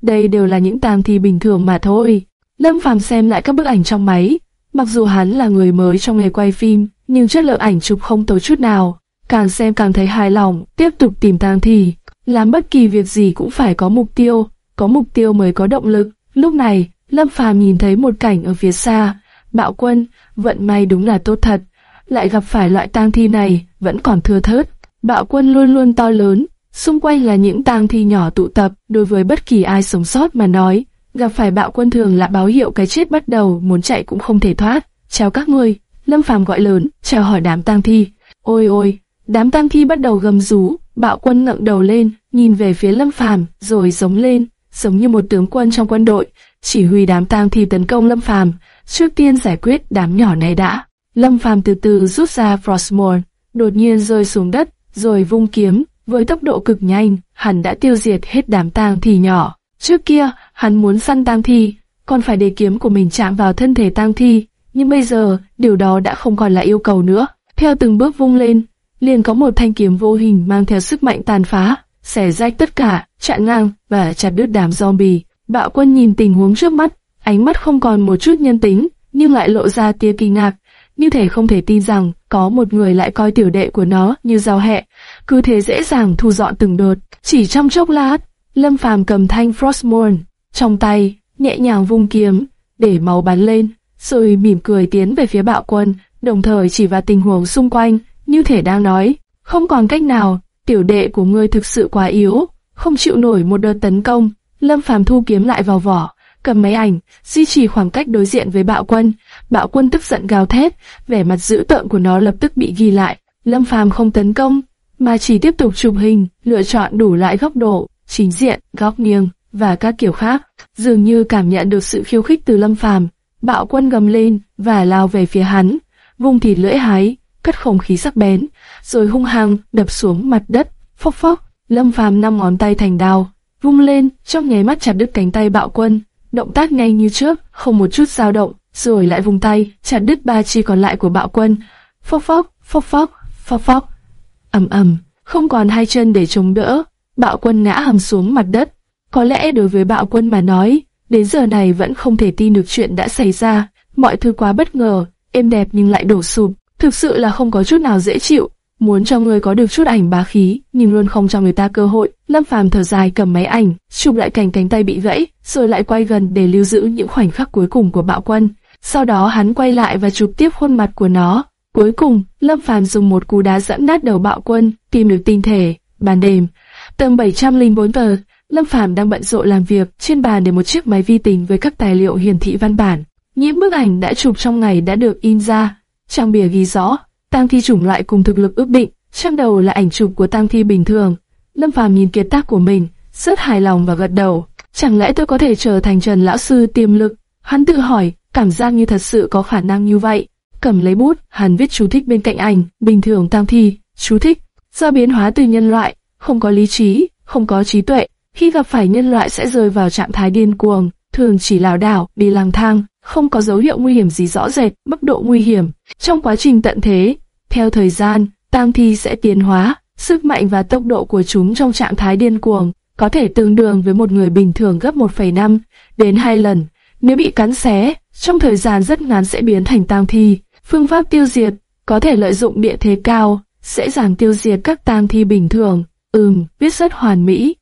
Đây đều là những tang thi bình thường mà thôi. Lâm Phàm xem lại các bức ảnh trong máy, mặc dù hắn là người mới trong nghề quay phim, nhưng chất lượng ảnh chụp không tồi chút nào. Càng xem càng thấy hài lòng, tiếp tục tìm tang thi. Làm bất kỳ việc gì cũng phải có mục tiêu, có mục tiêu mới có động lực. Lúc này, Lâm Phàm nhìn thấy một cảnh ở phía xa, bạo quân, vận may đúng là tốt thật, lại gặp phải loại tang thi này, vẫn còn thưa thớt. Bạo quân luôn luôn to lớn, xung quanh là những tang thi nhỏ tụ tập, đối với bất kỳ ai sống sót mà nói, gặp phải bạo quân thường là báo hiệu cái chết bắt đầu, muốn chạy cũng không thể thoát. Chào các ngươi, Lâm Phàm gọi lớn, chào hỏi đám tang thi. Ôi ôi, đám tang thi bắt đầu gầm rú, bạo quân ngẩng đầu lên, nhìn về phía Lâm Phàm, rồi giống lên, giống như một tướng quân trong quân đội, chỉ huy đám tang thi tấn công Lâm Phàm. Trước tiên giải quyết đám nhỏ này đã. Lâm Phàm từ từ rút ra Frostmourne, đột nhiên rơi xuống đất, rồi vung kiếm, với tốc độ cực nhanh, hắn đã tiêu diệt hết đám tang thi nhỏ. Trước kia, hắn muốn săn tang thi, còn phải để kiếm của mình chạm vào thân thể tang thi, nhưng bây giờ, điều đó đã không còn là yêu cầu nữa. Theo từng bước vung lên, liền có một thanh kiếm vô hình mang theo sức mạnh tàn phá, xẻ rách tất cả, chặn ngang và chặt đứt đám zombie. Bạo quân nhìn tình huống trước mắt, ánh mắt không còn một chút nhân tính, nhưng lại lộ ra tia kinh ngạc, như thể không thể tin rằng có một người lại coi tiểu đệ của nó như rau hẹ, cứ thế dễ dàng thu dọn từng đợt. Chỉ trong chốc lát, Lâm Phàm cầm thanh Frostmourne trong tay, nhẹ nhàng vung kiếm, để máu bắn lên, rồi mỉm cười tiến về phía bạo quân, đồng thời chỉ vào tình huống xung quanh, như thể đang nói, không còn cách nào, tiểu đệ của ngươi thực sự quá yếu, không chịu nổi một đợt tấn công. Lâm Phàm thu kiếm lại vào vỏ, cầm máy ảnh, duy trì khoảng cách đối diện với bạo quân. Bạo quân tức giận gào thét, vẻ mặt dữ tợn của nó lập tức bị ghi lại. Lâm Phàm không tấn công, mà chỉ tiếp tục chụp hình, lựa chọn đủ lại góc độ, chính diện, góc nghiêng và các kiểu khác. Dường như cảm nhận được sự khiêu khích từ Lâm Phàm, bạo quân gầm lên và lao về phía hắn, vung thịt lưỡi hái, cất không khí sắc bén, rồi hung hăng đập xuống mặt đất, phốc phốc. Lâm Phàm năm ngón tay thành đao, vung lên, trong nháy mắt chặt đứt cánh tay bạo quân. Động tác nhanh như trước, không một chút dao động, rồi lại vùng tay, chặt đứt ba chi còn lại của bạo quân. Phốc phốc, phốc phốc, phốc phốc. ầm ầm, không còn hai chân để chống đỡ, bạo quân ngã hầm xuống mặt đất. Có lẽ đối với bạo quân mà nói, đến giờ này vẫn không thể tin được chuyện đã xảy ra, mọi thứ quá bất ngờ, êm đẹp nhưng lại đổ sụp, thực sự là không có chút nào dễ chịu muốn cho người có được chút ảnh bá khí, nhưng luôn không cho người ta cơ hội. Lâm Phàm thở dài cầm máy ảnh, chụp lại cảnh cánh tay bị gãy, rồi lại quay gần để lưu giữ những khoảnh khắc cuối cùng của bạo quân. Sau đó hắn quay lại và chụp tiếp khuôn mặt của nó. Cuối cùng, Lâm Phàm dùng một cú đá dẫn nát đầu bạo quân, tìm được tinh thể. Ban đêm, tầng 704 tờ, Lâm Phàm đang bận rộn làm việc, trên bàn để một chiếc máy vi tính với các tài liệu hiển thị văn bản. Những bức ảnh đã chụp trong ngày đã được in ra, trang bìa ghi rõ tang thi chủng loại cùng thực lực ước định, trong đầu là ảnh chụp của tang thi bình thường. Lâm Phàm nhìn kiệt tác của mình, rất hài lòng và gật đầu. Chẳng lẽ tôi có thể trở thành Trần lão sư tiềm lực? Hắn tự hỏi, cảm giác như thật sự có khả năng như vậy. Cầm lấy bút, hắn viết chú thích bên cạnh ảnh, bình thường tang thi, chú thích, do biến hóa từ nhân loại, không có lý trí, không có trí tuệ, khi gặp phải nhân loại sẽ rơi vào trạng thái điên cuồng, thường chỉ lảo đảo, đi lang thang, không có dấu hiệu nguy hiểm gì rõ rệt, mức độ nguy hiểm. Trong quá trình tận thế, theo thời gian, tang thi sẽ tiến hóa, sức mạnh và tốc độ của chúng trong trạng thái điên cuồng có thể tương đương với một người bình thường gấp 1,5 đến 2 lần. Nếu bị cắn xé, trong thời gian rất ngắn sẽ biến thành tang thi. Phương pháp tiêu diệt có thể lợi dụng địa thế cao, dễ dàng tiêu diệt các tang thi bình thường. Ừm, viết rất hoàn mỹ.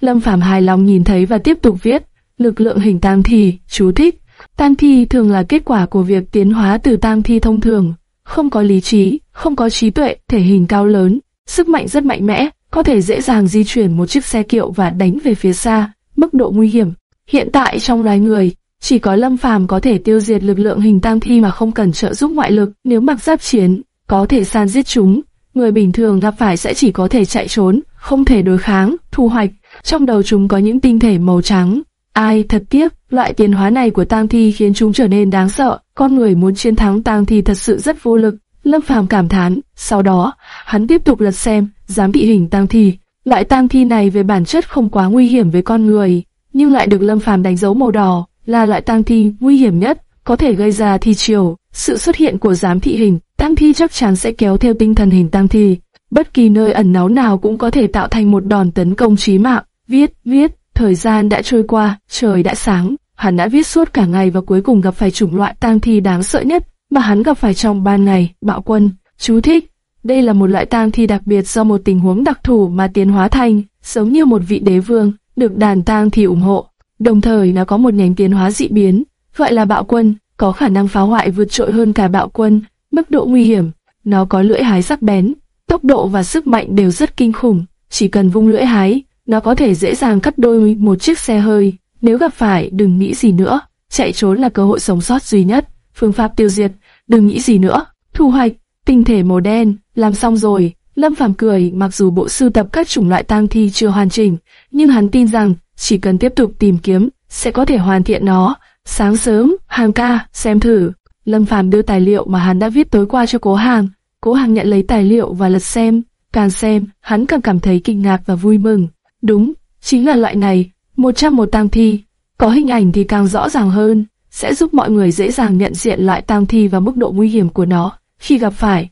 Lâm Phàm hài lòng nhìn thấy và tiếp tục viết. Lực lượng hình tang thi, chú thích. Tang thi thường là kết quả của việc tiến hóa từ tang thi thông thường, không có lý trí, không có trí tuệ, thể hình cao lớn, sức mạnh rất mạnh mẽ, có thể dễ dàng di chuyển một chiếc xe kiệu và đánh về phía xa. Mức độ nguy hiểm. Hiện tại trong loài người, chỉ có Lâm Phàm có thể tiêu diệt lực lượng hình tang thi mà không cần trợ giúp ngoại lực. Nếu mặc giáp chiến, có thể san giết chúng. Người bình thường gặp phải sẽ chỉ có thể chạy trốn, không thể đối kháng, thu hoạch. Trong đầu chúng có những tinh thể màu trắng. Ai thật tiếc, loại tiến hóa này của tang thi khiến chúng trở nên đáng sợ. Con người muốn chiến thắng tang thi thật sự rất vô lực. Lâm Phàm cảm thán. Sau đó, hắn tiếp tục lật xem, giám thị hình tang thi. Loại tang thi này về bản chất không quá nguy hiểm với con người, nhưng lại được Lâm Phàm đánh dấu màu đỏ, là loại tang thi nguy hiểm nhất, có thể gây ra thi chiều. Sự xuất hiện của giám thị hình tang thi chắc chắn sẽ kéo theo tinh thần hình tang thi. Bất kỳ nơi ẩn náu nào cũng có thể tạo thành một đòn tấn công chí mạng. Viết, viết, thời gian đã trôi qua, trời đã sáng, hắn đã viết suốt cả ngày và cuối cùng gặp phải chủng loại tang thi đáng sợ nhất mà hắn gặp phải trong ban ngày, bạo quân. Chú thích, đây là một loại tang thi đặc biệt do một tình huống đặc thù mà tiến hóa thành, giống như một vị đế vương, được đàn tang thi ủng hộ. Đồng thời nó có một nhánh tiến hóa dị biến, gọi là bạo quân, có khả năng phá hoại vượt trội hơn cả bạo quân, mức độ nguy hiểm. Nó có lưỡi hái sắc bén, tốc độ và sức mạnh đều rất kinh khủng. Chỉ cần vung lưỡi hái, nó có thể dễ dàng cắt đôi một chiếc xe hơi. Nếu gặp phải, đừng nghĩ gì nữa, chạy trốn là cơ hội sống sót duy nhất. Phương pháp tiêu diệt, đừng nghĩ gì nữa. Thu hoạch, tinh thể màu đen, làm xong rồi. Lâm Phàm cười, mặc dù bộ sưu tập các chủng loại tang thi chưa hoàn chỉnh, nhưng hắn tin rằng chỉ cần tiếp tục tìm kiếm, sẽ có thể hoàn thiện nó. Sáng sớm, Hàng ca, xem thử. Lâm Phàm đưa tài liệu mà hắn đã viết tối qua cho Cố Hàng. Cố Hàng nhận lấy tài liệu và lật xem. Càng xem, hắn càng cảm thấy kinh ngạc và vui mừng. Đúng, chính là loại này, một trăm một tang thi. Có hình ảnh thì càng rõ ràng hơn, sẽ giúp mọi người dễ dàng nhận diện loại tang thi và mức độ nguy hiểm của nó khi gặp phải.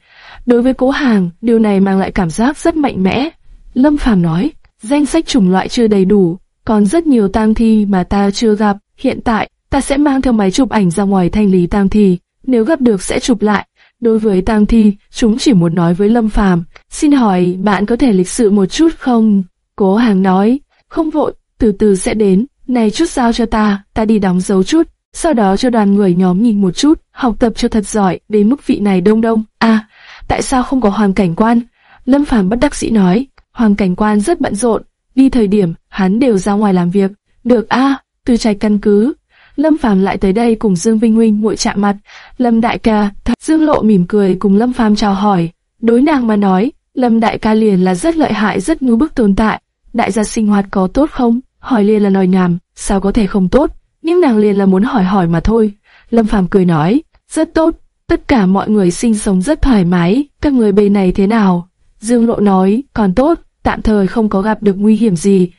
Đối với cố hàng, điều này mang lại cảm giác rất mạnh mẽ. Lâm Phàm nói, danh sách chủng loại chưa đầy đủ, còn rất nhiều tang thi mà ta chưa gặp. Hiện tại, ta sẽ mang theo máy chụp ảnh ra ngoài thanh lý tang thi, nếu gặp được sẽ chụp lại. Đối với tang thi, chúng chỉ muốn nói với Lâm Phàm, xin hỏi bạn có thể lịch sự một chút không? Cố hàng nói, không vội, từ từ sẽ đến, này chút giao cho ta, ta đi đóng dấu chút, sau đó cho đoàn người nhóm nhìn một chút, học tập cho thật giỏi, đến mức vị này đông đông. À, tại sao không có hoàng cảnh quan? Lâm Phàm bất đắc dĩ nói, hoàng cảnh quan rất bận rộn, đi thời điểm hắn đều ra ngoài làm việc. Được a, từ trạch căn cứ. Lâm Phàm lại tới đây cùng Dương Vinh Huynh muội chạm mặt. Lâm Đại ca, thật Dương Lộ mỉm cười cùng Lâm Phàm chào hỏi. Đối nàng mà nói, Lâm Đại ca liền là rất lợi hại rất ngưu bức tồn tại. Đại gia sinh hoạt có tốt không? Hỏi liền là nói nhảm, sao có thể không tốt? Nhưng nàng liền là muốn hỏi hỏi mà thôi. Lâm Phàm cười nói, rất tốt, tất cả mọi người sinh sống rất thoải mái, các người bên này thế nào? Dương Lộ nói, còn tốt, tạm thời không có gặp được nguy hiểm gì.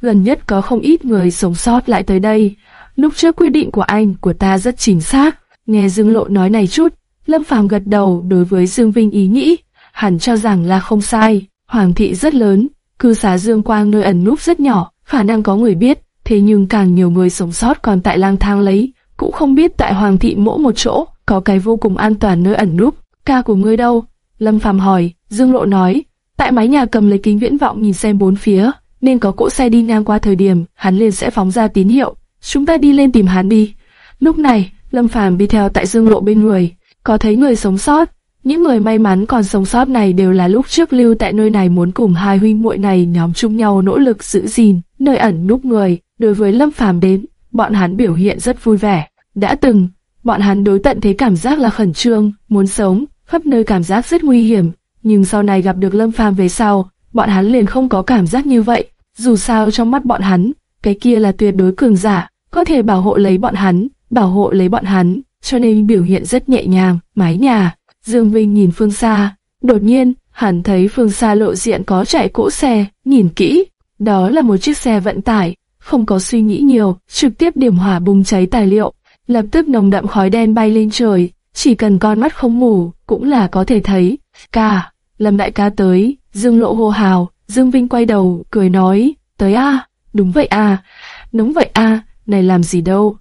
Gần nhất có không ít người sống sót lại tới đây. Lúc trước quyết định của anh, của ta rất chính xác. Nghe Dương Lộ nói này chút, Lâm Phàm gật đầu đối với Dương Vinh ý nghĩ, hẳn cho rằng là không sai. Hoàng thị rất lớn, cư xá Dương Quang nơi ẩn núp rất nhỏ, khả năng có người biết, thế nhưng càng nhiều người sống sót còn tại lang thang lấy, cũng không biết tại Hoàng thị mỗi một chỗ có cái vô cùng an toàn nơi ẩn núp. Ca của ngươi đâu? Lâm Phàm hỏi. Dương Lộ nói, tại mái nhà cầm lấy kính viễn vọng nhìn xem bốn phía, nên có cỗ xe đi ngang qua thời điểm, hắn liền sẽ phóng ra tín hiệu. Chúng ta đi lên tìm hắn đi. Lúc này, Lâm Phàm đi theo tại Dương Lộ bên người, có thấy người sống sót. Những người may mắn còn sống sót này đều là lúc trước lưu tại nơi này muốn cùng hai huynh muội này nhóm chung nhau nỗ lực giữ gìn nơi ẩn núp người. Đối với Lâm Phàm đến, bọn hắn biểu hiện rất vui vẻ. Đã từng, bọn hắn đối tận thế cảm giác là khẩn trương, muốn sống, khắp nơi cảm giác rất nguy hiểm. Nhưng sau này gặp được Lâm Phàm về sau, bọn hắn liền không có cảm giác như vậy. Dù sao trong mắt bọn hắn, cái kia là tuyệt đối cường giả, có thể bảo hộ lấy bọn hắn, bảo hộ lấy bọn hắn, cho nên biểu hiện rất nhẹ nhàng, mái nhà. Dương Vinh nhìn phương xa, đột nhiên, hắn thấy phương xa lộ diện có chạy cỗ xe, nhìn kỹ, đó là một chiếc xe vận tải, không có suy nghĩ nhiều, trực tiếp điểm hỏa bùng cháy tài liệu, lập tức nồng đậm khói đen bay lên trời, chỉ cần con mắt không mù, cũng là có thể thấy. Ca, Lâm đại ca tới, Dương Lộ hô hào, Dương Vinh quay đầu, cười nói, tới a, đúng vậy a, đúng vậy a, này làm gì đâu.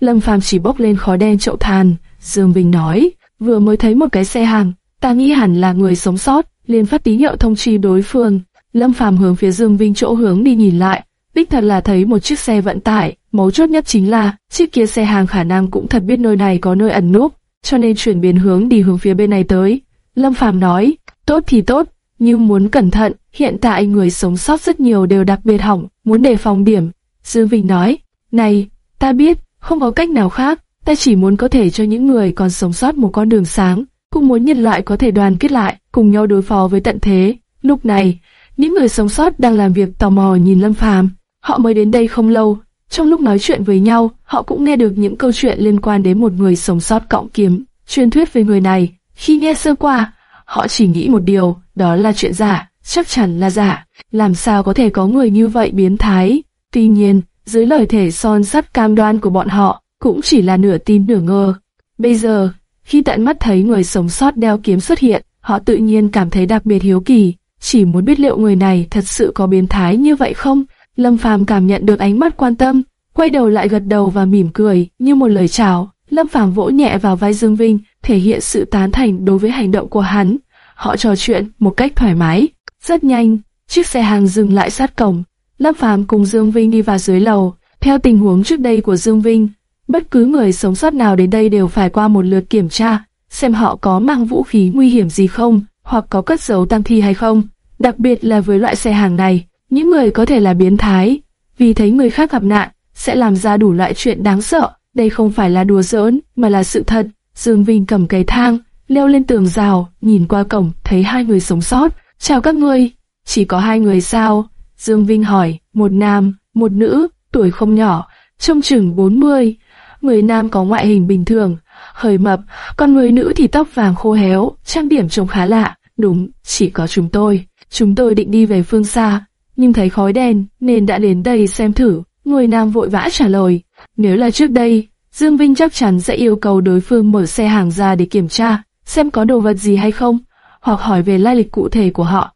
Lâm Phàm chỉ bốc lên khói đen chậu than, Dương Vinh nói, vừa mới thấy một cái xe hàng, ta nghĩ hẳn là người sống sót, liền phát tín hiệu thông chi đối phương. Lâm Phàm hướng phía Dương Vinh chỗ hướng đi nhìn lại, đích thật là thấy một chiếc xe vận tải, mấu chốt nhất chính là chiếc kia xe hàng khả năng cũng thật biết nơi này có nơi ẩn núp, cho nên chuyển biến hướng đi hướng phía bên này tới. Lâm Phàm nói, tốt thì tốt, nhưng muốn cẩn thận, hiện tại người sống sót rất nhiều đều đặc biệt hỏng, muốn đề phòng điểm. Dương Vinh nói, này, ta biết, không có cách nào khác, ta chỉ muốn có thể cho những người còn sống sót một con đường sáng, cũng muốn nhân loại có thể đoàn kết lại, cùng nhau đối phó với tận thế. Lúc này, những người sống sót đang làm việc tò mò nhìn Lâm Phàm, họ mới đến đây không lâu. Trong lúc nói chuyện với nhau, họ cũng nghe được những câu chuyện liên quan đến một người sống sót cọng kiếm, truyền thuyết về người này. Khi nghe sơ qua, họ chỉ nghĩ một điều, đó là chuyện giả, chắc chắn là giả. Làm sao có thể có người như vậy biến thái? Tuy nhiên, dưới lời thể son sắt cam đoan của bọn họ, cũng chỉ là nửa tin nửa ngờ. Bây giờ, khi tận mắt thấy người sống sót đeo kiếm xuất hiện, họ tự nhiên cảm thấy đặc biệt hiếu kỳ, chỉ muốn biết liệu người này thật sự có biến thái như vậy không. Lâm Phàm cảm nhận được ánh mắt quan tâm, quay đầu lại gật đầu và mỉm cười như một lời chào. Lâm Phàm vỗ nhẹ vào vai Dương Vinh, thể hiện sự tán thành đối với hành động của hắn. Họ trò chuyện một cách thoải mái. Rất nhanh, chiếc xe hàng dừng lại sát cổng. Lâm Phàm cùng Dương Vinh đi vào dưới lầu. Theo tình huống trước đây của Dương Vinh, bất cứ người sống sót nào đến đây đều phải qua một lượt kiểm tra, xem họ có mang vũ khí nguy hiểm gì không, hoặc có cất giấu tăng thi hay không. Đặc biệt là với loại xe hàng này, những người có thể là biến thái, vì thấy người khác gặp nạn, sẽ làm ra đủ loại chuyện đáng sợ. Đây không phải là đùa giỡn, mà là sự thật. Dương Vinh cầm cây thang, leo lên tường rào, nhìn qua cổng, thấy hai người sống sót. Chào các ngươi, chỉ có hai người sao? Dương Vinh hỏi, một nam, một nữ, tuổi không nhỏ, trông chừng 40. Người nam có ngoại hình bình thường, hơi mập, còn người nữ thì tóc vàng khô héo, trang điểm trông khá lạ. Đúng, chỉ có chúng tôi. Chúng tôi định đi về phương xa, nhưng thấy khói đen nên đã đến đây xem thử. Người nam vội vã trả lời, nếu là trước đây, Dương Vinh chắc chắn sẽ yêu cầu đối phương mở xe hàng ra để kiểm tra, xem có đồ vật gì hay không, hoặc hỏi về lai lịch cụ thể của họ.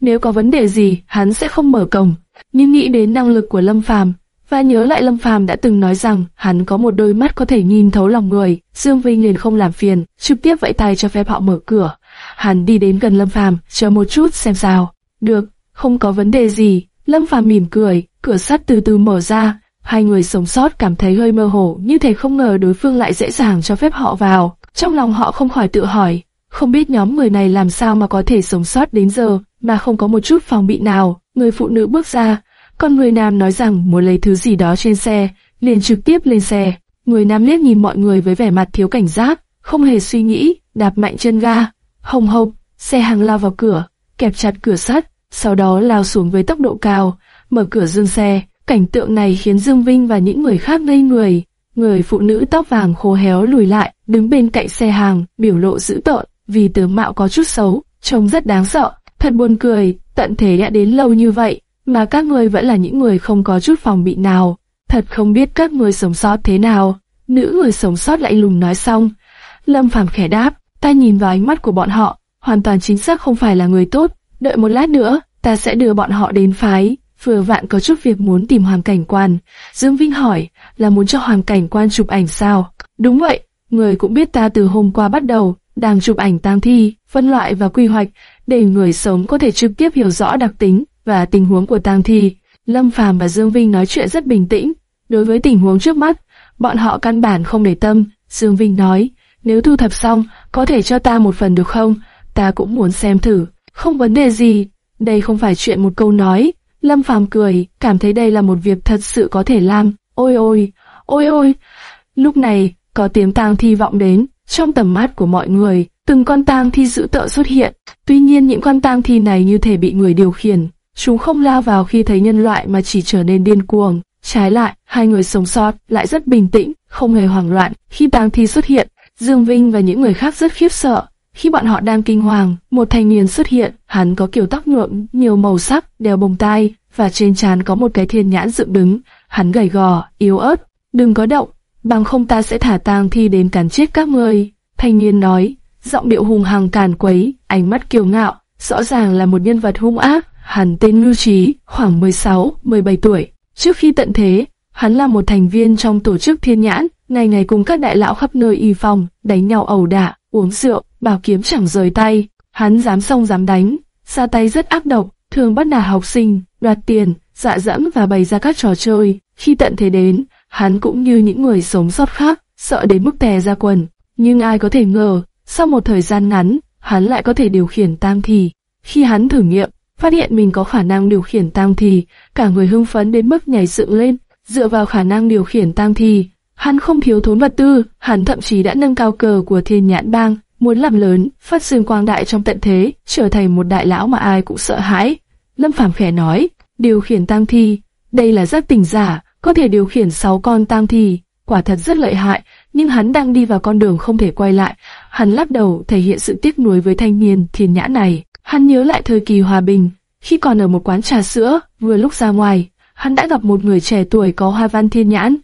Nếu có vấn đề gì, hắn sẽ không mở cổng. Nhưng nghĩ đến năng lực của Lâm Phàm và nhớ lại Lâm Phàm đã từng nói rằng hắn có một đôi mắt có thể nhìn thấu lòng người, Dương Vinh liền không làm phiền, trực tiếp vẫy tay cho phép họ mở cửa. Hắn đi đến gần Lâm Phàm, chờ một chút xem sao. Được, không có vấn đề gì. Lâm Phàm mỉm cười, cửa sắt từ từ mở ra. Hai người sống sót cảm thấy hơi mơ hồ, như thể không ngờ đối phương lại dễ dàng cho phép họ vào. Trong lòng họ không khỏi tự hỏi, không biết nhóm người này làm sao mà có thể sống sót đến giờ mà không có một chút phòng bị nào. Người phụ nữ bước ra, còn người nam nói rằng muốn lấy thứ gì đó trên xe, liền trực tiếp lên xe. Người nam liếc nhìn mọi người với vẻ mặt thiếu cảnh giác, không hề suy nghĩ, đạp mạnh chân ga. Hồng hộc, xe hàng lao vào cửa, kẹp chặt cửa sắt, sau đó lao xuống với tốc độ cao, mở cửa dương xe. Cảnh tượng này khiến Dương Vinh và những người khác ngây người. Người phụ nữ tóc vàng khô héo lùi lại, đứng bên cạnh xe hàng, biểu lộ dữ tợn, vì tướng mạo có chút xấu, trông rất đáng sợ. Thật buồn cười, tận thế đã đến lâu như vậy, mà các người vẫn là những người không có chút phòng bị nào. Thật không biết các người sống sót thế nào. Nữ người sống sót lạnh lùng nói xong. Lâm Phàm khẽ đáp, ta nhìn vào ánh mắt của bọn họ, hoàn toàn chính xác không phải là người tốt. Đợi một lát nữa, ta sẽ đưa bọn họ đến phái. Vừa vạn có chút việc muốn tìm hoàng cảnh quan. Dương Vinh hỏi, là muốn cho hoàng cảnh quan chụp ảnh sao? Đúng vậy, người cũng biết ta từ hôm qua bắt đầu, đang chụp ảnh tang thi, phân loại và quy hoạch, để người sống có thể trực tiếp hiểu rõ đặc tính và tình huống của tang thi. Lâm Phàm và Dương Vinh nói chuyện rất bình tĩnh. Đối với tình huống trước mắt, bọn họ căn bản không để tâm. Dương Vinh nói, nếu thu thập xong, có thể cho ta một phần được không? Ta cũng muốn xem thử. Không vấn đề gì. Đây không phải chuyện một câu nói. Lâm Phàm cười, cảm thấy đây là một việc thật sự có thể làm. Ôi ôi, ôi ôi. Lúc này, có tiếng tang thi vọng đến. Trong tầm mắt của mọi người, từng con tang thi dữ tợn xuất hiện. Tuy nhiên những con tang thi này như thể bị người điều khiển. Chúng không lao vào khi thấy nhân loại mà chỉ trở nên điên cuồng. Trái lại, hai người sống sót lại rất bình tĩnh, không hề hoảng loạn. Khi tang thi xuất hiện, Dương Vinh và những người khác rất khiếp sợ. Khi bọn họ đang kinh hoàng, một thanh niên xuất hiện, hắn có kiểu tóc nhuộm, nhiều màu sắc, đeo bông tai, và trên trán có một cái thiên nhãn dựng đứng. Hắn gầy gò, yếu ớt, đừng có động, bằng không ta sẽ thả tang thi đến cắn chết các ngươi. Thanh niên nói, giọng điệu hùng hằng càn quấy, ánh mắt kiêu ngạo. rõ ràng là một nhân vật hung ác. Hắn tên Ngưu Trí, khoảng 16, 17 tuổi. Trước khi tận thế, hắn là một thành viên trong tổ chức Thiên Nhãn, ngày ngày cùng các đại lão khắp nơi y phòng, đánh nhau ẩu đả, uống rượu, bảo kiếm chẳng rời tay. Hắn dám xông dám đánh, ra tay rất ác độc, thường bắt nạt học sinh, đoạt tiền, dạ dẫm và bày ra các trò chơi. Khi tận thế đến, hắn cũng như những người sống sót khác, sợ đến mức tè ra quần. Nhưng ai có thể ngờ, sau một thời gian ngắn, hắn lại có thể điều khiển tam thì. Khi hắn thử nghiệm, phát hiện mình có khả năng điều khiển tam thì, cả người hưng phấn đến mức nhảy dựng lên. Dựa vào khả năng điều khiển tam thì, hắn không thiếu thốn vật tư, hắn thậm chí đã nâng cao cờ của thiên nhãn bang, muốn làm lớn, phát dương quang đại trong tận thế, trở thành một đại lão mà ai cũng sợ hãi. Lâm Phàm khẽ nói, điều khiển tam thi, đây là giác tỉnh giả, có thể điều khiển 6 con tam thi, quả thật rất lợi hại, nhưng hắn đang đi vào con đường không thể quay lại. Hắn lắc đầu thể hiện sự tiếc nuối với thanh niên thiên nhã này. Hắn nhớ lại thời kỳ hòa bình, khi còn ở một quán trà sữa, vừa lúc ra ngoài, hắn đã gặp một người trẻ tuổi có hoa văn thiên nhãn.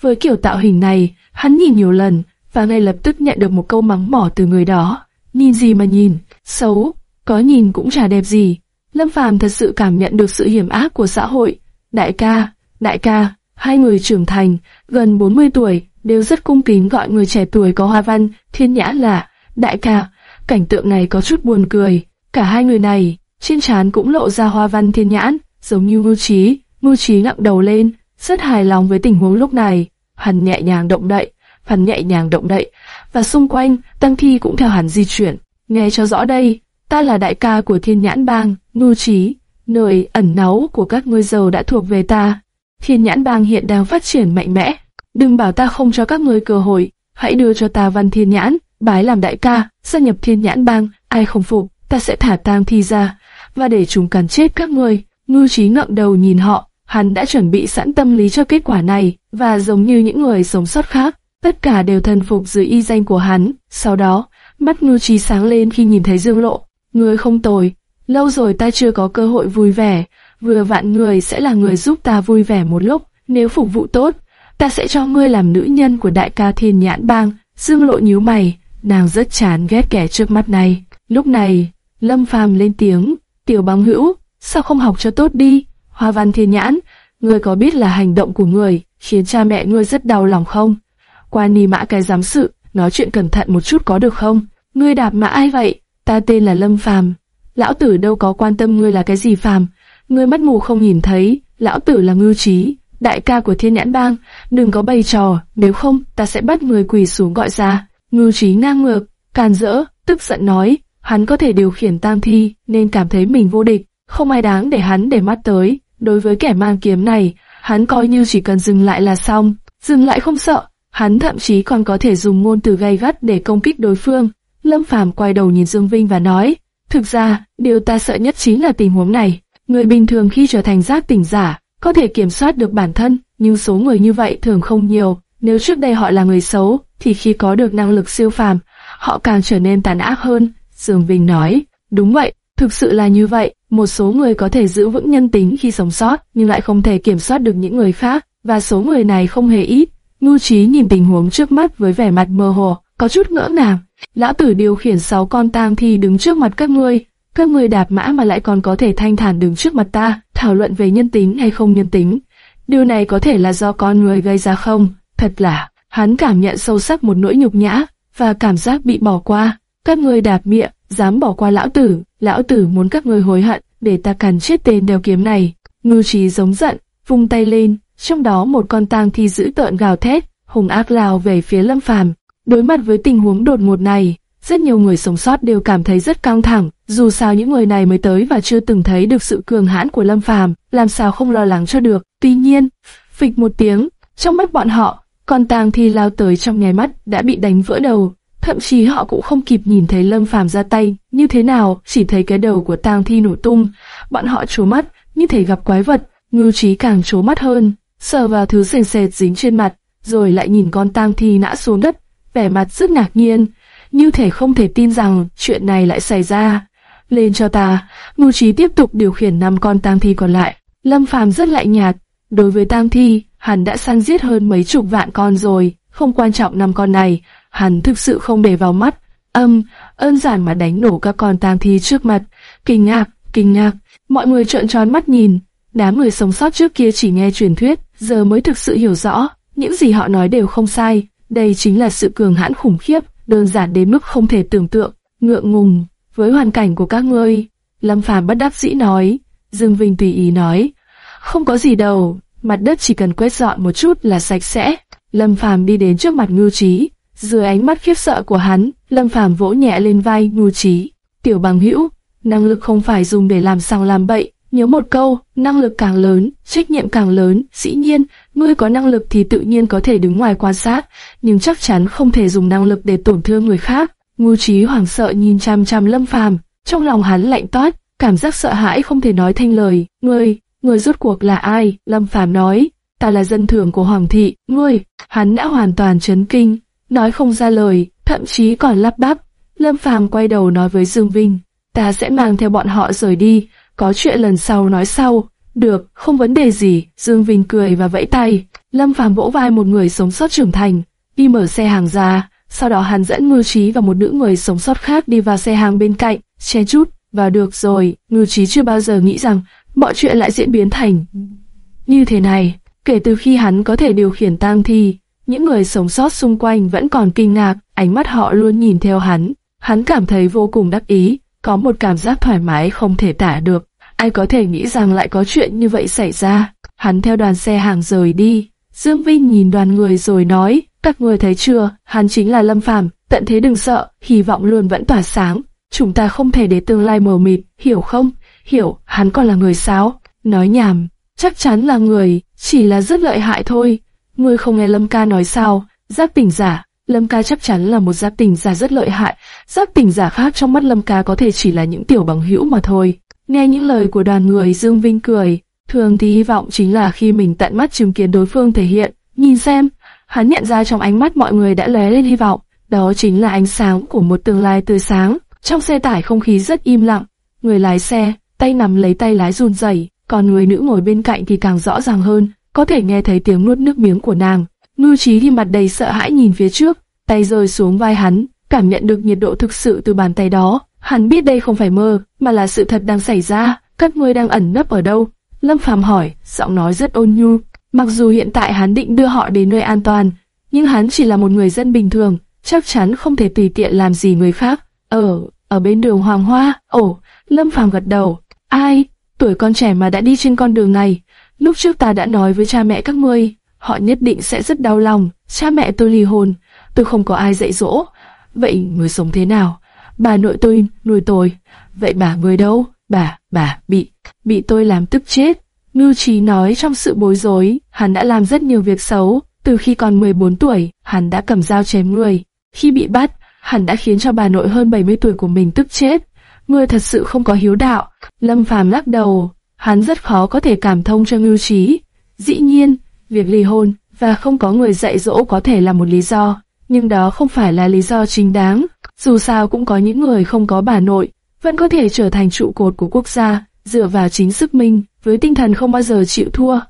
Với kiểu tạo hình này, hắn nhìn nhiều lần, và ngay lập tức nhận được một câu mắng mỏ từ người đó. Nhìn gì mà nhìn, xấu, có nhìn cũng chả đẹp gì. Lâm Phàm thật sự cảm nhận được sự hiểm ác của xã hội. Đại ca, đại ca, hai người trưởng thành, gần 40 tuổi, đều rất cung kính gọi người trẻ tuổi có hoa văn, thiên nhã là đại ca. Cảnh tượng này có chút buồn cười. Cả hai người này, trên trán cũng lộ ra hoa văn thiên nhãn, giống như mưu Trí. mưu Trí ngậm đầu lên, rất hài lòng với tình huống lúc này. Hắn nhẹ nhàng động đậy, hắn nhẹ nhàng động đậy, và xung quanh, Tăng Thi cũng theo hắn di chuyển. Nghe cho rõ đây, ta là đại ca của thiên nhãn bang, mưu Trí, nơi ẩn náu của các ngươi giàu đã thuộc về ta. Thiên nhãn bang hiện đang phát triển mạnh mẽ. Đừng bảo ta không cho các ngươi cơ hội, hãy đưa cho ta văn thiên nhãn, bái làm đại ca, gia nhập thiên nhãn bang, ai không phục, ta sẽ thả tang thi ra, và để chúng cắn chết các ngươi. Ngưu trí ngậm đầu nhìn họ, hắn đã chuẩn bị sẵn tâm lý cho kết quả này, và giống như những người sống sót khác, tất cả đều thần phục dưới y danh của hắn. Sau đó, mắt ngưu trí sáng lên khi nhìn thấy dương lộ. Ngươi không tồi, lâu rồi ta chưa có cơ hội vui vẻ, vừa vạn người sẽ là người giúp ta vui vẻ một lúc, nếu phục vụ tốt, ta sẽ cho ngươi làm nữ nhân của đại ca thiên nhãn bang. Dương lộ nhíu mày, nàng rất chán ghét kẻ trước mắt này. Lúc này, Lâm Phàm lên tiếng, tiểu băng hữu, sao không học cho tốt đi? Hoa văn thiên nhãn, ngươi có biết là hành động của người khiến cha mẹ ngươi rất đau lòng không? Qua ni mã cái giám sự, nói chuyện cẩn thận một chút có được không? Ngươi đạp mã ai vậy? Ta tên là Lâm Phàm. Lão tử đâu có quan tâm ngươi là cái gì phàm, ngươi mắt mù không nhìn thấy, lão tử là ngưu trí, đại ca của thiên nhãn bang, đừng có bày trò, nếu không ta sẽ bắt người quỳ xuống gọi ra. Ngưu trí ngang ngược, càn rỡ, tức giận nói, hắn có thể điều khiển tam thi, nên cảm thấy mình vô địch, không ai đáng để hắn để mắt tới. Đối với kẻ mang kiếm này, hắn coi như chỉ cần dừng lại là xong, dừng lại không sợ, hắn thậm chí còn có thể dùng ngôn từ gay gắt để công kích đối phương. Lâm Phàm quay đầu nhìn Dương Vinh và nói, thực ra, điều ta sợ nhất chính là tình huống này. Người bình thường khi trở thành giác tỉnh giả, có thể kiểm soát được bản thân, nhưng số người như vậy thường không nhiều. Nếu trước đây họ là người xấu, thì khi có được năng lực siêu phàm, họ càng trở nên tàn ác hơn. Dương Vinh nói, đúng vậy, thực sự là như vậy. Một số người có thể giữ vững nhân tính khi sống sót, nhưng lại không thể kiểm soát được những người khác, và số người này không hề ít. Ngưu Trí nhìn tình huống trước mắt với vẻ mặt mơ hồ, có chút ngỡ ngàng. Lão tử điều khiển sáu con tang thi đứng trước mặt các ngươi, các ngươi đạp mã mà lại còn có thể thanh thản đứng trước mặt ta, thảo luận về nhân tính hay không nhân tính. Điều này có thể là do con người gây ra không? Thật là, hắn cảm nhận sâu sắc một nỗi nhục nhã, và cảm giác bị bỏ qua. Các ngươi đạp miệng, dám bỏ qua lão tử, lão tử muốn các ngươi hối hận, để ta cắn chết tên đeo kiếm này. Ngư trí giống giận, vung tay lên, trong đó một con tang thi giữ tợn gào thét, hùng ác lao về phía lâm phàm. Đối mặt với tình huống đột ngột này, rất nhiều người sống sót đều cảm thấy rất căng thẳng, dù sao những người này mới tới và chưa từng thấy được sự cường hãn của Lâm Phàm, làm sao không lo lắng cho được. Tuy nhiên, phịch một tiếng, trong mắt bọn họ, con tang thi lao tới trong nháy mắt đã bị đánh vỡ đầu, thậm chí họ cũng không kịp nhìn thấy Lâm Phàm ra tay. Như thế nào, chỉ thấy cái đầu của tang thi nổ tung. Bọn họ trố mắt, như thể gặp quái vật, ngưu trí càng trố mắt hơn, sờ vào thứ sền sệt dính trên mặt, rồi lại nhìn con tang thi ngã xuống đất, vẻ mặt rất ngạc nhiên. Như thể không thể tin rằng chuyện này lại xảy ra. Lên cho ta, Ngưu Trí tiếp tục điều khiển năm con tang thi còn lại. Lâm Phàm rất lạnh nhạt, đối với tang thi, hắn đã săn giết hơn mấy chục vạn con rồi, không quan trọng năm con này, hắn thực sự không để vào mắt. âm, ơn giản mà đánh nổ các con tang thi trước mặt. Kinh ngạc, kinh ngạc, mọi người trợn tròn mắt nhìn. Đám người sống sót trước kia chỉ nghe truyền thuyết, giờ mới thực sự hiểu rõ, những gì họ nói đều không sai. Đây chính là sự cường hãn khủng khiếp, đơn giản đến mức không thể tưởng tượng. Ngượng ngùng, với hoàn cảnh của các ngươi, Lâm Phàm bất đắc dĩ nói. Dương Vinh tùy ý nói, không có gì đâu, mặt đất chỉ cần quét dọn một chút là sạch sẽ. Lâm Phàm đi đến trước mặt Ngưu Trí, dưới ánh mắt khiếp sợ của hắn, Lâm Phàm vỗ nhẹ lên vai Ngưu Trí. Tiểu bằng hữu, năng lực không phải dùng để làm sao làm bậy, nhớ một câu, năng lực càng lớn, trách nhiệm càng lớn, dĩ nhiên, ngươi có năng lực thì tự nhiên có thể đứng ngoài quan sát, nhưng chắc chắn không thể dùng năng lực để tổn thương người khác. Ngưu Trí hoảng sợ nhìn chăm chăm Lâm Phàm, trong lòng hắn lạnh toát, cảm giác sợ hãi không thể nói thanh lời. Ngươi, ngươi rốt cuộc là ai? Lâm Phàm nói, ta là dân thường của Hoàng thị. Ngươi, hắn đã hoàn toàn chấn kinh, nói không ra lời, thậm chí còn lắp bắp. Lâm Phàm quay đầu nói với Dương Vinh, ta sẽ mang theo bọn họ rời đi, có chuyện lần sau nói sau. Được, không vấn đề gì. Dương Vinh cười và vẫy tay. Lâm Phàm vỗ vai một người sống sót trưởng thành, đi mở xe hàng ra. Sau đó hắn dẫn Ngư Trí và một nữ người sống sót khác đi vào xe hàng bên cạnh, che chút, vào được rồi. Ngư Trí chưa bao giờ nghĩ rằng mọi chuyện lại diễn biến thành như thế này. Kể từ khi hắn có thể điều khiển tang thi, những người sống sót xung quanh vẫn còn kinh ngạc, ánh mắt họ luôn nhìn theo hắn. Hắn cảm thấy vô cùng đắc ý, có một cảm giác thoải mái không thể tả được. Ai có thể nghĩ rằng lại có chuyện như vậy xảy ra. Hắn theo đoàn xe hàng rời đi. Dương Vinh nhìn đoàn người rồi nói, các người thấy chưa, hắn chính là Lâm Phàm, tận thế đừng sợ, hy vọng luôn vẫn tỏa sáng. Chúng ta không thể để tương lai mờ mịt, hiểu không? Hiểu, hắn còn là người sao? Nói nhảm, chắc chắn là người, chỉ là rất lợi hại thôi. Ngươi không nghe Lâm ca nói sao? giáp tỉnh giả, Lâm ca chắc chắn là một giáp tỉnh giả rất lợi hại. giáp tỉnh giả khác trong mắt Lâm ca có thể chỉ là những tiểu bằng hữu mà thôi. Nghe những lời của đoàn người Dương Vinh cười, thường thì hy vọng chính là khi mình tận mắt chứng kiến đối phương thể hiện. Nhìn xem, hắn nhận ra trong ánh mắt mọi người đã lóe lên hy vọng, đó chính là ánh sáng của một tương lai tươi sáng. Trong xe tải không khí rất im lặng, người lái xe, tay nắm lấy tay lái run rẩy, còn người nữ ngồi bên cạnh thì càng rõ ràng hơn, có thể nghe thấy tiếng nuốt nước miếng của nàng. Ngưu Trí thì mặt đầy sợ hãi nhìn phía trước, tay rơi xuống vai hắn, cảm nhận được nhiệt độ thực sự từ bàn tay đó. Hắn biết đây không phải mơ, mà là sự thật đang xảy ra. Các ngươi đang ẩn nấp ở đâu? Lâm Phàm hỏi, giọng nói rất ôn nhu. Mặc dù hiện tại hắn định đưa họ đến nơi an toàn, nhưng hắn chỉ là một người dân bình thường, chắc chắn không thể tùy tiện làm gì người khác. Ở, ở bên đường Hoàng Hoa, ồ, Lâm Phàm gật đầu. Ai, tuổi con trẻ mà đã đi trên con đường này. Lúc trước ta đã nói với cha mẹ các ngươi, họ nhất định sẽ rất đau lòng. Cha mẹ tôi ly hôn, tôi không có ai dạy dỗ. Vậy người sống thế nào? Bà nội tôi nuôi tôi. Vậy bà người đâu? Bà, bà, bị, bị tôi làm tức chết. Ngưu Trí nói trong sự bối rối, hắn đã làm rất nhiều việc xấu. Từ khi còn 14 tuổi, hắn đã cầm dao chém người. Khi bị bắt, hắn đã khiến cho bà nội hơn 70 tuổi của mình tức chết. Ngươi thật sự không có hiếu đạo. Lâm Phàm lắc đầu, hắn rất khó có thể cảm thông cho Ngưu Trí. Dĩ nhiên, việc ly hôn và không có người dạy dỗ có thể là một lý do, nhưng đó không phải là lý do chính đáng. Dù sao cũng có những người không có bà nội, vẫn có thể trở thành trụ cột của quốc gia, dựa vào chính sức mình, với tinh thần không bao giờ chịu thua.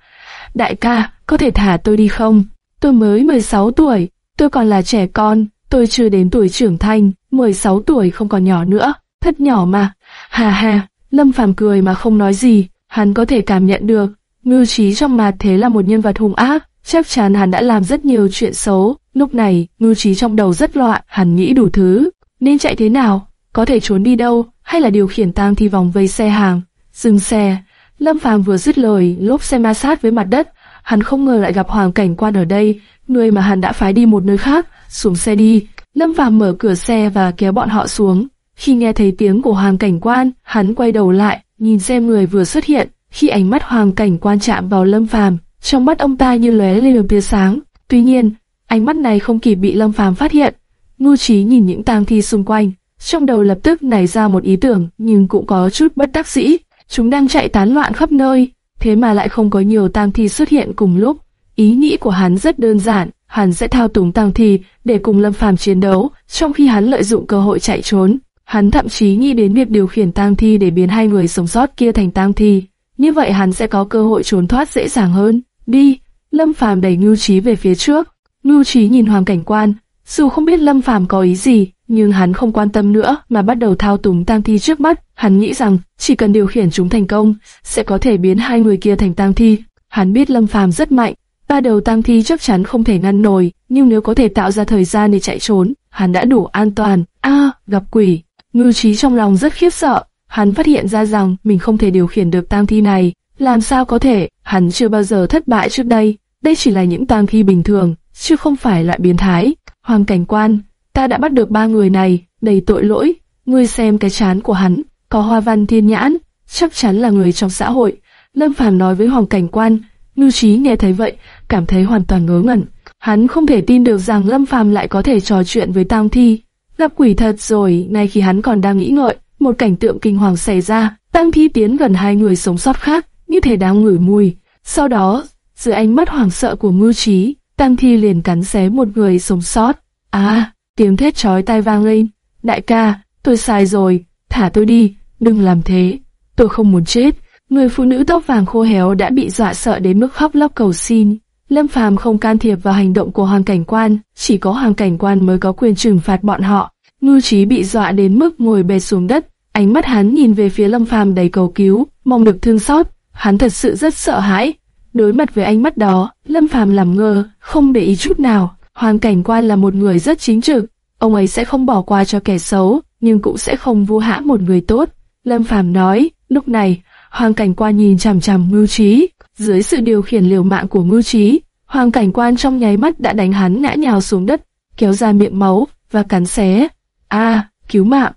Đại ca, có thể thả tôi đi không? Tôi mới 16 tuổi, tôi còn là trẻ con, tôi chưa đến tuổi trưởng thành, 16 tuổi không còn nhỏ nữa, thật nhỏ mà. Hà hà, Lâm Phàm cười mà không nói gì, hắn có thể cảm nhận được, Ngưu trí trong mặt thế là một nhân vật hung ác, chắc chắn hắn đã làm rất nhiều chuyện xấu. Lúc này, Ngưu trí trong đầu rất loạn, hắn nghĩ đủ thứ, nên chạy thế nào, có thể trốn đi đâu, hay là điều khiển tang thi vòng vây xe hàng. Dừng xe, Lâm Phàm vừa dứt lời, lốp xe ma sát với mặt đất, hắn không ngờ lại gặp Hoàng Cảnh Quan ở đây, người mà hắn đã phái đi một nơi khác, xuống xe đi. Lâm Phàm mở cửa xe và kéo bọn họ xuống. Khi nghe thấy tiếng của Hoàng Cảnh Quan, hắn quay đầu lại, nhìn xem người vừa xuất hiện. Khi ánh mắt Hoàng Cảnh Quan chạm vào Lâm Phàm, trong mắt ông ta như lóe lên một tia sáng. Tuy nhiên, ánh mắt này không kịp bị Lâm Phàm phát hiện. Ngu Trí nhìn những tang thi xung quanh, trong đầu lập tức nảy ra một ý tưởng, nhưng cũng có chút bất đắc dĩ. Chúng đang chạy tán loạn khắp nơi, thế mà lại không có nhiều tang thi xuất hiện cùng lúc. Ý nghĩ của hắn rất đơn giản, hắn sẽ thao túng tang thi để cùng Lâm Phàm chiến đấu, trong khi hắn lợi dụng cơ hội chạy trốn. Hắn thậm chí nghĩ đến việc điều khiển tang thi để biến hai người sống sót kia thành tang thi. Như vậy hắn sẽ có cơ hội trốn thoát dễ dàng hơn. Đi, Lâm Phàm đẩy Ngưu Trí về phía trước. Ngưu Trí nhìn Hoàng Cảnh Quan, dù không biết Lâm Phàm có ý gì, nhưng hắn không quan tâm nữa mà bắt đầu thao túng tang thi trước mắt. Hắn nghĩ rằng chỉ cần điều khiển chúng thành công, sẽ có thể biến hai người kia thành tang thi. Hắn biết Lâm Phàm rất mạnh, ba đầu tang thi chắc chắn không thể ngăn nổi, nhưng nếu có thể tạo ra thời gian để chạy trốn, hắn đã đủ an toàn. A, gặp quỷ. Ngư trí trong lòng rất khiếp sợ, hắn phát hiện ra rằng mình không thể điều khiển được tang thi này. Làm sao có thể, hắn chưa bao giờ thất bại trước đây, đây chỉ là những tang thi bình thường, chứ không phải loại biến thái. Hoàng cảnh quan, ta đã bắt được ba người này, đầy tội lỗi, ngươi xem cái chán của hắn, có hoa văn thiên nhãn, chắc chắn là người trong xã hội. Lâm Phàm nói với Hoàng cảnh quan, Ngư Trí nghe thấy vậy, cảm thấy hoàn toàn ngớ ngẩn. Hắn không thể tin được rằng Lâm Phàm lại có thể trò chuyện với Tang Thi. Gặp quỷ thật rồi, ngay khi hắn còn đang nghĩ ngợi, một cảnh tượng kinh hoàng xảy ra. Tăng Thi tiến gần hai người sống sót khác, như thể đang ngửi mùi. Sau đó, dưới ánh mắt hoảng sợ của Ngư Trí, Tăng Thi liền cắn xé một người sống sót. À, tiếng thét chói tai vang lên. Đại ca, tôi sai rồi, thả tôi đi, đừng làm thế. Tôi không muốn chết. Người phụ nữ tóc vàng khô héo đã bị dọa sợ đến mức khóc lóc cầu xin. Lâm Phàm không can thiệp vào hành động của hoàng cảnh quan, chỉ có hoàng cảnh quan mới có quyền trừng phạt bọn họ. Ngưu trí bị dọa đến mức ngồi bệt xuống đất, ánh mắt hắn nhìn về phía Lâm Phàm đầy cầu cứu, mong được thương xót. Hắn thật sự rất sợ hãi. Đối mặt với ánh mắt đó, Lâm Phàm làm ngơ, không để ý chút nào. Hoàng cảnh quan là một người rất chính trực, ông ấy sẽ không bỏ qua cho kẻ xấu, nhưng cũng sẽ không vu hãm một người tốt. Lâm Phàm nói, lúc này, Hoàng cảnh quan nhìn chằm chằm Ngưu Trí, dưới sự điều khiển liều mạng của Ngưu Trí, Hoàng cảnh quan trong nháy mắt đã đánh hắn ngã nhào xuống đất, kéo ra miệng máu và cắn xé. A, cứu mạng!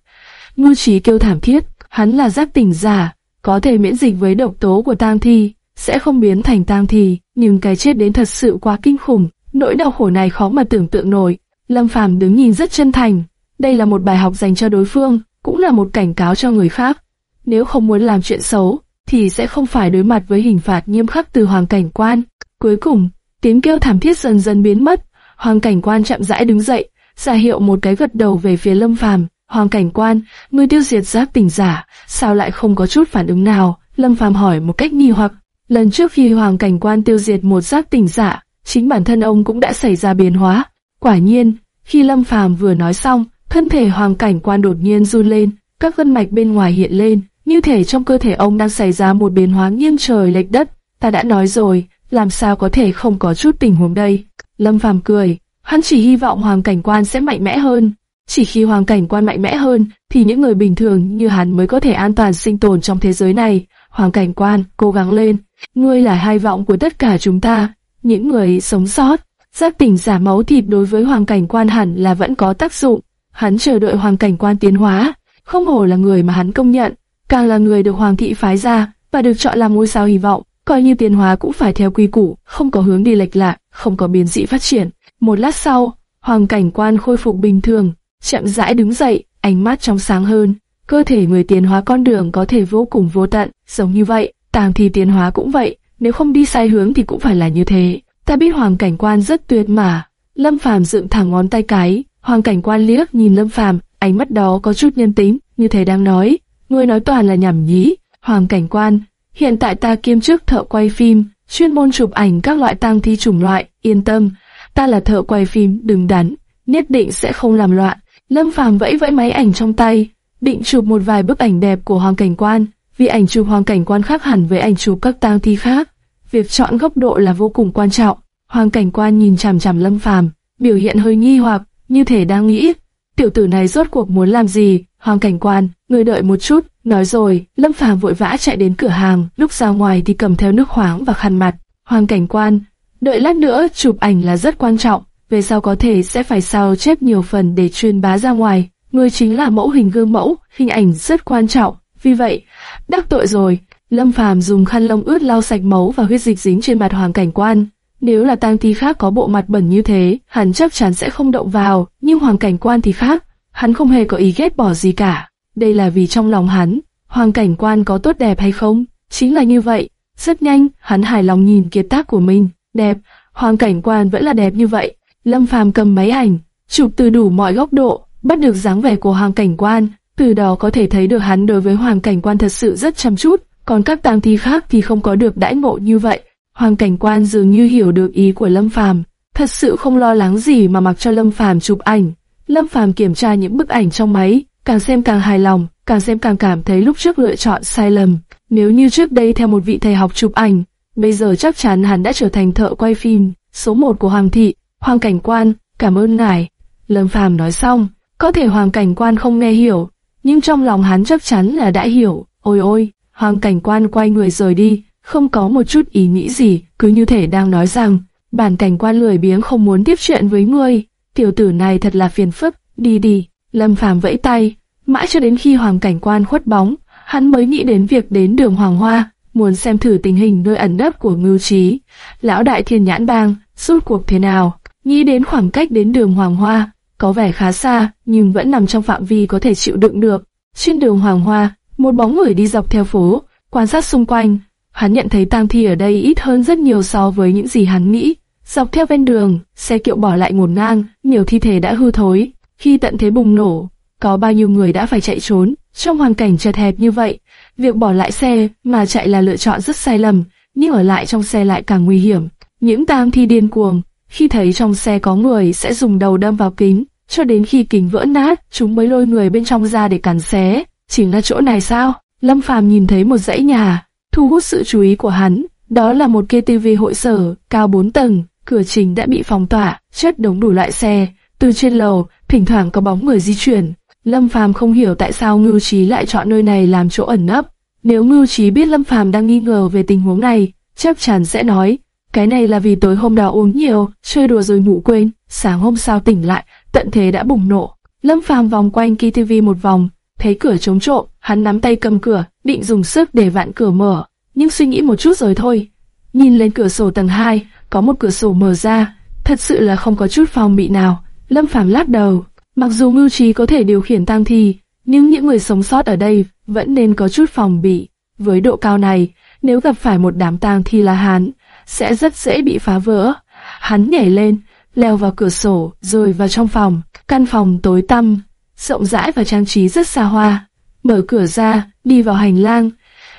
Ngưu Trí kêu thảm thiết, hắn là giác tỉnh giả, có thể miễn dịch với độc tố của tang thi, sẽ không biến thành tang thi, nhưng cái chết đến thật sự quá kinh khủng, nỗi đau khổ này khó mà tưởng tượng nổi. Lâm Phàm đứng nhìn rất chân thành, đây là một bài học dành cho đối phương, cũng là một cảnh cáo cho người khác. Nếu không muốn làm chuyện xấu, thì sẽ không phải đối mặt với hình phạt nghiêm khắc từ hoàng cảnh quan. Cuối cùng, tiếng kêu thảm thiết dần dần biến mất, hoàng cảnh quan chậm rãi đứng dậy, giả hiệu một cái gật đầu về phía lâm phàm. Hoàng cảnh quan, người tiêu diệt giác tỉnh giả, sao lại không có chút phản ứng nào? Lâm phàm hỏi một cách nghi hoặc. Lần trước khi hoàng cảnh quan tiêu diệt một giác tỉnh giả, chính bản thân ông cũng đã xảy ra biến hóa. Quả nhiên, khi lâm phàm vừa nói xong, thân thể hoàng cảnh quan đột nhiên run lên, các gân mạch bên ngoài hiện lên, như thể trong cơ thể ông đang xảy ra một biến hóa nghiêng trời lệch đất. Ta đã nói rồi, làm sao có thể không có chút tình huống đây? Lâm Phàm cười, hắn chỉ hy vọng hoàng cảnh quan sẽ mạnh mẽ hơn. Chỉ khi hoàng cảnh quan mạnh mẽ hơn, thì những người bình thường như hắn mới có thể an toàn sinh tồn trong thế giới này. Hoàng cảnh quan, cố gắng lên. Ngươi là hy vọng của tất cả chúng ta, những người sống sót. Giác tỉnh giả máu thịt đối với hoàng cảnh quan hẳn là vẫn có tác dụng. Hắn chờ đợi hoàng cảnh quan tiến hóa, không hổ là người mà hắn công nhận càng là người được hoàng thị phái ra và được chọn làm ngôi sao hy vọng, coi như tiến hóa cũng phải theo quy củ, không có hướng đi lệch lạc, không có biến dị phát triển. Một lát sau, hoàng cảnh quan khôi phục bình thường, chậm rãi đứng dậy, ánh mắt trong sáng hơn. Cơ thể người tiến hóa con đường có thể vô cùng vô tận, giống như vậy, tàng thì tiến hóa cũng vậy, nếu không đi sai hướng thì cũng phải là như thế. Ta biết hoàng cảnh quan rất tuyệt mà. Lâm Phàm dựng thẳng ngón tay cái, hoàng cảnh quan liếc nhìn Lâm Phàm, ánh mắt đó có chút nhân tính, như thể đang nói, Ngươi nói toàn là nhảm nhí, Hoàng cảnh quan, hiện tại ta kiêm chức thợ quay phim, chuyên môn chụp ảnh các loại tang thi chủng loại, yên tâm, ta là thợ quay phim, đừng đắn, nhất định sẽ không làm loạn. Lâm Phàm vẫy vẫy máy ảnh trong tay, định chụp một vài bức ảnh đẹp của Hoàng cảnh quan, vì ảnh chụp Hoàng cảnh quan khác hẳn với ảnh chụp các tang thi khác. Việc chọn góc độ là vô cùng quan trọng. Hoàng cảnh quan nhìn chằm chằm Lâm Phàm, biểu hiện hơi nghi hoặc, như thể đang nghĩ, tiểu tử này rốt cuộc muốn làm gì? Hoàng cảnh quan, người đợi một chút, nói rồi, Lâm Phàm vội vã chạy đến cửa hàng, lúc ra ngoài thì cầm theo nước khoáng và khăn mặt. Hoàng cảnh quan, đợi lát nữa chụp ảnh là rất quan trọng, về sau có thể sẽ phải sao chép nhiều phần để truyền bá ra ngoài. Người chính là mẫu hình gương mẫu, hình ảnh rất quan trọng. Vì vậy, đắc tội rồi, Lâm Phàm dùng khăn lông ướt lau sạch máu và huyết dịch dính trên mặt Hoàng cảnh quan. Nếu là tang thi khác có bộ mặt bẩn như thế, hắn chắc chắn sẽ không động vào, nhưng Hoàng cảnh quan thì khác, hắn không hề có ý ghét bỏ gì cả. Đây là vì trong lòng hắn, hoàng cảnh quan có tốt đẹp hay không? Chính là như vậy. Rất nhanh, hắn hài lòng nhìn kiệt tác của mình. Đẹp, hoàng cảnh quan vẫn là đẹp như vậy. Lâm Phàm cầm máy ảnh, chụp từ đủ mọi góc độ, bắt được dáng vẻ của hoàng cảnh quan. Từ đó có thể thấy được hắn đối với hoàng cảnh quan thật sự rất chăm chút, còn các tang thi khác thì không có được đãi ngộ như vậy. Hoàng cảnh quan dường như hiểu được ý của Lâm Phàm, thật sự không lo lắng gì mà mặc cho Lâm Phàm chụp ảnh Lâm Phàm kiểm tra những bức ảnh trong máy, càng xem càng hài lòng, càng xem càng cảm thấy lúc trước lựa chọn sai lầm. Nếu như trước đây theo một vị thầy học chụp ảnh, bây giờ chắc chắn hắn đã trở thành thợ quay phim số một của Hoàng thị. Hoàng cảnh quan, cảm ơn ngài. Lâm Phàm nói xong, có thể Hoàng cảnh quan không nghe hiểu, nhưng trong lòng hắn chắc chắn là đã hiểu. Ôi ôi, Hoàng cảnh quan quay người rời đi, không có một chút ý nghĩ gì, cứ như thể đang nói rằng, bản cảnh quan lười biếng không muốn tiếp chuyện với ngươi. Tiểu tử này thật là phiền phức, đi đi. Lâm Phàm vẫy tay, mãi cho đến khi Hoàng cảnh quan khuất bóng, hắn mới nghĩ đến việc đến đường Hoàng Hoa, muốn xem thử tình hình nơi ẩn nấp của Ngưu Trí. Lão đại thiên nhãn bang, suốt cuộc thế nào? Nghĩ đến khoảng cách đến đường Hoàng Hoa, có vẻ khá xa, nhưng vẫn nằm trong phạm vi có thể chịu đựng được. Trên đường Hoàng Hoa, một bóng người đi dọc theo phố, quan sát xung quanh. Hắn nhận thấy tang thi ở đây ít hơn rất nhiều so với những gì hắn nghĩ. Dọc theo ven đường, xe kiệu bỏ lại ngổn ngang, nhiều thi thể đã hư thối. Khi tận thế bùng nổ, có bao nhiêu người đã phải chạy trốn. Trong hoàn cảnh chật hẹp như vậy, việc bỏ lại xe mà chạy là lựa chọn rất sai lầm, nhưng ở lại trong xe lại càng nguy hiểm. Những tang thi điên cuồng, khi thấy trong xe có người sẽ dùng đầu đâm vào kính, cho đến khi kính vỡ nát, chúng mới lôi người bên trong ra để cắn xé. Chính là chỗ này sao? Lâm Phàm nhìn thấy một dãy nhà, thu hút sự chú ý của hắn. Đó là một KTV hội sở, cao 4 tầng, cửa chính đã bị phong tỏa, chất đống đủ loại xe. Từ trên lầu, thỉnh thoảng có bóng người di chuyển. Lâm Phàm không hiểu tại sao Ngưu Trí lại chọn nơi này làm chỗ ẩn nấp. Nếu Ngưu Trí biết Lâm Phàm đang nghi ngờ về tình huống này, chắc chắn sẽ nói, cái này là vì tối hôm đó uống nhiều, chơi đùa rồi ngủ quên, sáng hôm sau tỉnh lại, tận thế đã bùng nổ. Lâm Phàm vòng quanh KTV một vòng, thấy cửa trống trộm, hắn nắm tay cầm cửa, định dùng sức để vặn cửa mở, nhưng suy nghĩ một chút rồi thôi. Nhìn lên cửa sổ tầng 2, có một cửa sổ mở ra, thật sự là không có chút phòng bị nào. Lâm Phàm lắc đầu, mặc dù mưu trí có thể điều khiển tang thi, nhưng những người sống sót ở đây vẫn nên có chút phòng bị. Với độ cao này, nếu gặp phải một đám tang thi là hắn, sẽ rất dễ bị phá vỡ. Hắn nhảy lên, leo vào cửa sổ, rồi vào trong phòng. Căn phòng tối tăm, rộng rãi và trang trí rất xa hoa. Mở cửa ra, đi vào hành lang,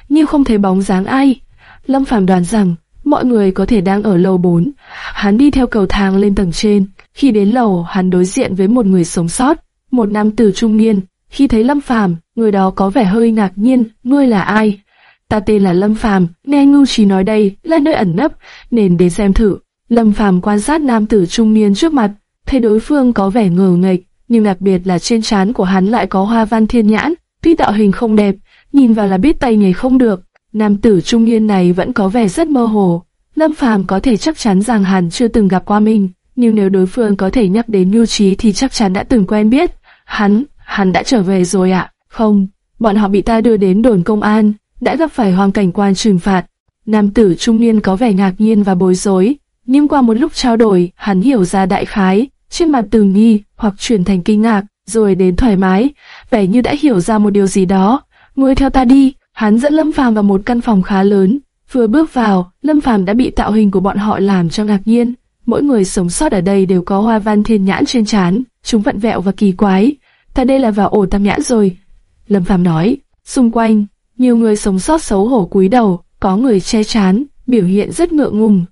nhưng không thấy bóng dáng ai. Lâm Phàm đoán rằng mọi người có thể đang ở lầu 4. Hắn đi theo cầu thang lên tầng trên. Khi đến lầu, hắn đối diện với một người sống sót, một nam tử trung niên. Khi thấy Lâm Phàm, người đó có vẻ hơi ngạc nhiên, ngươi là ai? Ta tên là Lâm Phàm, nghe Ngưu Trí nói đây là nơi ẩn nấp, nên đến xem thử. Lâm Phàm quan sát nam tử trung niên trước mặt, thấy đối phương có vẻ ngờ nghệch, nhưng đặc biệt là trên trán của hắn lại có hoa văn thiên nhãn, tuy tạo hình không đẹp, nhìn vào là biết tay nghề không được. Nam tử trung niên này vẫn có vẻ rất mơ hồ. Lâm Phàm có thể chắc chắn rằng hắn chưa từng gặp qua mình, nhưng nếu đối phương có thể nhắc đến Nhu Trí thì chắc chắn đã từng quen biết. Hắn, hắn đã trở về rồi ạ? Không, bọn họ bị ta đưa đến đồn công an, đã gặp phải hoàng cảnh quan trừng phạt. Nam tử trung niên có vẻ ngạc nhiên và bối rối, nhưng qua một lúc trao đổi, hắn hiểu ra đại khái, trên mặt từ nghi hoặc chuyển thành kinh ngạc, rồi đến thoải mái, vẻ như đã hiểu ra một điều gì đó. Ngồi theo ta đi, hắn dẫn Lâm Phàm vào một căn phòng khá lớn. Vừa bước vào, Lâm Phàm đã bị tạo hình của bọn họ làm cho ngạc nhiên. Mỗi người sống sót ở đây đều có hoa văn thiên nhãn trên trán, chúng vặn vẹo và kỳ quái. Ta đây là vào ổ tam nhãn rồi. Lâm Phàm nói, xung quanh, nhiều người sống sót xấu hổ cúi đầu, có người che chán, biểu hiện rất ngượng ngùng.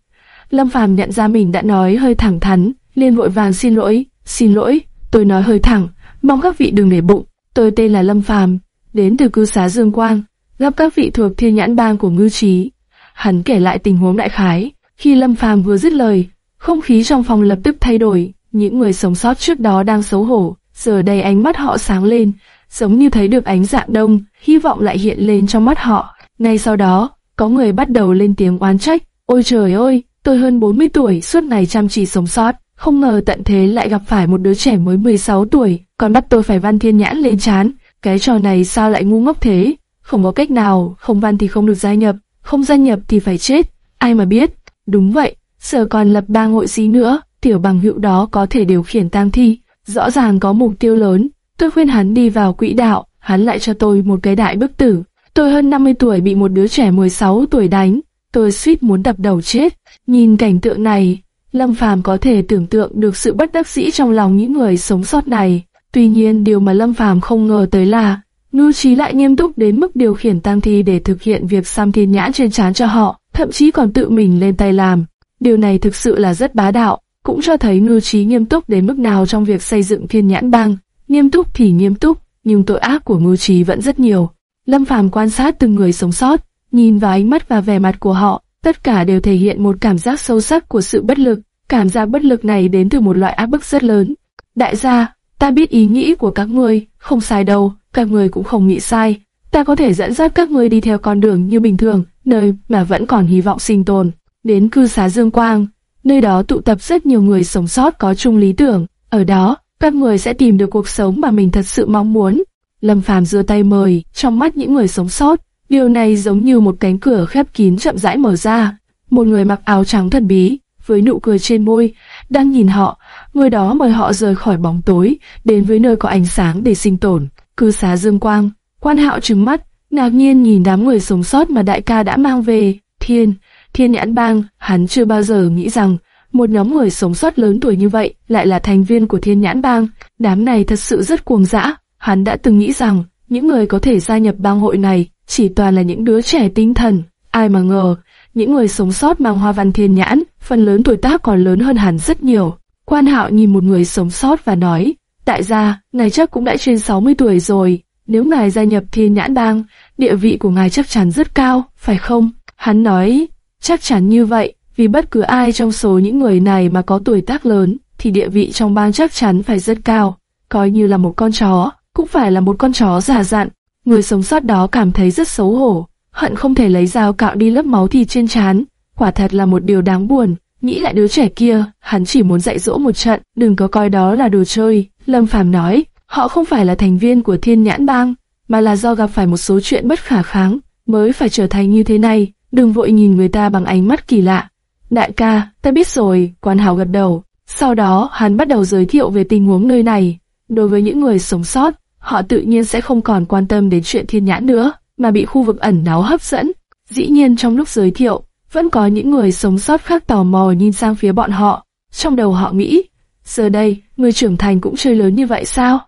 Lâm Phàm nhận ra mình đã nói hơi thẳng thắn, liền vội vàng xin lỗi, xin lỗi, tôi nói hơi thẳng, mong các vị đừng để bụng. Tôi tên là Lâm Phàm, đến từ cư xá Dương Quang, gặp các vị thuộc thiên nhãn bang của ngư trí. Hắn kể lại tình huống đại khái, khi Lâm Phàm vừa dứt lời, không khí trong phòng lập tức thay đổi, những người sống sót trước đó đang xấu hổ, giờ đây ánh mắt họ sáng lên, giống như thấy được ánh dạng đông, hy vọng lại hiện lên trong mắt họ. Ngay sau đó, có người bắt đầu lên tiếng oán trách, ôi trời ơi, tôi hơn 40 tuổi, suốt ngày chăm chỉ sống sót, không ngờ tận thế lại gặp phải một đứa trẻ mới 16 tuổi, còn bắt tôi phải văn thiên nhãn lên chán, cái trò này sao lại ngu ngốc thế, không có cách nào, không văn thì không được gia nhập, không gia nhập thì phải chết, ai mà biết, đúng vậy, sở còn lập bang hội gì nữa, tiểu bằng hữu đó có thể điều khiển tang thi, rõ ràng có mục tiêu lớn, Tôi khuyên hắn đi vào quỹ đạo, hắn lại cho tôi một cái đại bức tử. Tôi hơn 50 tuổi bị một đứa trẻ 16 tuổi đánh, tôi suýt muốn đập đầu chết. Nhìn cảnh tượng này, Lâm Phàm có thể tưởng tượng được sự bất đắc dĩ trong lòng những người sống sót này. Tuy nhiên điều mà Lâm Phàm không ngờ tới là, Ngưu Trí lại nghiêm túc đến mức điều khiển tang thi để thực hiện việc xăm thiên nhãn trên trán cho họ, thậm chí còn tự mình lên tay làm. Điều này thực sự là rất bá đạo. cũng cho thấy Ngưu trí nghiêm túc đến mức nào trong việc xây dựng thiên nhãn bang. Nghiêm túc thì nghiêm túc, nhưng tội ác của Ngưu trí vẫn rất nhiều. Lâm Phàm quan sát từng người sống sót, nhìn vào ánh mắt và vẻ mặt của họ, tất cả đều thể hiện một cảm giác sâu sắc của sự bất lực. Cảm giác bất lực này đến từ một loại áp bức rất lớn. Đại gia, ta biết ý nghĩ của các ngươi, không sai đâu, các ngươi cũng không nghĩ sai. Ta có thể dẫn dắt các ngươi đi theo con đường như bình thường, nơi mà vẫn còn hy vọng sinh tồn. Đến cư xá Dương Quang, nơi đó tụ tập rất nhiều người sống sót có chung lý tưởng. Ở đó, các người sẽ tìm được cuộc sống mà mình thật sự mong muốn. Lâm Phàm giơ tay mời, trong mắt những người sống sót, điều này giống như một cánh cửa khép kín chậm rãi mở ra. Một người mặc áo trắng thần bí, với nụ cười trên môi, đang nhìn họ, người đó mời họ rời khỏi bóng tối, đến với nơi có ánh sáng để sinh tồn. Cư xá Dương Quang, quan hạo trừng mắt, ngạc nhiên nhìn đám người sống sót mà đại ca đã mang về. Thiên, Thiên Nhãn Bang, hắn chưa bao giờ nghĩ rằng một nhóm người sống sót lớn tuổi như vậy lại là thành viên của Thiên Nhãn Bang. Đám này thật sự rất cuồng dã. Hắn đã từng nghĩ rằng những người có thể gia nhập bang hội này chỉ toàn là những đứa trẻ tinh thần. Ai mà ngờ, những người sống sót mang hoa văn thiên nhãn, phần lớn tuổi tác còn lớn hơn hắn rất nhiều. Quan Hạo nhìn một người sống sót và nói, tại gia, ngài chắc cũng đã trên 60 tuổi rồi, nếu ngài gia nhập thiên nhãn bang, địa vị của ngài chắc chắn rất cao, phải không? Hắn nói, chắc chắn như vậy, vì bất cứ ai trong số những người này mà có tuổi tác lớn, thì địa vị trong bang chắc chắn phải rất cao, coi như là một con chó, cũng phải là một con chó giả dặn. Người sống sót đó cảm thấy rất xấu hổ, hận không thể lấy dao cạo đi lớp máu thịt trên trán. Quả thật là một điều đáng buồn. Nghĩ lại đứa trẻ kia, hắn chỉ muốn dạy dỗ một trận, đừng có coi đó là đồ chơi. Lâm Phàm nói, họ không phải là thành viên của Thiên Nhãn Bang, mà là do gặp phải một số chuyện bất khả kháng, mới phải trở thành như thế này. Đừng vội nhìn người ta bằng ánh mắt kỳ lạ. Đại ca, ta biết rồi, quan hào gật đầu. Sau đó, hắn bắt đầu giới thiệu về tình huống nơi này. Đối với những người sống sót, họ tự nhiên sẽ không còn quan tâm đến chuyện thiên nhãn nữa, mà bị khu vực ẩn náu hấp dẫn. Dĩ nhiên trong lúc giới thiệu, vẫn có những người sống sót khác tò mò nhìn sang phía bọn họ. Trong đầu họ nghĩ, giờ đây, người trưởng thành cũng chơi lớn như vậy sao?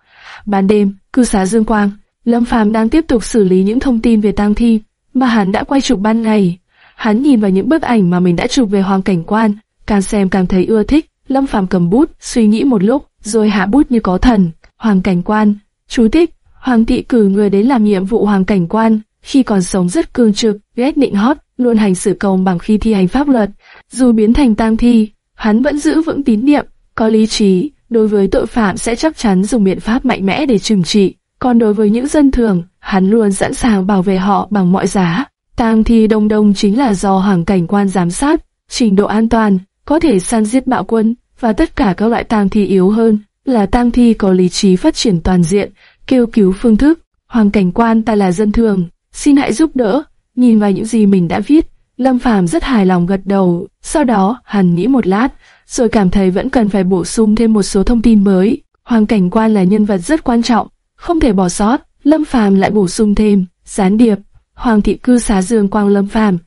Ban đêm, cư xá Dương Quang, Lâm Phàm đang tiếp tục xử lý những thông tin về tang thi mà hắn đã quay chụp ban ngày. Hắn nhìn vào những bức ảnh mà mình đã chụp về hoàng cảnh quan, càng xem càng thấy ưa thích. Lâm Phàm cầm bút, suy nghĩ một lúc, rồi hạ bút như có thần. Hoàng cảnh quan, chú thích, Hoàng thị cử người đến làm nhiệm vụ hoàng cảnh quan, khi còn sống rất cương trực, ghét định hót, luôn hành xử công bằng khi thi hành pháp luật. Dù biến thành tang thi, hắn vẫn giữ vững tín niệm, có lý trí, đối với tội phạm sẽ chắc chắn dùng biện pháp mạnh mẽ để trừng trị. Còn đối với những dân thường, hắn luôn sẵn sàng bảo vệ họ bằng mọi giá. Tang thi đông đông chính là do hoàng cảnh quan giám sát, trình độ an toàn, có thể săn giết bạo quân, và tất cả các loại tang thi yếu hơn là tang thi có lý trí phát triển toàn diện, kêu cứu phương thức. Hoàng cảnh quan ta là dân thường, xin hãy giúp đỡ. Nhìn vào những gì mình đã viết, Lâm Phàm rất hài lòng gật đầu. Sau đó, hắn nghĩ một lát, rồi cảm thấy vẫn cần phải bổ sung thêm một số thông tin mới. Hoàng cảnh quan là nhân vật rất quan trọng, không thể bỏ sót. Lâm Phàm lại bổ sung thêm, gián điệp, Hoàng thị cư xá Dương Quang Lâm Phàm,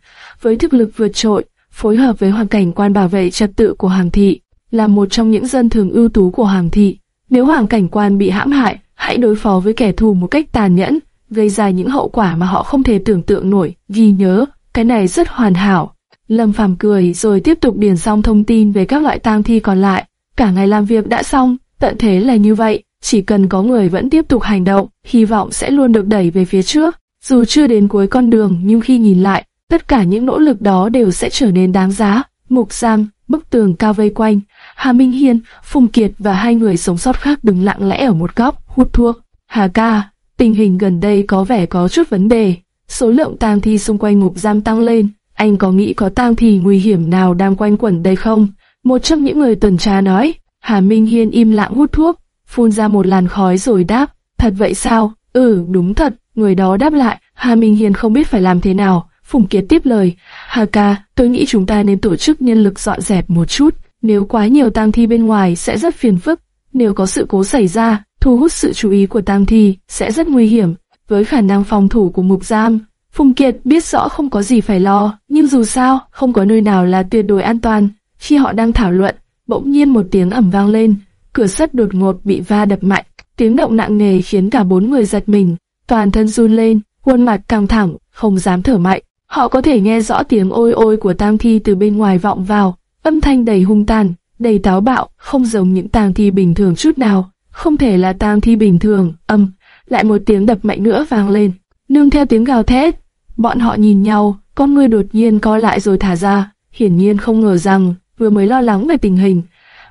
với thực lực vượt trội, phối hợp với hoàng cảnh quan bảo vệ trật tự của Hoàng thị, là một trong những dân thường ưu tú của Hoàng thị. Nếu hoàng cảnh quan bị hãm hại, hãy đối phó với kẻ thù một cách tàn nhẫn, gây ra những hậu quả mà họ không thể tưởng tượng nổi. Ghi nhớ, cái này rất hoàn hảo. Lâm Phàm cười rồi tiếp tục điền xong thông tin về các loại tang thi còn lại. Cả ngày làm việc đã xong, tận thế là như vậy, chỉ cần có người vẫn tiếp tục hành động, hy vọng sẽ luôn được đẩy về phía trước. Dù chưa đến cuối con đường nhưng khi nhìn lại, tất cả những nỗ lực đó đều sẽ trở nên đáng giá. Mục giam, bức tường cao vây quanh, Hà Minh Hiên, Phùng Kiệt và hai người sống sót khác đứng lặng lẽ ở một góc, hút thuốc. Hà ca, tình hình gần đây có vẻ có chút vấn đề. Số lượng tang thi xung quanh ngục giam tăng lên. Anh có nghĩ có tang thì nguy hiểm nào đang quanh quẩn đây không? Một trong những người tuần tra nói. Hà Minh Hiên im lặng hút thuốc, phun ra một làn khói rồi đáp. Thật vậy sao? Ừ, đúng thật. Người đó đáp lại. Hà Minh Hiên không biết phải làm thế nào. Phùng Kiệt tiếp lời. Hà ca, tôi nghĩ chúng ta nên tổ chức nhân lực dọn dẹp một chút. Nếu quá nhiều tang thi bên ngoài sẽ rất phiền phức. Nếu có sự cố xảy ra, thu hút sự chú ý của tang thi sẽ rất nguy hiểm. Với khả năng phòng thủ của mục giam, Phùng Kiệt biết rõ không có gì phải lo, nhưng dù sao, không có nơi nào là tuyệt đối an toàn. Khi họ đang thảo luận, bỗng nhiên một tiếng ẩm vang lên, cửa sắt đột ngột bị va đập mạnh, tiếng động nặng nề khiến cả bốn người giật mình, toàn thân run lên, khuôn mặt căng thẳng, không dám thở mạnh. Họ có thể nghe rõ tiếng ôi ôi của tang thi từ bên ngoài vọng vào, âm thanh đầy hung tàn, đầy táo bạo, không giống những tang thi bình thường chút nào. Không thể là tang thi bình thường, âm, lại một tiếng đập mạnh nữa vang lên, nương theo tiếng gào thét. Bọn họ nhìn nhau, con người đột nhiên co lại rồi thả ra, hiển nhiên không ngờ rằng vừa mới lo lắng về tình hình,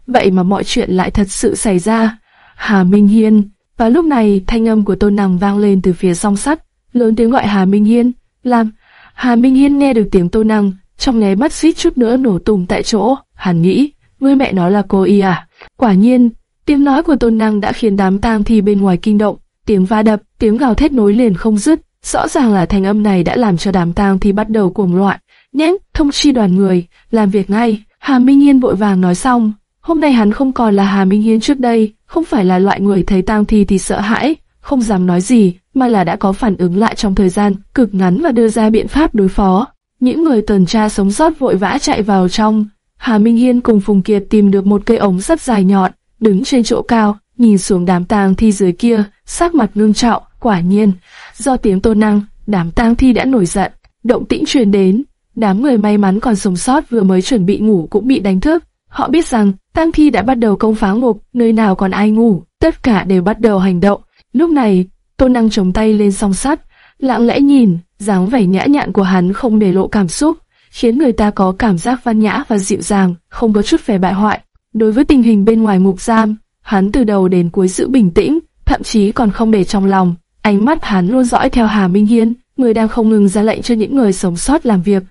vậy mà mọi chuyện lại thật sự xảy ra. Hà Minh Hiên, và lúc này thanh âm của Tôn Năng vang lên từ phía song sắt, lớn tiếng gọi Hà Minh Hiên, làm. Hà Minh Hiên nghe được tiếng Tôn Năng, trong nháy mắt suýt chút nữa nổ tung tại chỗ, hắn nghĩ, ngươi mẹ nói là cô y à? Quả nhiên, tiếng nói của Tôn Năng đã khiến đám tang thi bên ngoài kinh động, tiếng va đập, tiếng gào thét nối liền không dứt, rõ ràng là thanh âm này đã làm cho đám tang thi bắt đầu cuồng loạn. Nhánh, thông chi đoàn người, làm việc ngay. Hà Minh Hiên vội vàng nói xong, hôm nay hắn không còn là Hà Minh Hiên trước đây, không phải là loại người thấy tang thi thì sợ hãi, không dám nói gì, mà là đã có phản ứng lại trong thời gian cực ngắn và đưa ra biện pháp đối phó. Những người tuần tra sống sót vội vã chạy vào trong. Hà Minh Hiên cùng Phùng Kiệt tìm được một cây ống rất dài nhọn, đứng trên chỗ cao, nhìn xuống đám tang thi dưới kia, sắc mặt ngưng trọng. Quả nhiên, do tiếng tôn năng, đám tang thi đã nổi giận, động tĩnh truyền đến. Đám người may mắn còn sống sót vừa mới chuẩn bị ngủ cũng bị đánh thức. Họ biết rằng tang thi đã bắt đầu công phá ngục, nơi nào còn ai ngủ, tất cả đều bắt đầu hành động. Lúc này, tôn năng chống tay lên song sắt, lặng lẽ nhìn, dáng vẻ nhã nhặn của hắn không để lộ cảm xúc, khiến người ta có cảm giác văn nhã và dịu dàng, không có chút vẻ bại hoại. Đối với tình hình bên ngoài ngục giam, hắn từ đầu đến cuối giữ bình tĩnh, thậm chí còn không để trong lòng. Ánh mắt hắn luôn dõi theo Hà Minh Hiên, người đang không ngừng ra lệnh cho những người sống sót làm việc.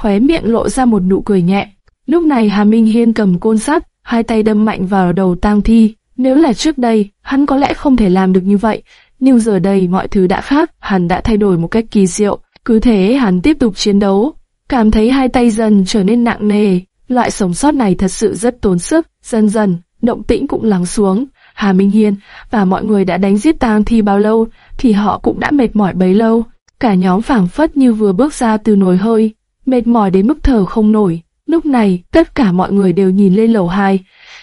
Khóe miệng lộ ra một nụ cười nhẹ. Lúc này Hà Minh Hiên cầm côn sắt, hai tay đâm mạnh vào đầu tang thi. Nếu là trước đây, hắn có lẽ không thể làm được như vậy, nhưng giờ đây mọi thứ đã khác, hắn đã thay đổi một cách kỳ diệu. Cứ thế hắn tiếp tục chiến đấu, cảm thấy hai tay dần trở nên nặng nề. Loại sống sót này thật sự rất tốn sức, dần dần, động tĩnh cũng lắng xuống. Hà Minh Hiên và mọi người đã đánh giết tang thi bao lâu, thì họ cũng đã mệt mỏi bấy lâu. Cả nhóm phảng phất như vừa bước ra từ nồi hơi, mệt mỏi đến mức thở không nổi. Lúc này, tất cả mọi người đều nhìn lên lầu hai,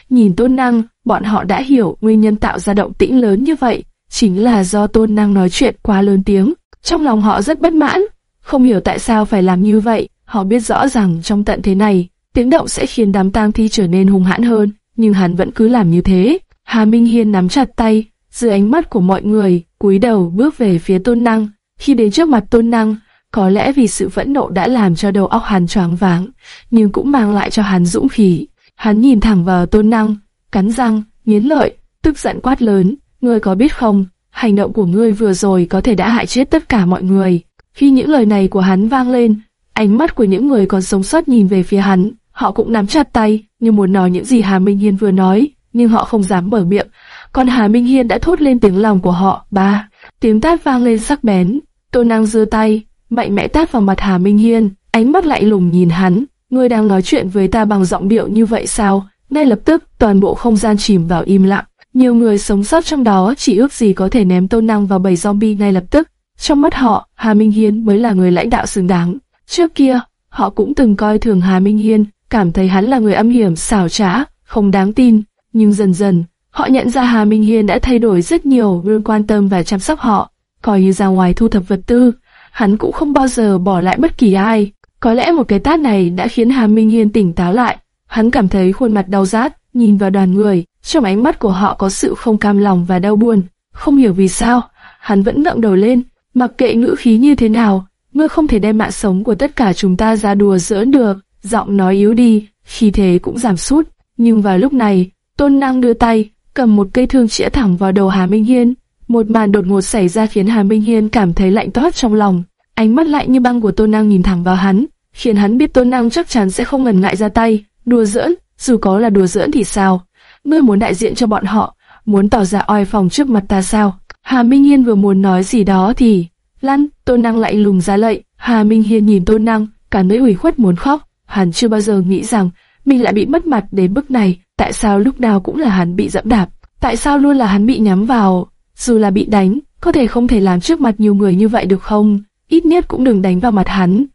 nhìn tôn năng, bọn họ đã hiểu nguyên nhân tạo ra động tĩnh lớn như vậy, chính là do tôn năng nói chuyện quá lớn tiếng. Trong lòng họ rất bất mãn, không hiểu tại sao phải làm như vậy, họ biết rõ rằng trong tận thế này, tiếng động sẽ khiến đám tang thi trở nên hung hãn hơn, nhưng hắn vẫn cứ làm như thế. Hà Minh Hiên nắm chặt tay, dưới ánh mắt của mọi người, cúi đầu bước về phía tôn năng. Khi đến trước mặt tôn năng, có lẽ vì sự phẫn nộ đã làm cho đầu óc hắn choáng váng, nhưng cũng mang lại cho hắn dũng khí. Hắn nhìn thẳng vào tôn năng, cắn răng, nghiến lợi, tức giận quát lớn, ngươi có biết không, hành động của ngươi vừa rồi có thể đã hại chết tất cả mọi người. Khi những lời này của hắn vang lên, ánh mắt của những người còn sống sót nhìn về phía hắn, họ cũng nắm chặt tay, như muốn nói những gì Hà Minh Hiên vừa nói, nhưng họ không dám mở miệng. Còn Hà Minh Hiên đã thốt lên tiếng lòng của họ, ba. Tiếng tát vang lên sắc bén, Tô Năng giơ tay, mạnh mẽ tát vào mặt Hà Minh Hiên, ánh mắt lạnh lùng nhìn hắn. Ngươi đang nói chuyện với ta bằng giọng điệu như vậy sao? Ngay lập tức, toàn bộ không gian chìm vào im lặng. Nhiều người sống sót trong đó chỉ ước gì có thể ném Tô Năng vào bầy zombie ngay lập tức. Trong mắt họ, Hà Minh Hiên mới là người lãnh đạo xứng đáng. Trước kia, họ cũng từng coi thường Hà Minh Hiên, cảm thấy hắn là người âm hiểm, xảo trá, không đáng tin. Nhưng dần dần, họ nhận ra Hà Minh Hiên đã thay đổi rất nhiều, luôn quan tâm và chăm sóc họ. Coi như ra ngoài thu thập vật tư, hắn cũng không bao giờ bỏ lại bất kỳ ai. Có lẽ một cái tát này đã khiến Hà Minh Hiên tỉnh táo lại. Hắn cảm thấy khuôn mặt đau rát, nhìn vào đoàn người, trong ánh mắt của họ có sự không cam lòng và đau buồn. Không hiểu vì sao, hắn vẫn ngẩng đầu lên, mặc kệ ngữ khí như thế nào, ngươi không thể đem mạng sống của tất cả chúng ta ra đùa giỡn được. Giọng nói yếu đi, khi thế cũng giảm sút. Nhưng vào lúc này, Tôn Năng đưa tay, cầm một cây thương chĩa thẳng vào đầu Hà Minh Hiên. Một màn đột ngột xảy ra khiến Hà Minh Hiên cảm thấy lạnh toát trong lòng. Ánh mắt lạnh như băng của Tôn Năng nhìn thẳng vào hắn, khiến hắn biết Tôn Năng chắc chắn sẽ không ngần ngại ra tay, đùa giỡn, dù có là đùa giỡn thì sao? Ngươi muốn đại diện cho bọn họ, muốn tỏ ra oai phòng trước mặt ta sao? Hà Minh Hiên vừa muốn nói gì đó thì... Lăn, Tôn Năng lại lùng ra lệnh. Hà Minh Hiên nhìn Tôn Năng, cả nỗi ủy khuất muốn khóc. Hắn chưa bao giờ nghĩ rằng mình lại bị mất mặt đến bước này. Tại sao lúc nào cũng là hắn bị dẫm đạp? Tại sao luôn là hắn bị nhắm vào? Dù là bị đánh, có thể không thể làm trước mặt nhiều người như vậy được không? Ít nhất cũng đừng đánh vào mặt hắn.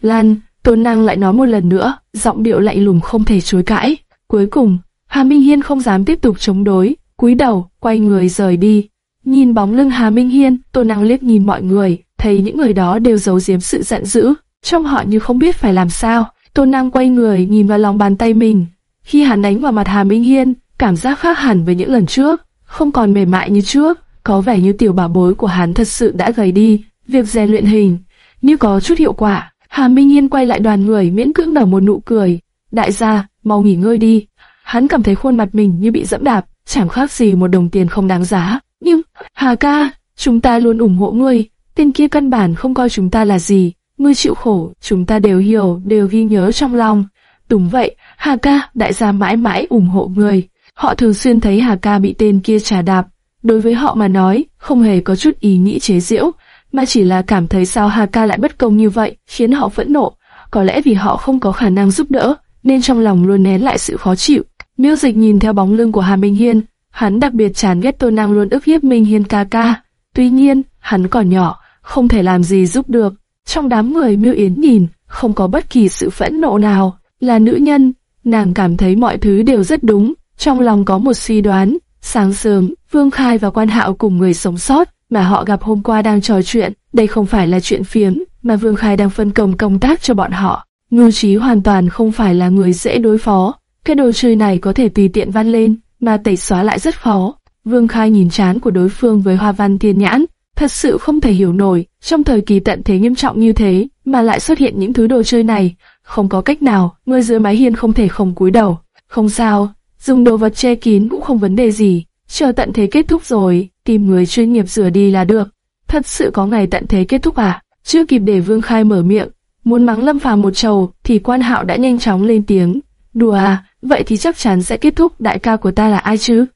Lan, Tôn Năng lại nói một lần nữa, giọng điệu lạnh lùng không thể chối cãi. Cuối cùng, Hà Minh Hiên không dám tiếp tục chống đối, cúi đầu, quay người rời đi. Nhìn bóng lưng Hà Minh Hiên, Tôn Năng liếc nhìn mọi người, thấy những người đó đều giấu giếm sự giận dữ, trong họ như không biết phải làm sao. Tôn Năng quay người nhìn vào lòng bàn tay mình, khi hắn đánh vào mặt Hà Minh Hiên, cảm giác khác hẳn với những lần trước, không còn mềm mại như trước, có vẻ như tiểu bảo bối của hắn thật sự đã gầy đi. Việc rèn luyện hình như có chút hiệu quả. Hà Minh Hiên quay lại đoàn người miễn cưỡng nở một nụ cười. Đại gia, mau nghỉ ngơi đi. Hắn cảm thấy khuôn mặt mình như bị dẫm đạp, chẳng khác gì một đồng tiền không đáng giá. Nhưng, Hà ca, chúng ta luôn ủng hộ ngươi, tên kia căn bản không coi chúng ta là gì. Ngươi chịu khổ, chúng ta đều hiểu, đều ghi nhớ trong lòng. Đúng vậy, Hà ca, đại gia mãi mãi ủng hộ người Họ thường xuyên thấy Hà ca bị tên kia trà đạp. Đối với họ mà nói, không hề có chút ý nghĩ chế giễu, mà chỉ là cảm thấy sao Hà ca lại bất công như vậy, khiến họ phẫn nộ. Có lẽ vì họ không có khả năng giúp đỡ, nên trong lòng luôn nén lại sự khó chịu. Miêu Dịch nhìn theo bóng lưng của Hà Minh Hiên, hắn đặc biệt chán ghét Tô Năng luôn ức hiếp Minh Hiên ca ca. Tuy nhiên, hắn còn nhỏ, không thể làm gì giúp được. Trong đám người Miêu Yến nhìn, không có bất kỳ sự phẫn nộ nào. Là nữ nhân, nàng cảm thấy mọi thứ đều rất đúng. Trong lòng có một suy đoán, sáng sớm, Vương Khai và Quan Hạo cùng người sống sót mà họ gặp hôm qua đang trò chuyện. Đây không phải là chuyện phiếm, mà Vương Khai đang phân công công tác cho bọn họ. Ngưu Trí hoàn toàn không phải là người dễ đối phó. Cái đồ chơi này có thể tùy tiện văn lên, mà tẩy xóa lại rất khó. Vương Khai nhìn chán của đối phương với hoa văn thiên nhãn, thật sự không thể hiểu nổi, trong thời kỳ tận thế nghiêm trọng như thế, mà lại xuất hiện những thứ đồ chơi này, không có cách nào, người dưới mái hiên không thể không cúi đầu. Không sao, dùng đồ vật che kín cũng không vấn đề gì, chờ tận thế kết thúc rồi, tìm người chuyên nghiệp rửa đi là được. Thật sự có ngày tận thế kết thúc à? Chưa kịp để Vương Khai mở miệng, muốn mắng Lâm Phàm một trầu, thì Quan Hạo đã nhanh chóng lên tiếng. Đùa à, vậy thì chắc chắn sẽ kết thúc đại ca của ta là ai chứ?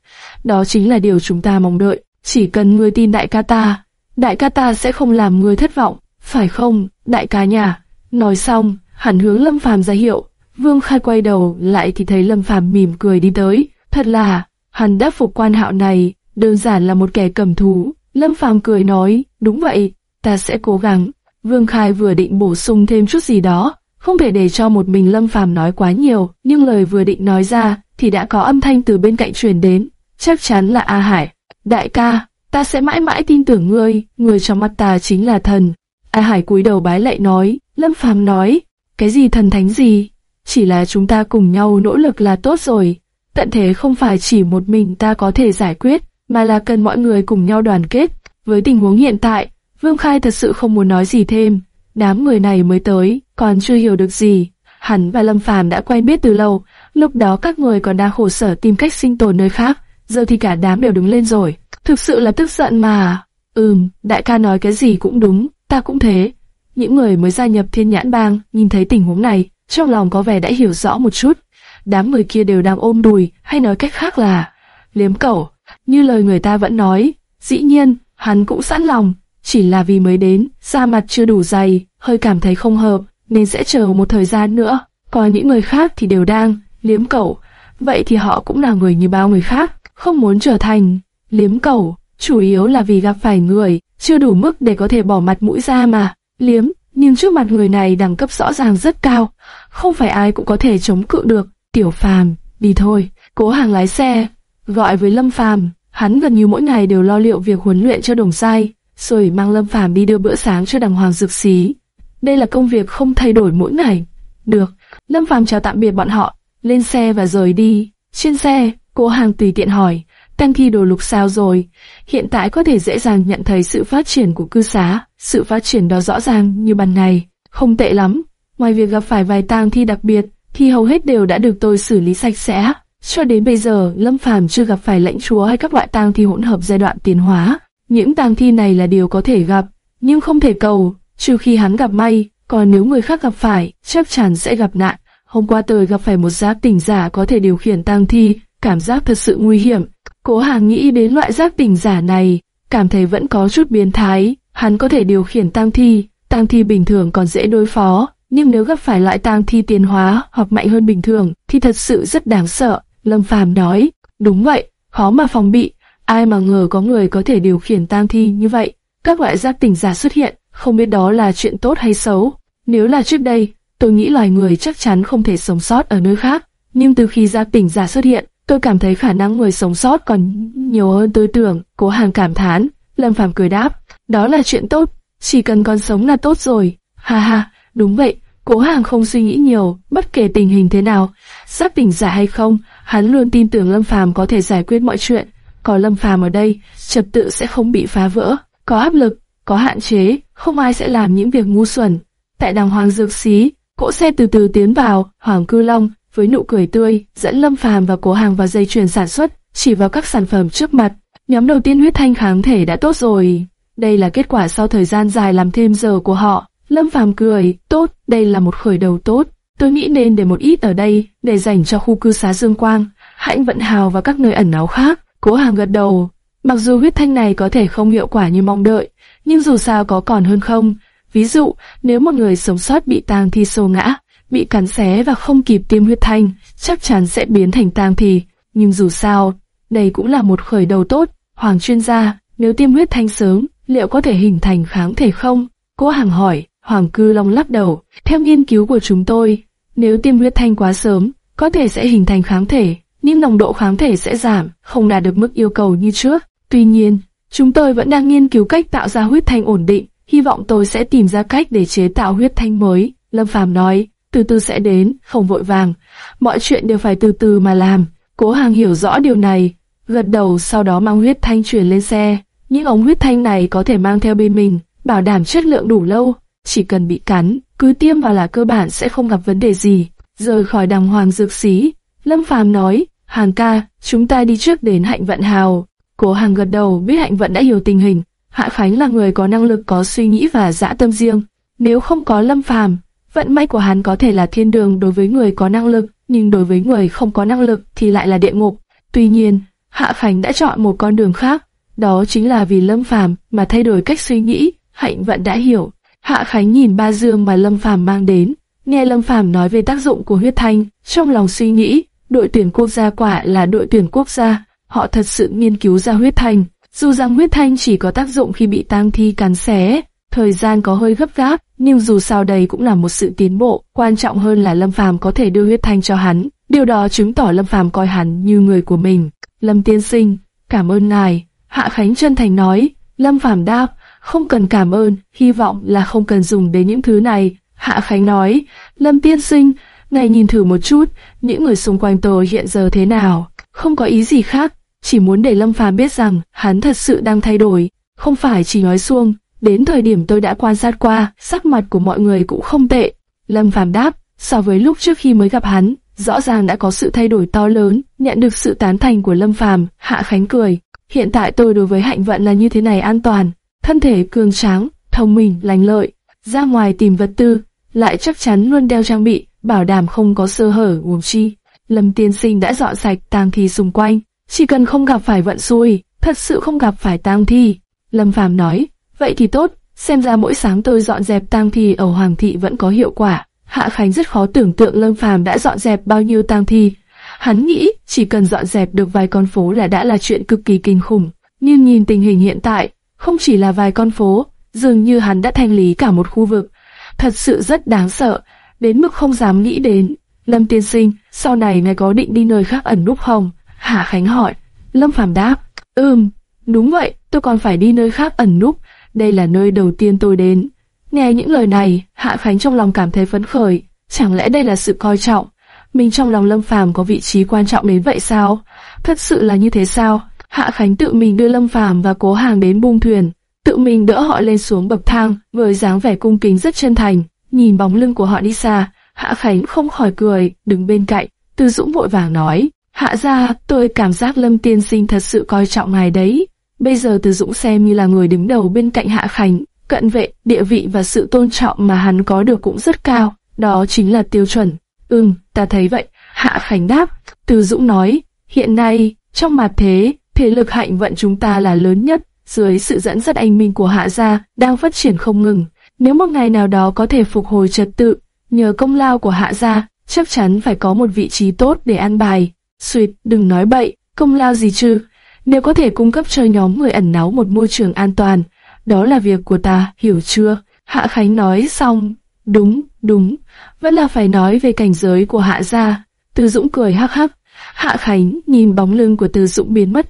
Đó chính là điều chúng ta mong đợi. Chỉ cần ngươi tin đại ca ta, đại ca ta sẽ không làm ngươi thất vọng, phải không, đại ca nhà? Nói xong, hắn hướng Lâm Phàm ra hiệu. Vương Khai quay đầu lại thì thấy Lâm Phàm mỉm cười đi tới. Thật là, hắn đáp phục quan hạo này, đơn giản là một kẻ cầm thú. Lâm Phàm cười nói, đúng vậy, ta sẽ cố gắng. Vương Khai vừa định bổ sung thêm chút gì đó, không thể để cho một mình Lâm Phàm nói quá nhiều, nhưng lời vừa định nói ra thì đã có âm thanh từ bên cạnh truyền đến, chắc chắn là A Hải. Đại ca, ta sẽ mãi mãi tin tưởng ngươi, người trong mắt ta chính là thần. A Hải cúi đầu bái lạy nói, Lâm Phàm nói, cái gì thần thánh gì, chỉ là chúng ta cùng nhau nỗ lực là tốt rồi. Tận thế không phải chỉ một mình ta có thể giải quyết, mà là cần mọi người cùng nhau đoàn kết. Với tình huống hiện tại, Vương Khai thật sự không muốn nói gì thêm. Đám người này mới tới, còn chưa hiểu được gì. Hắn và Lâm Phàm đã quen biết từ lâu, lúc đó các người còn đang khổ sở tìm cách sinh tồn nơi khác, giờ thì cả đám đều đứng lên rồi. Thực sự là tức giận mà. Ừm, đại ca nói cái gì cũng đúng, ta cũng thế. Những người mới gia nhập thiên nhãn bang, nhìn thấy tình huống này, trong lòng có vẻ đã hiểu rõ một chút. Đám người kia đều đang ôm đùi, hay nói cách khác là liếm cẩu. Như lời người ta vẫn nói, dĩ nhiên, hắn cũng sẵn lòng, chỉ là vì mới đến, da mặt chưa đủ dày, hơi cảm thấy không hợp, nên sẽ chờ một thời gian nữa. Còn những người khác thì đều đang liếm cẩu, vậy thì họ cũng là người như bao người khác, không muốn trở thành liếm cẩu, chủ yếu là vì gặp phải người chưa đủ mức để có thể bỏ mặt mũi ra mà. Liếm, nhưng trước mặt người này đẳng cấp rõ ràng rất cao, không phải ai cũng có thể chống cự được. Tiểu Phàm, đi thôi. Cố Hàng lái xe, gọi với Lâm Phàm, hắn gần như mỗi ngày đều lo liệu việc huấn luyện cho đồng sai, rồi mang Lâm Phàm đi đưa bữa sáng cho đàng hoàng dược xí. Đây là công việc không thay đổi mỗi ngày. Được, Lâm Phàm chào tạm biệt bọn họ, lên xe và rời đi. Trên xe, Cố Hàng tùy tiện hỏi, Tăng thi đồ lục sao rồi? Hiện tại có thể dễ dàng nhận thấy sự phát triển của cư xá, sự phát triển đó rõ ràng như ban ngày, không tệ lắm. Ngoài việc gặp phải vài tang thi đặc biệt, thì hầu hết đều đã được tôi xử lý sạch sẽ. Cho đến bây giờ, Lâm Phàm chưa gặp phải lãnh chúa hay các loại tang thi hỗn hợp giai đoạn tiến hóa. Những tang thi này là điều có thể gặp, nhưng không thể cầu, trừ khi hắn gặp may, còn nếu người khác gặp phải, chắc chắn sẽ gặp nạn. Hôm qua tôi gặp phải một giác tỉnh giả có thể điều khiển tang thi, cảm giác thật sự nguy hiểm. Cố Hàng nghĩ đến loại giác tỉnh giả này, cảm thấy vẫn có chút biến thái, hắn có thể điều khiển tang thi, tang thi bình thường còn dễ đối phó, nhưng nếu gặp phải loại tang thi tiến hóa hoặc mạnh hơn bình thường thì thật sự rất đáng sợ. Lâm Phàm nói, đúng vậy, khó mà phòng bị, ai mà ngờ có người có thể điều khiển tang thi như vậy. Các loại giác tỉnh giả xuất hiện, không biết đó là chuyện tốt hay xấu. Nếu là trước đây, tôi nghĩ loài người chắc chắn không thể sống sót ở nơi khác, nhưng từ khi giác tỉnh giả xuất hiện, tôi cảm thấy khả năng người sống sót còn nhiều hơn tôi tưởng. Cố Hàng cảm thán, Lâm Phàm cười đáp, đó là chuyện tốt, chỉ cần còn sống là tốt rồi. Ha ha, đúng vậy, Cố Hàng không suy nghĩ nhiều, bất kể tình hình thế nào, sắp tỉnh giả hay không, hắn luôn tin tưởng Lâm Phàm có thể giải quyết mọi chuyện. Có Lâm Phàm ở đây, trật tự sẽ không bị phá vỡ. Có áp lực, có hạn chế, không ai sẽ làm những việc ngu xuẩn. Tại đàng hoàng dược xí, cỗ xe từ từ tiến vào, Hoàng Cư Long với nụ cười tươi dẫn Lâm Phàm và Cố Hàng vào dây chuyền sản xuất, chỉ vào các sản phẩm trước mặt. Nhóm đầu tiên huyết thanh kháng thể đã tốt rồi. Đây là kết quả sau thời gian dài làm thêm giờ của họ. Lâm Phàm cười, tốt, đây là một khởi đầu tốt. Tôi nghĩ nên để một ít ở đây, để dành cho khu cư xá Dương Quang, hạnh vận hào và các nơi ẩn náu khác. Cố hàng gật đầu. Mặc dù huyết thanh này có thể không hiệu quả như mong đợi, nhưng dù sao có còn hơn không. Ví dụ, nếu một người sống sót bị tang thi xô ngã, bị cắn xé và không kịp tiêm huyết thanh, chắc chắn sẽ biến thành tang thi. Nhưng dù sao, đây cũng là một khởi đầu tốt. Hoàng chuyên gia, nếu tiêm huyết thanh sớm, liệu có thể hình thành kháng thể không? Cố hàng hỏi, Hoàng cư long lắc đầu. Theo nghiên cứu của chúng tôi, nếu tiêm huyết thanh quá sớm, có thể sẽ hình thành kháng thể, nhưng nồng độ kháng thể sẽ giảm, không đạt được mức yêu cầu như trước. Tuy nhiên, chúng tôi vẫn đang nghiên cứu cách tạo ra huyết thanh ổn định, hy vọng tôi sẽ tìm ra cách để chế tạo huyết thanh mới. Lâm Phàm nói, từ từ sẽ đến, không vội vàng, mọi chuyện đều phải từ từ mà làm. Cố Hàng hiểu rõ điều này, gật đầu sau đó mang huyết thanh chuyển lên xe. Những ống huyết thanh này có thể mang theo bên mình, bảo đảm chất lượng đủ lâu, chỉ cần bị cắn, cứ tiêm vào là cơ bản sẽ không gặp vấn đề gì. Rời khỏi đàng hoàng dược xí, Lâm Phàm nói, Hàng ca, chúng ta đi trước đến Hạnh Vận Hào. Cố Hàng gật đầu biết Hạnh Vận đã hiểu tình hình. Hạ Khánh là người có năng lực có suy nghĩ và dã tâm riêng. Nếu không có Lâm Phàm, vận may của hắn có thể là thiên đường đối với người có năng lực, nhưng đối với người không có năng lực thì lại là địa ngục. Tuy nhiên, Hạ Khánh đã chọn một con đường khác, đó chính là vì Lâm Phàm mà thay đổi cách suy nghĩ. Hạnh Vận đã hiểu. Hạ Khánh nhìn ba dương mà Lâm Phàm mang đến, nghe Lâm Phàm nói về tác dụng của huyết thanh, trong lòng suy nghĩ, đội tuyển quốc gia quả là đội tuyển quốc gia, họ thật sự nghiên cứu ra huyết thanh. Dù rằng huyết thanh chỉ có tác dụng khi bị tang thi cắn xé, thời gian có hơi gấp gáp, nhưng dù sao đây cũng là một sự tiến bộ, quan trọng hơn là Lâm Phàm có thể đưa huyết thanh cho hắn. Điều đó chứng tỏ Lâm Phàm coi hắn như người của mình. Lâm tiên sinh, cảm ơn ngài. Hạ Khánh chân thành nói. Lâm Phàm đáp, không cần cảm ơn, hy vọng là không cần dùng đến những thứ này. Hạ Khánh nói, Lâm tiên sinh, ngài nhìn thử một chút, những người xung quanh tôi hiện giờ thế nào, không có ý gì khác, chỉ muốn để Lâm Phàm biết rằng hắn thật sự đang thay đổi, không phải chỉ nói xuông. Đến thời điểm tôi đã quan sát qua, sắc mặt của mọi người cũng không tệ. Lâm Phàm đáp, so với lúc trước khi mới gặp hắn, rõ ràng đã có sự thay đổi to lớn, nhận được sự tán thành của Lâm Phàm. Hạ Khánh cười, hiện tại tôi đối với hạnh vận là như thế này an toàn, thân thể cường tráng, thông minh, lành lợi, ra ngoài tìm vật tư, lại chắc chắn luôn đeo trang bị, bảo đảm không có sơ hở uổng chi. Lâm tiên sinh đã dọn sạch tang thi xung quanh, chỉ cần không gặp phải vận xui, thật sự không gặp phải tang thi. Lâm Phàm nói, vậy thì tốt, xem ra mỗi sáng tôi dọn dẹp tang thi ở Hoàng thị vẫn có hiệu quả. Hạ Khánh rất khó tưởng tượng Lâm Phàm đã dọn dẹp bao nhiêu tang thi. Hắn nghĩ chỉ cần dọn dẹp được vài con phố là đã là chuyện cực kỳ kinh khủng. Nhưng nhìn tình hình hiện tại, không chỉ là vài con phố, dường như hắn đã thanh lý cả một khu vực. Thật sự rất đáng sợ, đến mức không dám nghĩ đến. Lâm tiên sinh, sau này ngài có định đi nơi khác ẩn núp không? Hạ Khánh hỏi. Lâm Phàm đáp, ừm, đúng vậy, tôi còn phải đi nơi khác ẩn núp. Đây là nơi đầu tiên tôi đến. Nghe những lời này, Hạ Khánh trong lòng cảm thấy phấn khởi. Chẳng lẽ đây là sự coi trọng? Mình trong lòng Lâm Phàm có vị trí quan trọng đến vậy sao? Thật sự là như thế sao? Hạ Khánh tự mình đưa Lâm Phàm và Cố Hàng đến bung thuyền, tự mình đỡ họ lên xuống bậc thang, với dáng vẻ cung kính rất chân thành. Nhìn bóng lưng của họ đi xa, Hạ Khánh không khỏi cười, đứng bên cạnh. Từ Dũng vội vàng nói, Hạ ra, tôi cảm giác Lâm Tiên Sinh thật sự coi trọng ngài đấy. Bây giờ Từ Dũng xem như là người đứng đầu bên cạnh Hạ Khánh, cận vệ, địa vị và sự tôn trọng mà hắn có được cũng rất cao. Đó chính là tiêu chuẩn. Ừm, ta thấy vậy. Hạ Khánh đáp. Từ Dũng nói, hiện nay, trong mặt thế, thế lực hạnh vận chúng ta là lớn nhất, dưới sự dẫn dắt anh minh của Hạ gia đang phát triển không ngừng. Nếu một ngày nào đó có thể phục hồi trật tự, nhờ công lao của Hạ gia, chắc chắn phải có một vị trí tốt để an bài. Suyệt, đừng nói bậy, công lao gì chứ? Nếu có thể cung cấp cho nhóm người ẩn náu một môi trường an toàn, đó là việc của ta, hiểu chưa? Hạ Khánh nói xong, đúng, đúng, vẫn là phải nói về cảnh giới của Hạ gia. Từ Dũng cười hắc hắc, Hạ Khánh nhìn bóng lưng của Từ Dũng biến mất,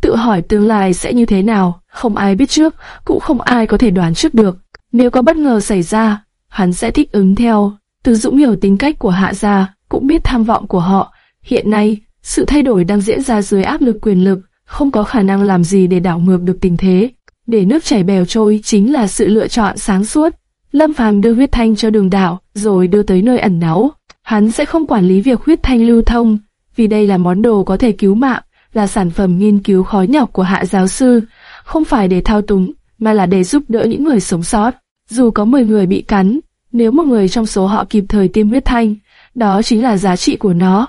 tự hỏi tương lai sẽ như thế nào, không ai biết trước, cũng không ai có thể đoán trước được. Nếu có bất ngờ xảy ra, hắn sẽ thích ứng theo. Từ Dũng hiểu tính cách của Hạ gia, cũng biết tham vọng của họ. Hiện nay, sự thay đổi đang diễn ra dưới áp lực quyền lực, không có khả năng làm gì để đảo ngược được tình thế. Để nước chảy bèo trôi chính là sự lựa chọn sáng suốt. Lâm Phàm đưa huyết thanh cho đường đảo, rồi đưa tới nơi ẩn náu. Hắn sẽ không quản lý việc huyết thanh lưu thông, vì đây là món đồ có thể cứu mạng, là sản phẩm nghiên cứu khó nhọc của hạ giáo sư, không phải để thao túng, mà là để giúp đỡ những người sống sót. Dù có 10 người bị cắn, nếu một người trong số họ kịp thời tiêm huyết thanh, đó chính là giá trị của nó.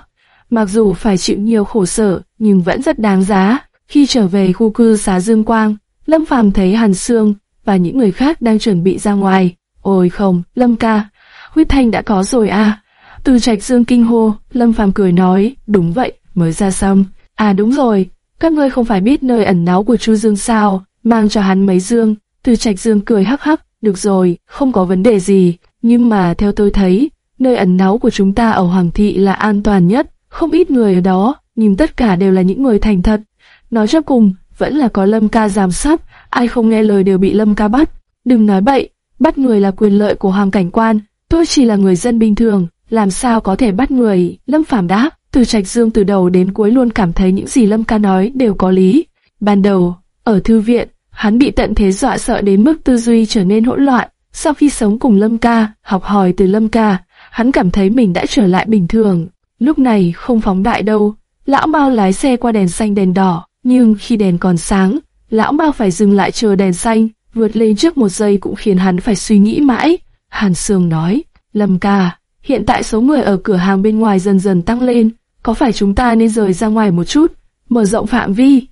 Mặc dù phải chịu nhiều khổ sở, nhưng vẫn rất đáng giá. Khi trở về khu cư xá Dương Quang, Lâm Phàm thấy Hàn Sương và những người khác đang chuẩn bị ra ngoài. Ôi không, Lâm ca, huyết thanh đã có rồi à? Từ trạch Dương kinh hô, Lâm Phàm cười nói, đúng vậy, mới ra xong. À đúng rồi, các ngươi không phải biết nơi ẩn náu của Chu Dương sao, mang cho hắn mấy dương. Từ trạch Dương cười hắc hắc, được rồi, không có vấn đề gì, nhưng mà theo tôi thấy, nơi ẩn náu của chúng ta ở Hoàng thị là an toàn nhất, không ít người ở đó, nhưng tất cả đều là những người thành thật. Nói cho cùng, vẫn là có Lâm ca giám sát, ai không nghe lời đều bị Lâm ca bắt. Đừng nói bậy, bắt người là quyền lợi của hoàng cảnh quan, tôi chỉ là người dân bình thường, làm sao có thể bắt người, Lâm Phàm đáp. Từ Trạch Dương từ đầu đến cuối luôn cảm thấy những gì Lâm ca nói đều có lý. Ban đầu, ở thư viện, hắn bị tận thế dọa sợ đến mức tư duy trở nên hỗn loạn. Sau khi sống cùng Lâm ca, học hỏi từ Lâm ca, hắn cảm thấy mình đã trở lại bình thường. Lúc này không phóng đại đâu, lão Mao lái xe qua đèn xanh đèn đỏ, nhưng khi đèn còn sáng, lão Mao phải dừng lại chờ đèn xanh, vượt lên trước một giây cũng khiến hắn phải suy nghĩ mãi. Hàn Sương nói, Lâm ca, hiện tại số người ở cửa hàng bên ngoài dần dần tăng lên, có phải chúng ta nên rời ra ngoài một chút, mở rộng phạm vi?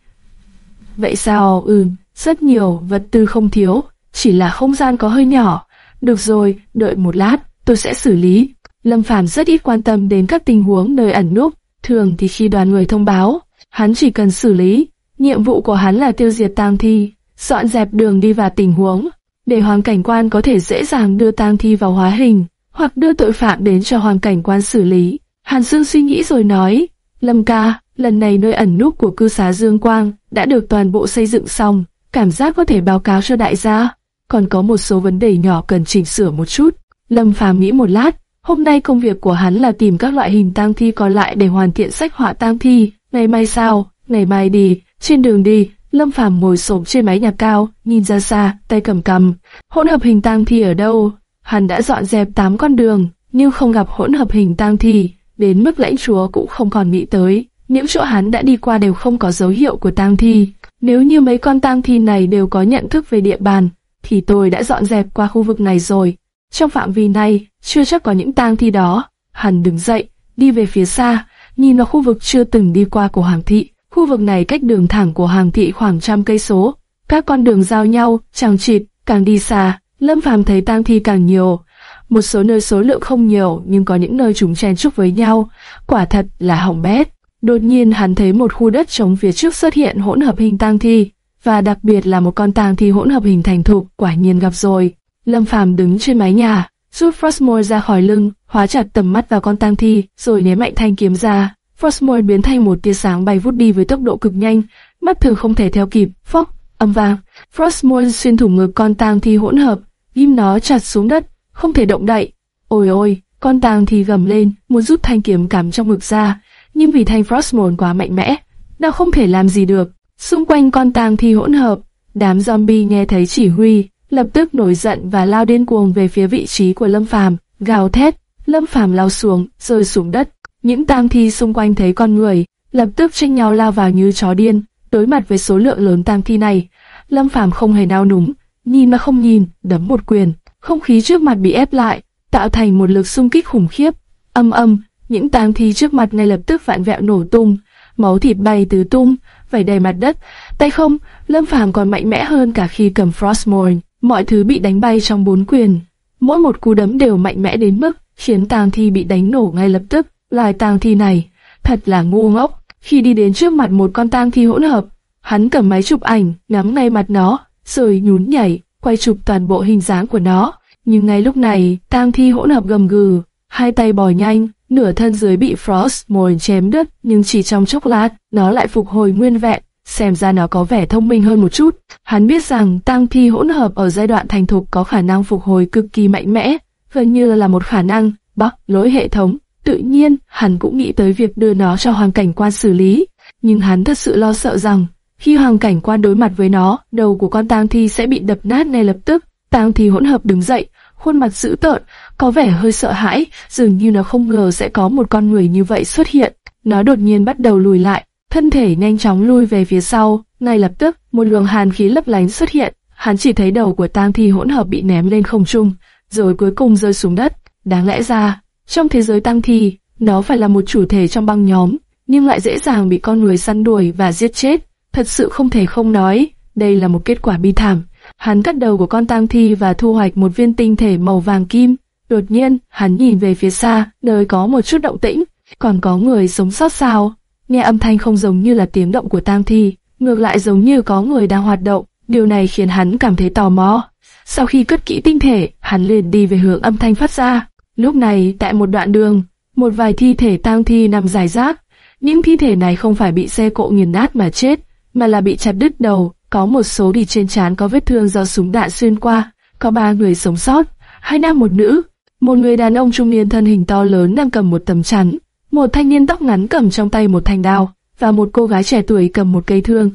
Vậy sao, ừ, rất nhiều, vật tư không thiếu, chỉ là không gian có hơi nhỏ. Được rồi, đợi một lát, tôi sẽ xử lý. Lâm Phàm rất ít quan tâm đến các tình huống nơi ẩn núp, thường thì khi đoàn người thông báo, hắn chỉ cần xử lý. Nhiệm vụ của hắn là tiêu diệt tang thi, dọn dẹp đường đi và tình huống, để hoàng cảnh quan có thể dễ dàng đưa tang thi vào hóa hình, hoặc đưa tội phạm đến cho hoàng cảnh quan xử lý. Hàn Dương suy nghĩ rồi nói, Lâm ca, lần này nơi ẩn núp của cư xá Dương Quang đã được toàn bộ xây dựng xong, cảm giác có thể báo cáo cho đại gia. Còn có một số vấn đề nhỏ cần chỉnh sửa một chút. Lâm Phàm nghĩ một lát, hôm nay công việc của hắn là tìm các loại hình tang thi còn lại để hoàn thiện sách họa tang thi. Ngày mai sao? Ngày mai đi, trên đường đi, Lâm Phàm ngồi xổm trên mái nhà cao, nhìn ra xa, tay cầm cầm. Hỗn hợp hình tang thi ở đâu? Hắn đã dọn dẹp tám con đường, nhưng không gặp hỗn hợp hình tang thi đến mức lãnh chúa cũng không còn nghĩ tới. Những chỗ hắn đã đi qua đều không có dấu hiệu của tang thi. Nếu như mấy con tang thi này đều có nhận thức về địa bàn, thì tôi đã dọn dẹp qua khu vực này rồi. Trong phạm vi này, chưa chắc có những tang thi đó. Hắn đứng dậy, đi về phía xa, nhìn vào khu vực chưa từng đi qua của Hoàng thị. Khu vực này cách đường thẳng của Hoàng thị khoảng trăm cây số. Các con đường giao nhau, chằng chịt, càng đi xa, Lâm Phàm thấy tang thi càng nhiều. Một số nơi số lượng không nhiều nhưng có những nơi chúng chen chúc với nhau, quả thật là hỏng bét. Đột nhiên hắn thấy một khu đất trống phía trước xuất hiện hỗn hợp hình tang thi, và đặc biệt là một con tang thi hỗn hợp hình thành thục, quả nhiên gặp rồi. Lâm Phàm đứng trên mái nhà, rút Frostmore ra khỏi lưng, hóa chặt tầm mắt vào con tang thi, rồi ném mạnh thanh kiếm ra. Frostmore biến thành một tia sáng bay vút đi với tốc độ cực nhanh, mắt thường không thể theo kịp. Phốc, âm vang, Frostmore xuyên thủng ngực con tang thi hỗn hợp, ghim nó chặt xuống đất, không thể động đậy. Ôi ôi, con tang thi gầm lên, muốn rút thanh kiếm cắm trong ngực ra, nhưng vì thanh Frostmore quá mạnh mẽ, nó không thể làm gì được. Xung quanh con tang thi hỗn hợp, đám zombie nghe thấy chỉ huy, lập tức nổi giận và lao điên cuồng về phía vị trí của Lâm Phàm, gào thét. Lâm Phàm lao xuống, rơi xuống đất. Những tang thi xung quanh thấy con người, lập tức tranh nhau lao vào như chó điên. Đối mặt với số lượng lớn tang thi này, Lâm Phàm không hề nao núng, nhìn mà không nhìn, đấm một quyền. Không khí trước mặt bị ép lại, tạo thành một lực xung kích khủng khiếp. Âm âm, những tang thi trước mặt ngay lập tức vạn vẹo nổ tung, máu thịt bay tứ tung, vẩy đầy mặt đất. Tay không, Lâm Phàm còn mạnh mẽ hơn cả khi cầm Frostmourne. Mọi thứ bị đánh bay trong bốn quyền. Mỗi một cú đấm đều mạnh mẽ đến mức khiến tang thi bị đánh nổ ngay lập tức. Loài tang thi này thật là ngu ngốc. Khi đi đến trước mặt một con tang thi hỗn hợp, hắn cầm máy chụp ảnh, ngắm ngay mặt nó, rồi nhún nhảy, quay chụp toàn bộ hình dáng của nó. Nhưng ngay lúc này, tang thi hỗn hợp gầm gừ, hai tay bò nhanh, nửa thân dưới bị Frost mồi chém đứt, nhưng chỉ trong chốc lát, nó lại phục hồi nguyên vẹn. Xem ra nó có vẻ thông minh hơn một chút. Hắn biết rằng tang thi hỗn hợp ở giai đoạn thành thục có khả năng phục hồi cực kỳ mạnh mẽ, gần như là một khả năng Bắc lỗi hệ thống. Tự nhiên, hắn cũng nghĩ tới việc đưa nó cho hoàng cảnh quan xử lý, nhưng hắn thật sự lo sợ rằng khi hoàng cảnh quan đối mặt với nó, đầu của con tang thi sẽ bị đập nát ngay lập tức. Tang thi hỗn hợp đứng dậy, khuôn mặt dữ tợn, có vẻ hơi sợ hãi, dường như nó không ngờ sẽ có một con người như vậy xuất hiện. Nó đột nhiên bắt đầu lùi lại, thân thể nhanh chóng lui về phía sau. Ngay lập tức, một luồng hàn khí lấp lánh xuất hiện. Hắn chỉ thấy đầu của tang thi hỗn hợp bị ném lên không trung, rồi cuối cùng rơi xuống đất. Đáng lẽ ra, trong thế giới tang thi, nó phải là một chủ thể trong băng nhóm, nhưng lại dễ dàng bị con người săn đuổi và giết chết. Thật sự không thể không nói, đây là một kết quả bi thảm. Hắn cắt đầu của con tang thi và thu hoạch một viên tinh thể màu vàng kim. Đột nhiên, hắn nhìn về phía xa, nơi có một chút động tĩnh, còn có người sống sót sao? Nghe âm thanh không giống như là tiếng động của tang thi, ngược lại giống như có người đang hoạt động. Điều này khiến hắn cảm thấy tò mò. Sau khi cất kỹ tinh thể, hắn liền đi về hướng âm thanh phát ra. Lúc này, tại một đoạn đường, một vài thi thể tang thi nằm rải rác. Những thi thể này không phải bị xe cộ nghiền nát mà chết, mà là bị chặt đứt đầu. Có một số thì trên trán có vết thương do súng đạn xuyên qua. Có ba người sống sót, hai nam một nữ. Một người đàn ông trung niên thân hình to lớn đang cầm một tấm chắn. Một thanh niên tóc ngắn cầm trong tay một thanh đao, và một cô gái trẻ tuổi cầm một cây thương.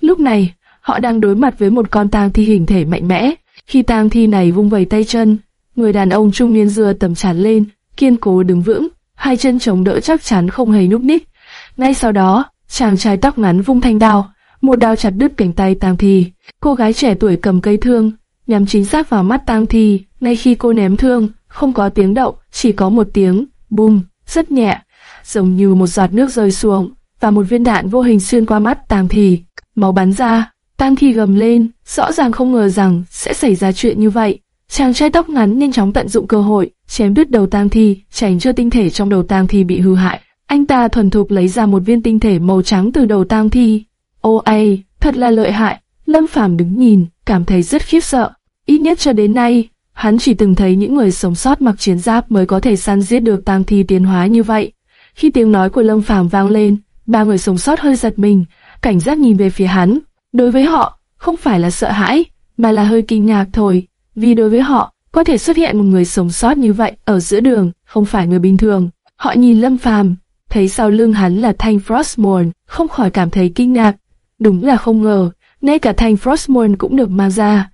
Lúc này, họ đang đối mặt với một con tang thi hình thể mạnh mẽ. Khi tang thi này vung vẩy tay chân, người đàn ông trung niên dưa tầm tràn lên, kiên cố đứng vững, hai chân chống đỡ chắc chắn không hề nhúc nhích. Ngay sau đó, chàng trai tóc ngắn vung thanh đao, một đao chặt đứt cánh tay tang thi. Cô gái trẻ tuổi cầm cây thương, nhắm chính xác vào mắt tang thi. Ngay khi cô ném thương, không có tiếng động, chỉ có một tiếng bùm, rất nhẹ, giống như một giọt nước rơi xuống, và một viên đạn vô hình xuyên qua mắt tang thi. Máu bắn ra, tang thi gầm lên, rõ ràng không ngờ rằng sẽ xảy ra chuyện như vậy. Chàng trai tóc ngắn nhanh chóng tận dụng cơ hội, chém đứt đầu tang thi, tránh cho tinh thể trong đầu tang thi bị hư hại. Anh ta thuần thục lấy ra một viên tinh thể màu trắng từ đầu tang thi. Ô ai, thật là lợi hại. Lâm Phàm đứng nhìn, cảm thấy rất khiếp sợ. Ít nhất cho đến nay, hắn chỉ từng thấy những người sống sót mặc chiến giáp mới có thể săn giết được tang thi tiến hóa như vậy. Khi tiếng nói của Lâm Phàm vang lên, ba người sống sót hơi giật mình, cảnh giác nhìn về phía hắn. Đối với họ, không phải là sợ hãi, mà là hơi kinh ngạc thôi. Vì đối với họ, có thể xuất hiện một người sống sót như vậy ở giữa đường, không phải người bình thường. Họ nhìn Lâm Phàm, thấy sau lưng hắn là Thanh Frostmourne, không khỏi cảm thấy kinh ngạc. Đúng là không ngờ, ngay cả Thanh Frostmourne cũng được mang ra.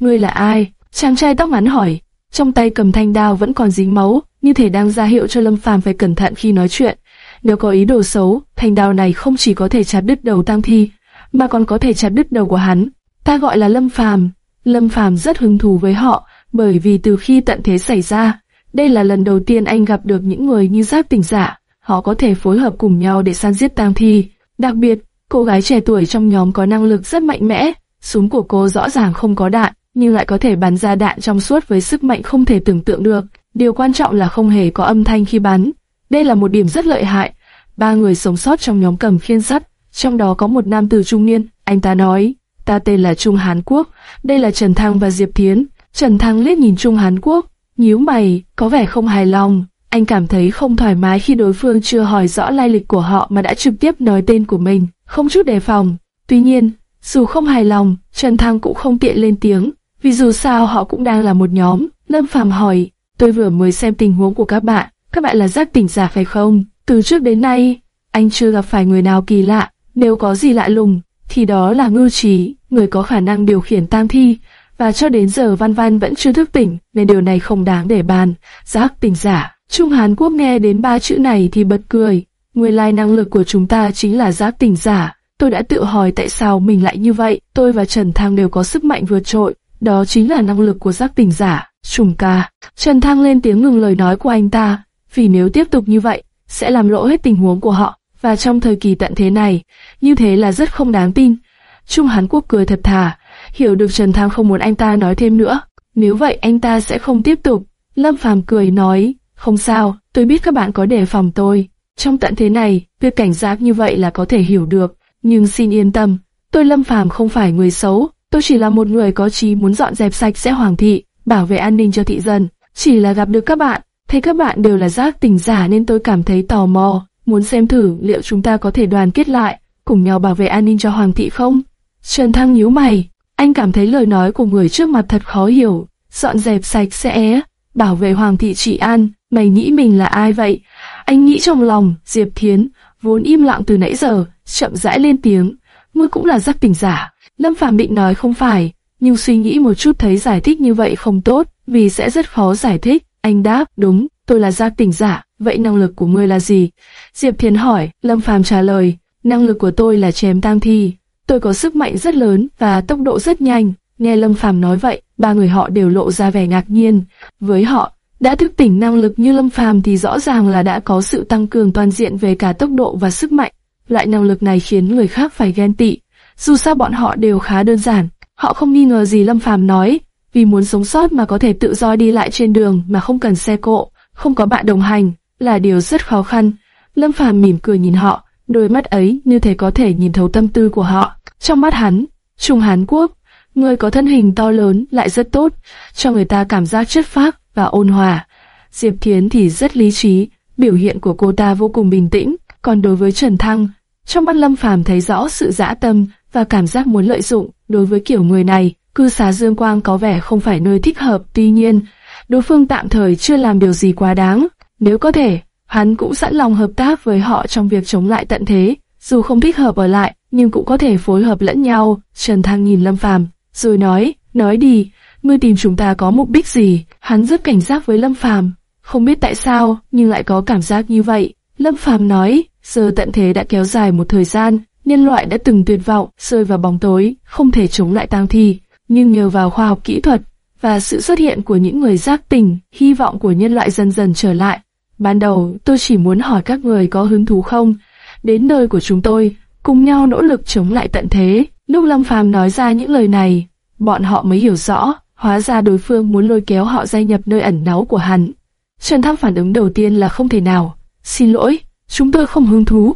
Ngươi là ai? Chàng trai tóc ngắn hỏi, trong tay cầm thanh đao vẫn còn dính máu, như thể đang ra hiệu cho Lâm Phàm phải cẩn thận khi nói chuyện. Nếu có ý đồ xấu, thanh đao này không chỉ có thể chặt đứt đầu Tang Thi, mà còn có thể chặt đứt đầu của hắn. Ta gọi là Lâm Phàm. Lâm Phàm rất hứng thú với họ, bởi vì từ khi tận thế xảy ra, đây là lần đầu tiên anh gặp được những người như giáp tỉnh giả. Họ có thể phối hợp cùng nhau để săn giết Tang Thi. Đặc biệt, cô gái trẻ tuổi trong nhóm có năng lực rất mạnh mẽ. Súng của cô rõ ràng không có đạn, nhưng lại có thể bắn ra đạn trong suốt với sức mạnh không thể tưởng tượng được. Điều quan trọng là không hề có âm thanh khi bắn. Đây là một điểm rất lợi hại. Ba người sống sót trong nhóm cầm khiên sắt, trong đó có một nam tử trung niên. Anh ta nói, ta tên là Trung Hán Quốc, đây là Trần Thăng và Diệp Thiến. Trần Thăng liếc nhìn Trung Hán Quốc, nhíu mày, có vẻ không hài lòng. Anh cảm thấy không thoải mái khi đối phương chưa hỏi rõ lai lịch của họ mà đã trực tiếp nói tên của mình, không chút đề phòng. Tuy nhiên, dù không hài lòng, Trần Thăng cũng không tiện lên tiếng, vì dù sao họ cũng đang là một nhóm. Lâm Phàm hỏi, tôi vừa mới xem tình huống của các bạn, các bạn là giác tỉnh giả phải không? Từ trước đến nay, anh chưa gặp phải người nào kỳ lạ, nếu có gì lạ lùng, thì đó là ngưu trí, người có khả năng điều khiển tam thi, và cho đến giờ Văn Văn vẫn chưa thức tỉnh, nên điều này không đáng để bàn. Giác tỉnh giả, Trung Hán Quốc nghe đến ba chữ này thì bật cười. Nguyên lai năng lực của chúng ta chính là giác tỉnh giả. Tôi đã tự hỏi tại sao mình lại như vậy. Tôi và Trần Thang đều có sức mạnh vượt trội. Đó chính là năng lực của giác tỉnh giả. Trùng ca. Trần Thăng lên tiếng ngừng lời nói của anh ta. Vì nếu tiếp tục như vậy, sẽ làm lỗ hết tình huống của họ. Và trong thời kỳ tận thế này, như thế là rất không đáng tin. Trung Hán Quốc cười thật thà, hiểu được Trần Thăng không muốn anh ta nói thêm nữa. Nếu vậy anh ta sẽ không tiếp tục. Lâm Phàm cười nói, không sao, tôi biết các bạn có đề phòng tôi. Trong tận thế này, việc cảnh giác như vậy là có thể hiểu được. Nhưng xin yên tâm, tôi Lâm Phàm không phải người xấu, tôi chỉ là một người có trí muốn dọn dẹp sạch sẽ hoàng thị, bảo vệ an ninh cho thị dân. Chỉ là gặp được các bạn, thấy các bạn đều là giác tình giả nên tôi cảm thấy tò mò, muốn xem thử liệu chúng ta có thể đoàn kết lại, cùng nhau bảo vệ an ninh cho hoàng thị không? Trần Thăng nhíu mày, anh cảm thấy lời nói của người trước mặt thật khó hiểu, dọn dẹp sạch sẽ, bảo vệ Hoàng thị trị an, mày nghĩ mình là ai vậy? Anh nghĩ trong lòng, Diệp Thiến, vốn im lặng từ nãy giờ, chậm rãi lên tiếng, ngươi cũng là giác tình giả. Lâm Phàm định nói không phải, nhưng suy nghĩ một chút thấy giải thích như vậy không tốt, vì sẽ rất khó giải thích. Anh đáp, đúng, tôi là giác tỉnh giả, vậy năng lực của ngươi là gì? Diệp Thiến hỏi, Lâm Phàm trả lời, năng lực của tôi là chém tang thi. Tôi có sức mạnh rất lớn và tốc độ rất nhanh. Nghe Lâm Phàm nói vậy, ba người họ đều lộ ra vẻ ngạc nhiên. Với họ, đã thức tỉnh năng lực như Lâm Phàm thì rõ ràng là đã có sự tăng cường toàn diện về cả tốc độ và sức mạnh. Loại năng lực này khiến người khác phải ghen tị. Dù sao bọn họ đều khá đơn giản, họ không nghi ngờ gì Lâm Phàm nói, vì muốn sống sót mà có thể tự do đi lại trên đường mà không cần xe cộ, không có bạn đồng hành, là điều rất khó khăn. Lâm Phàm mỉm cười nhìn họ, đôi mắt ấy như thể có thể nhìn thấu tâm tư của họ. Trong mắt hắn, Trung Hán Quốc, người có thân hình to lớn lại rất tốt, cho người ta cảm giác chất phác và ôn hòa. Diệp Thiến thì rất lý trí, biểu hiện của cô ta vô cùng bình tĩnh, còn đối với Trần Thăng, trong mắt Lâm Phàm thấy rõ sự dã tâm và cảm giác muốn lợi dụng đối với kiểu người này. Cư xá Dương Quang có vẻ không phải nơi thích hợp, tuy nhiên, đối phương tạm thời chưa làm điều gì quá đáng. Nếu có thể, hắn cũng sẵn lòng hợp tác với họ trong việc chống lại tận thế, dù không thích hợp ở lại, nhưng cũng có thể phối hợp lẫn nhau. Trần Thăng nhìn Lâm Phàm, rồi nói, nói đi, ngươi tìm chúng ta có mục đích gì? Hắn rất cảnh giác với Lâm Phàm, không biết tại sao, nhưng lại có cảm giác như vậy. Lâm Phàm nói, giờ tận thế đã kéo dài một thời gian, nhân loại đã từng tuyệt vọng, rơi vào bóng tối, không thể chống lại tang thi, nhưng nhờ vào khoa học kỹ thuật và sự xuất hiện của những người giác tỉnh, hy vọng của nhân loại dần dần trở lại. Ban đầu, tôi chỉ muốn hỏi các người có hứng thú không? Đến nơi của chúng tôi, cùng nhau nỗ lực chống lại tận thế. Lúc Lâm Phàm nói ra những lời này, bọn họ mới hiểu rõ, hóa ra đối phương muốn lôi kéo họ gia nhập nơi ẩn náu của hắn. Trần Thăng phản ứng đầu tiên là không thể nào. Xin lỗi, chúng tôi không hứng thú.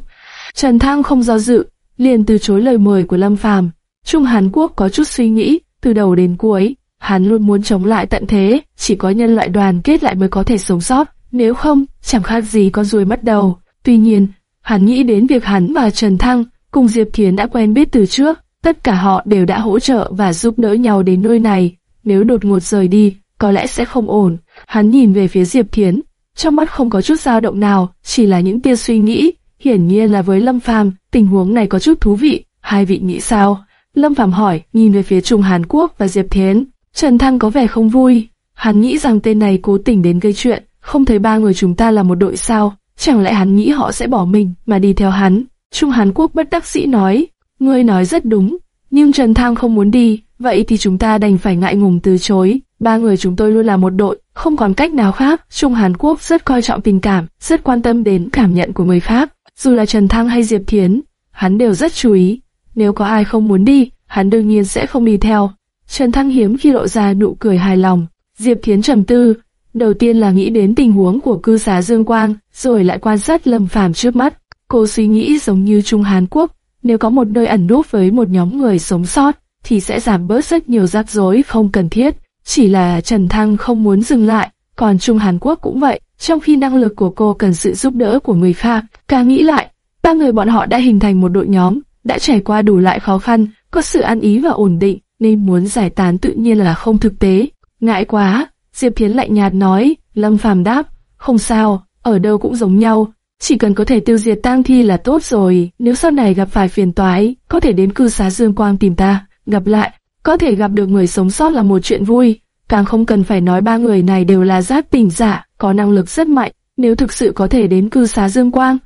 Trần Thăng không do dự, liền từ chối lời mời của Lâm Phàm. Trung Hàn Quốc có chút suy nghĩ, từ đầu đến cuối, hắn luôn muốn chống lại tận thế, chỉ có nhân loại đoàn kết lại mới có thể sống sót, nếu không, chẳng khác gì con ruồi mất đầu. Tuy nhiên, hắn nghĩ đến việc hắn và Trần Thăng cùng Diệp Thiến đã quen biết từ trước, tất cả họ đều đã hỗ trợ và giúp đỡ nhau đến nơi này. Nếu đột ngột rời đi, có lẽ sẽ không ổn. Hắn nhìn về phía Diệp Thiến, trong mắt không có chút dao động nào, chỉ là những tia suy nghĩ. Hiển nhiên là với Lâm Phàm, tình huống này có chút thú vị. Hai vị nghĩ sao? Lâm Phàm hỏi, nhìn về phía Trung Hàn Quốc và Diệp Thiến. Trần Thăng có vẻ không vui. Hắn nghĩ rằng tên này cố tình đến gây chuyện, không thấy ba người chúng ta là một đội sao? Chẳng lẽ hắn nghĩ họ sẽ bỏ mình mà đi theo hắn? Trung Hàn Quốc bất đắc sĩ nói, ngươi nói rất đúng, nhưng Trần Thăng không muốn đi, vậy thì chúng ta đành phải ngại ngùng từ chối. Ba người chúng tôi luôn là một đội, không còn cách nào khác. Trung Hàn Quốc rất coi trọng tình cảm, rất quan tâm đến cảm nhận của người khác. Dù là Trần Thăng hay Diệp Thiến, hắn đều rất chú ý. Nếu có ai không muốn đi, hắn đương nhiên sẽ không đi theo. Trần Thăng hiếm khi lộ ra nụ cười hài lòng. Diệp Thiến trầm tư, đầu tiên là nghĩ đến tình huống của cư xá Dương Quang, rồi lại quan sát Lâm Phàm trước mắt. Cô suy nghĩ giống như Trung Hàn Quốc, nếu có một nơi ẩn núp với một nhóm người sống sót, thì sẽ giảm bớt rất nhiều rắc rối không cần thiết. Chỉ là Trần Thăng không muốn dừng lại, còn Trung Hàn Quốc cũng vậy, trong khi năng lực của cô cần sự giúp đỡ của người khác. Càng nghĩ lại, ba người bọn họ đã hình thành một đội nhóm, đã trải qua đủ loại khó khăn, có sự an ý và ổn định, nên muốn giải tán tự nhiên là không thực tế. Ngại quá, Diệp Thiến lạnh nhạt nói, Lâm Phàm đáp, không sao, ở đâu cũng giống nhau, chỉ cần có thể tiêu diệt tang thi là tốt rồi, nếu sau này gặp phải phiền toái, có thể đến cư xá Dương Quang tìm ta, gặp lại, có thể gặp được người sống sót là một chuyện vui, càng không cần phải nói ba người này đều là giáp tỉnh giả, có năng lực rất mạnh, nếu thực sự có thể đến cư xá Dương Quang,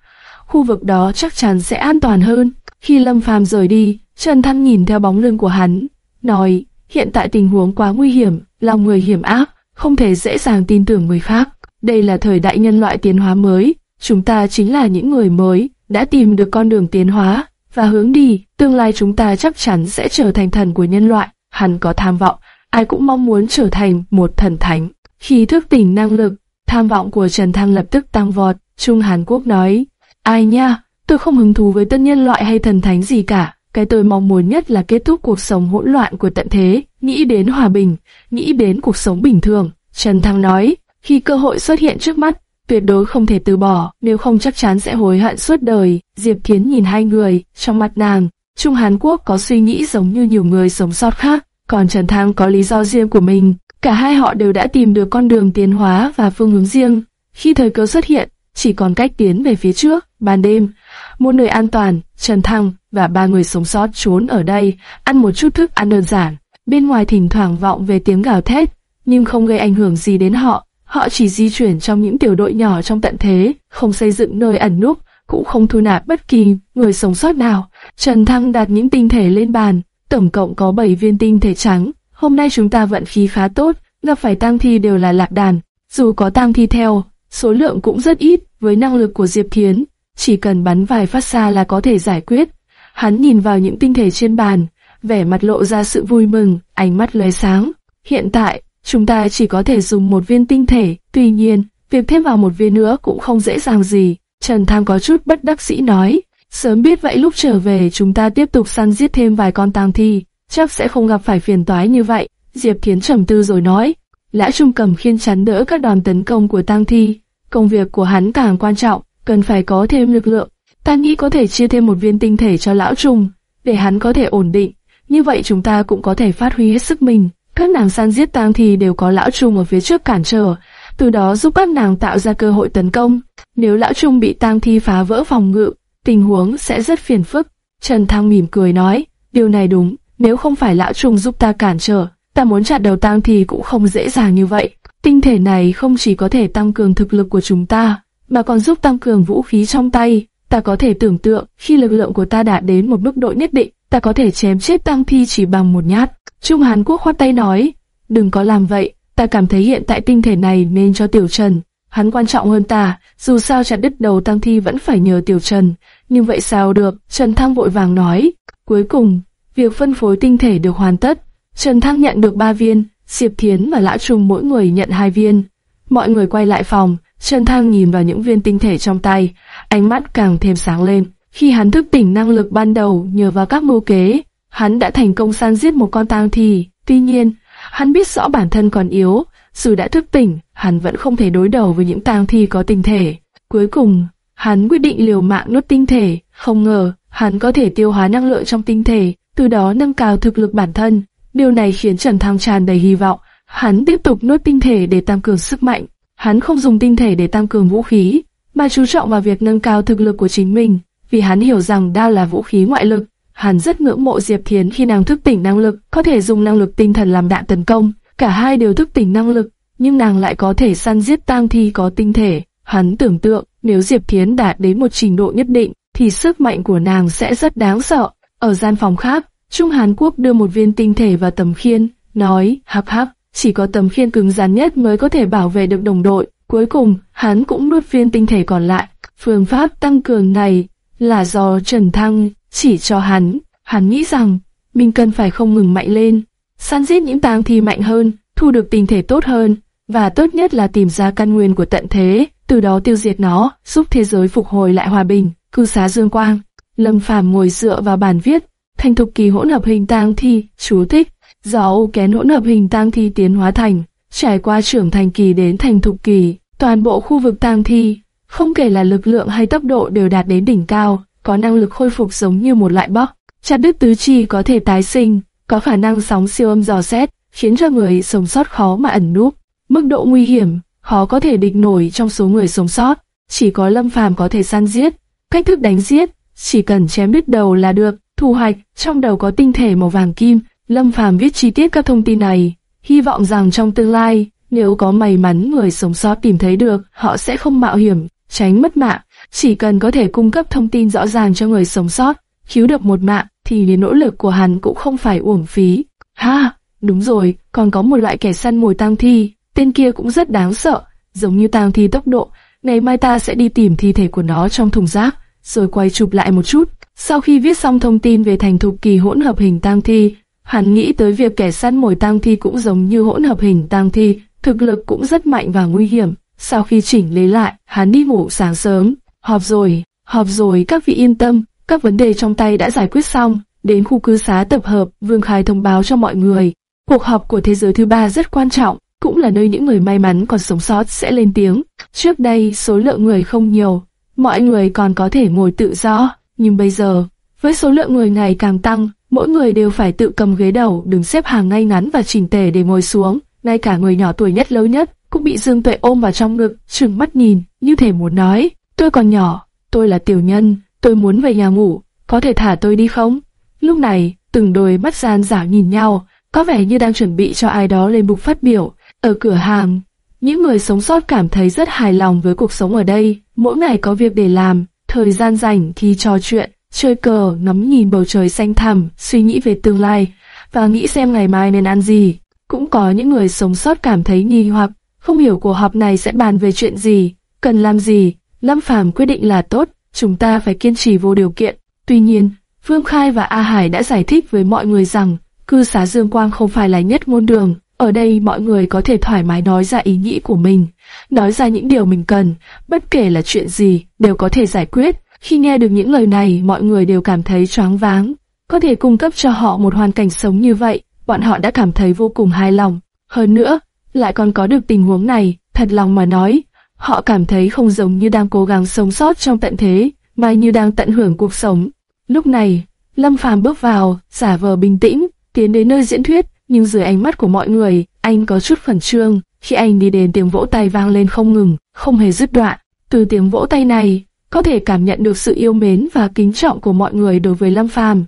khu vực đó chắc chắn sẽ an toàn hơn. Khi Lâm Phàm rời đi, Trần Thăng nhìn theo bóng lưng của hắn, nói, hiện tại tình huống quá nguy hiểm, lòng người hiểm ác, không thể dễ dàng tin tưởng người khác. Đây là thời đại nhân loại tiến hóa mới, chúng ta chính là những người mới, đã tìm được con đường tiến hóa, và hướng đi, tương lai chúng ta chắc chắn sẽ trở thành thần của nhân loại. Hắn có tham vọng, ai cũng mong muốn trở thành một thần thánh. Khi thức tỉnh năng lực, tham vọng của Trần Thăng lập tức tăng vọt, Trung Hàn Quốc nói, ai nha, tôi không hứng thú với tân nhân loại hay thần thánh gì cả, cái tôi mong muốn nhất là kết thúc cuộc sống hỗn loạn của tận thế, nghĩ đến hòa bình, nghĩ đến cuộc sống bình thường. Trần Thăng nói, khi cơ hội xuất hiện trước mắt, tuyệt đối không thể từ bỏ, nếu không chắc chắn sẽ hối hận suốt đời. Diệp Thiến nhìn hai người, trong mặt nàng, Trung Hàn Quốc có suy nghĩ giống như nhiều người sống sót khác, còn Trần Thăng có lý do riêng của mình. Cả hai họ đều đã tìm được con đường tiến hóa và phương hướng riêng. Khi thời cơ xuất hiện, chỉ còn cách tiến về phía trước. Ban đêm, một nơi an toàn, Trần Thăng và ba người sống sót trốn ở đây, ăn một chút thức ăn đơn giản. Bên ngoài thỉnh thoảng vọng về tiếng gào thét, nhưng không gây ảnh hưởng gì đến họ. Họ chỉ di chuyển trong những tiểu đội nhỏ trong tận thế, không xây dựng nơi ẩn núp, cũng không thu nạp bất kỳ người sống sót nào. Trần Thăng đặt những tinh thể lên bàn, tổng cộng có 7 viên tinh thể trắng. Hôm nay chúng ta vận khí khá tốt, gặp phải tang thi đều là lạc đàn. Dù có tang thi theo, số lượng cũng rất ít, với năng lực của Diệp Thiến, chỉ cần bắn vài phát xa là có thể giải quyết. Hắn nhìn vào những tinh thể trên bàn, vẻ mặt lộ ra sự vui mừng, ánh mắt lóe sáng. Hiện tại, chúng ta chỉ có thể dùng một viên tinh thể, tuy nhiên, việc thêm vào một viên nữa cũng không dễ dàng gì. Trần Tham có chút bất đắc dĩ nói, sớm biết vậy lúc trở về chúng ta tiếp tục săn giết thêm vài con tang thi, chắc sẽ không gặp phải phiền toái như vậy. Diệp Thiến trầm tư rồi nói, Lã Trung cầm khiên chắn đỡ các đòn tấn công của tang thi, công việc của hắn càng quan trọng, cần phải có thêm lực lượng. Ta nghĩ có thể chia thêm một viên tinh thể cho Lão Trung, để hắn có thể ổn định, như vậy chúng ta cũng có thể phát huy hết sức mình. Các nàng săn giết tang thi đều có Lão Trung ở phía trước cản trở, từ đó giúp các nàng tạo ra cơ hội tấn công. Nếu Lão Trung bị tang thi phá vỡ phòng ngự, tình huống sẽ rất phiền phức. Trần Thăng mỉm cười nói, điều này đúng, nếu không phải Lão trùng giúp ta cản trở, ta muốn chặt đầu tang thì cũng không dễ dàng như vậy. Tinh thể này không chỉ có thể tăng cường thực lực của chúng ta, mà còn giúp tăng cường vũ khí trong tay. Ta có thể tưởng tượng, khi lực lượng của ta đạt đến một mức độ nhất định, ta có thể chém chết tăng thi chỉ bằng một nhát. Trung Hàn Quốc khoát tay nói, đừng có làm vậy, ta cảm thấy hiện tại tinh thể này nên cho Tiểu Trần. Hắn quan trọng hơn ta, dù sao chặt đứt đầu tăng thi vẫn phải nhờ Tiểu Trần. Nhưng vậy sao được, Trần Thăng vội vàng nói. Cuối cùng, việc phân phối tinh thể được hoàn tất. Trần Thăng nhận được 3 viên, Diệp Thiến và Lã Trung mỗi người nhận hai viên. Mọi người quay lại phòng, Trần Thăng nhìn vào những viên tinh thể trong tay, ánh mắt càng thêm sáng lên. Khi hắn thức tỉnh năng lực ban đầu nhờ vào các mưu kế, hắn đã thành công săn giết một con tang thi. Tuy nhiên, hắn biết rõ bản thân còn yếu, dù đã thức tỉnh, hắn vẫn không thể đối đầu với những tang thi có tinh thể. Cuối cùng, hắn quyết định liều mạng nuốt tinh thể, không ngờ, hắn có thể tiêu hóa năng lượng trong tinh thể, từ đó nâng cao thực lực bản thân. Điều này khiến Trần Thăng tràn đầy hy vọng, hắn tiếp tục nuốt tinh thể để tăng cường sức mạnh. Hắn không dùng tinh thể để tăng cường vũ khí, mà chú trọng vào việc nâng cao thực lực của chính mình, vì hắn hiểu rằng đao là vũ khí ngoại lực. Hắn rất ngưỡng mộ Diệp Thiến khi nàng thức tỉnh năng lực, có thể dùng năng lực tinh thần làm đạn tấn công. Cả hai đều thức tỉnh năng lực, nhưng nàng lại có thể săn giết tang thi có tinh thể. Hắn tưởng tượng, nếu Diệp Thiến đạt đến một trình độ nhất định, thì sức mạnh của nàng sẽ rất đáng sợ. Ở gian phòng khác, Trung Hàn Quốc đưa một viên tinh thể vào tầm khiên, nói, hấp hấp, chỉ có tầm khiên cứng rắn nhất mới có thể bảo vệ được đồng đội. Cuối cùng, hắn cũng nuốt viên tinh thể còn lại. Phương pháp tăng cường này là do Trần Thăng chỉ cho hắn. Hắn nghĩ rằng mình cần phải không ngừng mạnh lên, săn giết những tang thi mạnh hơn, thu được tinh thể tốt hơn, và tốt nhất là tìm ra căn nguyên của tận thế, từ đó tiêu diệt nó, giúp thế giới phục hồi lại hòa bình, cư xá dương quang. Lâm Phàm ngồi dựa vào bàn viết, thành thục kỳ hỗn hợp hình tang thi, chú thích, do ô kén hỗn hợp hình tang thi tiến hóa thành, trải qua trưởng thành kỳ đến thành thục kỳ, toàn bộ khu vực tang thi, không kể là lực lượng hay tốc độ đều đạt đến đỉnh cao, có năng lực khôi phục giống như một loại bóc. Chặt đứt tứ chi có thể tái sinh, có khả năng sóng siêu âm dò xét, khiến cho người sống sót khó mà ẩn núp. Mức độ nguy hiểm, khó có thể địch nổi trong số người sống sót, chỉ có Lâm Phàm có thể săn giết. Cách thức đánh giết, chỉ cần chém đứt đầu là được. Thu hoạch, trong đầu có tinh thể màu vàng kim, Lâm Phàm viết chi tiết các thông tin này, hy vọng rằng trong tương lai, nếu có may mắn người sống sót tìm thấy được, họ sẽ không mạo hiểm, tránh mất mạng. Chỉ cần có thể cung cấp thông tin rõ ràng cho người sống sót, cứu được một mạng, thì đến nỗ lực của hắn cũng không phải uổng phí. Ha, đúng rồi, còn có một loại kẻ săn mồi tang thi, tên kia cũng rất đáng sợ, giống như tang thi tốc độ. Ngày mai ta sẽ đi tìm thi thể của nó trong thùng rác, rồi quay chụp lại một chút. Sau khi viết xong thông tin về thành thục kỳ hỗn hợp hình tang thi, Hắn nghĩ tới việc kẻ săn mồi tang thi cũng giống như hỗn hợp hình tang thi, thực lực cũng rất mạnh và nguy hiểm. Sau khi chỉnh lấy lại, hắn đi ngủ sáng sớm. Họp rồi, họp rồi các vị yên tâm, các vấn đề trong tay đã giải quyết xong. Đến khu cư xá tập hợp, Vương Khai thông báo cho mọi người. Cuộc họp của thế giới thứ ba rất quan trọng, cũng là nơi những người may mắn còn sống sót sẽ lên tiếng. Trước đây, số lượng người không nhiều, mọi người còn có thể ngồi tự do, nhưng bây giờ, với số lượng người ngày càng tăng, mỗi người đều phải tự cầm ghế đầu, đứng xếp hàng ngay ngắn và chỉnh tề để ngồi xuống. ngay cả người nhỏ tuổi nhất lâu nhất cũng bị Dương Tuệ ôm vào trong ngực, trừng mắt nhìn, như thể muốn nói, tôi còn nhỏ, tôi là tiểu nhân, tôi muốn về nhà ngủ, có thể thả tôi đi không? Lúc này, từng đôi mắt gian giả nhìn nhau, có vẻ như đang chuẩn bị cho ai đó lên bục phát biểu. Ở cửa hàng, những người sống sót cảm thấy rất hài lòng với cuộc sống ở đây, mỗi ngày có việc để làm, thời gian rảnh thì trò chuyện, chơi cờ, ngắm nhìn bầu trời xanh thẳm, suy nghĩ về tương lai, và nghĩ xem ngày mai nên ăn gì. Cũng có những người sống sót cảm thấy nghi hoặc, không hiểu cuộc họp này sẽ bàn về chuyện gì, cần làm gì. Lâm Phàm quyết định là tốt, chúng ta phải kiên trì vô điều kiện. Tuy nhiên, Vương Khai và A Hải đã giải thích với mọi người rằng, cư xá Dương Quang không phải là nhất ngôn đường. Ở đây mọi người có thể thoải mái nói ra ý nghĩ của mình, nói ra những điều mình cần, bất kể là chuyện gì, đều có thể giải quyết. Khi nghe được những lời này, mọi người đều cảm thấy choáng váng. Có thể cung cấp cho họ một hoàn cảnh sống như vậy, bọn họ đã cảm thấy vô cùng hài lòng. Hơn nữa, lại còn có được tình huống này, thật lòng mà nói, họ cảm thấy không giống như đang cố gắng sống sót trong tận thế, mà như đang tận hưởng cuộc sống. Lúc này, Lâm Phàm bước vào, giả vờ bình tĩnh, tiến đến nơi diễn thuyết, nhưng dưới ánh mắt của mọi người, anh có chút khẩn trương. Khi anh đi đến tiếng vỗ tay vang lên không ngừng, không hề dứt đoạn. Từ tiếng vỗ tay này, có thể cảm nhận được sự yêu mến và kính trọng của mọi người đối với Lâm Phàm.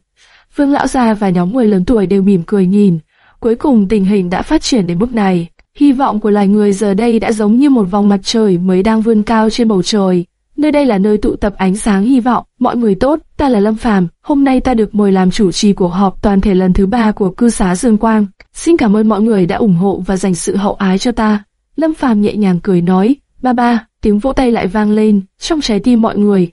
Vương lão gia và nhóm người lớn tuổi đều mỉm cười nhìn. Cuối cùng tình hình đã phát triển đến mức này. Hy vọng của loài người giờ đây đã giống như một vòng mặt trời mới đang vươn cao trên bầu trời. Nơi đây là nơi tụ tập ánh sáng hy vọng. Mọi người tốt, ta là Lâm Phàm. Hôm nay ta được mời làm chủ trì cuộc họp toàn thể lần thứ ba của cư xá Dương Quang. Xin cảm ơn mọi người đã ủng hộ và dành sự hậu ái cho ta. Lâm Phàm nhẹ nhàng cười nói, ba ba, tiếng vỗ tay lại vang lên trong trái tim mọi người.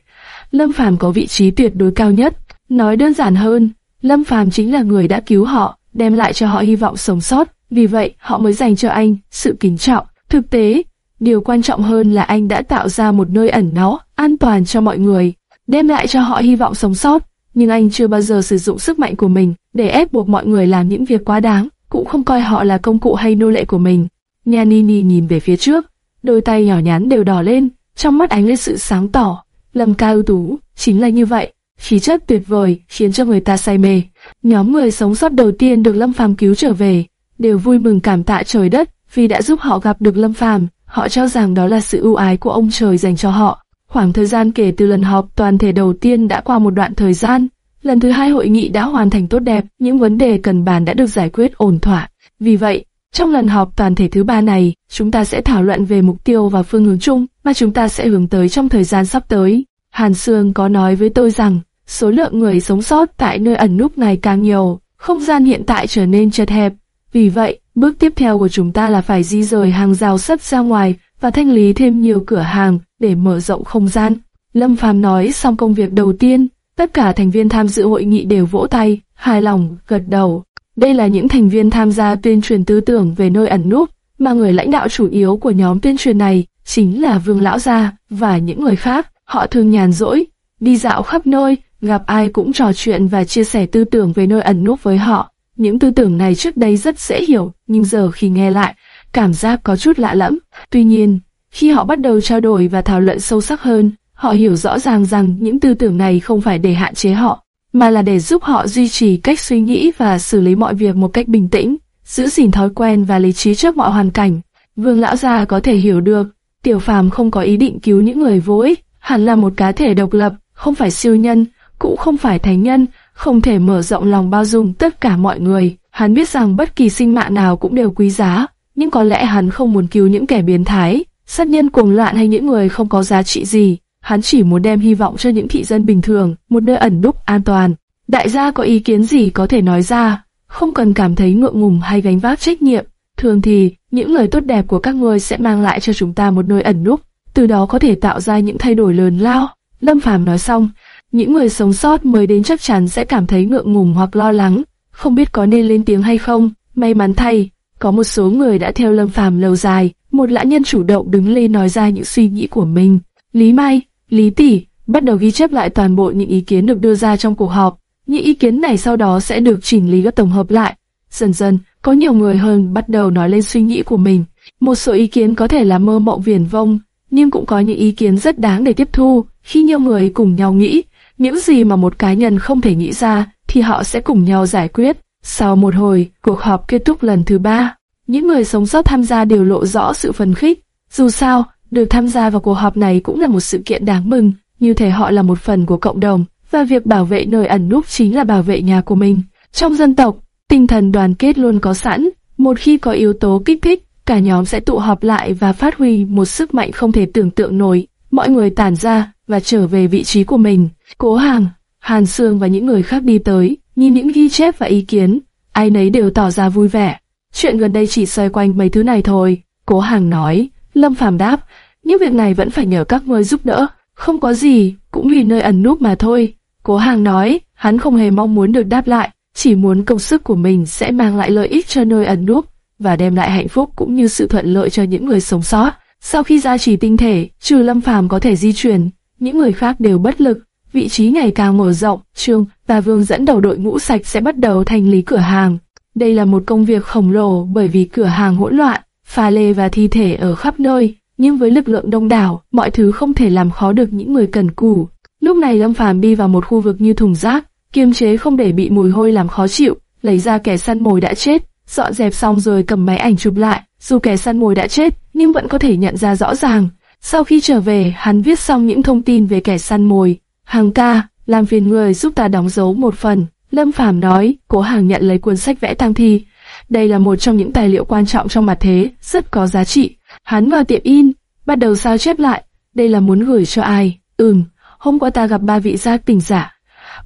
Lâm Phàm có vị trí tuyệt đối cao nhất. Nói đơn giản hơn, Lâm Phàm chính là người đã cứu họ, đem lại cho họ hy vọng sống sót. Vì vậy, họ mới dành cho anh sự kính trọng. Thực tế, điều quan trọng hơn là anh đã tạo ra một nơi ẩn náu, an toàn cho mọi người, đem lại cho họ hy vọng sống sót. Nhưng anh chưa bao giờ sử dụng sức mạnh của mình để ép buộc mọi người làm những việc quá đáng, cũng không coi họ là công cụ hay nô lệ của mình. Nha Nini nhìn về phía trước, đôi tay nhỏ nhắn đều đỏ lên, trong mắt ánh lên sự sáng tỏ. Lâm ca ưu tú, chính là như vậy, khí chất tuyệt vời khiến cho người ta say mê. Nhóm người sống sót đầu tiên được Lâm Phàm cứu trở về, đều vui mừng cảm tạ trời đất vì đã giúp họ gặp được Lâm Phàm. Họ cho rằng đó là sự ưu ái của ông trời dành cho họ. Khoảng thời gian kể từ lần họp toàn thể đầu tiên đã qua một đoạn thời gian, lần thứ hai hội nghị đã hoàn thành tốt đẹp, những vấn đề cần bàn đã được giải quyết ổn thỏa. Vì vậy, trong lần họp toàn thể thứ ba này, chúng ta sẽ thảo luận về mục tiêu và phương hướng chung mà chúng ta sẽ hướng tới trong thời gian sắp tới. Hàn Sương có nói với tôi rằng, số lượng người sống sót tại nơi ẩn núp này càng nhiều, không gian hiện tại trở nên chật hẹp, vì vậy, bước tiếp theo của chúng ta là phải di rời hàng rào sắt ra ngoài và thanh lý thêm nhiều cửa hàng để mở rộng không gian. Lâm Phàm nói xong công việc đầu tiên, tất cả thành viên tham dự hội nghị đều vỗ tay, hài lòng, gật đầu. Đây là những thành viên tham gia tuyên truyền tư tưởng về nơi ẩn núp, mà người lãnh đạo chủ yếu của nhóm tuyên truyền này chính là Vương Lão Gia và những người khác. Họ thường nhàn rỗi, đi dạo khắp nơi, gặp ai cũng trò chuyện và chia sẻ tư tưởng về nơi ẩn núp với họ. Những tư tưởng này trước đây rất dễ hiểu, nhưng giờ khi nghe lại, cảm giác có chút lạ lẫm. Tuy nhiên, khi họ bắt đầu trao đổi và thảo luận sâu sắc hơn, họ hiểu rõ ràng rằng những tư tưởng này không phải để hạn chế họ, mà là để giúp họ duy trì cách suy nghĩ và xử lý mọi việc một cách bình tĩnh, giữ gìn thói quen và lý trí trước mọi hoàn cảnh. Vương lão gia có thể hiểu được, Tiểu Phàm không có ý định cứu những người vô ích, hẳn là một cá thể độc lập, không phải siêu nhân, cũng không phải thánh nhân, không thể mở rộng lòng bao dung tất cả mọi người. Hắn biết rằng bất kỳ sinh mạng nào cũng đều quý giá, nhưng có lẽ hắn không muốn cứu những kẻ biến thái, sát nhân cuồng loạn hay những người không có giá trị gì. Hắn chỉ muốn đem hy vọng cho những thị dân bình thường, một nơi ẩn đúc an toàn. Đại gia có ý kiến gì có thể nói ra, không cần cảm thấy ngượng ngùng hay gánh vác trách nhiệm. Thường thì, những lời tốt đẹp của các người sẽ mang lại cho chúng ta một nơi ẩn núp, từ đó có thể tạo ra những thay đổi lớn lao. Lâm Phàm nói xong, những người sống sót mới đến chắc chắn sẽ cảm thấy ngượng ngùng hoặc lo lắng, không biết có nên lên tiếng hay không. May mắn thay, có một số người đã theo Lâm Phàm lâu dài, một lã nhân chủ động đứng lên nói ra những suy nghĩ của mình. Lý Mai, Lý Tỷ bắt đầu ghi chép lại toàn bộ những ý kiến được đưa ra trong cuộc họp. Những ý kiến này sau đó sẽ được chỉnh lý và tổng hợp lại. Dần dần, có nhiều người hơn bắt đầu nói lên suy nghĩ của mình. Một số ý kiến có thể là mơ mộng viển vông, nhưng cũng có những ý kiến rất đáng để tiếp thu. Khi nhiều người cùng nhau nghĩ, những gì mà một cá nhân không thể nghĩ ra thì họ sẽ cùng nhau giải quyết. Sau một hồi, cuộc họp kết thúc lần thứ ba. những người sống sót tham gia đều lộ rõ sự phấn khích. Dù sao, được tham gia vào cuộc họp này cũng là một sự kiện đáng mừng, như thể họ là một phần của cộng đồng, và việc bảo vệ nơi ẩn núp chính là bảo vệ nhà của mình. Trong dân tộc, tinh thần đoàn kết luôn có sẵn, một khi có yếu tố kích thích, cả nhóm sẽ tụ họp lại và phát huy một sức mạnh không thể tưởng tượng nổi. Mọi người tản ra và trở về vị trí của mình. Cố Hàng, Hàn Sương và những người khác đi tới, nhìn những ghi chép và ý kiến, ai nấy đều tỏ ra vui vẻ. Chuyện gần đây chỉ xoay quanh mấy thứ này thôi. Cố Hàng nói, Lâm Phàm đáp, những việc này vẫn phải nhờ các ngươi giúp đỡ, không có gì, cũng vì nơi ẩn núp mà thôi. Cố Hàng nói, hắn không hề mong muốn được đáp lại, chỉ muốn công sức của mình sẽ mang lại lợi ích cho nơi ẩn núp và đem lại hạnh phúc cũng như sự thuận lợi cho những người sống sót. Sau khi gia trì tinh thể, trừ Lâm Phàm có thể di chuyển, những người khác đều bất lực. Vị trí ngày càng mở rộng, Trương và Vương dẫn đầu đội ngũ sạch sẽ bắt đầu thanh lý cửa hàng. Đây là một công việc khổng lồ bởi vì cửa hàng hỗn loạn, pha lê và thi thể ở khắp nơi, nhưng với lực lượng đông đảo, mọi thứ không thể làm khó được những người cần cù. Lúc này Lâm Phàm đi vào một khu vực như thùng rác, kiềm chế không để bị mùi hôi làm khó chịu, lấy ra kẻ săn mồi đã chết, dọn dẹp xong rồi cầm máy ảnh chụp lại. Dù kẻ săn mồi đã chết, nhưng vẫn có thể nhận ra rõ ràng. Sau khi trở về, hắn viết xong những thông tin về kẻ săn mồi. Hàng ca, làm phiền người giúp ta đóng dấu một phần. Lâm Phàm nói, cố hàng nhận lấy cuốn sách vẽ tang thi. Đây là một trong những tài liệu quan trọng trong mặt thế, rất có giá trị. Hắn vào tiệm in, bắt đầu sao chép lại. Đây là muốn gửi cho ai? Ừm, hôm qua ta gặp ba vị giác tỉnh giả.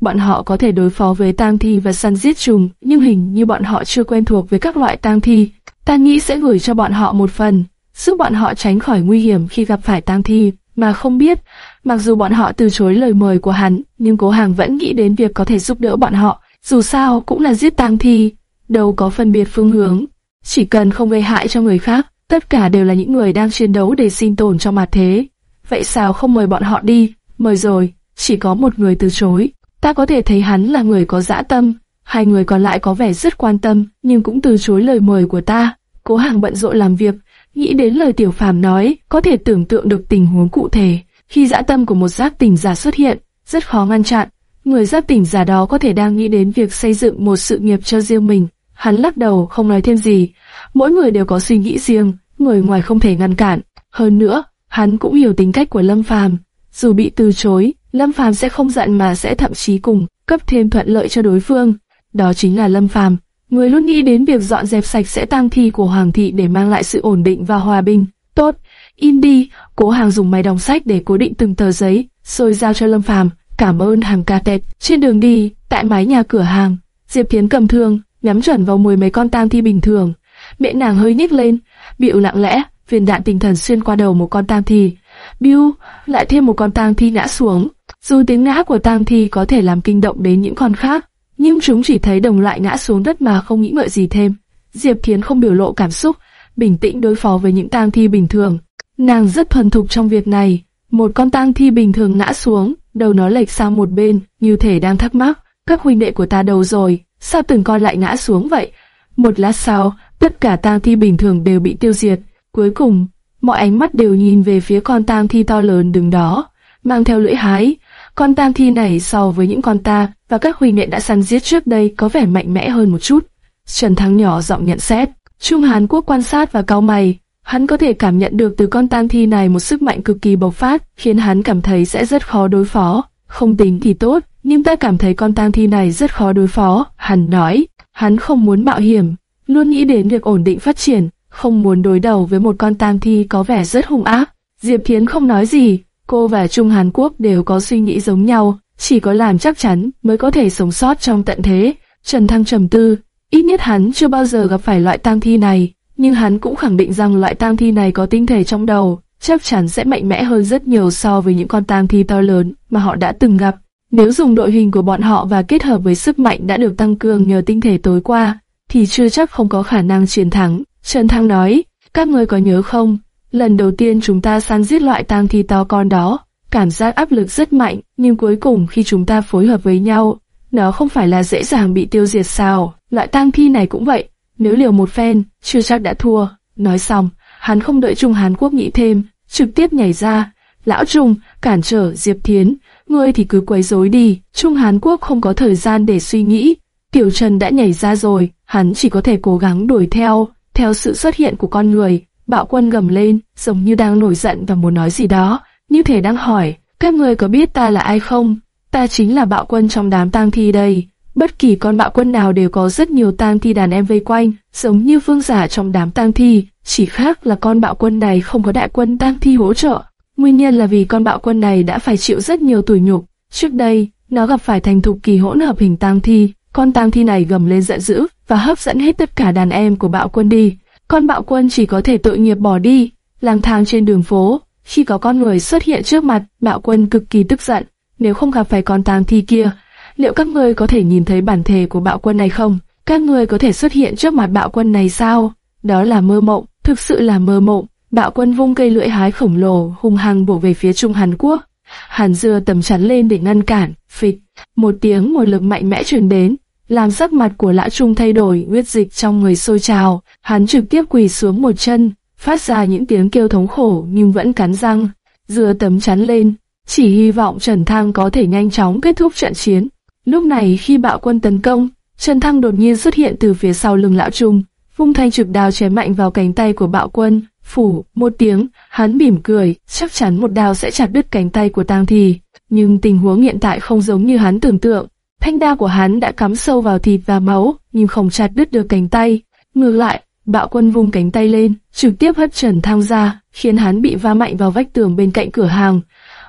Bọn họ có thể đối phó với tang thi và săn giết trùng, nhưng hình như bọn họ chưa quen thuộc với các loại tang thi. Ta nghĩ sẽ gửi cho bọn họ một phần, giúp bọn họ tránh khỏi nguy hiểm khi gặp phải tang thi, mà không biết. Mặc dù bọn họ từ chối lời mời của hắn, nhưng cố hàng vẫn nghĩ đến việc có thể giúp đỡ bọn họ. Dù sao cũng là giết tang thi, đâu có phân biệt phương hướng. Chỉ cần không gây hại cho người khác, tất cả đều là những người đang chiến đấu để sinh tồn trong mặt thế. Vậy sao không mời bọn họ đi? Mời rồi, chỉ có một người từ chối. Ta có thể thấy hắn là người có dã tâm, hai người còn lại có vẻ rất quan tâm, nhưng cũng từ chối lời mời của ta. Cố Hàng bận rộn làm việc, nghĩ đến lời Tiểu Phàm nói, có thể tưởng tượng được tình huống cụ thể. Khi dã tâm của một giác tỉnh giả xuất hiện, rất khó ngăn chặn. Người giác tỉnh giả đó có thể đang nghĩ đến việc xây dựng một sự nghiệp cho riêng mình. Hắn lắc đầu không nói thêm gì. Mỗi người đều có suy nghĩ riêng, người ngoài không thể ngăn cản. Hơn nữa, hắn cũng hiểu tính cách của Lâm Phàm. Dù bị từ chối, Lâm Phàm sẽ không giận mà sẽ thậm chí cùng cấp thêm thuận lợi cho đối phương. Đó chính là Lâm Phàm, người luôn nghĩ đến việc dọn dẹp sạch sẽ tang thi của Hoàng thị để mang lại sự ổn định và hòa bình. Tốt, in đi, cố hàng dùng máy đóng sách để cố định từng tờ giấy, rồi giao cho Lâm Phàm. Cảm ơn hàng ca tẹt. Trên đường đi, tại mái nhà cửa hàng, Diệp Thiến cầm thương, nhắm chuẩn vào mười mấy con tang thi bình thường. Miệng nàng hơi nhếch lên, bịu lặng lẽ, viên đạn tinh thần xuyên qua đầu một con tang thi. Biu, lại thêm một con tang thi ngã xuống. Dù tiếng ngã của tang thi có thể làm kinh động đến những con khác, nhưng chúng chỉ thấy đồng loại ngã xuống đất mà không nghĩ ngợi gì thêm. Diệp Thiến không biểu lộ cảm xúc, bình tĩnh đối phó với những tang thi bình thường. Nàng rất thuần thục trong việc này. Một con tang thi bình thường ngã xuống, đầu nó lệch sang một bên, như thể đang thắc mắc, các huynh đệ của ta đâu rồi, sao từng con lại ngã xuống vậy? Một lát sau, tất cả tang thi bình thường đều bị tiêu diệt. Cuối cùng, mọi ánh mắt đều nhìn về phía con tang thi to lớn đứng đó, mang theo lưỡi hái. Con tang thi này so với những con ta và các huy nguyện đã săn giết trước đây có vẻ mạnh mẽ hơn một chút. Trần Thắng nhỏ giọng nhận xét. Trung Hàn Quốc quan sát và cau mày. Hắn có thể cảm nhận được từ con tang thi này một sức mạnh cực kỳ bộc phát, khiến hắn cảm thấy sẽ rất khó đối phó. Không tính thì tốt, nhưng ta cảm thấy con tang thi này rất khó đối phó. Hắn nói, hắn không muốn mạo hiểm, luôn nghĩ đến việc ổn định phát triển, không muốn đối đầu với một con tang thi có vẻ rất hung ác. Diệp Thiến không nói gì, cô và Trung Hàn Quốc đều có suy nghĩ giống nhau, chỉ có làm chắc chắn mới có thể sống sót trong tận thế. Trần Thăng trầm tư, ít nhất hắn chưa bao giờ gặp phải loại tang thi này, nhưng hắn cũng khẳng định rằng loại tang thi này có tinh thể trong đầu, chắc chắn sẽ mạnh mẽ hơn rất nhiều so với những con tang thi to lớn mà họ đã từng gặp. Nếu dùng đội hình của bọn họ và kết hợp với sức mạnh đã được tăng cường nhờ tinh thể tối qua, thì chưa chắc không có khả năng chiến thắng. Trần Thăng nói, các người có nhớ không, lần đầu tiên chúng ta săn giết loại tang thi to con đó, cảm giác áp lực rất mạnh, nhưng cuối cùng khi chúng ta phối hợp với nhau, nó không phải là dễ dàng bị tiêu diệt sao, loại tang thi này cũng vậy, nếu liều một phen, chưa chắc đã thua. Nói xong, hắn không đợi Trung Hàn Quốc nghĩ thêm, trực tiếp nhảy ra, lão Trung, cản trở Diệp Thiến, ngươi thì cứ quấy rối đi, Trung Hàn Quốc không có thời gian để suy nghĩ, Tiểu Trần đã nhảy ra rồi, hắn chỉ có thể cố gắng đuổi theo, Theo sự xuất hiện của con người, bạo quân gầm lên, giống như đang nổi giận và muốn nói gì đó, như thể đang hỏi, các người có biết ta là ai không? Ta chính là bạo quân trong đám tang thi đây. Bất kỳ con bạo quân nào đều có rất nhiều tang thi đàn em vây quanh, giống như vương giả trong đám tang thi, chỉ khác là con bạo quân này không có đại quân tang thi hỗ trợ. Nguyên nhân là vì con bạo quân này đã phải chịu rất nhiều tủi nhục. Trước đây, nó gặp phải thành thục kỳ hỗn hợp hình tang thi, con tang thi này gầm lên giận dữ và hấp dẫn hết tất cả đàn em của bạo quân đi. Con bạo quân chỉ có thể tội nghiệp bỏ đi, lang thang trên đường phố. Khi có con người xuất hiện trước mặt, bạo quân cực kỳ tức giận. Nếu không gặp phải con tang thi kia, liệu các người có thể nhìn thấy bản thể của bạo quân này không? Các người có thể xuất hiện trước mặt bạo quân này sao? Đó là mơ mộng, thực sự là mơ mộng. Bạo quân vung cây lưỡi hái khổng lồ, hung hăng bổ về phía Trung Hàn Quốc. Hàn Dưa tầm chắn lên để ngăn cản, phịch, một tiếng một lực mạnh mẽ truyền đến, làm sắc mặt của Lã Trung thay đổi, huyết dịch trong người sôi trào, hắn trực tiếp quỳ xuống một chân, phát ra những tiếng kêu thống khổ nhưng vẫn cắn răng, dưa tấm chắn lên, chỉ hy vọng Trần Thăng có thể nhanh chóng kết thúc trận chiến. Lúc này khi bạo quân tấn công, Trần Thăng đột nhiên xuất hiện từ phía sau lưng lão Trung, vung thanh trực đao chém mạnh vào cánh tay của bạo quân. Phủ, một tiếng, hắn mỉm cười, chắc chắn một đao sẽ chặt đứt cánh tay của tang thì. Nhưng tình huống hiện tại không giống như hắn tưởng tượng. Thanh đao của hắn đã cắm sâu vào thịt và máu, nhưng không chặt đứt được cánh tay. Ngược lại, bạo quân vung cánh tay lên, trực tiếp hất Trần Thăng ra, khiến hắn bị va mạnh vào vách tường bên cạnh cửa hàng.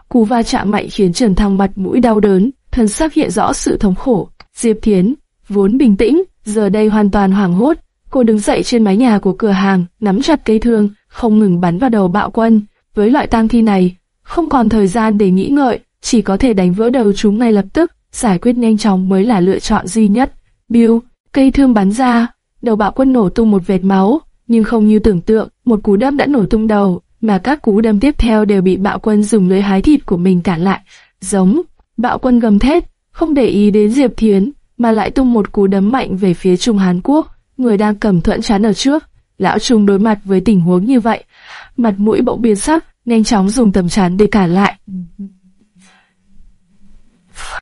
Cú va chạm mạnh khiến Trần Thăng mặt mũi đau đớn, thần sắc hiện rõ sự thống khổ. Diệp Thiến, vốn bình tĩnh, giờ đây hoàn toàn hoảng hốt. Cô đứng dậy trên mái nhà của cửa hàng, nắm chặt cây thương, không ngừng bắn vào đầu bạo quân. Với loại tang thi này, không còn thời gian để nghĩ ngợi, chỉ có thể đánh vỡ đầu chúng ngay lập tức, giải quyết nhanh chóng mới là lựa chọn duy nhất. Bill, cây thương bắn ra, đầu bạo quân nổ tung một vệt máu, nhưng không như tưởng tượng, một cú đâm đã nổ tung đầu, mà các cú đâm tiếp theo đều bị bạo quân dùng lưới hái thịt của mình cản lại. Giống, bạo quân gầm thét, không để ý đến Diệp Thiến, mà lại tung một cú đấm mạnh về phía Trung hán Quốc, người đang cầm thuận chán ở trước. Lão Trung đối mặt với tình huống như vậy, mặt mũi bỗng biến sắc, nhanh chóng dùng tầm chắn để cản lại.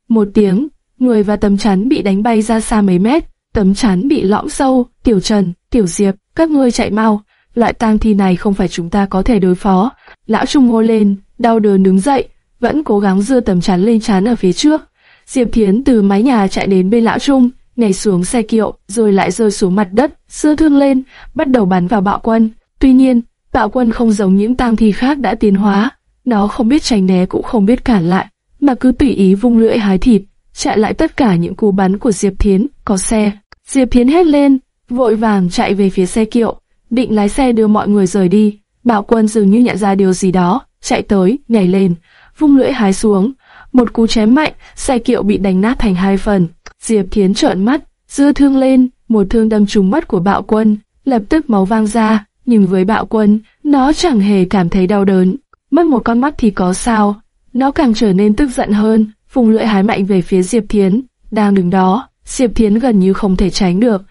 Một tiếng, người và tấm chắn bị đánh bay ra xa mấy mét, tấm chắn bị lõm sâu, Tiểu Trần, Tiểu Diệp, các ngươi chạy mau, loại tang thi này không phải chúng ta có thể đối phó. Lão Trung hô lên, đau đớn đứng dậy, vẫn cố gắng dưa tấm chắn lên chắn ở phía trước. Diệp Thiến từ mái nhà chạy đến bên Lão Trung, nhảy xuống xe kiệu, rồi lại rơi xuống mặt đất, sưa thương lên, bắt đầu bắn vào bạo quân. Tuy nhiên, bạo quân không giống những tang thi khác đã tiến hóa, nó không biết tránh né cũng không biết cản lại, mà cứ tùy ý vung lưỡi hái thịt, chạy lại tất cả những cú bắn của Diệp Thiến, có xe. Diệp Thiến hét lên, vội vàng chạy về phía xe kiệu, định lái xe đưa mọi người rời đi. Bạo quân dường như nhận ra điều gì đó, chạy tới, nhảy lên, vung lưỡi hái xuống. Một cú chém mạnh, xe kiệu bị đánh nát thành hai phần. Diệp Thiến trợn mắt, dưa thương lên, một thương đâm trúng mắt của bạo quân, lập tức máu vang ra, nhưng với bạo quân, nó chẳng hề cảm thấy đau đớn. Mất một con mắt thì có sao, nó càng trở nên tức giận hơn, vùng lưỡi hái mạnh về phía Diệp Thiến, đang đứng đó, Diệp Thiến gần như không thể tránh được.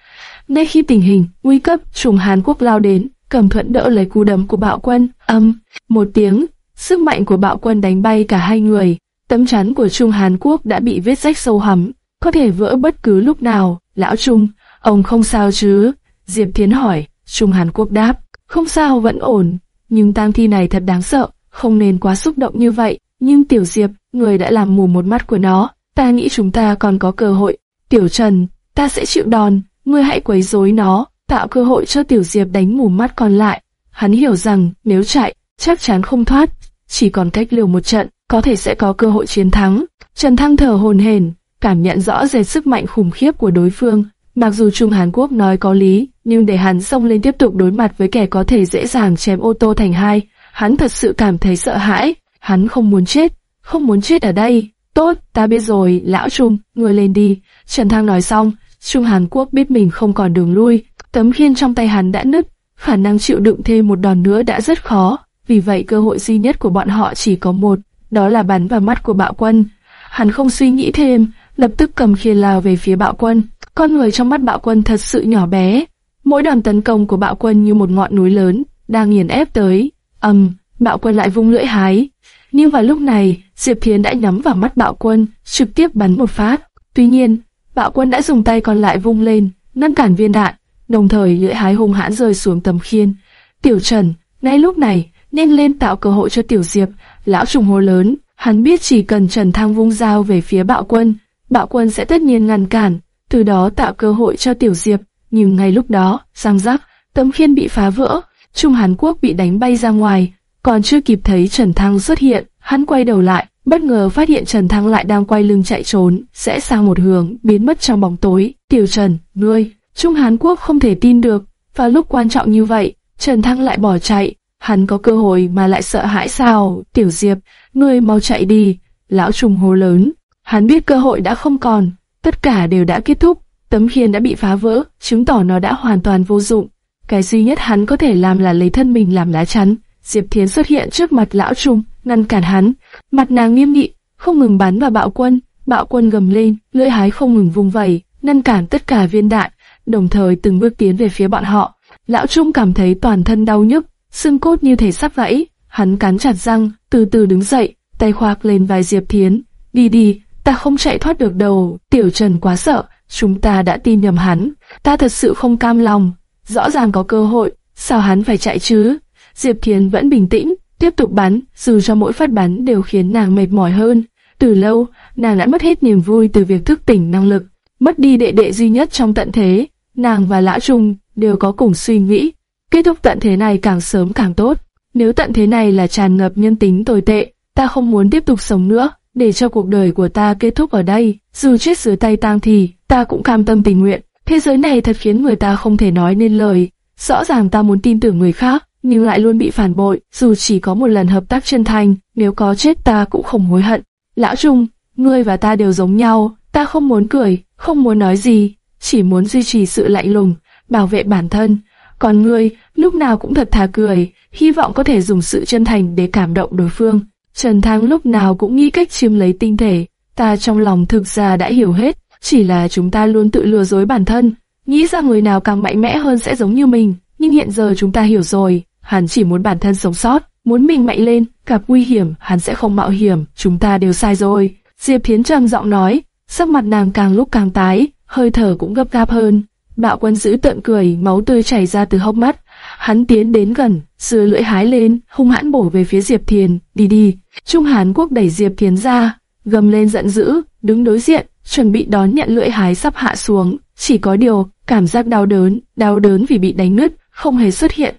Ngay khi tình hình nguy cấp, trùng Hàn Quốc lao đến, cầm thuận đỡ lấy cú đấm của bạo quân, âm, một tiếng, sức mạnh của bạo quân đánh bay cả hai người, tấm chắn của Trung Hàn Quốc đã bị vết rách sâu hắm, có thể vỡ bất cứ lúc nào. Lão Trung, ông không sao chứ? Diệp Thiến hỏi. Trung Hàn Quốc đáp, không sao vẫn ổn, nhưng tang thi này thật đáng sợ, không nên quá xúc động như vậy. Nhưng Tiểu Diệp, người đã làm mù một mắt của nó, ta nghĩ chúng ta còn có cơ hội. Tiểu Trần, ta sẽ chịu đòn, ngươi hãy quấy rối nó, tạo cơ hội cho Tiểu Diệp đánh mù mắt còn lại. Hắn hiểu rằng nếu chạy, chắc chắn không thoát, chỉ còn cách liều một trận, có thể sẽ có cơ hội chiến thắng. Trần Thăng thở hồn hển, cảm nhận rõ rệt sức mạnh khủng khiếp của đối phương. Mặc dù Trung Hàn Quốc nói có lý, nhưng để hắn xông lên tiếp tục đối mặt với kẻ có thể dễ dàng chém ô tô thành hai, hắn thật sự cảm thấy sợ hãi. Hắn không muốn chết, không muốn chết ở đây. Tốt, ta biết rồi, lão Trung, ngươi lên đi. Trần Thăng nói xong, Trung Hàn Quốc biết mình không còn đường lui, tấm khiên trong tay hắn đã nứt, khả năng chịu đựng thêm một đòn nữa đã rất khó. Vì vậy cơ hội duy nhất của bọn họ chỉ có một, đó là bắn vào mắt của bạo quân. Hắn không suy nghĩ thêm, lập tức cầm khiên lao về phía bạo quân. Con người trong mắt bạo quân thật sự nhỏ bé. Mỗi đòn tấn công của bạo quân như một ngọn núi lớn, đang nghiền ép tới. ầm, bạo quân lại vung lưỡi hái. Nhưng vào lúc này, Diệp Thiến đã nhắm vào mắt bạo quân, trực tiếp bắn một phát. Tuy nhiên, bạo quân đã dùng tay còn lại vung lên, ngăn cản viên đạn. đồng thời lưỡi hái hung hãn rơi xuống tấm khiên. Tiểu Trần, ngay lúc này, nên lên tạo cơ hội cho Tiểu Diệp, lão trùng hô lớn, hắn biết chỉ cần Trần Thăng vung dao về phía bạo quân, bạo quân sẽ tất nhiên ngăn cản, từ đó tạo cơ hội cho Tiểu Diệp, nhưng ngay lúc đó, giang rắc, tấm khiên bị phá vỡ, Trung Hàn Quốc bị đánh bay ra ngoài, còn chưa kịp thấy Trần Thăng xuất hiện, hắn quay đầu lại, bất ngờ phát hiện Trần Thăng lại đang quay lưng chạy trốn, sẽ sang một hướng, biến mất trong bóng tối. Tiểu Trần, ngươi, Trung Hán Quốc không thể tin được, vào lúc quan trọng như vậy, Trần Thăng lại bỏ chạy, hắn có cơ hội mà lại sợ hãi sao? Tiểu Diệp, ngươi mau chạy đi, lão trùng hô lớn. Hắn biết cơ hội đã không còn, tất cả đều đã kết thúc, tấm khiên đã bị phá vỡ, chứng tỏ nó đã hoàn toàn vô dụng. Cái duy nhất hắn có thể làm là lấy thân mình làm lá chắn. Diệp Thiến xuất hiện trước mặt lão trùng, ngăn cản hắn. Mặt nàng nghiêm nghị, không ngừng bắn vào bạo quân. Bạo quân gầm lên, lưỡi hái không ngừng vung vẩy, ngăn cản tất cả viên đạn, đồng thời từng bước tiến về phía bọn họ. Lão Trung cảm thấy toàn thân đau nhức, xương cốt như thể sắp gãy, hắn cắn chặt răng, từ từ đứng dậy, tay khoác lên vai Diệp Thiến. Đi đi, ta không chạy thoát được đâu. Tiểu Trần quá sợ, chúng ta đã tin nhầm hắn, ta thật sự không cam lòng. Rõ ràng có cơ hội, sao hắn phải chạy chứ? Diệp Thiến vẫn bình tĩnh, tiếp tục bắn, dù cho mỗi phát bắn đều khiến nàng mệt mỏi hơn. Từ lâu, nàng đã mất hết niềm vui từ việc thức tỉnh năng lực, mất đi đệ đệ duy nhất trong tận thế. Nàng và Lã Trung đều có cùng suy nghĩ, kết thúc tận thế này càng sớm càng tốt. Nếu tận thế này là tràn ngập nhân tính tồi tệ, ta không muốn tiếp tục sống nữa, để cho cuộc đời của ta kết thúc ở đây. Dù chết dưới tay tang thì, ta cũng cam tâm tình nguyện. Thế giới này thật khiến người ta không thể nói nên lời. Rõ ràng ta muốn tin tưởng người khác, nhưng lại luôn bị phản bội, dù chỉ có một lần hợp tác chân thành, nếu có chết ta cũng không hối hận. Lão Trung, ngươi và ta đều giống nhau, ta không muốn cười, không muốn nói gì, chỉ muốn duy trì sự lạnh lùng, bảo vệ bản thân. Còn ngươi, lúc nào cũng thật thà cười, hy vọng có thể dùng sự chân thành để cảm động đối phương. Trần Thắng lúc nào cũng nghĩ cách chiếm lấy tinh thể, ta trong lòng thực ra đã hiểu hết, chỉ là chúng ta luôn tự lừa dối bản thân, nghĩ rằng người nào càng mạnh mẽ hơn sẽ giống như mình, nhưng hiện giờ chúng ta hiểu rồi, hắn chỉ muốn bản thân sống sót, muốn mình mạnh lên, gặp nguy hiểm, hắn sẽ không mạo hiểm, chúng ta đều sai rồi. Diệp Thiến trầm giọng nói, sắc mặt nàng càng lúc càng tái, hơi thở cũng gấp gáp hơn. Bạo quân giữ tận cười, máu tươi chảy ra từ hốc mắt. Hắn tiến đến gần, sửa lưỡi hái lên, hung hãn bổ về phía Diệp Thiền, đi đi. Trung Hán Quốc đẩy Diệp Thiền ra, gầm lên giận dữ, đứng đối diện, chuẩn bị đón nhận lưỡi hái sắp hạ xuống. Chỉ có điều, cảm giác đau đớn, đau đớn vì bị đánh nứt, không hề xuất hiện.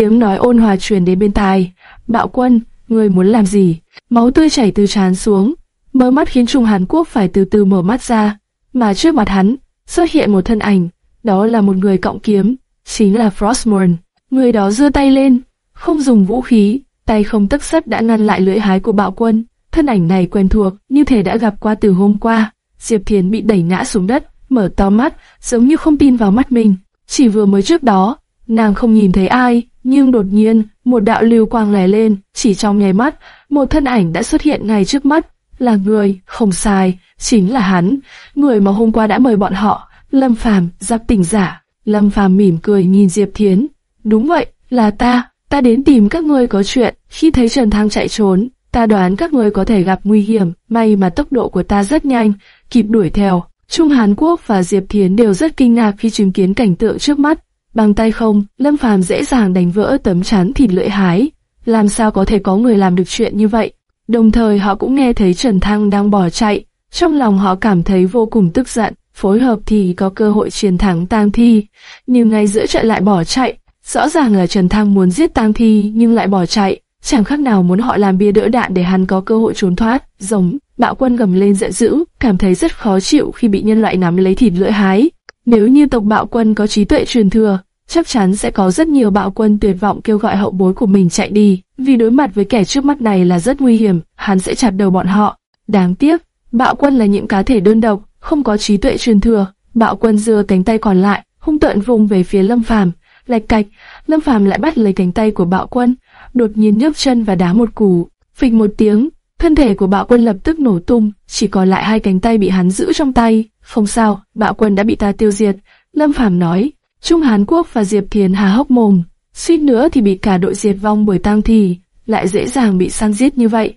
Tiếng nói ôn hòa truyền đến bên tai. Bạo quân, người muốn làm gì? Máu tươi chảy từ trán xuống, mơ mắt khiến Trung Hàn Quốc phải từ từ mở mắt ra. Mà trước mặt hắn, xuất hiện một thân ảnh, đó là một người cọng kiếm, chính là Frostmourne. Người đó giơ tay lên, không dùng vũ khí, tay không tức sắt đã ngăn lại lưỡi hái của bạo quân. Thân ảnh này quen thuộc, như thể đã gặp qua từ hôm qua. Diệp Thiến bị đẩy ngã xuống đất, mở to mắt, giống như không tin vào mắt mình. Chỉ vừa mới trước đó, nàng không nhìn thấy ai, nhưng đột nhiên, một đạo lưu quang lè lên, chỉ trong nháy mắt, một thân ảnh đã xuất hiện ngay trước mắt. Là người, không sai, chính là hắn, người mà hôm qua đã mời bọn họ, Lâm Phàm, giáp tỉnh giả. Lâm Phàm mỉm cười nhìn Diệp Thiến. Đúng vậy, là ta, ta đến tìm các ngươi có chuyện. Khi thấy Trần Thăng chạy trốn, ta đoán các ngươi có thể gặp nguy hiểm, may mà tốc độ của ta rất nhanh, kịp đuổi theo. Trung Hàn Quốc và Diệp Thiến đều rất kinh ngạc khi chứng kiến cảnh tượng trước mắt. Bằng tay không, Lâm Phàm dễ dàng đánh vỡ tấm chắn thịt lưỡi hái. Làm sao có thể có người làm được chuyện như vậy? Đồng thời họ cũng nghe thấy Trần Thăng đang bỏ chạy, trong lòng họ cảm thấy vô cùng tức giận, phối hợp thì có cơ hội chiến thắng Tang Thi, nhưng ngay giữa trận lại bỏ chạy. Rõ ràng là Trần Thăng muốn giết Tang Thi nhưng lại bỏ chạy, chẳng khác nào muốn họ làm bia đỡ đạn để hắn có cơ hội trốn thoát. Giống, bạo quân gầm lên giận dữ, cảm thấy rất khó chịu khi bị nhân loại nắm lấy thịt lưỡi hái. Nếu như tộc bạo quân có trí tuệ truyền thừa, chắc chắn sẽ có rất nhiều bạo quân tuyệt vọng kêu gọi hậu bối của mình chạy đi, vì đối mặt với kẻ trước mắt này là rất nguy hiểm, hắn sẽ chặt đầu bọn họ. Đáng tiếc, bạo quân là những cá thể đơn độc, không có trí tuệ truyền thừa. Bạo quân giơ cánh tay còn lại, hung tợn vùng về phía Lâm Phàm, lạch cạch, Lâm Phàm lại bắt lấy cánh tay của bạo quân, đột nhiên nhấc chân và đá một cú, phịch một tiếng, thân thể của bạo quân lập tức nổ tung, chỉ còn lại hai cánh tay bị hắn giữ trong tay. Không sao, bạo quân đã bị ta tiêu diệt. Lâm Phàm nói. Trung Hán Quốc và Diệp Thiền hà hốc mồm, suýt nữa thì bị cả đội diệt vong bởi tang thì, lại dễ dàng bị săn giết như vậy.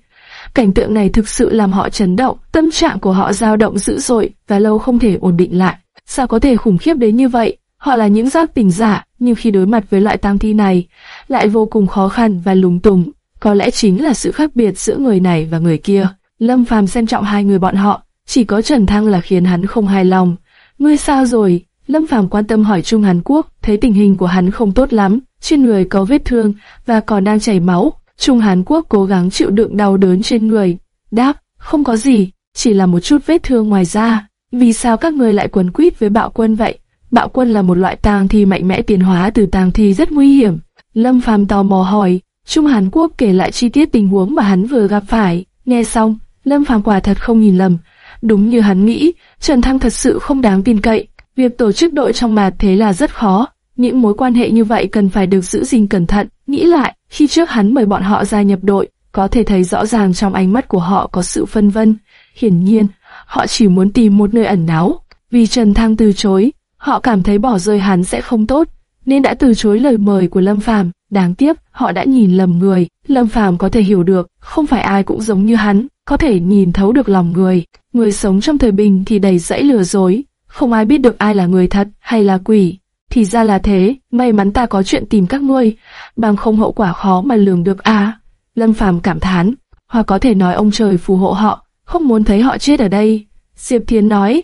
Cảnh tượng này thực sự làm họ chấn động, tâm trạng của họ dao động dữ dội và lâu không thể ổn định lại. Sao có thể khủng khiếp đến như vậy? Họ là những giác tỉnh giả, nhưng khi đối mặt với loại tang thi này, lại vô cùng khó khăn và lúng túng. Có lẽ chính là sự khác biệt giữa người này và người kia. Lâm Phàm xem trọng hai người bọn họ, chỉ có Trần Thăng là khiến hắn không hài lòng. Ngươi sao rồi? Lâm Phàm quan tâm hỏi Trung Hàn Quốc, thấy tình hình của hắn không tốt lắm, trên người có vết thương và còn đang chảy máu. Trung Hàn Quốc cố gắng chịu đựng đau đớn trên người. Đáp, không có gì, chỉ là một chút vết thương ngoài da. Vì sao các người lại quấn quýt với bạo quân vậy? Bạo quân là một loại tang thi mạnh mẽ tiến hóa từ tang thi rất nguy hiểm. Lâm Phàm tò mò hỏi, Trung Hàn Quốc kể lại chi tiết tình huống mà hắn vừa gặp phải. Nghe xong, Lâm Phàm quả thật không nhìn lầm. Đúng như hắn nghĩ, Trần Thăng thật sự không đáng tin cậy. Việc tổ chức đội trong mà thế là rất khó. Những mối quan hệ như vậy cần phải được giữ gìn cẩn thận. Nghĩ lại, khi trước hắn mời bọn họ gia nhập đội, có thể thấy rõ ràng trong ánh mắt của họ có sự phân vân. Hiển nhiên, họ chỉ muốn tìm một nơi ẩn náu. Vì Trần Thăng từ chối, họ cảm thấy bỏ rơi hắn sẽ không tốt, nên đã từ chối lời mời của Lâm Phàm. Đáng tiếc, họ đã nhìn lầm người. Lâm Phàm có thể hiểu được, không phải ai cũng giống như hắn, có thể nhìn thấu được lòng người. Người sống trong thời bình thì đầy dẫy lừa dối, không ai biết được ai là người thật hay là quỷ. Thì ra là thế, may mắn ta có chuyện tìm các ngươi, bằng không hậu quả khó mà lường được à. Lâm Phàm cảm thán, hoặc có thể nói ông trời phù hộ họ, không muốn thấy họ chết ở đây. Diệp Thiến nói,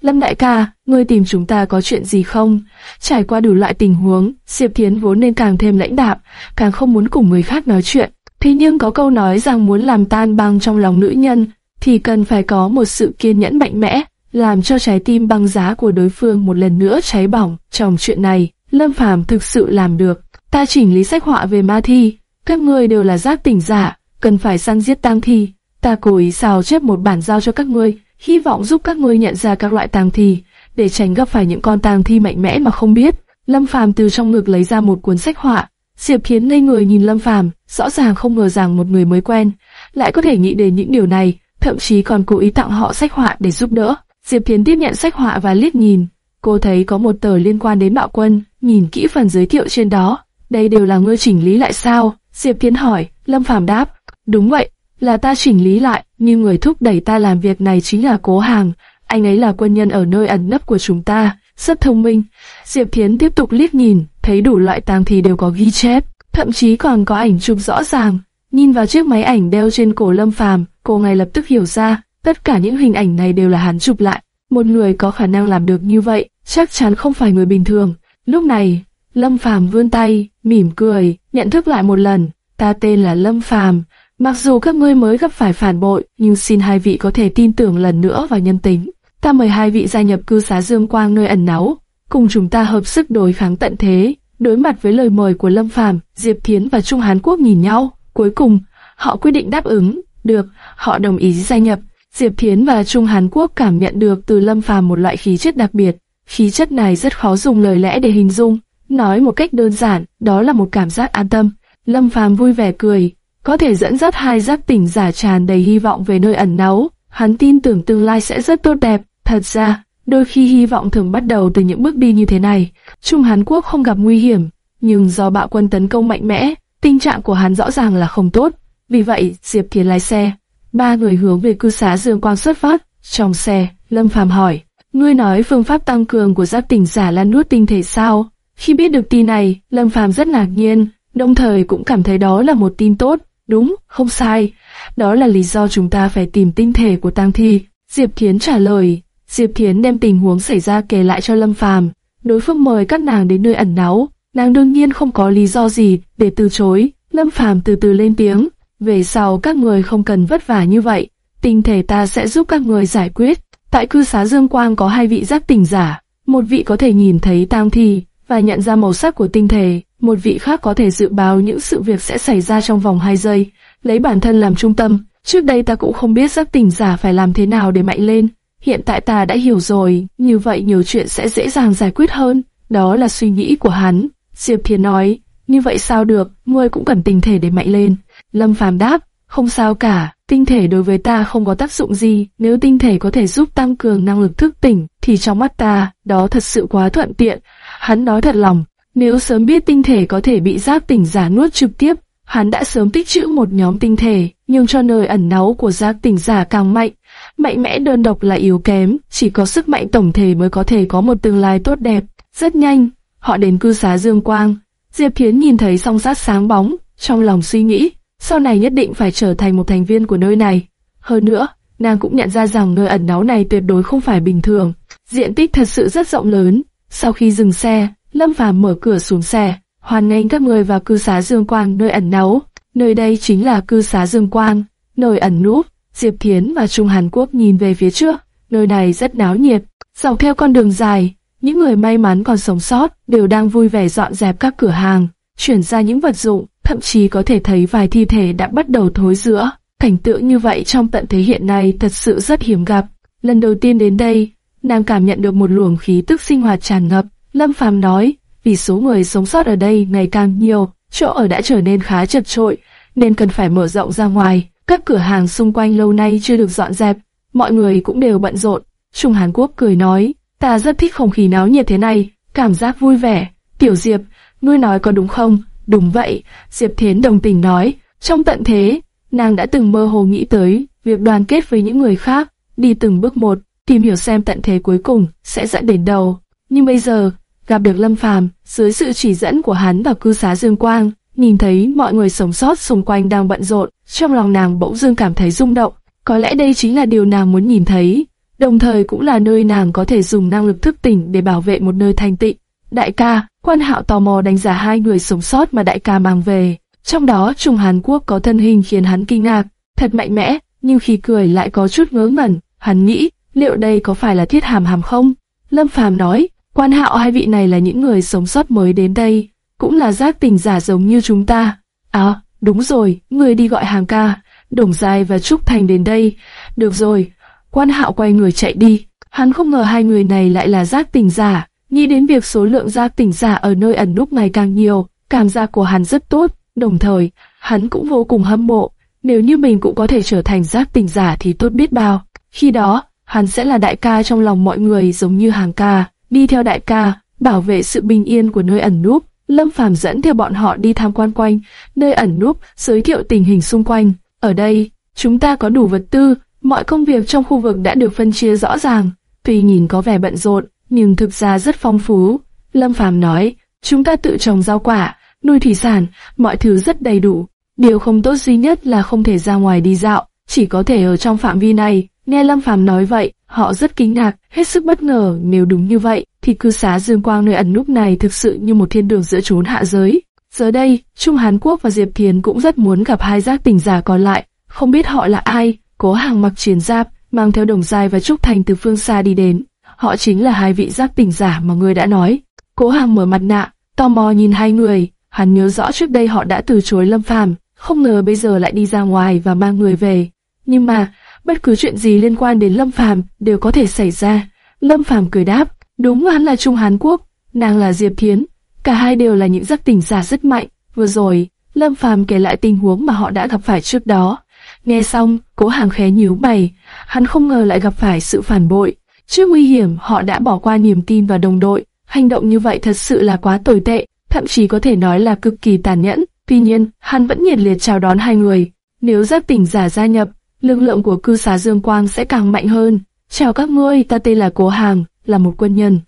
Lâm đại ca, ngươi tìm chúng ta có chuyện gì không? Trải qua đủ loại tình huống, Diệp Thiến vốn nên càng thêm lãnh đạm, càng không muốn cùng người khác nói chuyện. Thế nhưng có câu nói rằng muốn làm tan băng trong lòng nữ nhân, thì cần phải có một sự kiên nhẫn mạnh mẽ, làm cho trái tim băng giá của đối phương một lần nữa cháy bỏng. Trong chuyện này, Lâm Phàm thực sự làm được. Ta chỉnh lý sách họa về ma thi, các ngươi đều là giác tỉnh giả, cần phải săn giết tang thi. Ta cố ý xào chép một bản giao cho các ngươi, hy vọng giúp các ngươi nhận ra các loại tang thi, để tránh gặp phải những con tang thi mạnh mẽ mà không biết. Lâm Phàm từ trong ngực lấy ra một cuốn sách họa. Diệp Thiến ngây người nhìn Lâm Phàm, rõ ràng không ngờ rằng một người mới quen lại có thể nghĩ đến những điều này, thậm chí còn cố ý tặng họ sách họa để giúp đỡ. Diệp Thiến tiếp nhận sách họa và liếc nhìn, cô thấy có một tờ liên quan đến bạo quân, nhìn kỹ phần giới thiệu trên đó. Đây đều là ngươi chỉnh lý lại sao? Diệp Thiến hỏi, Lâm Phàm đáp, đúng vậy, là ta chỉnh lý lại, nhưng người thúc đẩy ta làm việc này chính là Cố Hàng, anh ấy là quân nhân ở nơi ẩn nấp của chúng ta, rất thông minh. Diệp Thiến tiếp tục liếc nhìn, thấy đủ loại tang thì đều có ghi chép, thậm chí còn có ảnh chụp rõ ràng. Nhìn vào chiếc máy ảnh đeo trên cổ Lâm Phàm, cô ngay lập tức hiểu ra, tất cả những hình ảnh này đều là hắn chụp lại. Một người có khả năng làm được như vậy, chắc chắn không phải người bình thường. Lúc này, Lâm Phàm vươn tay, mỉm cười, nhận thức lại một lần, ta tên là Lâm Phàm, mặc dù các ngươi mới gặp phải phản bội, nhưng xin hai vị có thể tin tưởng lần nữa vào nhân tính. Ta mời hai vị gia nhập cư xá Dương Quang nơi ẩn náu, cùng chúng ta hợp sức đối kháng tận thế. Đối mặt với lời mời của Lâm Phàm, Diệp Thiến và Trung Hán Quốc nhìn nhau, cuối cùng họ quyết định đáp ứng. Được, họ đồng ý gia nhập. Diệp Thiến và Trung Hán Quốc cảm nhận được từ Lâm Phàm một loại khí chất đặc biệt. Khí chất này rất khó dùng lời lẽ để hình dung. Nói một cách đơn giản, đó là một cảm giác an tâm. Lâm Phàm vui vẻ cười, có thể dẫn dắt hai giác tỉnh giả tràn đầy hy vọng về nơi ẩn náu. Hắn tin tưởng tương lai sẽ rất tốt đẹp. Thật ra, đôi khi hy vọng thường bắt đầu từ những bước đi như thế này. Trung Hàn Quốc không gặp nguy hiểm, nhưng do bạo quân tấn công mạnh mẽ, tình trạng của hắn rõ ràng là không tốt. Vì vậy, Diệp Thiến lái xe, ba người hướng về cư xá Dương Quang xuất phát. Trong xe, Lâm Phàm hỏi, ngươi nói phương pháp tăng cường của giáp tỉnh giả là nuốt tinh thể sao? Khi biết được tin này, Lâm Phàm rất ngạc nhiên, đồng thời cũng cảm thấy đó là một tin tốt. Đúng, không sai. Đó là lý do chúng ta phải tìm tinh thể của tang thi. Diệp Thiến trả lời. Diệp Thiến đem tình huống xảy ra kể lại cho Lâm Phàm. Đối phương mời các nàng đến nơi ẩn náu, nàng đương nhiên không có lý do gì để từ chối. Lâm Phàm từ từ lên tiếng, về sau các người không cần vất vả như vậy, tinh thể ta sẽ giúp các người giải quyết. Tại cư xá Dương Quang có hai vị giác tỉnh giả, một vị có thể nhìn thấy tang thi và nhận ra màu sắc của tinh thể, một vị khác có thể dự báo những sự việc sẽ xảy ra trong vòng 2 giây, lấy bản thân làm trung tâm. Trước đây ta cũng không biết giác tỉnh giả phải làm thế nào để mạnh lên, hiện tại ta đã hiểu rồi, như vậy nhiều chuyện sẽ dễ dàng giải quyết hơn. Đó là suy nghĩ của hắn. Diệp Thiên nói, như vậy sao được, ngươi cũng cần tinh thể để mạnh lên. Lâm Phàm đáp, không sao cả, tinh thể đối với ta không có tác dụng gì, nếu tinh thể có thể giúp tăng cường năng lực thức tỉnh, thì trong mắt ta, đó thật sự quá thuận tiện. Hắn nói thật lòng, nếu sớm biết tinh thể có thể bị giác tỉnh giả nuốt trực tiếp, hắn đã sớm tích trữ một nhóm tinh thể, nhưng cho nơi ẩn náu của giác tỉnh giả càng mạnh. Mạnh mẽ đơn độc là yếu kém, chỉ có sức mạnh tổng thể mới có thể có một tương lai tốt đẹp. Rất nhanh, họ đến cư xá Dương Quang. Diệp Thiến nhìn thấy song sát sáng bóng, trong lòng suy nghĩ, sau này nhất định phải trở thành một thành viên của nơi này. Hơn nữa, nàng cũng nhận ra rằng nơi ẩn náu này tuyệt đối không phải bình thường. Diện tích thật sự rất rộng lớn. Sau khi dừng xe, Lâm Phàm mở cửa xuống xe, hoan nghênh các người vào cư xá Dương Quang nơi ẩn náu. Nơi đây chính là cư xá Dương Quang, nơi ẩn núp. Diệp Thiến và Trung Hàn Quốc nhìn về phía trước, nơi này rất náo nhiệt. Dọc theo con đường dài, những người may mắn còn sống sót đều đang vui vẻ dọn dẹp các cửa hàng, chuyển ra những vật dụng, thậm chí có thể thấy vài thi thể đã bắt đầu thối rữa. Cảnh tượng như vậy trong tận thế hiện nay thật sự rất hiếm gặp. Lần đầu tiên đến đây, nàng cảm nhận được một luồng khí tức sinh hoạt tràn ngập. Lâm Phàm nói, vì số người sống sót ở đây ngày càng nhiều, chỗ ở đã trở nên khá chật trội, nên cần phải mở rộng ra ngoài. Các cửa hàng xung quanh lâu nay chưa được dọn dẹp, mọi người cũng đều bận rộn. Trung Hàn Quốc cười nói, ta rất thích không khí náo nhiệt thế này, cảm giác vui vẻ. Tiểu Diệp, ngươi nói có đúng không? Đúng vậy, Diệp Thiến đồng tình nói, trong tận thế, nàng đã từng mơ hồ nghĩ tới việc đoàn kết với những người khác, đi từng bước một, tìm hiểu xem tận thế cuối cùng sẽ dẫn đến đâu. Nhưng bây giờ, gặp được Lâm Phàm, dưới sự chỉ dẫn của hắn và cư xá Dương Quang, nhìn thấy mọi người sống sót xung quanh đang bận rộn, trong lòng nàng bỗng dưng cảm thấy rung động. Có lẽ đây chính là điều nàng muốn nhìn thấy, đồng thời cũng là nơi nàng có thể dùng năng lực thức tỉnh để bảo vệ một nơi thanh tịnh. Đại ca, quan hạo tò mò đánh giá hai người sống sót mà đại ca mang về. Trong đó Trung Hàn Quốc có thân hình khiến hắn kinh ngạc, thật mạnh mẽ, nhưng khi cười lại có chút ngớ ngẩn. Hắn nghĩ, liệu đây có phải là thiết hàm hàm không? Lâm Phàm nói, quan hạo hai vị này là những người sống sót mới đến đây, cũng là giác tình giả giống như chúng ta. À, đúng rồi, người đi gọi hàng ca, Đồng Dài và Trúc Thành đến đây. Được rồi, quan hạo quay người chạy đi. Hắn không ngờ hai người này lại là giác tình giả. Nghĩ đến việc số lượng giác tỉnh giả ở nơi ẩn núp ngày càng nhiều, cảm giác của hắn rất tốt, đồng thời, hắn cũng vô cùng hâm mộ. Nếu như mình cũng có thể trở thành giác tỉnh giả thì tốt biết bao. Khi đó, hắn sẽ là đại ca trong lòng mọi người giống như hàng ca, đi theo đại ca, bảo vệ sự bình yên của nơi ẩn núp. Lâm Phàm dẫn theo bọn họ đi tham quan quanh, nơi ẩn núp, giới thiệu tình hình xung quanh. Ở đây, chúng ta có đủ vật tư, mọi công việc trong khu vực đã được phân chia rõ ràng. Tuy nhìn có vẻ bận rộn, nhưng thực ra rất phong phú. Lâm Phàm nói, chúng ta tự trồng rau quả, nuôi thủy sản, mọi thứ rất đầy đủ. Điều không tốt duy nhất là không thể ra ngoài đi dạo, chỉ có thể ở trong phạm vi này. Nghe Lâm Phàm nói vậy, họ rất kinh ngạc, hết sức bất ngờ nếu đúng như vậy, thì cư xá Dương Quang nơi ẩn núp này thực sự như một thiên đường giữa chốn hạ giới. Giờ đây, Trung hán Quốc và Diệp Thiền cũng rất muốn gặp hai giác tỉnh giả còn lại, không biết họ là ai. Cố Hàng mặc chiến giáp, mang theo đồng dài và Trúc Thành từ phương xa đi đến. Họ chính là hai vị giác tỉnh giả mà người đã nói. Cố Hàng mở mặt nạ, tò mò nhìn hai người. Hắn nhớ rõ trước đây họ đã từ chối Lâm Phàm, không ngờ bây giờ lại đi ra ngoài và mang người về. Nhưng mà, bất cứ chuyện gì liên quan đến Lâm Phàm đều có thể xảy ra. Lâm Phàm cười đáp, đúng hắn là Trung hán Quốc, nàng là Diệp Thiến, cả hai đều là những giác tỉnh giả rất mạnh. Vừa rồi, Lâm Phàm kể lại tình huống mà họ đã gặp phải trước đó. Nghe xong, Cố Hàng khé nhíu mày, hắn không ngờ lại gặp phải sự phản bội. Trước nguy hiểm, họ đã bỏ qua niềm tin vào đồng đội. Hành động như vậy thật sự là quá tồi tệ, thậm chí có thể nói là cực kỳ tàn nhẫn. Tuy nhiên, hắn vẫn nhiệt liệt chào đón hai người. Nếu giác tỉnh giả gia nhập, lực lượng của cư xá Dương Quang sẽ càng mạnh hơn. Chào các ngươi, ta tên là Cố Hàng, là một quân nhân.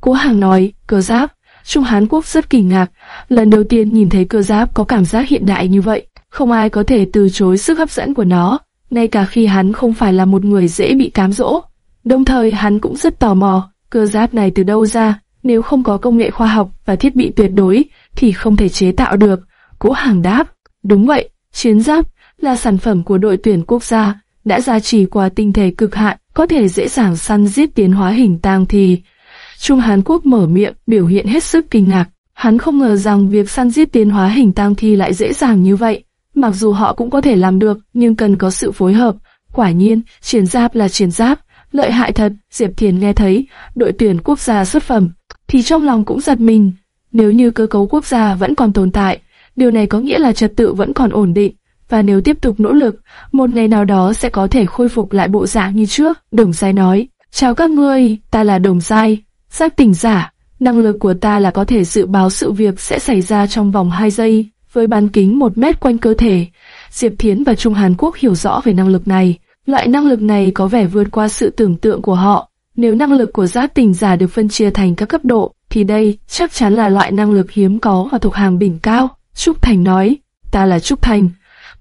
Cố Hàng nói, cơ giáp. Trung Hán Quốc rất kinh ngạc, lần đầu tiên nhìn thấy cơ giáp có cảm giác hiện đại như vậy. Không ai có thể từ chối sức hấp dẫn của nó, ngay cả khi hắn không phải là một người dễ bị cám dỗ. Đồng thời hắn cũng rất tò mò, cơ giáp này từ đâu ra, nếu không có công nghệ khoa học và thiết bị tuyệt đối thì không thể chế tạo được. Cố hàng đáp, đúng vậy, chiến giáp là sản phẩm của đội tuyển quốc gia, đã gia trì qua tinh thể cực hạn, có thể dễ dàng săn giết tiến hóa hình tang thì. Trung Hàn Quốc mở miệng, biểu hiện hết sức kinh ngạc. Hắn không ngờ rằng việc săn giết tiến hóa hình tang thi lại dễ dàng như vậy. Mặc dù họ cũng có thể làm được, nhưng cần có sự phối hợp. Quả nhiên, chiến giáp là chiến giáp, lợi hại thật. Diệp Thiền nghe thấy đội tuyển quốc gia xuất phẩm, thì trong lòng cũng giật mình. Nếu như cơ cấu quốc gia vẫn còn tồn tại, điều này có nghĩa là trật tự vẫn còn ổn định. Và nếu tiếp tục nỗ lực, một ngày nào đó sẽ có thể khôi phục lại bộ dạng như trước. Đồng Sai nói, chào các ngươi, ta là Đồng Sai, giác tỉnh giả. Năng lực của ta là có thể dự báo sự việc sẽ xảy ra trong vòng 2 giây với bán kính một mét quanh cơ thể. Diệp Thiến và Trung Hàn Quốc hiểu rõ về năng lực này. Loại năng lực này có vẻ vượt qua sự tưởng tượng của họ. Nếu năng lực của giác tỉnh giả được phân chia thành các cấp độ, thì đây chắc chắn là loại năng lực hiếm có và thuộc hàng đỉnh cao. Trúc Thành nói, ta là Trúc Thành,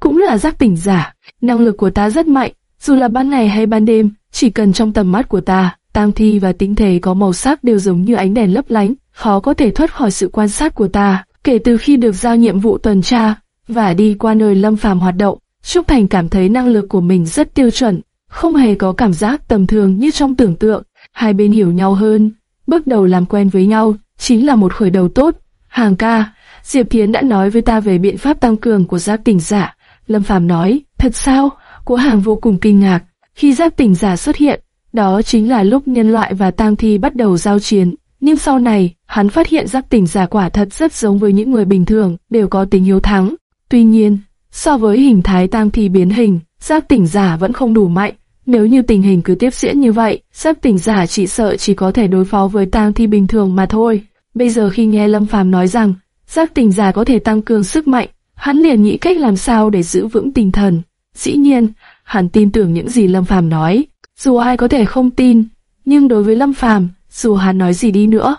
cũng là giác tỉnh giả, năng lực của ta rất mạnh, dù là ban ngày hay ban đêm, chỉ cần trong tầm mắt của ta, tang thi và tinh thể có màu sắc đều giống như ánh đèn lấp lánh, khó có thể thoát khỏi sự quan sát của ta. Kể từ khi được giao nhiệm vụ tuần tra và đi qua nơi Lâm Phàm hoạt động, Trúc Thành cảm thấy năng lực của mình rất tiêu chuẩn, không hề có cảm giác tầm thường như trong tưởng tượng. Hai bên hiểu nhau hơn, bước đầu làm quen với nhau, chính là một khởi đầu tốt. Hàng ca, Diệp Thiến đã nói với ta về biện pháp tăng cường của giác tỉnh giả. Lâm Phàm nói, thật sao? Cố hàng vô cùng kinh ngạc. Khi giác tỉnh giả xuất hiện, đó chính là lúc nhân loại và tang thi bắt đầu giao chiến. Nhưng sau này, hắn phát hiện giác tỉnh giả quả thật rất giống với những người bình thường, đều có tình hiếu thắng. Tuy nhiên, so với hình thái tang thi biến hình, giác tỉnh giả vẫn không đủ mạnh. Nếu như tình hình cứ tiếp diễn như vậy, giác tỉnh giả chỉ sợ chỉ có thể đối phó với tang thi bình thường mà thôi. Bây giờ khi nghe Lâm Phàm nói rằng, giác tỉnh giả có thể tăng cường sức mạnh, hắn liền nghĩ cách làm sao để giữ vững tinh thần. Dĩ nhiên, hắn tin tưởng những gì Lâm Phàm nói, dù ai có thể không tin, nhưng đối với Lâm Phàm, dù hắn nói gì đi nữa,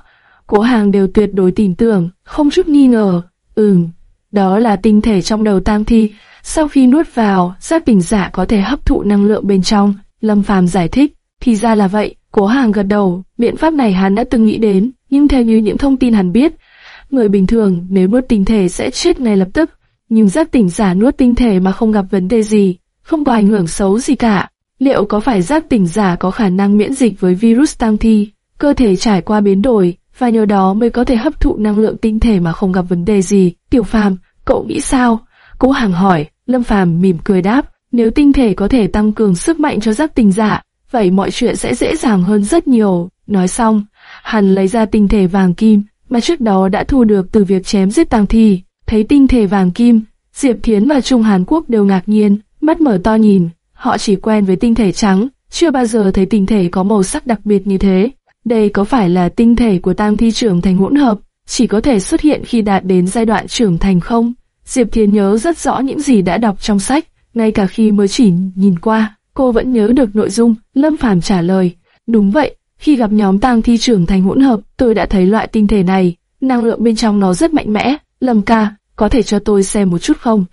cố hàng đều tuyệt đối tin tưởng, không chút nghi ngờ. Ừm, đó là tinh thể trong đầu tang thi, sau khi nuốt vào, giác bình giả có thể hấp thụ năng lượng bên trong. Lâm Phàm giải thích, thì ra là vậy, cố hàng gật đầu, biện pháp này hắn đã từng nghĩ đến, nhưng theo như những thông tin hắn biết, người bình thường nếu nuốt tinh thể sẽ chết ngay lập tức, nhưng giác tỉnh giả nuốt tinh thể mà không gặp vấn đề gì, không có ảnh hưởng xấu gì cả. Liệu có phải giác tỉnh giả có khả năng miễn dịch với virus tăng thi, cơ thể trải qua biến đổi, và nhờ đó mới có thể hấp thụ năng lượng tinh thể mà không gặp vấn đề gì? Tiểu Phàm, cậu nghĩ sao? Cố Hàng hỏi, Lâm Phàm mỉm cười đáp, nếu tinh thể có thể tăng cường sức mạnh cho giác tỉnh giả, vậy mọi chuyện sẽ dễ dàng hơn rất nhiều. Nói xong, hắn lấy ra tinh thể vàng kim mà trước đó đã thu được từ việc chém giết tăng thi. Thấy tinh thể vàng kim, Diệp Thiến và Trung Hàn Quốc đều ngạc nhiên, mắt mở to nhìn. Họ chỉ quen với tinh thể trắng, chưa bao giờ thấy tinh thể có màu sắc đặc biệt như thế. Đây có phải là tinh thể của tang thi trưởng thành hỗn hợp, chỉ có thể xuất hiện khi đạt đến giai đoạn trưởng thành không? Diệp Thiến nhớ rất rõ những gì đã đọc trong sách, ngay cả khi mới chỉ nhìn qua, cô vẫn nhớ được nội dung. Lâm Phàm trả lời, đúng vậy, khi gặp nhóm tang thi trưởng thành hỗn hợp, tôi đã thấy loại tinh thể này, năng lượng bên trong nó rất mạnh mẽ. Lâm ca, có thể cho tôi xem một chút không?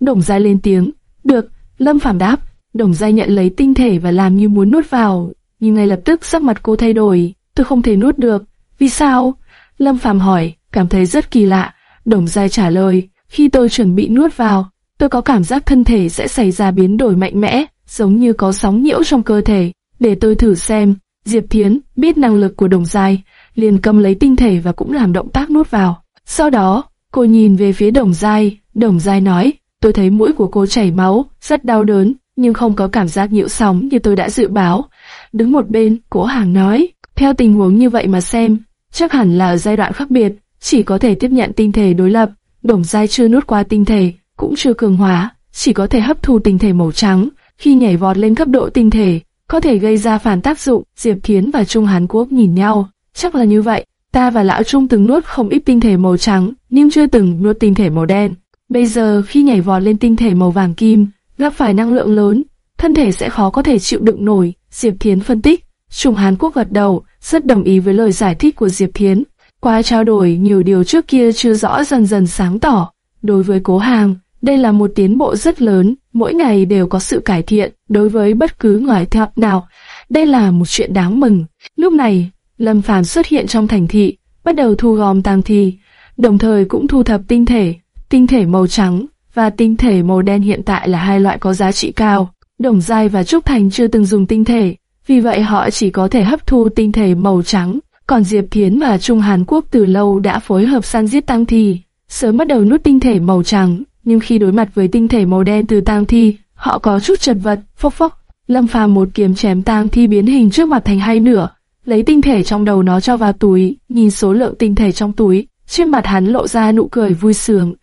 Đồng Giai lên tiếng, được, Lâm Phàm đáp. Đồng Giai nhận lấy tinh thể và làm như muốn nuốt vào, nhưng ngay lập tức sắc mặt cô thay đổi, tôi không thể nuốt được. Vì sao? Lâm Phàm hỏi, cảm thấy rất kỳ lạ. Đồng Giai trả lời, khi tôi chuẩn bị nuốt vào, tôi có cảm giác thân thể sẽ xảy ra biến đổi mạnh mẽ, giống như có sóng nhiễu trong cơ thể. Để tôi thử xem. Diệp Thiến biết năng lực của Đồng Giai, liền cầm lấy tinh thể và cũng làm động tác nuốt vào. Sau đó, cô nhìn về phía Đồng Giai, Đồng Giai nói, tôi thấy mũi của cô chảy máu, rất đau đớn, nhưng không có cảm giác nhiễu sóng như tôi đã dự báo. Đứng một bên, cố hàng nói, theo tình huống như vậy mà xem, chắc hẳn là ở giai đoạn khác biệt, chỉ có thể tiếp nhận tinh thể đối lập. Đồng Giai chưa nuốt qua tinh thể, cũng chưa cường hóa, chỉ có thể hấp thu tinh thể màu trắng. Khi nhảy vọt lên cấp độ tinh thể, có thể gây ra phản tác dụng. Diệp Thiến và Trung Hàn Quốc nhìn nhau, chắc là như vậy. Ta và Lão Trung từng nuốt không ít tinh thể màu trắng, nhưng chưa từng nuốt tinh thể màu đen. Bây giờ khi nhảy vọt lên tinh thể màu vàng kim, gặp phải năng lượng lớn, thân thể sẽ khó có thể chịu đựng nổi. Diệp Thiến phân tích. Trung Hàn Quốc gật đầu, rất đồng ý với lời giải thích của Diệp Thiến. Qua trao đổi nhiều điều trước kia chưa rõ dần dần sáng tỏ. Đối với cố hàng, đây là một tiến bộ rất lớn, mỗi ngày đều có sự cải thiện đối với bất cứ ngoại theo nào. Đây là một chuyện đáng mừng. Lúc này, Lâm Phàm xuất hiện trong thành thị, bắt đầu thu gom tang thi, đồng thời cũng thu thập tinh thể. Tinh thể màu trắng và tinh thể màu đen hiện tại là hai loại có giá trị cao. Đồng Giai và Trúc Thành chưa từng dùng tinh thể, vì vậy họ chỉ có thể hấp thu tinh thể màu trắng. Còn Diệp Thiến và Trung Hàn Quốc từ lâu đã phối hợp săn giết tang thi, sớm bắt đầu nuốt tinh thể màu trắng, nhưng khi đối mặt với tinh thể màu đen từ tang thi, họ có chút chật vật, phốc phốc. Lâm Phàm một kiếm chém tang thi biến hình trước mặt thành hai nửa, lấy tinh thể trong đầu nó cho vào túi, nhìn số lượng tinh thể trong túi, trên mặt hắn lộ ra nụ cười vui sướng.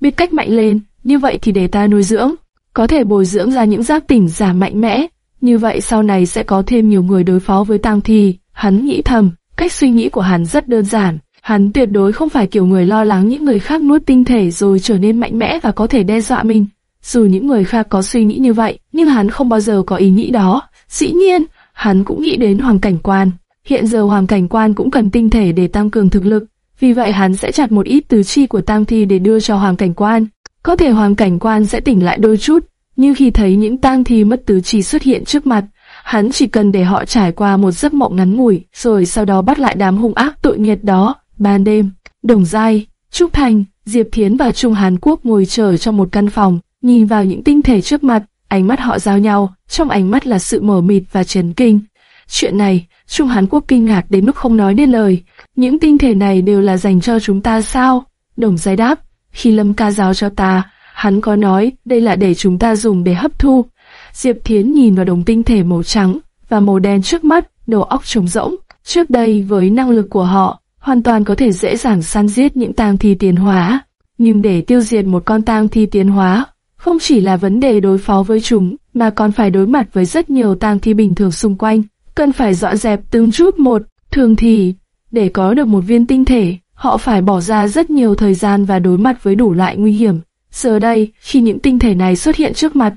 Biết cách mạnh lên, như vậy thì để ta nuôi dưỡng, có thể bồi dưỡng ra những giác tỉnh giả mạnh mẽ, như vậy sau này sẽ có thêm nhiều người đối phó với tang thi. Hắn nghĩ thầm, cách suy nghĩ của hắn rất đơn giản, hắn tuyệt đối không phải kiểu người lo lắng những người khác nuốt tinh thể rồi trở nên mạnh mẽ và có thể đe dọa mình. Dù những người khác có suy nghĩ như vậy, nhưng hắn không bao giờ có ý nghĩ đó. Dĩ nhiên, hắn cũng nghĩ đến hoàng cảnh quan. Hiện giờ Hoàng Cảnh Quan cũng cần tinh thể để tăng cường thực lực, vì vậy hắn sẽ chặt một ít tứ chi của tang thi để đưa cho Hoàng Cảnh Quan. Có thể Hoàng Cảnh Quan sẽ tỉnh lại đôi chút, nhưng khi thấy những tang thi mất tứ chi xuất hiện trước mặt, hắn chỉ cần để họ trải qua một giấc mộng ngắn ngủi, rồi sau đó bắt lại đám hung ác tội nghiệp đó. Ban đêm, Đồng Giai, Trúc Thành, Diệp Thiến và Trung Hàn Quốc ngồi chờ trong một căn phòng, nhìn vào những tinh thể trước mặt, ánh mắt họ giao nhau, trong ánh mắt là sự mở mịt và chấn kinh. Chuyện này, Trung hán Quốc kinh ngạc đến mức không nói nên lời. Những tinh thể này đều là dành cho chúng ta sao? Đồng giải đáp, khi Lâm ca giáo cho ta, hắn có nói đây là để chúng ta dùng để hấp thu. Diệp Thiến nhìn vào đồng tinh thể màu trắng và màu đen trước mắt, đầu óc trống rỗng. Trước đây với năng lực của họ, hoàn toàn có thể dễ dàng săn giết những tang thi tiến hóa. Nhưng để tiêu diệt một con tang thi tiến hóa, không chỉ là vấn đề đối phó với chúng, mà còn phải đối mặt với rất nhiều tang thi bình thường xung quanh. Cần phải dọn dẹp từng chút một, thường thì, để có được một viên tinh thể, họ phải bỏ ra rất nhiều thời gian và đối mặt với đủ loại nguy hiểm. Giờ đây, khi những tinh thể này xuất hiện trước mặt,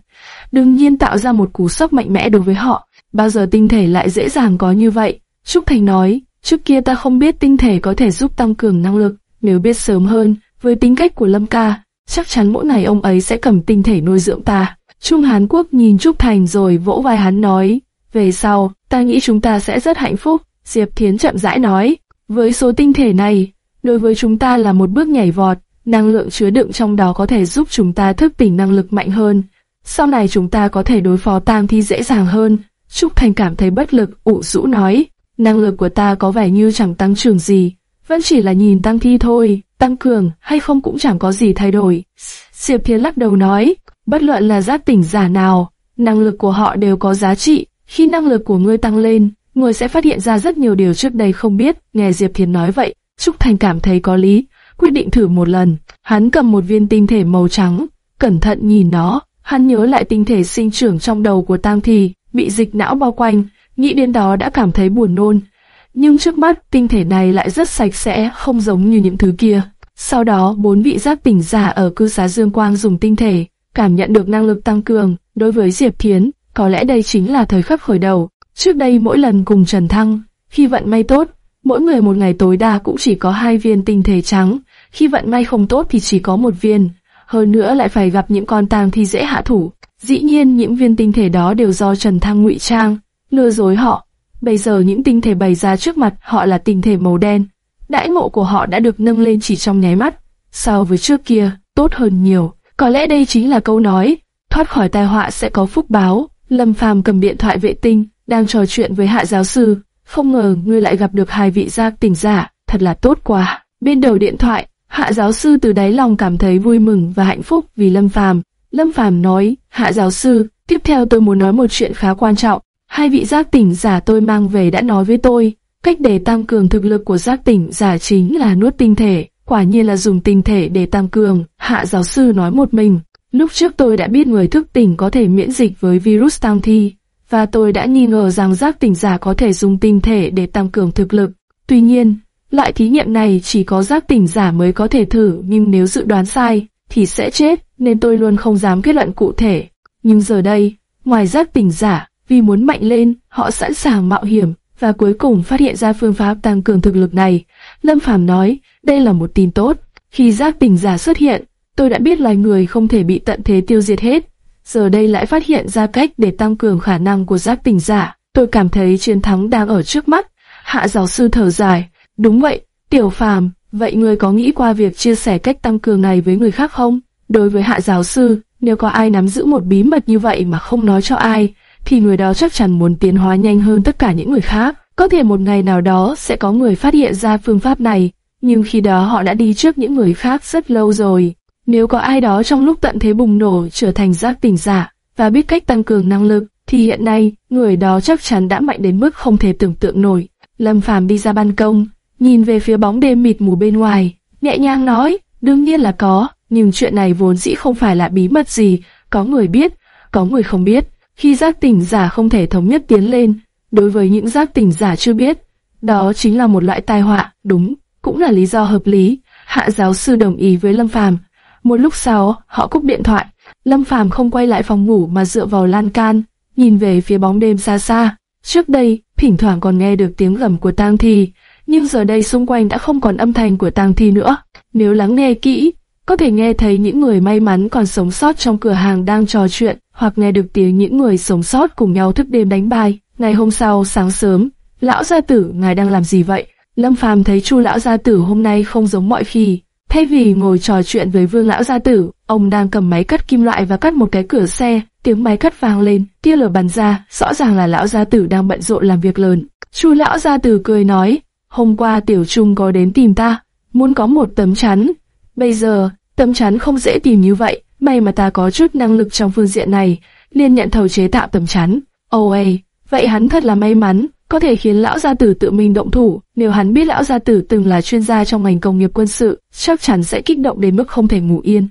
đương nhiên tạo ra một cú sốc mạnh mẽ đối với họ. Bao giờ tinh thể lại dễ dàng có như vậy? Trúc Thành nói, trước kia ta không biết tinh thể có thể giúp tăng cường năng lực. Nếu biết sớm hơn, với tính cách của Lâm Ca, chắc chắn mỗi ngày ông ấy sẽ cầm tinh thể nuôi dưỡng ta. Trung Hán Quốc nhìn Trúc Thành rồi vỗ vai hắn nói, về sau, ta nghĩ chúng ta sẽ rất hạnh phúc. Diệp Thiến chậm rãi nói, với số tinh thể này, đối với chúng ta là một bước nhảy vọt, năng lượng chứa đựng trong đó có thể giúp chúng ta thức tỉnh năng lực mạnh hơn. Sau này chúng ta có thể đối phó tam thi dễ dàng hơn. Trúc Thành cảm thấy bất lực, ủ rũ nói, năng lực của ta có vẻ như chẳng tăng trưởng gì, vẫn chỉ là nhìn tăng thi thôi, tăng cường hay không cũng chẳng có gì thay đổi. Diệp Thiên lắc đầu nói, bất luận là giác tỉnh giả nào, năng lực của họ đều có giá trị. Khi năng lực của ngươi tăng lên, ngươi sẽ phát hiện ra rất nhiều điều trước đây không biết. Nghe Diệp Thiền nói vậy, Trúc Thành cảm thấy có lý, quyết định thử một lần. Hắn cầm một viên tinh thể màu trắng, cẩn thận nhìn nó. Hắn nhớ lại tinh thể sinh trưởng trong đầu của Tam Thì, bị dịch não bao quanh, nghĩ đến đó đã cảm thấy buồn nôn. Nhưng trước mắt, tinh thể này lại rất sạch sẽ, không giống như những thứ kia. Sau đó, bốn vị giác tỉnh giả ở cư xá Dương Quang dùng tinh thể, cảm nhận được năng lực tăng cường. Đối với Diệp Thiến, có lẽ đây chính là thời khắc khởi đầu. Trước đây mỗi lần cùng Trần Thăng, khi vận may tốt, mỗi người một ngày tối đa cũng chỉ có hai viên tinh thể trắng, khi vận may không tốt thì chỉ có một viên, hơn nữa lại phải gặp những con tang thi dễ hạ thủ. Dĩ nhiên những viên tinh thể đó đều do Trần Thăng ngụy trang, lừa dối họ. Bây giờ những tinh thể bày ra trước mặt họ là tinh thể màu đen. Đãi ngộ của họ đã được nâng lên chỉ trong nháy mắt, so với trước kia, tốt hơn nhiều. Có lẽ đây chính là câu nói, thoát khỏi tai họa sẽ có phúc báo. Lâm Phàm cầm điện thoại vệ tinh, đang trò chuyện với hạ giáo sư. Không ngờ ngươi lại gặp được hai vị giác tỉnh giả, thật là tốt quá. Bên đầu điện thoại, hạ giáo sư từ đáy lòng cảm thấy vui mừng và hạnh phúc vì Lâm Phàm. Lâm Phàm nói, hạ giáo sư, tiếp theo tôi muốn nói một chuyện khá quan trọng. Hai vị giác tỉnh giả tôi mang về đã nói với tôi, cách để tăng cường thực lực của giác tỉnh giả chính là nuốt tinh thể. Quả nhiên là dùng tinh thể để tăng cường, hạ giáo sư nói một mình. Lúc trước tôi đã biết người thức tỉnh có thể miễn dịch với virus tăng thi, và tôi đã nghi ngờ rằng giác tỉnh giả có thể dùng tinh thể để tăng cường thực lực. Tuy nhiên, loại thí nghiệm này chỉ có giác tỉnh giả mới có thể thử nhưng nếu dự đoán sai, thì sẽ chết, nên tôi luôn không dám kết luận cụ thể. Nhưng giờ đây, ngoài giác tỉnh giả, vì muốn mạnh lên, họ sẵn sàng mạo hiểm, và cuối cùng phát hiện ra phương pháp tăng cường thực lực này. Lâm Phàm nói, đây là một tin tốt. Khi giác tỉnh giả xuất hiện, tôi đã biết loài người không thể bị tận thế tiêu diệt hết. Giờ đây lại phát hiện ra cách để tăng cường khả năng của giác tỉnh giả. Tôi cảm thấy chiến thắng đang ở trước mắt. Hạ giáo sư thở dài. Đúng vậy, tiểu phàm, vậy người có nghĩ qua việc chia sẻ cách tăng cường này với người khác không? Đối với hạ giáo sư, nếu có ai nắm giữ một bí mật như vậy mà không nói cho ai, thì người đó chắc chắn muốn tiến hóa nhanh hơn tất cả những người khác. Có thể một ngày nào đó sẽ có người phát hiện ra phương pháp này, nhưng khi đó họ đã đi trước những người khác rất lâu rồi. Nếu có ai đó trong lúc tận thế bùng nổ trở thành giác tỉnh giả và biết cách tăng cường năng lực, thì hiện nay người đó chắc chắn đã mạnh đến mức không thể tưởng tượng nổi. Lâm Phàm đi ra ban công, nhìn về phía bóng đêm mịt mù bên ngoài, nhẹ nhàng nói, đương nhiên là có, nhưng chuyện này vốn dĩ không phải là bí mật gì, có người biết, có người không biết. Khi giác tỉnh giả không thể thống nhất tiến lên, đối với những giác tỉnh giả chưa biết, đó chính là một loại tai họa, đúng, cũng là lý do hợp lý. Hạ giáo sư đồng ý với Lâm Phàm. Một lúc sau, họ cúp điện thoại. Lâm Phàm không quay lại phòng ngủ mà dựa vào lan can, nhìn về phía bóng đêm xa xa. Trước đây, thỉnh thoảng còn nghe được tiếng gầm của tang thi, nhưng giờ đây xung quanh đã không còn âm thanh của tang thi nữa. Nếu lắng nghe kỹ, có thể nghe thấy những người may mắn còn sống sót trong cửa hàng đang trò chuyện, hoặc nghe được tiếng những người sống sót cùng nhau thức đêm đánh bài. Ngày hôm sau sáng sớm, lão gia tử ngài đang làm gì vậy? Lâm Phàm thấy Chu lão gia tử hôm nay không giống mọi khi, thay vì ngồi trò chuyện với Vương lão gia tử, ông đang cầm máy cắt kim loại và cắt một cái cửa xe. Tiếng máy cắt vang lên, tia lửa bắn ra, rõ ràng là lão gia tử đang bận rộn làm việc lớn. Chu lão gia tử cười nói, hôm qua tiểu trung có đến tìm ta, muốn có một tấm chắn. Bây giờ, tấm chắn không dễ tìm như vậy, may mà ta có chút năng lực trong phương diện này, liền nhận thầu chế tạo tấm chắn. Ôi, vậy hắn thật là may mắn, có thể khiến lão gia tử tự mình động thủ. Nếu hắn biết lão gia tử từng là chuyên gia trong ngành công nghiệp quân sự, chắc chắn sẽ kích động đến mức không thể ngủ yên.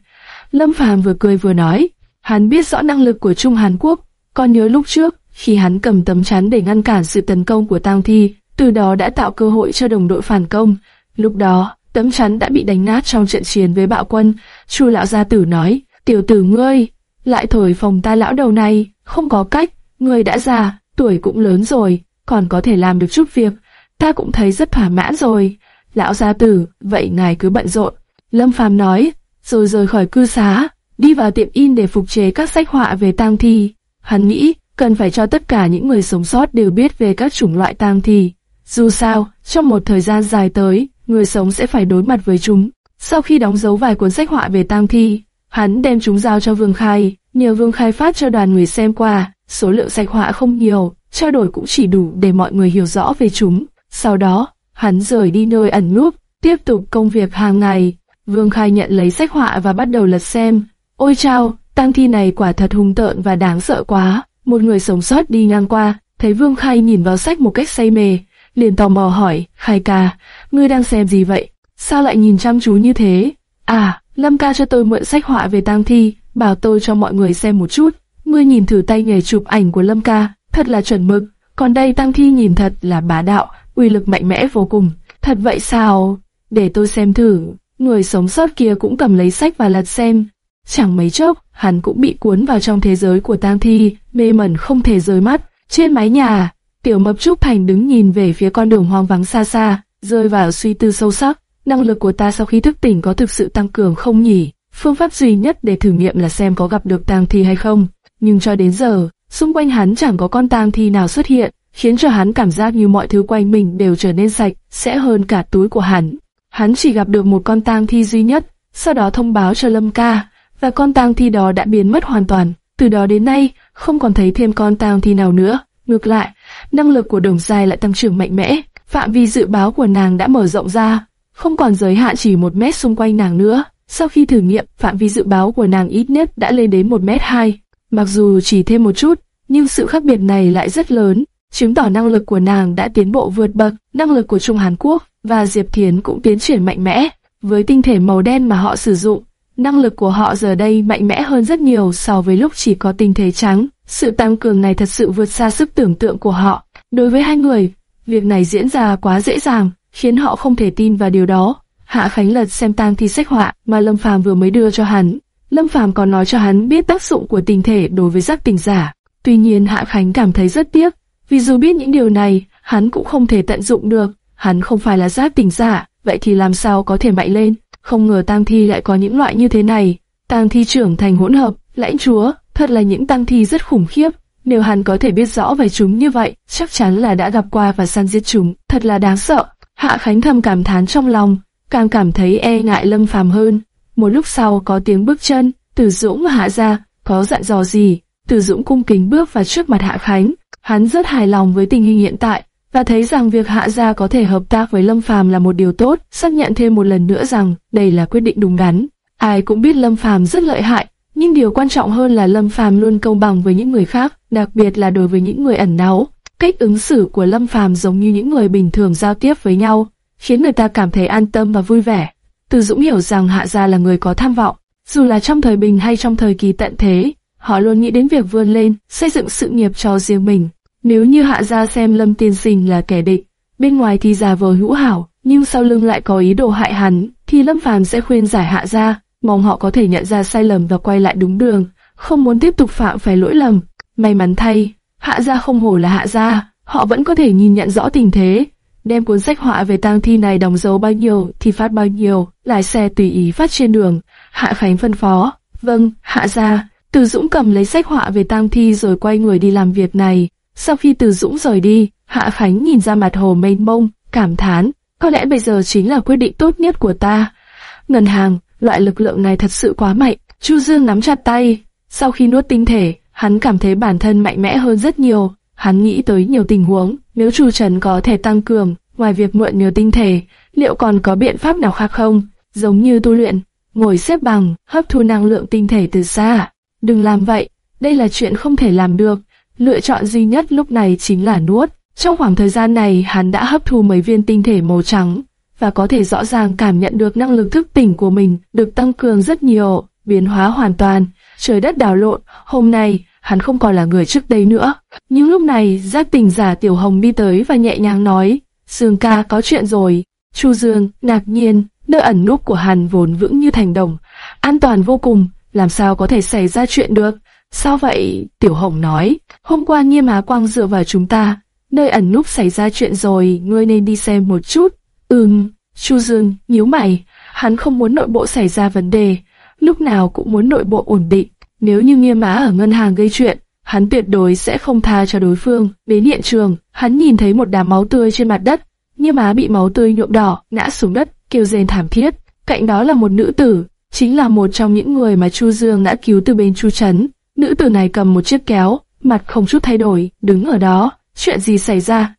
Lâm Phàm vừa cười vừa nói, hắn biết rõ năng lực của Trung Hàn Quốc, còn nhớ lúc trước, khi hắn cầm tấm chắn để ngăn cản sự tấn công của Tang Thi, từ đó đã tạo cơ hội cho đồng đội phản công. Lúc đó, tấm chắn đã bị đánh nát trong trận chiến với bạo quân. Chu lão gia tử nói, tiểu tử ngươi, lại thổi phòng ta lão đầu này, không có cách, ngươi đã già, tuổi cũng lớn rồi, còn có thể làm được chút việc, ta cũng thấy rất thỏa mãn rồi. Lão gia tử, vậy ngài cứ bận rộn. Lâm Phàm nói, rồi rời khỏi cư xá, đi vào tiệm in để phục chế các sách họa về tang thi. Hắn nghĩ, cần phải cho tất cả những người sống sót đều biết về các chủng loại tang thi. Dù sao, trong một thời gian dài tới, người sống sẽ phải đối mặt với chúng. Sau khi đóng dấu vài cuốn sách họa về tang thi, hắn đem chúng giao cho Vương Khai, nhờ Vương Khai phát cho đoàn người xem qua. Số lượng sách họa không nhiều, trao đổi cũng chỉ đủ để mọi người hiểu rõ về chúng. Sau đó, hắn rời đi nơi ẩn núp, tiếp tục công việc hàng ngày. Vương Khai nhận lấy sách họa và bắt đầu lật xem. Ôi chao, tang thi này quả thật hung tợn và đáng sợ quá. Một người sống sót đi ngang qua, thấy Vương Khai nhìn vào sách một cách say mê, liền tò mò hỏi, Khai ca, ngươi đang xem gì vậy? Sao lại nhìn chăm chú như thế? À, Lâm ca cho tôi mượn sách họa về tang thi, bảo tôi cho mọi người xem một chút. Ngươi nhìn thử tay nghề chụp ảnh của Lâm ca, thật là chuẩn mực. Còn đây Tăng Thi nhìn thật là bá đạo, uy lực mạnh mẽ vô cùng. Thật vậy sao? Để tôi xem thử. Người sống sót kia cũng cầm lấy sách và lật xem. Chẳng mấy chốc, hắn cũng bị cuốn vào trong thế giới của Tang Thi, mê mẩn không thể rời mắt. Trên mái nhà, Tiểu Mập Trúc Thành đứng nhìn về phía con đường hoang vắng xa xa, rơi vào suy tư sâu sắc. Năng lực của ta sau khi thức tỉnh có thực sự tăng cường không nhỉ? Phương pháp duy nhất để thử nghiệm là xem có gặp được Tang Thi hay không. Nhưng cho đến giờ, Xung quanh hắn chẳng có con tang thi nào xuất hiện, khiến cho hắn cảm giác như mọi thứ quanh mình đều trở nên sạch, sẽ hơn cả túi của hắn. Hắn chỉ gặp được một con tang thi duy nhất, sau đó thông báo cho Lâm Ca, và con tang thi đó đã biến mất hoàn toàn. Từ đó đến nay, không còn thấy thêm con tang thi nào nữa. Ngược lại, năng lực của đồng dài lại tăng trưởng mạnh mẽ, phạm vi dự báo của nàng đã mở rộng ra, không còn giới hạn chỉ một mét xung quanh nàng nữa. Sau khi thử nghiệm, phạm vi dự báo của nàng ít nhất đã lên đến một mét hai. Mặc dù chỉ thêm một chút, nhưng sự khác biệt này lại rất lớn, chứng tỏ năng lực của nàng đã tiến bộ vượt bậc, năng lực của Trung Hàn Quốc và Diệp Thiến cũng tiến triển mạnh mẽ. Với tinh thể màu đen mà họ sử dụng, năng lực của họ giờ đây mạnh mẽ hơn rất nhiều so với lúc chỉ có tinh thể trắng. Sự tăng cường này thật sự vượt xa sức tưởng tượng của họ. Đối với hai người, việc này diễn ra quá dễ dàng, khiến họ không thể tin vào điều đó. Hạ Khánh lật xem tang thi sách họa mà Lâm Phàm vừa mới đưa cho hắn, Lâm Phàm còn nói cho hắn biết tác dụng của tình thể đối với giác tình giả. Tuy nhiên Hạ Khánh cảm thấy rất tiếc, vì dù biết những điều này, hắn cũng không thể tận dụng được. Hắn không phải là giác tình giả, vậy thì làm sao có thể mạnh lên? Không ngờ tang thi lại có những loại như thế này. Tang thi trưởng thành hỗn hợp, lãnh chúa, thật là những tang thi rất khủng khiếp. Nếu hắn có thể biết rõ về chúng như vậy, chắc chắn là đã gặp qua và săn giết chúng, thật là đáng sợ. Hạ Khánh thầm cảm thán trong lòng, càng cảm thấy e ngại Lâm Phàm hơn. Một lúc sau có tiếng bước chân, Từ Dũng và Hạ Gia, có dặn dò gì? Từ Dũng cung kính bước vào trước mặt Hạ Khánh. Hắn rất hài lòng với tình hình hiện tại, và thấy rằng việc Hạ Gia có thể hợp tác với Lâm Phàm là một điều tốt, xác nhận thêm một lần nữa rằng đây là quyết định đúng đắn. Ai cũng biết Lâm Phàm rất lợi hại, nhưng điều quan trọng hơn là Lâm Phàm luôn công bằng với những người khác, đặc biệt là đối với những người ẩn náu. Cách ứng xử của Lâm Phàm giống như những người bình thường giao tiếp với nhau, khiến người ta cảm thấy an tâm và vui vẻ. Từ Dũng hiểu rằng Hạ Gia là người có tham vọng, dù là trong thời bình hay trong thời kỳ tận thế, họ luôn nghĩ đến việc vươn lên, xây dựng sự nghiệp cho riêng mình. Nếu như Hạ Gia xem Lâm Tiên Sinh là kẻ địch, bên ngoài thì già vờ hữu hảo, nhưng sau lưng lại có ý đồ hại hắn, thì Lâm Phàm sẽ khuyên giải Hạ Gia, mong họ có thể nhận ra sai lầm và quay lại đúng đường, không muốn tiếp tục phạm phải lỗi lầm. May mắn thay, Hạ Gia không hổ là Hạ Gia, họ vẫn có thể nhìn nhận rõ tình thế. Đem cuốn sách họa về tang thi này đóng dấu bao nhiêu thì phát bao nhiêu, lái xe tùy ý phát trên đường. Hạ Khánh phân phó, vâng, hạ ra. Từ Dũng cầm lấy sách họa về tang thi rồi quay người đi làm việc này. Sau khi Từ Dũng rời đi, Hạ Khánh nhìn ra mặt hồ mênh mông, cảm thán, có lẽ bây giờ chính là quyết định tốt nhất của ta. Ngân hàng, loại lực lượng này thật sự quá mạnh. Chu Dương nắm chặt tay. Sau khi nuốt tinh thể, hắn cảm thấy bản thân mạnh mẽ hơn rất nhiều. Hắn nghĩ tới nhiều tình huống, nếu chủ Trần có thể tăng cường, ngoài việc mượn nhiều tinh thể, liệu còn có biện pháp nào khác không? Giống như tu luyện, ngồi xếp bằng, hấp thu năng lượng tinh thể từ xa. Đừng làm vậy, đây là chuyện không thể làm được. Lựa chọn duy nhất lúc này chính là nuốt. Trong khoảng thời gian này, hắn đã hấp thu mấy viên tinh thể màu trắng, và có thể rõ ràng cảm nhận được năng lực thức tỉnh của mình được tăng cường rất nhiều, biến hóa hoàn toàn. Trời đất đảo lộn, hôm nay, hắn không còn là người trước đây nữa. Nhưng lúc này, giác tỉnh giả Tiểu Hồng đi tới và nhẹ nhàng nói, Dương ca có chuyện rồi. Chu Dương, ngạc nhiên, nơi ẩn núp của hắn vốn vững như thành đồng, an toàn vô cùng, làm sao có thể xảy ra chuyện được. Sao vậy? Tiểu Hồng nói, hôm qua nghiêm á quang dựa vào chúng ta, nơi ẩn núp xảy ra chuyện rồi, ngươi nên đi xem một chút. Ừm, Chu Dương, nhíu mày, hắn không muốn nội bộ xảy ra vấn đề, lúc nào cũng muốn nội bộ ổn định. Nếu như nghiêm á ở ngân hàng gây chuyện, hắn tuyệt đối sẽ không tha cho đối phương. Đến hiện trường, hắn nhìn thấy một đám máu tươi trên mặt đất, nghiêm á bị máu tươi nhuộm đỏ, ngã xuống đất, kêu rên thảm thiết. Cạnh đó là một nữ tử, chính là một trong những người mà Chu Dương đã cứu từ bên Chu Trấn. Nữ tử này cầm một chiếc kéo, mặt không chút thay đổi, đứng ở đó. Chuyện gì xảy ra?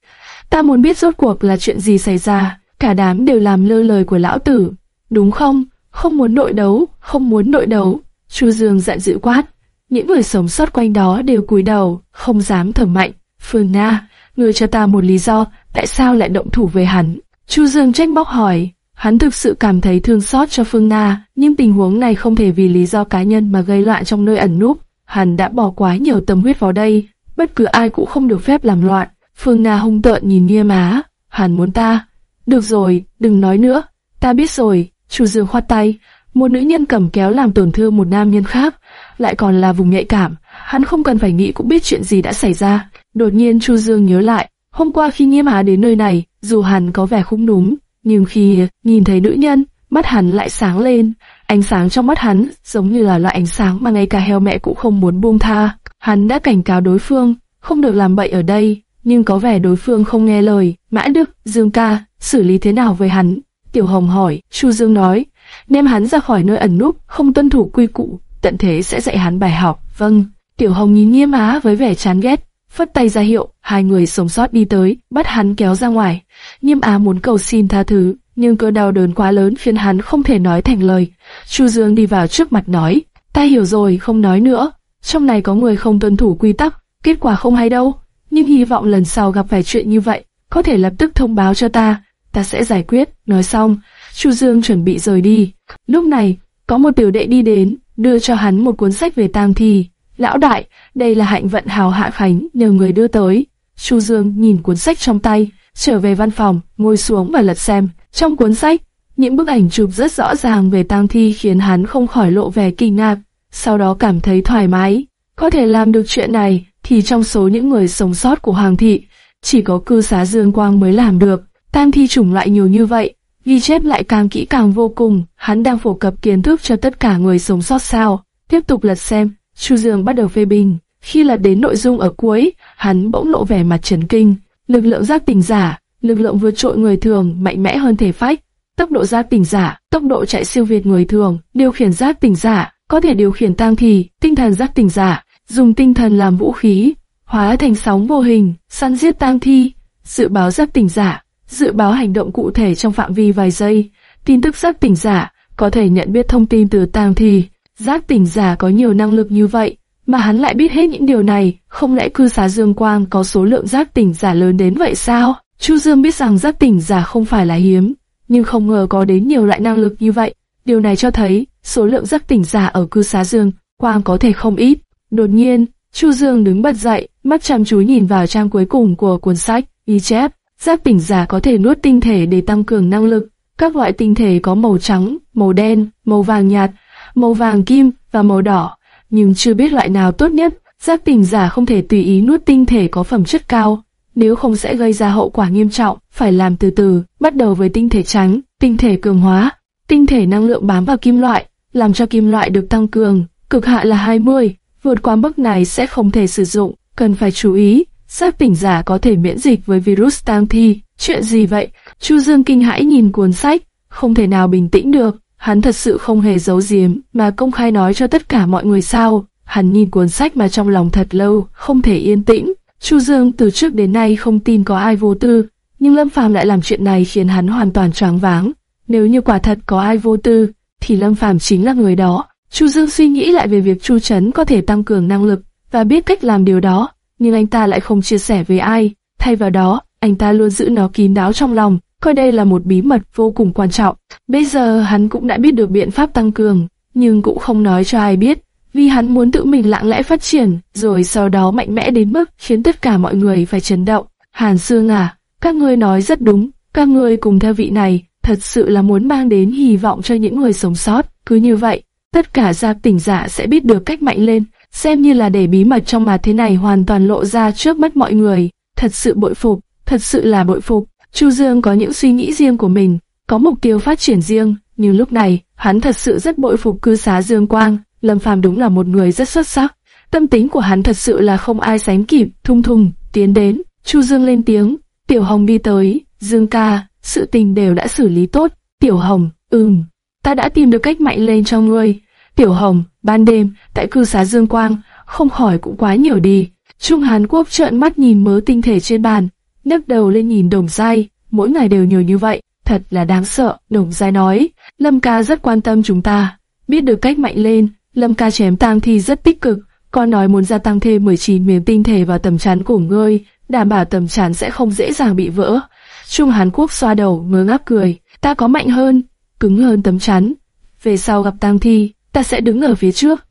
Ta muốn biết rốt cuộc là chuyện gì xảy ra. Cả đám đều làm lơ lời của lão tử. Đúng không? Không muốn nội đấu, không muốn nội đấu. Chu Dương giận dữ quát. Những người sống sót quanh đó đều cúi đầu, không dám thở mạnh. Phương Na, người cho ta một lý do, tại sao lại động thủ về hắn? Chu Dương trách bóc hỏi. Hắn thực sự cảm thấy thương xót cho Phương Na, nhưng tình huống này không thể vì lý do cá nhân mà gây loạn trong nơi ẩn núp. Hắn đã bỏ quá nhiều tâm huyết vào đây, bất cứ ai cũng không được phép làm loạn. Phương Na hung tợn nhìn Nghiêm Á, hắn muốn ta. Được rồi, đừng nói nữa, ta biết rồi. Chu Dương khoát tay, một nữ nhân cầm kéo làm tổn thương một nam nhân khác, lại còn là vùng nhạy cảm, hắn không cần phải nghĩ cũng biết chuyện gì đã xảy ra. Đột nhiên Chu Dương nhớ lại, hôm qua khi Nghiêm Á đến nơi này, dù hắn có vẻ không đúng, nhưng khi nhìn thấy nữ nhân, mắt hắn lại sáng lên. Ánh sáng trong mắt hắn giống như là loại ánh sáng mà ngay cả heo mẹ cũng không muốn buông tha. Hắn đã cảnh cáo đối phương, không được làm bậy ở đây, nhưng có vẻ đối phương không nghe lời. Mã Đức, Dương ca, xử lý thế nào với hắn? Tiểu Hồng hỏi, Chu Dương nói, ném hắn ra khỏi nơi ẩn núp, không tuân thủ quy củ, tận thế sẽ dạy hắn bài học. Vâng, Tiểu Hồng nhìn nghiêm á với vẻ chán ghét, phất tay ra hiệu, hai người sống sót đi tới, bắt hắn kéo ra ngoài. Nghiêm á muốn cầu xin tha thứ, nhưng cơn đau đớn quá lớn khiến hắn không thể nói thành lời. Chu Dương đi vào trước mặt nói, ta hiểu rồi, không nói nữa. Trong này có người không tuân thủ quy tắc, kết quả không hay đâu. Nhưng hy vọng lần sau gặp phải chuyện như vậy, có thể lập tức thông báo cho ta, ta sẽ giải quyết. Nói xong, Chu Dương chuẩn bị rời đi. Lúc này, có một tiểu đệ đi đến, đưa cho hắn một cuốn sách về tang thi. Lão đại, đây là hạnh vận hào hạ khánh nhờ người đưa tới. Chu Dương nhìn cuốn sách trong tay, trở về văn phòng, ngồi xuống và lật xem. Trong cuốn sách, những bức ảnh chụp rất rõ ràng về tang thi khiến hắn không khỏi lộ vẻ kinh ngạc, sau đó cảm thấy thoải mái. Có thể làm được chuyện này, thì trong số những người sống sót của Hoàng thị, chỉ có cư xá Dương Quang mới làm được. Tang thi chủng loại nhiều như vậy, ghi chép lại càng kỹ càng vô cùng, hắn đang phổ cập kiến thức cho tất cả người sống sót sao. Tiếp tục lật xem, Chu Dương bắt đầu phê bình. Khi lật đến nội dung ở cuối, hắn bỗng lộ vẻ mặt chấn kinh. Lực lượng giác tỉnh giả, lực lượng vượt trội người thường, mạnh mẽ hơn thể phách. Tốc độ giác tỉnh giả, tốc độ chạy siêu việt người thường, điều khiển giác tỉnh giả, có thể điều khiển tang thì, tinh thần giác tỉnh giả, dùng tinh thần làm vũ khí, hóa thành sóng vô hình, săn giết tang thi, dự báo giác tỉnh giả, dự báo hành động cụ thể trong phạm vi vài giây, tin tức giác tỉnh giả, có thể nhận biết thông tin từ tang thì Giác tỉnh giả có nhiều năng lực như vậy, mà hắn lại biết hết những điều này, không lẽ cư xá Dương Quang có số lượng giác tỉnh giả lớn đến vậy sao? Chu Dương biết rằng giác tỉnh giả không phải là hiếm, nhưng không ngờ có đến nhiều loại năng lực như vậy. Điều này cho thấy số lượng giác tỉnh giả ở cư xá Dương Quang có thể không ít. Đột nhiên, Chu Dương đứng bật dậy, mắt chăm chú nhìn vào trang cuối cùng của cuốn sách, ghi chép, giáp tỉnh giả có thể nuốt tinh thể để tăng cường năng lực. Các loại tinh thể có màu trắng, màu đen, màu vàng nhạt, màu vàng kim và màu đỏ, nhưng chưa biết loại nào tốt nhất. Giáp tỉnh giả không thể tùy ý nuốt tinh thể có phẩm chất cao, nếu không sẽ gây ra hậu quả nghiêm trọng, phải làm từ từ, bắt đầu với tinh thể trắng, tinh thể cường hóa, tinh thể năng lượng bám vào kim loại, làm cho kim loại được tăng cường, cực hạn là 20, vượt qua mức này sẽ không thể sử dụng, cần phải chú ý, giác tỉnh giả có thể miễn dịch với virus tang thi, chuyện gì vậy? Chu Dương kinh hãi nhìn cuốn sách, không thể nào bình tĩnh được, hắn thật sự không hề giấu giếm, mà công khai nói cho tất cả mọi người sao. Hắn nhìn cuốn sách mà trong lòng thật lâu, không thể yên tĩnh. Chu Dương từ trước đến nay không tin có ai vô tư, nhưng Lâm Phàm lại làm chuyện này khiến hắn hoàn toàn choáng váng. Nếu như quả thật có ai vô tư, thì Lâm Phàm chính là người đó. Chu Dương suy nghĩ lại về việc Chu Trấn có thể tăng cường năng lực và biết cách làm điều đó, nhưng anh ta lại không chia sẻ với ai. Thay vào đó, anh ta luôn giữ nó kín đáo trong lòng, coi đây là một bí mật vô cùng quan trọng. Bây giờ hắn cũng đã biết được biện pháp tăng cường, nhưng cũng không nói cho ai biết, vì hắn muốn tự mình lặng lẽ phát triển, rồi sau đó mạnh mẽ đến mức khiến tất cả mọi người phải chấn động. Hàn Sương à, các ngươi nói rất đúng, các ngươi cùng theo vị này, thật sự là muốn mang đến hy vọng cho những người sống sót. Cứ như vậy, tất cả gia tỉnh giả sẽ biết được cách mạnh lên, xem như là để bí mật trong mà thế này hoàn toàn lộ ra trước mắt mọi người. Thật sự bội phục, thật sự là bội phục. Chu Dương có những suy nghĩ riêng của mình, có mục tiêu phát triển riêng, nhưng lúc này, hắn thật sự rất bội phục cư xá Dương Quang. Lâm Phàm đúng là một người rất xuất sắc. Tâm tính của hắn thật sự là không ai sánh kịp, thung thùng, tiến đến. Chu Dương lên tiếng, Tiểu Hồng đi tới, Dương ca, sự tình đều đã xử lý tốt. Tiểu Hồng, ừm, ta đã tìm được cách mạnh lên cho ngươi. Tiểu Hồng, ban đêm, tại cư xá Dương Quang, không hỏi cũng quá nhiều đi. Trung Hàn Quốc trợn mắt nhìn mớ tinh thể trên bàn, nhấc đầu lên nhìn đồng dai, mỗi ngày đều nhiều như vậy, thật là đáng sợ. Đồng dai nói, Lâm ca rất quan tâm chúng ta, biết được cách mạnh lên, Lâm ca chém tang thi rất tích cực, con nói muốn gia tăng thêm 19 miếng tinh thể vào tầm chắn của ngươi, đảm bảo tầm chắn sẽ không dễ dàng bị vỡ. Trung Hàn Quốc xoa đầu, ngơ ngác cười, ta có mạnh hơn, cứng hơn tấm chắn. Về sau gặp tang thi, ta sẽ đứng ở phía trước,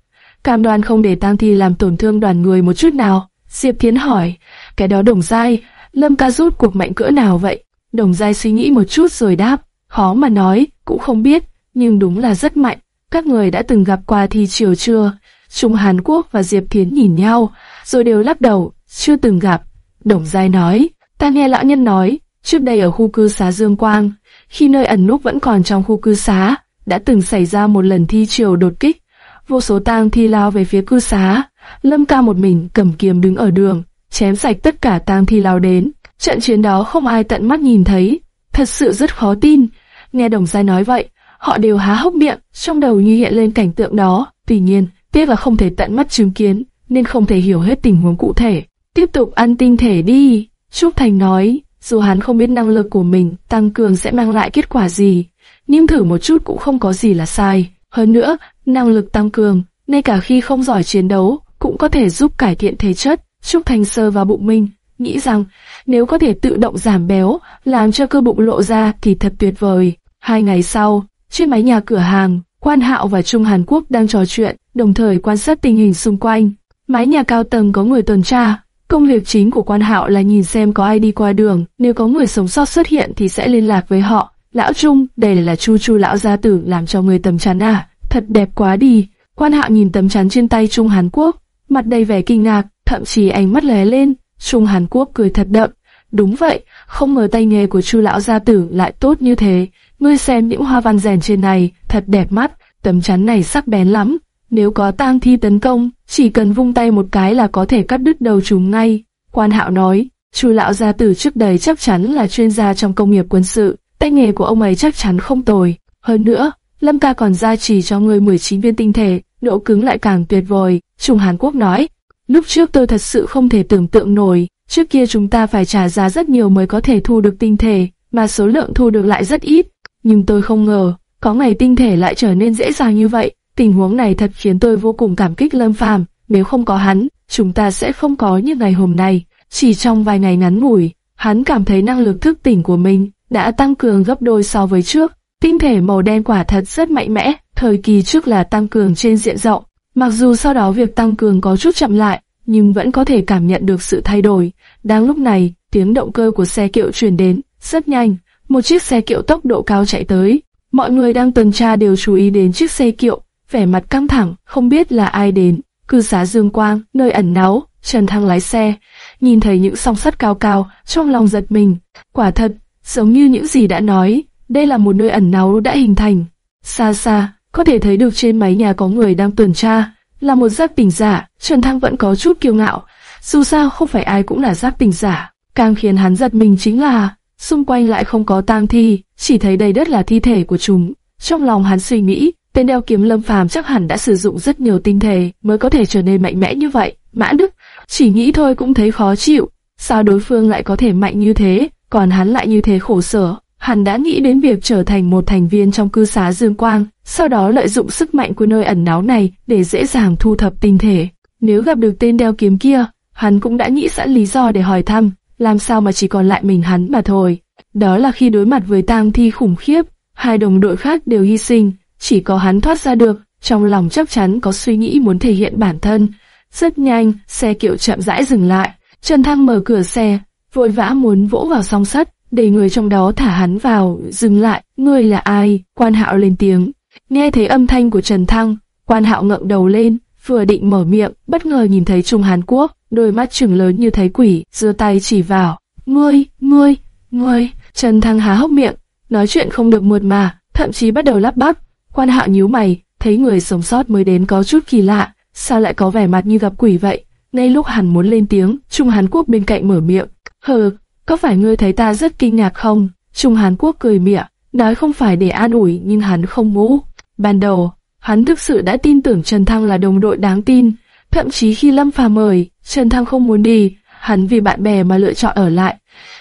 cam đoan không để tang thi làm tổn thương đoàn người một chút nào. Diệp Thiến hỏi, cái đó đồng dai, Lâm ca rút cuộc mạnh cỡ nào vậy? Đồng dai suy nghĩ một chút rồi đáp, khó mà nói, cũng không biết, nhưng đúng là rất mạnh. Các người đã từng gặp qua thi chiều chưa? Trung Hàn Quốc và Diệp Thiến nhìn nhau, rồi đều lắc đầu, chưa từng gặp. Đồng dai nói, ta nghe lão nhân nói, trước đây ở khu cư xá Dương Quang, khi nơi ẩn núp vẫn còn trong khu cư xá, đã từng xảy ra một lần thi chiều đột kích. Vô số tang thi lao về phía cư xá, Lâm ca một mình cầm kiếm đứng ở đường, chém sạch tất cả tang thi lao đến. Trận chiến đó không ai tận mắt nhìn thấy, thật sự rất khó tin. Nghe đồng giai nói vậy, họ đều há hốc miệng, trong đầu như hiện lên cảnh tượng đó. Tuy nhiên, tiếc là không thể tận mắt chứng kiến, nên không thể hiểu hết tình huống cụ thể. Tiếp tục ăn tinh thể đi, Trúc Thành nói, dù hắn không biết năng lực của mình tăng cường sẽ mang lại kết quả gì, nhưng thử một chút cũng không có gì là sai. Hơn nữa, năng lực tăng cường, ngay cả khi không giỏi chiến đấu, cũng có thể giúp cải thiện thể chất. Trúc Thành sơ vào bụng mình, nghĩ rằng nếu có thể tự động giảm béo, làm cho cơ bụng lộ ra thì thật tuyệt vời. Hai ngày sau, trên mái nhà cửa hàng, Quan Hạo và Trung Hàn Quốc đang trò chuyện, đồng thời quan sát tình hình xung quanh. Mái nhà cao tầng có người tuần tra. Công việc chính của Quan Hạo là nhìn xem có ai đi qua đường, nếu có người sống sót xuất hiện thì sẽ liên lạc với họ. Lão Trung, đây là Chu Chu lão gia tử làm cho người tầm chắn à, thật đẹp quá đi. Quan Hạo nhìn tấm chắn trên tay Trung Hàn Quốc, mặt đầy vẻ kinh ngạc, thậm chí ánh mắt lóe lên. Trung Hàn Quốc cười thật đậm. Đúng vậy, không ngờ tay nghề của Chu lão gia tử lại tốt như thế. Ngươi xem những hoa văn rèn trên này, thật đẹp mắt, tấm chắn này sắc bén lắm. Nếu có tang thi tấn công, chỉ cần vung tay một cái là có thể cắt đứt đầu chúng ngay. Quan Hạo nói, Chu lão gia tử trước đây chắc chắn là chuyên gia trong công nghiệp quân sự, tay nghề của ông ấy chắc chắn không tồi. Hơn nữa, Lâm ca còn gia trì cho người 19 viên tinh thể, độ cứng lại càng tuyệt vời. Trung Hàn Quốc nói, lúc trước tôi thật sự không thể tưởng tượng nổi, trước kia chúng ta phải trả giá rất nhiều mới có thể thu được tinh thể, mà số lượng thu được lại rất ít. Nhưng tôi không ngờ, có ngày tinh thể lại trở nên dễ dàng như vậy. Tình huống này thật khiến tôi vô cùng cảm kích Lâm Phàm. Nếu không có hắn, chúng ta sẽ không có như ngày hôm nay. Chỉ trong vài ngày ngắn ngủi, hắn cảm thấy năng lực thức tỉnh của mình đã tăng cường gấp đôi so với trước. Tinh thể màu đen quả thật rất mạnh mẽ, thời kỳ trước là tăng cường trên diện rộng. Mặc dù sau đó việc tăng cường có chút chậm lại, nhưng vẫn có thể cảm nhận được sự thay đổi. Đang lúc này, tiếng động cơ của xe kiệu truyền đến, rất nhanh, một chiếc xe kiệu tốc độ cao chạy tới. Mọi người đang tuần tra đều chú ý đến chiếc xe kiệu, vẻ mặt căng thẳng, không biết là ai đến. Cư xá Dương Quang, nơi ẩn náu, Trần Thăng lái xe, nhìn thấy những song sắt cao cao, trong lòng giật mình. Quả thật, giống như những gì đã nói, đây là một nơi ẩn náu đã hình thành. Xa xa, có thể thấy được trên mái nhà có người đang tuần tra, là một giáp tình giả, Trần Thăng vẫn có chút kiêu ngạo. Dù sao không phải ai cũng là giáp tình giả, càng khiến hắn giật mình chính là xung quanh lại không có tang thi, chỉ thấy đầy đất là thi thể của chúng. Trong lòng hắn suy nghĩ, tên đeo kiếm lâm phàm chắc hẳn đã sử dụng rất nhiều tinh thể mới có thể trở nên mạnh mẽ như vậy. Mã Đức chỉ nghĩ thôi cũng thấy khó chịu, sao đối phương lại có thể mạnh như thế, còn hắn lại như thế khổ sở. Hắn đã nghĩ đến việc trở thành một thành viên trong cư xá Dương Quang, sau đó lợi dụng sức mạnh của nơi ẩn náu này để dễ dàng thu thập tinh thể. Nếu gặp được tên đeo kiếm kia, hắn cũng đã nghĩ sẵn lý do để hỏi thăm, làm sao mà chỉ còn lại mình hắn mà thôi. Đó là khi đối mặt với tang thi khủng khiếp, hai đồng đội khác đều hy sinh, chỉ có hắn thoát ra được, trong lòng chắc chắn có suy nghĩ muốn thể hiện bản thân. Rất nhanh, xe kiệu chậm rãi dừng lại, Trần Thăng mở cửa xe, vội vã muốn vỗ vào song sắt, để người trong đó thả hắn vào, dừng lại, ngươi là ai? Quan Hạo lên tiếng. Nghe thấy âm thanh của Trần Thăng, Quan Hạo ngẩng đầu lên, vừa định mở miệng, bất ngờ nhìn thấy Trung Hàn Quốc, đôi mắt trừng lớn như thấy quỷ, giơ tay chỉ vào. Ngươi, ngươi, ngươi, Trần Thăng há hốc miệng, nói chuyện không được mượt mà, thậm chí bắt đầu lắp bắp. Quan Hạo nhíu mày, thấy người sống sót mới đến có chút kỳ lạ, sao lại có vẻ mặt như gặp quỷ vậy? Ngay lúc hắn muốn lên tiếng, Trung Hàn Quốc bên cạnh mở miệng. Hừ, có phải ngươi thấy ta rất kinh ngạc không? Trung Hàn Quốc cười mỉa, nói không phải để an ủi nhưng hắn không ngũ. Ban đầu, hắn thực sự đã tin tưởng Trần Thăng là đồng đội đáng tin. Thậm chí khi Lâm Phàm mời, Trần Thăng không muốn đi, hắn vì bạn bè mà lựa chọn ở lại.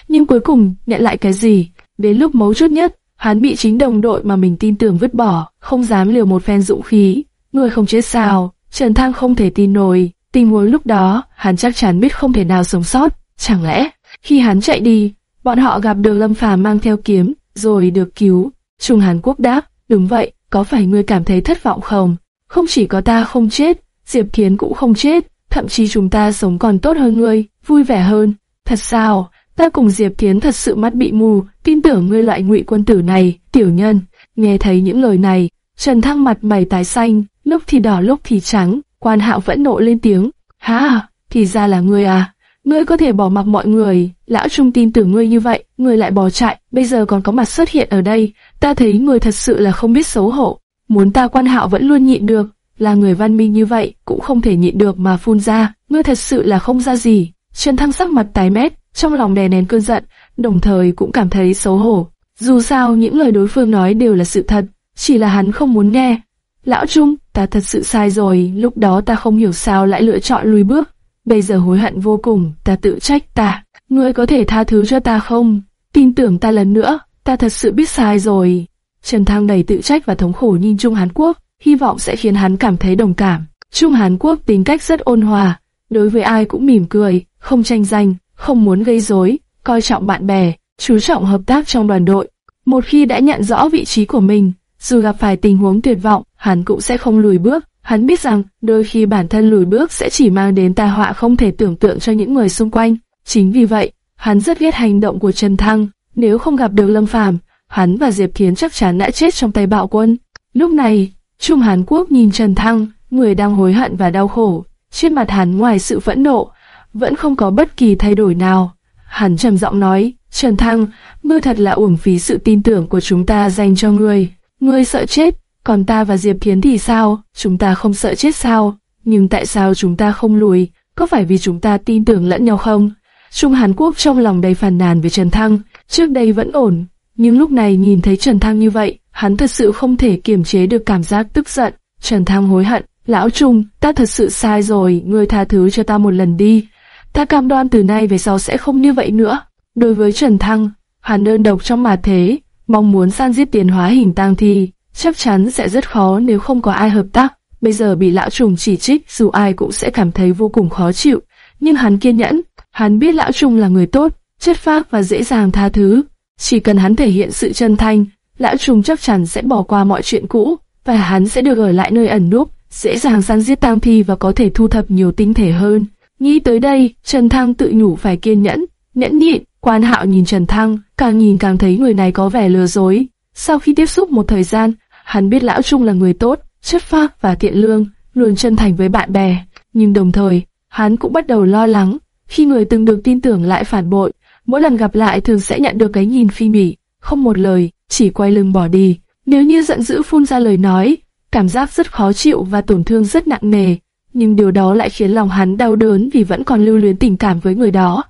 Nhưng cuối cùng, nhận lại cái gì? Đến lúc mấu chốt nhất, hắn bị chính đồng đội mà mình tin tưởng vứt bỏ, không dám liều một phen dũng khí. Người không chết sao? Trần Thăng không thể tin nổi. Tình huống lúc đó, hắn chắc chắn biết không thể nào sống sót. Chẳng lẽ, khi hắn chạy đi, bọn họ gặp được Lâm Phàm mang theo kiếm, rồi được cứu. Trung Hàn Quốc đáp, đúng vậy, có phải ngươi cảm thấy thất vọng không? Không chỉ có ta không chết, Diệp Kiến cũng không chết, thậm chí chúng ta sống còn tốt hơn ngươi, vui vẻ hơn. Thật sao? Ta cùng Diệp Kiến thật sự mắt bị mù, tin tưởng ngươi loại ngụy quân tử này, tiểu nhân. Nghe thấy những lời này, Trần Thăng mặt mày tái xanh, lúc thì đỏ lúc thì trắng, quan hạo vẫn nộ lên tiếng. ha, thì ra là ngươi à? Ngươi có thể bỏ mặc mọi người, lão trung tin tưởng ngươi như vậy, ngươi lại bỏ chạy, bây giờ còn có mặt xuất hiện ở đây, ta thấy ngươi thật sự là không biết xấu hổ. Muốn ta quan hạo vẫn luôn nhịn được, là người văn minh như vậy, cũng không thể nhịn được mà phun ra, ngươi thật sự là không ra gì. Trần Thăng sắc mặt tái mét, trong lòng đè nén cơn giận, đồng thời cũng cảm thấy xấu hổ. Dù sao những lời đối phương nói đều là sự thật, chỉ là hắn không muốn nghe. Lão Trung, ta thật sự sai rồi, lúc đó ta không hiểu sao lại lựa chọn lùi bước. Bây giờ hối hận vô cùng, ta tự trách ta. Ngươi có thể tha thứ cho ta không? Tin tưởng ta lần nữa, ta thật sự biết sai rồi. Trần Thăng đầy tự trách và thống khổ nhìn Trung Hán Quốc, hy vọng sẽ khiến hắn cảm thấy đồng cảm. Trung Hán Quốc tính cách rất ôn hòa, đối với ai cũng mỉm cười, không tranh giành, không muốn gây rối, coi trọng bạn bè, chú trọng hợp tác trong đoàn đội. Một khi đã nhận rõ vị trí của mình, dù gặp phải tình huống tuyệt vọng, hắn cũng sẽ không lùi bước. Hắn biết rằng, đôi khi bản thân lùi bước sẽ chỉ mang đến tai họa không thể tưởng tượng cho những người xung quanh. Chính vì vậy, hắn rất ghét hành động của Trần Thăng. Nếu không gặp được Lâm Phàm, hắn và Diệp Kiến chắc chắn đã chết trong tay bạo quân. Lúc này, Trung Hàn Quốc nhìn Trần Thăng, người đang hối hận và đau khổ. Trên mặt hắn ngoài sự phẫn nộ, vẫn không có bất kỳ thay đổi nào. Hắn trầm giọng nói, Trần Thăng, ngươi thật là uổng phí sự tin tưởng của chúng ta dành cho ngươi. Ngươi sợ chết, còn ta và Diệp Thiến thì sao? Chúng ta không sợ chết sao? Nhưng tại sao chúng ta không lùi? Có phải vì chúng ta tin tưởng lẫn nhau không? Trung Hàn Quốc trong lòng đầy phàn nàn về Trần Thăng, trước đây vẫn ổn, nhưng lúc này nhìn thấy Trần Thăng như vậy, hắn thật sự không thể kiềm chế được cảm giác tức giận. Trần Thăng hối hận, lão Trung, ta thật sự sai rồi, ngươi tha thứ cho ta một lần đi. Ta cam đoan từ nay về sau sẽ không như vậy nữa. Đối với Trần Thăng, hắn đơn độc trong mà thế, mong muốn san giết tiền hóa hình tang thi, chắc chắn sẽ rất khó nếu không có ai hợp tác. Bây giờ bị lão trùng chỉ trích, dù ai cũng sẽ cảm thấy vô cùng khó chịu. Nhưng hắn kiên nhẫn, hắn biết lão trùng là người tốt, chất phác và dễ dàng tha thứ. Chỉ cần hắn thể hiện sự chân thành, lão trùng chắc chắn sẽ bỏ qua mọi chuyện cũ, và hắn sẽ được ở lại nơi ẩn núp, dễ dàng săn giết tang thi và có thể thu thập nhiều tinh thể hơn. Nghĩ tới đây, Trần Thăng tự nhủ phải kiên nhẫn, nhẫn nhịn. Quan Hạo nhìn Trần Thăng, càng nhìn càng thấy người này có vẻ lừa dối. Sau khi tiếp xúc một thời gian, hắn biết lão Trung là người tốt, chất phác và thiện lương, luôn chân thành với bạn bè. Nhưng đồng thời, hắn cũng bắt đầu lo lắng. Khi người từng được tin tưởng lại phản bội, mỗi lần gặp lại thường sẽ nhận được cái nhìn phi mỉ, không một lời, chỉ quay lưng bỏ đi. Nếu như giận dữ phun ra lời nói, cảm giác rất khó chịu và tổn thương rất nặng nề. Nhưng điều đó lại khiến lòng hắn đau đớn vì vẫn còn lưu luyến tình cảm với người đó.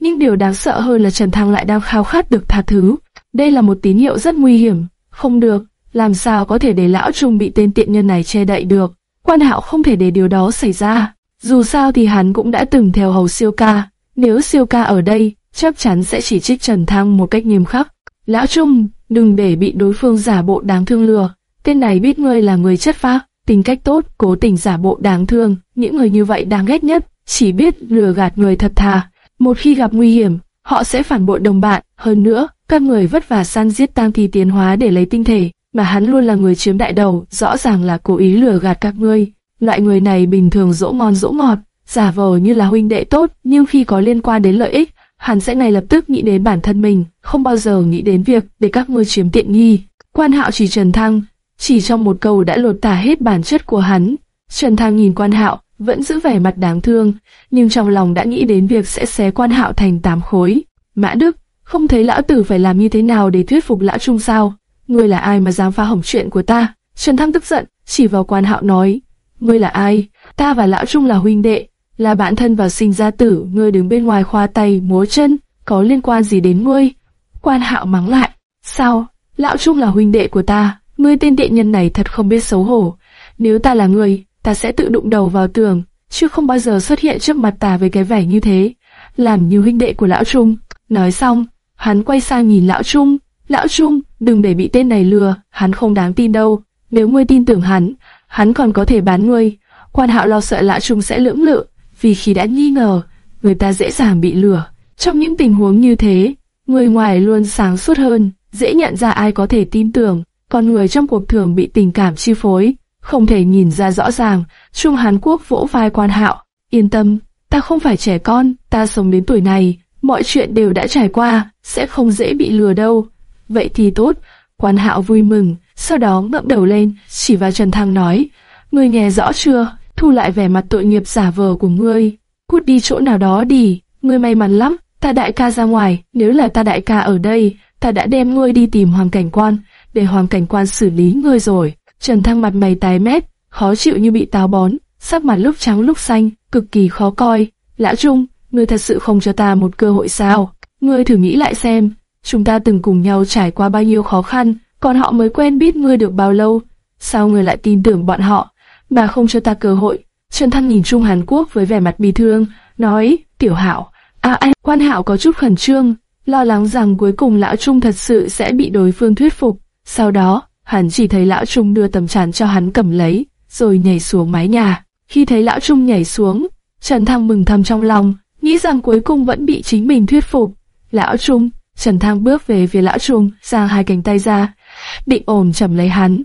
Nhưng điều đáng sợ hơn là Trần Thăng lại đang khao khát được tha thứ. Đây là một tín hiệu rất nguy hiểm. Không được, làm sao có thể để lão Trung bị tên tiện nhân này che đậy được. Quan hạo không thể để điều đó xảy ra. Dù sao thì hắn cũng đã từng theo hầu siêu ca. Nếu siêu ca ở đây, chắc chắn sẽ chỉ trích Trần Thăng một cách nghiêm khắc. Lão Trung, đừng để bị đối phương giả bộ đáng thương lừa. Tên này biết ngươi là người chất phác, tính cách tốt, cố tình giả bộ đáng thương. Những người như vậy đáng ghét nhất, chỉ biết lừa gạt người thật thà. Một khi gặp nguy hiểm, họ sẽ phản bội đồng bạn. Hơn nữa, các người vất vả săn giết tang thi tiến hóa để lấy tinh thể, mà hắn luôn là người chiếm đại đầu, rõ ràng là cố ý lừa gạt các ngươi. Loại người này bình thường dỗ mòn dỗ ngọt, giả vờ như là huynh đệ tốt, nhưng khi có liên quan đến lợi ích, hắn sẽ ngay lập tức nghĩ đến bản thân mình, không bao giờ nghĩ đến việc để các ngươi chiếm tiện nghi. Quan hạo chỉ Trần Thăng, chỉ trong một câu đã lột tả hết bản chất của hắn. Trần Thăng nhìn quan hạo, vẫn giữ vẻ mặt đáng thương, nhưng trong lòng đã nghĩ đến việc sẽ xé quan hạo thành tám khối. Mã Đức, không thấy lão tử phải làm như thế nào để thuyết phục lão trung sao? Ngươi là ai mà dám phá hỏng chuyện của ta? Trần Thăng tức giận, chỉ vào quan hạo nói, ngươi là ai? Ta và lão trung là huynh đệ, là bạn thân và sinh ra tử, ngươi đứng bên ngoài khoa tay múa chân, có liên quan gì đến ngươi? Quan hạo mắng lại, sao? Lão trung là huynh đệ của ta, ngươi tên đệ nhân này thật không biết xấu hổ. Nếu ta là người, ta sẽ tự đụng đầu vào tường, chứ không bao giờ xuất hiện trước mặt ta với cái vẻ như thế, làm như huynh đệ của lão trung. Nói xong, hắn quay sang nhìn lão trung, lão trung, đừng để bị tên này lừa, hắn không đáng tin đâu. Nếu ngươi tin tưởng hắn, hắn còn có thể bán ngươi. Quan hạo lo sợ lão trung sẽ lưỡng lự, vì khi đã nghi ngờ, người ta dễ dàng bị lừa. Trong những tình huống như thế, người ngoài luôn sáng suốt hơn, dễ nhận ra ai có thể tin tưởng, còn người trong cuộc thường bị tình cảm chi phối, không thể nhìn ra rõ ràng. Trung Hàn Quốc vỗ vai quan hạo, yên tâm, ta không phải trẻ con, ta sống đến tuổi này, mọi chuyện đều đã trải qua, sẽ không dễ bị lừa đâu. Vậy thì tốt, quan hạo vui mừng, sau đó ngậm đầu lên, chỉ vào Trần Thăng nói, ngươi nghe rõ chưa, thu lại vẻ mặt tội nghiệp giả vờ của ngươi, cút đi chỗ nào đó đi, ngươi may mắn lắm, ta đại ca ra ngoài, nếu là ta đại ca ở đây, ta đã đem ngươi đi tìm hoàng cảnh quan, để hoàng cảnh quan xử lý ngươi rồi. Trần Thăng mặt mày tái mét, khó chịu như bị táo bón, sắc mặt lúc trắng lúc xanh, cực kỳ khó coi. Lã Trung, ngươi thật sự không cho ta một cơ hội sao? Ngươi thử nghĩ lại xem, chúng ta từng cùng nhau trải qua bao nhiêu khó khăn, còn họ mới quen biết ngươi được bao lâu, sao ngươi lại tin tưởng bọn họ, mà không cho ta cơ hội? Trần Thăng nhìn Trung Hàn Quốc với vẻ mặt bi thương, nói, tiểu hảo, à anh, quan hảo có chút khẩn trương, lo lắng rằng cuối cùng lão Trung thật sự sẽ bị đối phương thuyết phục. Sau đó, hắn chỉ thấy lão Trung đưa tấm tràn cho hắn cầm lấy, rồi nhảy xuống mái nhà. Khi thấy lão Trung nhảy xuống, Trần Thăng mừng thầm trong lòng, nghĩ rằng cuối cùng vẫn bị chính mình thuyết phục. Lão Trung, Trần Thăng bước về phía lão Trung, giang hai cánh tay ra, định ổn chầm lấy hắn.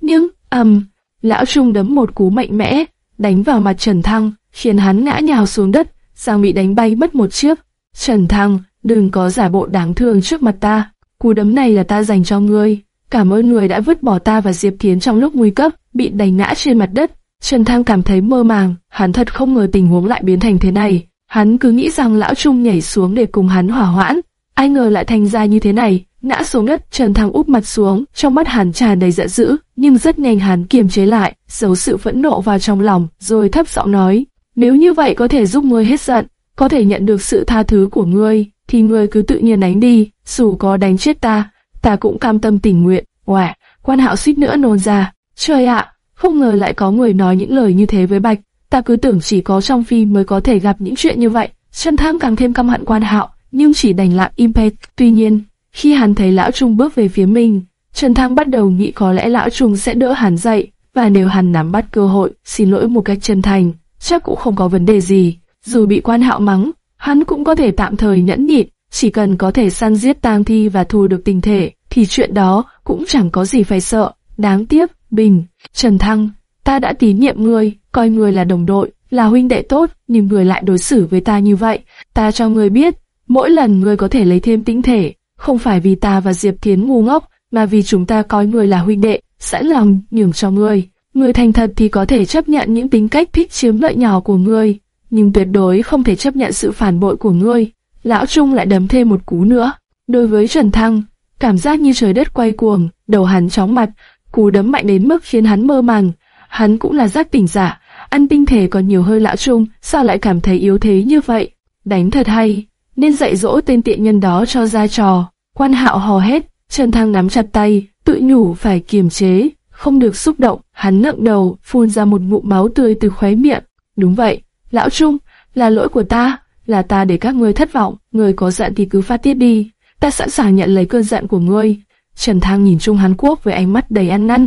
Nhưng, ầm, um, lão Trung đấm một cú mạnh mẽ, đánh vào mặt Trần Thăng, khiến hắn ngã nhào xuống đất, giang bị đánh bay mất một chiếc. Trần Thăng, đừng có giả bộ đáng thương trước mặt ta, cú đấm này là ta dành cho ngươi. Cảm ơn người đã vứt bỏ ta và Diệp Kiến trong lúc nguy cấp, bị đánh ngã trên mặt đất. Trần Thăng cảm thấy mơ màng, hắn thật không ngờ tình huống lại biến thành thế này. Hắn cứ nghĩ rằng lão Trung nhảy xuống để cùng hắn hỏa hoãn, ai ngờ lại thành ra như thế này. Ngã xuống đất, Trần Thăng úp mặt xuống, trong mắt hắn tràn đầy giận dữ, nhưng rất nhanh hắn kiềm chế lại, giấu sự phẫn nộ vào trong lòng, rồi thấp giọng nói: nếu như vậy có thể giúp ngươi hết giận, có thể nhận được sự tha thứ của ngươi, thì ngươi cứ tự nhiên đánh đi, dù có đánh chết ta, ta cũng cam tâm tình nguyện. Oẻ, quan hạo suýt nữa nôn ra. Trời ạ, không ngờ lại có người nói những lời như thế với Bạch. Ta cứ tưởng chỉ có trong phim mới có thể gặp những chuyện như vậy. Trần Thăng càng thêm căm hận quan hạo, nhưng chỉ đành lặng im pet. Tuy nhiên, khi hắn thấy lão Trung bước về phía mình, Trần Thang bắt đầu nghĩ có lẽ lão Trung sẽ đỡ hắn dậy, và nếu hắn nắm bắt cơ hội, xin lỗi một cách chân thành, chắc cũng không có vấn đề gì. Dù bị quan hạo mắng, hắn cũng có thể tạm thời nhẫn nhịn, chỉ cần có thể săn giết tang thi và thu được tình thể, thì chuyện đó cũng chẳng có gì phải sợ. Đáng tiếc, Bình, Trần Thăng, ta đã tín nhiệm ngươi, coi ngươi là đồng đội, là huynh đệ tốt, nhưng ngươi lại đối xử với ta như vậy. Ta cho ngươi biết, mỗi lần ngươi có thể lấy thêm tinh thể, không phải vì ta và Diệp Thiến ngu ngốc, mà vì chúng ta coi ngươi là huynh đệ, sẵn lòng nhường cho ngươi. Ngươi thành thật thì có thể chấp nhận những tính cách thích chiếm lợi nhỏ của ngươi, nhưng tuyệt đối không thể chấp nhận sự phản bội của ngươi. Lão Trung lại đấm thêm một cú nữa. Đối với Trần Thăng, cảm giác như trời đất quay cuồng, đầu hắn chóng mặt, cú đấm mạnh đến mức khiến hắn mơ màng. Hắn cũng là giác tỉnh giả, ăn tinh thể còn nhiều hơn Lão Trung, sao lại cảm thấy yếu thế như vậy? Đánh thật hay, nên dạy dỗ tên tiện nhân đó cho ra trò. Quan hạo hò hét, Trần Thăng nắm chặt tay, tự nhủ phải kiềm chế, không được xúc động, hắn ngẩng đầu, phun ra một ngụm máu tươi từ khóe miệng. Đúng vậy, lão Trung, là lỗi của ta, là ta để các ngươi thất vọng, ngươi có giận thì cứ phát tiết đi, ta sẵn sàng nhận lấy cơn giận của ngươi. Trần Thăng nhìn Trung Hán Quốc với ánh mắt đầy ăn năn,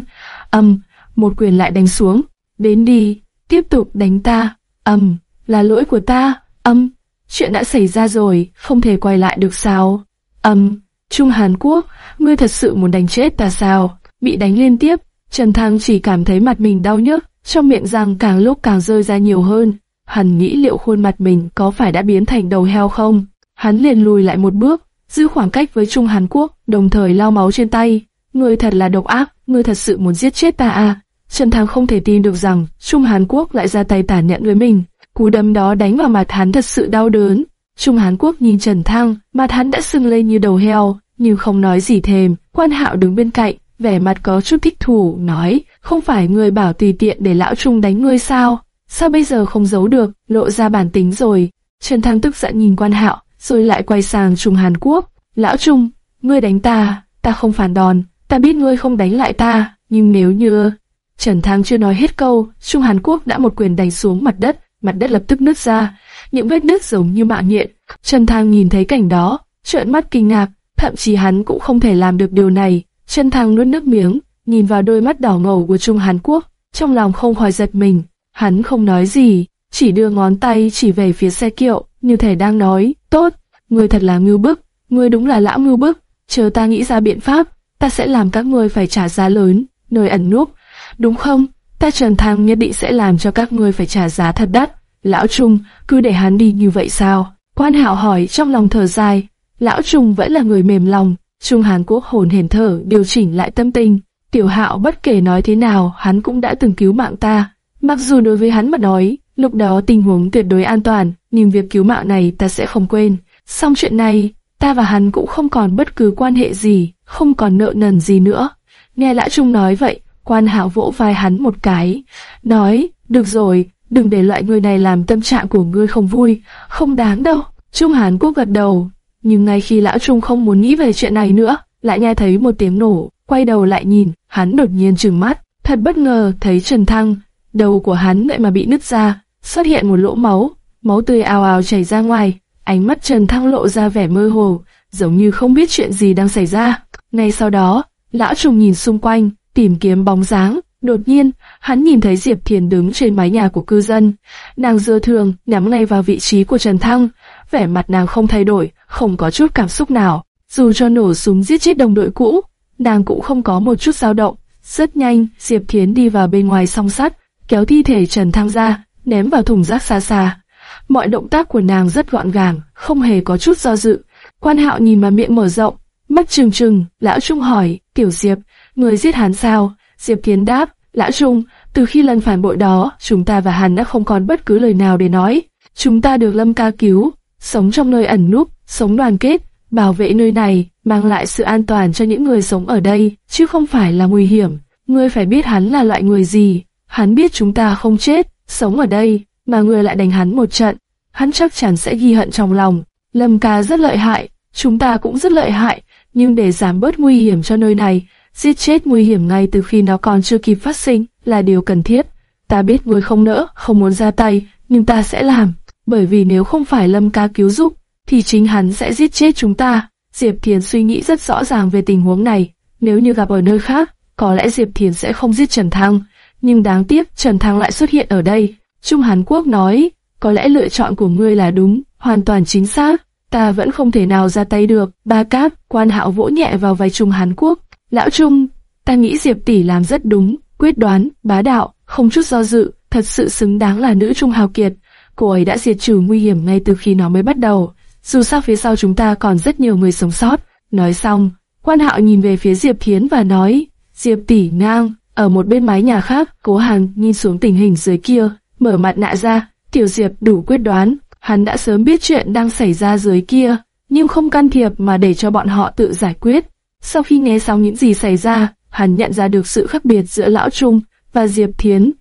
âm, một quyền lại đánh xuống, đến đi, tiếp tục đánh ta, âm, là lỗi của ta, âm, chuyện đã xảy ra rồi, không thể quay lại được sao, âm, Trung Hàn Quốc, ngươi thật sự muốn đánh chết ta sao, bị đánh liên tiếp, Trần Thang chỉ cảm thấy mặt mình đau nhức, trong miệng răng càng lúc càng rơi ra nhiều hơn. Hắn nghĩ liệu khuôn mặt mình có phải đã biến thành đầu heo không? Hắn liền lùi lại một bước, giữ khoảng cách với Trung Hàn Quốc, đồng thời lau máu trên tay. Ngươi thật là độc ác, ngươi thật sự muốn giết chết ta à? Trần Thang không thể tin được rằng Trung Hàn Quốc lại ra tay tàn nhẫn với mình. Cú đấm đó đánh vào mặt hắn thật sự đau đớn. Trung hán Quốc nhìn Trần thăng, mặt hắn đã sưng lên như đầu heo, nhưng không nói gì thêm. Quan Hạo đứng bên cạnh, vẻ mặt có chút thích thú, nói, không phải người bảo tùy tiện để lão Trung đánh ngươi sao? Sao bây giờ không giấu được, lộ ra bản tính rồi? Trần Thăng tức giận nhìn quan hạo, rồi lại quay sang Trung Hàn Quốc. Lão Trung, ngươi đánh ta, ta không phản đòn, ta biết ngươi không đánh lại ta, nhưng nếu như... Trần Thăng chưa nói hết câu, Trung Hàn Quốc đã một quyền đánh xuống mặt đất, mặt đất lập tức nứt ra, những vết nứt giống như mạng nhện. Trần Thang nhìn thấy cảnh đó, trợn mắt kinh ngạc, thậm chí hắn cũng không thể làm được điều này. Trần Thang nuốt nước miếng, nhìn vào đôi mắt đỏ ngầu của Trung Hàn Quốc, trong lòng không khỏi giật mình. Hắn không nói gì, chỉ đưa ngón tay chỉ về phía xe kiệu, như thể đang nói, tốt, ngươi thật là ngưu bức, ngươi đúng là lão ngưu bức, chờ ta nghĩ ra biện pháp, ta sẽ làm các ngươi phải trả giá lớn, nơi ẩn núp, đúng không? Ta Trần Thăng nhất định sẽ làm cho các ngươi phải trả giá thật đắt. Lão Trung, cứ để hắn đi như vậy sao? Quan Hạo hỏi trong lòng thở dài. Lão Trung vẫn là người mềm lòng. Trung Hàn Quốc hồn hển thở, điều chỉnh lại tâm tình. Tiểu Hạo bất kể nói thế nào, hắn cũng đã từng cứu mạng ta. Mặc dù đối với hắn mà nói, lúc đó tình huống tuyệt đối an toàn, nhưng việc cứu mạng này ta sẽ không quên. Xong chuyện này, ta và hắn cũng không còn bất cứ quan hệ gì, không còn nợ nần gì nữa. Nghe Lã Trung nói vậy, quan hạo vỗ vai hắn một cái, nói, được rồi, đừng để loại người này làm tâm trạng của ngươi không vui, không đáng đâu. Trung Hán Quốc gật đầu, nhưng ngay khi Lão Trung không muốn nghĩ về chuyện này nữa, lại nghe thấy một tiếng nổ, quay đầu lại nhìn, hắn đột nhiên trừng mắt, thật bất ngờ thấy Trần Thăng, đầu của hắn lại mà bị nứt ra, xuất hiện một lỗ máu, máu tươi ào ào chảy ra ngoài, ánh mắt Trần Thăng lộ ra vẻ mơ hồ, giống như không biết chuyện gì đang xảy ra. Ngay sau đó, lão trùng nhìn xung quanh, tìm kiếm bóng dáng. Đột nhiên, hắn nhìn thấy Diệp Thiền đứng trên mái nhà của cư dân. Nàng dơ thường nhắm ngay vào vị trí của Trần Thăng. Vẻ mặt nàng không thay đổi, không có chút cảm xúc nào. Dù cho nổ súng giết chết đồng đội cũ, nàng cũng không có một chút dao động. Rất nhanh, Diệp Thiến đi vào bên ngoài song sắt, kéo thi thể Trần Thăng ra, ném vào thùng rác xa xa. Mọi động tác của nàng rất gọn gàng, không hề có chút do dự. Quan Hạo nhìn mà miệng mở rộng, mắt trừng trừng, lão Trung hỏi, Tiểu Diệp, người giết hắn sao? Diệp Kiến đáp, lã Trung, từ khi lần phản bội đó, chúng ta và hắn đã không còn bất cứ lời nào để nói. Chúng ta được Lâm ca cứu, sống trong nơi ẩn núp, sống đoàn kết, bảo vệ nơi này, mang lại sự an toàn cho những người sống ở đây, chứ không phải là nguy hiểm. Ngươi phải biết hắn là loại người gì, hắn biết chúng ta không chết, sống ở đây, mà ngươi lại đánh hắn một trận, hắn chắc chắn sẽ ghi hận trong lòng. Lâm ca rất lợi hại, chúng ta cũng rất lợi hại, nhưng để giảm bớt nguy hiểm cho nơi này, giết chết nguy hiểm ngay từ khi nó còn chưa kịp phát sinh là điều cần thiết. Ta biết ngươi không nỡ, không muốn ra tay, nhưng ta sẽ làm, bởi vì nếu không phải Lâm ca cứu giúp, thì chính hắn sẽ giết chết chúng ta. Diệp Thiền suy nghĩ rất rõ ràng về tình huống này, nếu như gặp ở nơi khác, có lẽ Diệp Thiền sẽ không giết Trần Thăng, nhưng đáng tiếc Trần Thăng lại xuất hiện ở đây. Trung Hàn Quốc nói, có lẽ lựa chọn của ngươi là đúng, hoàn toàn chính xác, ta vẫn không thể nào ra tay được. Ba cáp, quan hạo vỗ nhẹ vào vai Trung Hàn Quốc. Lão Trung, ta nghĩ Diệp Tỷ làm rất đúng, quyết đoán, bá đạo, không chút do dự, thật sự xứng đáng là nữ Trung Hào Kiệt. Cô ấy đã diệt trừ nguy hiểm ngay từ khi nó mới bắt đầu. Dù sao phía sau chúng ta còn rất nhiều người sống sót. Nói xong, quan hạo nhìn về phía Diệp Thiến và nói, Diệp Tỷ ngang, ở một bên mái nhà khác, cố hàng nhìn xuống tình hình dưới kia, mở mặt nạ ra, Tiểu Diệp đủ quyết đoán, hắn đã sớm biết chuyện đang xảy ra dưới kia, nhưng không can thiệp mà để cho bọn họ tự giải quyết. Sau khi nghe xong những gì xảy ra, hắn nhận ra được sự khác biệt giữa Lão Trung và Diệp Thiến.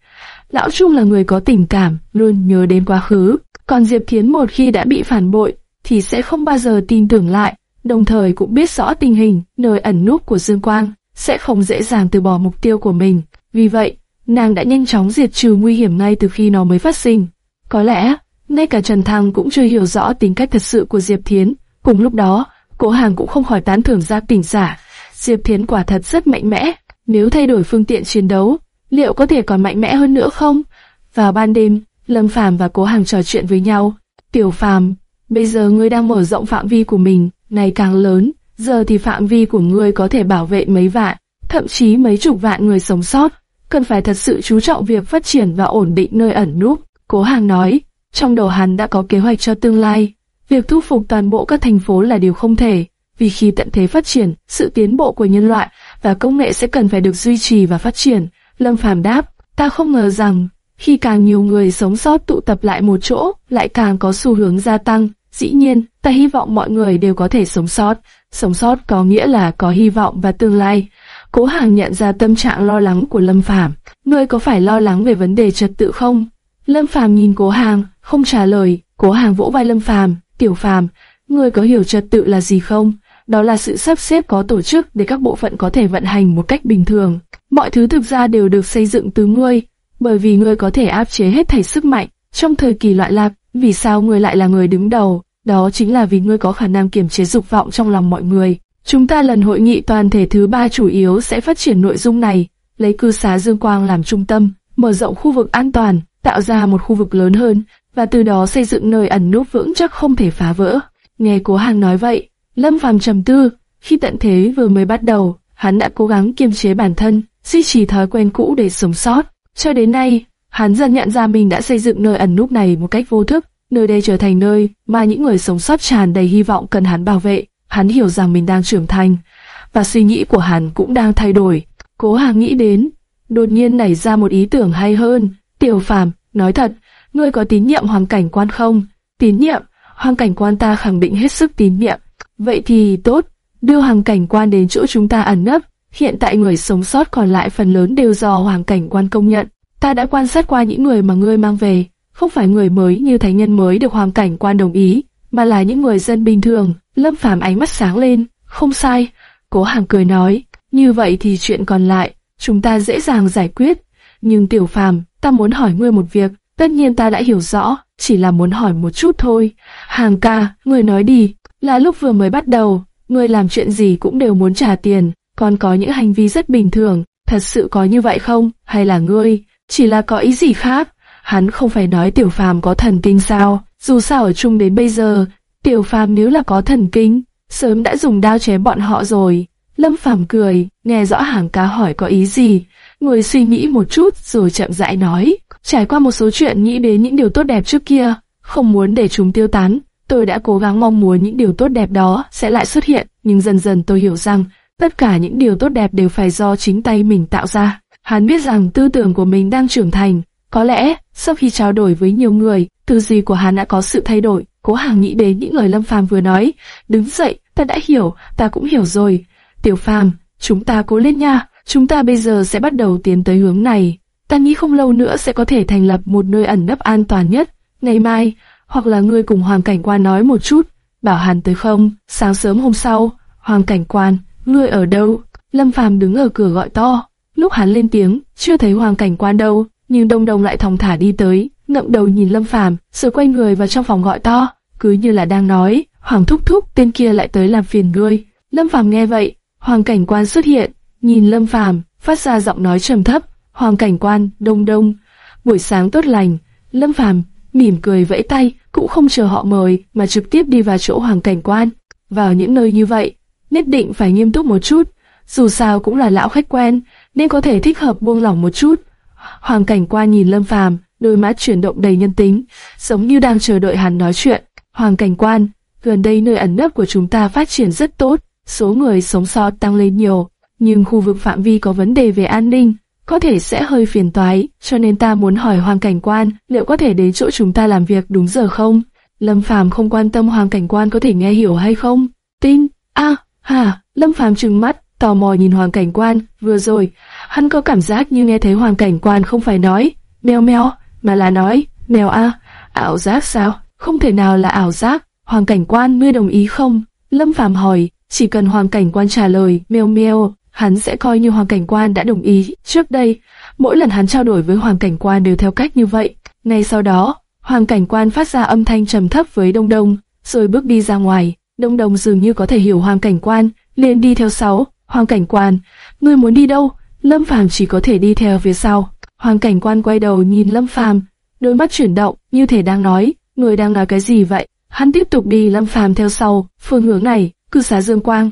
Lão Trung là người có tình cảm, luôn nhớ đến quá khứ, còn Diệp Thiến một khi đã bị phản bội, thì sẽ không bao giờ tin tưởng lại, đồng thời cũng biết rõ tình hình, nơi ẩn núp của Dương Quang, sẽ không dễ dàng từ bỏ mục tiêu của mình. Vì vậy, nàng đã nhanh chóng diệt trừ nguy hiểm ngay từ khi nó mới phát sinh. Có lẽ, ngay cả Trần Thăng cũng chưa hiểu rõ tính cách thật sự của Diệp Thiến. Cùng lúc đó, Cố Hàng cũng không khỏi tán thưởng ra tình giả. Diệp Thiến quả thật rất mạnh mẽ. Nếu thay đổi phương tiện chiến đấu, liệu có thể còn mạnh mẽ hơn nữa không? Vào ban đêm, Lâm Phàm và Cố Hàng trò chuyện với nhau. Tiểu Phàm, bây giờ ngươi đang mở rộng phạm vi của mình, ngày càng lớn. Giờ thì phạm vi của ngươi có thể bảo vệ mấy vạn, thậm chí mấy chục vạn người sống sót. Cần phải thật sự chú trọng việc phát triển và ổn định nơi ẩn núp. Cố Hàng nói, trong đầu hắn đã có kế hoạch cho tương lai. Việc thu phục toàn bộ các thành phố là điều không thể, vì khi tận thế phát triển, sự tiến bộ của nhân loại và công nghệ sẽ cần phải được duy trì và phát triển. Lâm Phàm đáp, ta không ngờ rằng, khi càng nhiều người sống sót tụ tập lại một chỗ, lại càng có xu hướng gia tăng. Dĩ nhiên, ta hy vọng mọi người đều có thể sống sót. Sống sót có nghĩa là có hy vọng và tương lai. Cố Hàng nhận ra tâm trạng lo lắng của Lâm Phàm. Ngươi có phải lo lắng về vấn đề trật tự không? Lâm Phàm nhìn Cố Hàng, không trả lời. Cố Hàng vỗ vai Lâm Phàm, "Tiểu Phàm, ngươi có hiểu trật tự là gì không? Đó là sự sắp xếp có tổ chức để các bộ phận có thể vận hành một cách bình thường. Mọi thứ thực ra đều được xây dựng từ ngươi, bởi vì ngươi có thể áp chế hết thảy sức mạnh. Trong thời kỳ loạn lạc, vì sao ngươi lại là người đứng đầu? Đó chính là vì ngươi có khả năng kiềm chế dục vọng trong lòng mọi người." Chúng ta lần hội nghị toàn thể thứ ba chủ yếu sẽ phát triển nội dung này, lấy cư xá Dương Quang làm trung tâm, mở rộng khu vực an toàn, tạo ra một khu vực lớn hơn, và từ đó xây dựng nơi ẩn núp vững chắc không thể phá vỡ. Nghe Cố Hàng nói vậy, Lâm Phàm trầm tư, khi tận thế vừa mới bắt đầu, hắn đã cố gắng kiềm chế bản thân, duy trì thói quen cũ để sống sót. Cho đến nay, hắn dần nhận ra mình đã xây dựng nơi ẩn núp này một cách vô thức, nơi đây trở thành nơi mà những người sống sót tràn đầy hy vọng cần hắn bảo vệ. Hắn hiểu rằng mình đang trưởng thành, và suy nghĩ của hắn cũng đang thay đổi. Cố Hàng nghĩ đến, đột nhiên nảy ra một ý tưởng hay hơn. Tiểu Phàm, nói thật, ngươi có tín nhiệm hoàng cảnh quan không? Tín nhiệm, hoàng cảnh quan ta khẳng định hết sức tín nhiệm. Vậy thì tốt, đưa hoàng cảnh quan đến chỗ chúng ta ẩn nấp. Hiện tại người sống sót còn lại phần lớn đều do hoàng cảnh quan công nhận. Ta đã quan sát qua những người mà ngươi mang về, không phải người mới như thánh nhân mới được hoàng cảnh quan đồng ý, mà là những người dân bình thường. Lâm Phàm ánh mắt sáng lên, không sai. Cố Hàng cười nói, như vậy thì chuyện còn lại, chúng ta dễ dàng giải quyết. Nhưng Tiểu Phàm, ta muốn hỏi ngươi một việc, tất nhiên ta đã hiểu rõ, chỉ là muốn hỏi một chút thôi. Hàng ca, người nói đi, là lúc vừa mới bắt đầu, người làm chuyện gì cũng đều muốn trả tiền, còn có những hành vi rất bình thường, thật sự có như vậy không, hay là ngươi, chỉ là có ý gì khác? Hắn không phải nói Tiểu Phàm có thần kinh sao, dù sao ở chung đến bây giờ, Tiểu Phàm nếu là có thần kinh, sớm đã dùng đao chém bọn họ rồi. Lâm Phàm cười, nghe rõ hàng ca hỏi có ý gì, người suy nghĩ một chút rồi chậm rãi nói, trải qua một số chuyện nghĩ đến những điều tốt đẹp trước kia, không muốn để chúng tiêu tán, tôi đã cố gắng mong muốn những điều tốt đẹp đó sẽ lại xuất hiện, nhưng dần dần tôi hiểu rằng, tất cả những điều tốt đẹp đều phải do chính tay mình tạo ra. Hắn biết rằng tư tưởng của mình đang trưởng thành, có lẽ, sau khi trao đổi với nhiều người, tư duy của hắn đã có sự thay đổi, Cố Hàng nghĩ đến những lời Lâm Phàm vừa nói, đứng dậy, ta đã hiểu, ta cũng hiểu rồi. Tiểu Phàm, chúng ta cố lên nha, chúng ta bây giờ sẽ bắt đầu tiến tới hướng này. Ta nghĩ không lâu nữa sẽ có thể thành lập một nơi ẩn nấp an toàn nhất. Ngày mai, hoặc là ngươi cùng Hoàng Cảnh Quan nói một chút, bảo hắn tới không, sáng sớm hôm sau, Hoàng Cảnh Quan, ngươi ở đâu? Lâm Phàm đứng ở cửa gọi to, lúc hắn lên tiếng, chưa thấy Hoàng Cảnh Quan đâu, nhưng Đông Đông lại thong thả đi tới, ngậm đầu nhìn Lâm Phàm, rồi quay người vào trong phòng gọi to cứ như là đang nói, Hoàng thúc thúc tên kia lại tới làm phiền ngươi. Lâm Phàm nghe vậy, Hoàng cảnh quan xuất hiện, nhìn Lâm Phàm, phát ra giọng nói trầm thấp, Hoàng cảnh quan, đông đông, buổi sáng tốt lành, Lâm Phàm mỉm cười vẫy tay, cũng không chờ họ mời mà trực tiếp đi vào chỗ Hoàng cảnh quan. Vào những nơi như vậy, nhất định phải nghiêm túc một chút, dù sao cũng là lão khách quen, nên có thể thích hợp buông lỏng một chút. Hoàng cảnh quan nhìn Lâm Phàm, đôi mắt chuyển động đầy nhân tính, giống như đang chờ đợi hắn nói chuyện. Hoàng cảnh quan, gần đây nơi ẩn nấp của chúng ta phát triển rất tốt, số người sống sót tăng lên nhiều, nhưng khu vực phạm vi có vấn đề về an ninh, có thể sẽ hơi phiền toái, cho nên ta muốn hỏi Hoàng Cảnh Quan liệu có thể đến chỗ chúng ta làm việc đúng giờ không? Lâm Phàm không quan tâm Hoàng Cảnh Quan có thể nghe hiểu hay không. Tin, a, à, hả, Lâm Phàm trừng mắt, tò mò nhìn Hoàng Cảnh Quan, vừa rồi, hắn có cảm giác như nghe thấy Hoàng Cảnh Quan không phải nói, mèo mèo, mà là nói, mèo a, ảo giác sao? Không thể nào là ảo giác, Hoàng Cảnh Quan ngươi đồng ý không? Lâm Phàm hỏi, chỉ cần Hoàng Cảnh Quan trả lời, mèo mèo, hắn sẽ coi như Hoàng Cảnh Quan đã đồng ý. Trước đây, mỗi lần hắn trao đổi với Hoàng Cảnh Quan đều theo cách như vậy. Ngay sau đó, Hoàng Cảnh Quan phát ra âm thanh trầm thấp với Đông Đông, rồi bước đi ra ngoài. Đông Đông dường như có thể hiểu Hoàng Cảnh Quan, liền đi theo sau. Hoàng Cảnh Quan, ngươi muốn đi đâu? Lâm Phàm chỉ có thể đi theo phía sau. Hoàng Cảnh Quan quay đầu nhìn Lâm Phàm, đôi mắt chuyển động, như thể đang nói, người đang nói cái gì vậy? Hắn tiếp tục đi Lâm Phàm theo sau, phương hướng này, cư xá Dương Quang.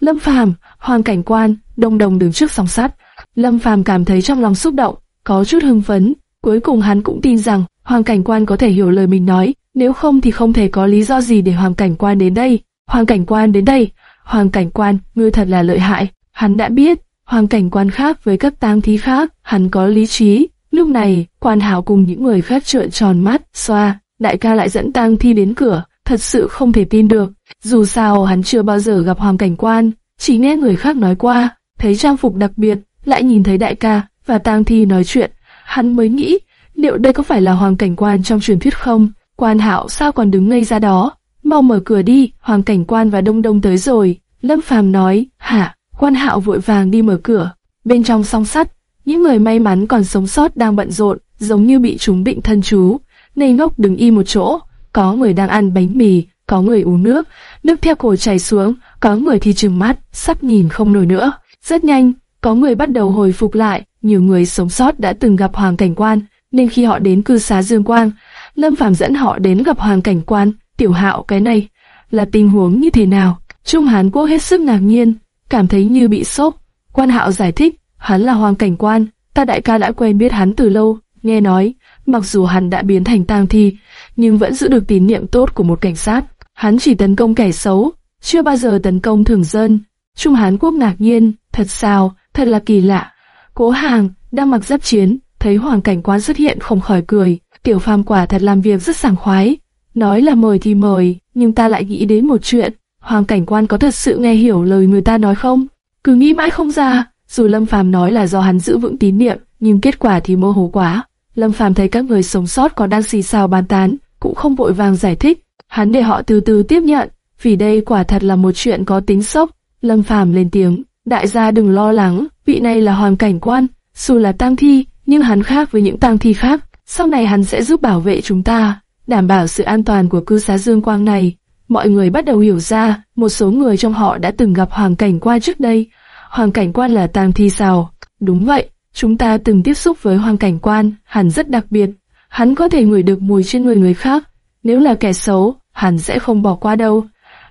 Lâm Phàm, Hoàng Cảnh Quan, Đông Đồng đứng trước song sắt. Lâm Phàm cảm thấy trong lòng xúc động, có chút hưng phấn. Cuối cùng hắn cũng tin rằng Hoàng Cảnh Quan có thể hiểu lời mình nói, nếu không thì không thể có lý do gì để Hoàng Cảnh Quan đến đây. Hoàng Cảnh Quan đến đây, Hoàng Cảnh Quan, ngươi thật là lợi hại. Hắn đã biết, Hoàng Cảnh Quan khác với các tang thí khác, hắn có lý trí. Lúc này, Quan Hảo cùng những người khác trợn tròn mắt, xoa, đại ca lại dẫn tang thi đến cửa, thật sự không thể tin được. Dù sao hắn chưa bao giờ gặp Hoàng Cảnh Quan, chỉ nghe người khác nói qua, thấy trang phục đặc biệt, lại nhìn thấy đại ca và tang thi nói chuyện, hắn mới nghĩ, liệu đây có phải là Hoàng Cảnh Quan trong truyền thuyết không? Quan Hạo sao còn đứng ngây ra đó? Mau mở cửa đi, Hoàng Cảnh Quan và Đông Đông tới rồi. Lâm Phàm nói, hả? Quan Hạo vội vàng đi mở cửa. Bên trong song sắt, những người may mắn còn sống sót đang bận rộn, giống như bị chúng bệnh thân chú. Nây ngốc đứng y một chỗ, có người đang ăn bánh mì, có người uống nước, nước theo cổ chảy xuống, có người thì trừng mắt, sắp nhìn không nổi nữa. Rất nhanh, có người bắt đầu hồi phục lại, nhiều người sống sót đã từng gặp Hoàng Cảnh Quan, nên khi họ đến cư xá Dương Quang, Lâm Phàm dẫn họ đến gặp Hoàng Cảnh Quan, tiểu hạo cái này, là tình huống như thế nào? Trung Hán Quốc hết sức ngạc nhiên, cảm thấy như bị sốc. Quan Hạo giải thích, hắn là Hoàng Cảnh Quan, ta đại ca đã quen biết hắn từ lâu, nghe nói, mặc dù hắn đã biến thành tang thi, nhưng vẫn giữ được tín niệm tốt của một cảnh sát. Hắn chỉ tấn công kẻ xấu, chưa bao giờ tấn công thường dân. Trung Hán Quốc ngạc nhiên, thật sao, thật là kỳ lạ. Cố Hàng đang mặc giáp chiến, thấy Hoàng Cảnh Quan xuất hiện không khỏi cười. Tiểu Phàm quả thật làm việc rất sảng khoái. Nói là mời thì mời, nhưng ta lại nghĩ đến một chuyện. Hoàng Cảnh Quan có thật sự nghe hiểu lời người ta nói không? Cứ nghĩ mãi không ra. Dù Lâm Phàm nói là do hắn giữ vững tín niệm, nhưng kết quả thì mơ hồ quá. Lâm Phàm thấy các người sống sót còn đang xì xào bàn tán, cũng không vội vàng giải thích. Hắn để họ từ từ tiếp nhận, vì đây quả thật là một chuyện có tính sốc. Lâm Phàm lên tiếng, đại gia đừng lo lắng, vị này là Hoàng Cảnh Quan, dù là tang thi, nhưng hắn khác với những tang thi khác. Sau này hắn sẽ giúp bảo vệ chúng ta, đảm bảo sự an toàn của cư xá Dương Quang này. Mọi người bắt đầu hiểu ra, một số người trong họ đã từng gặp Hoàng Cảnh Quan trước đây. Hoàng Cảnh Quan là tang thi sao? Đúng vậy, chúng ta từng tiếp xúc với Hoàng Cảnh Quan, hắn rất đặc biệt. Hắn có thể ngửi được mùi trên người người khác. Nếu là kẻ xấu, hắn sẽ không bỏ qua đâu.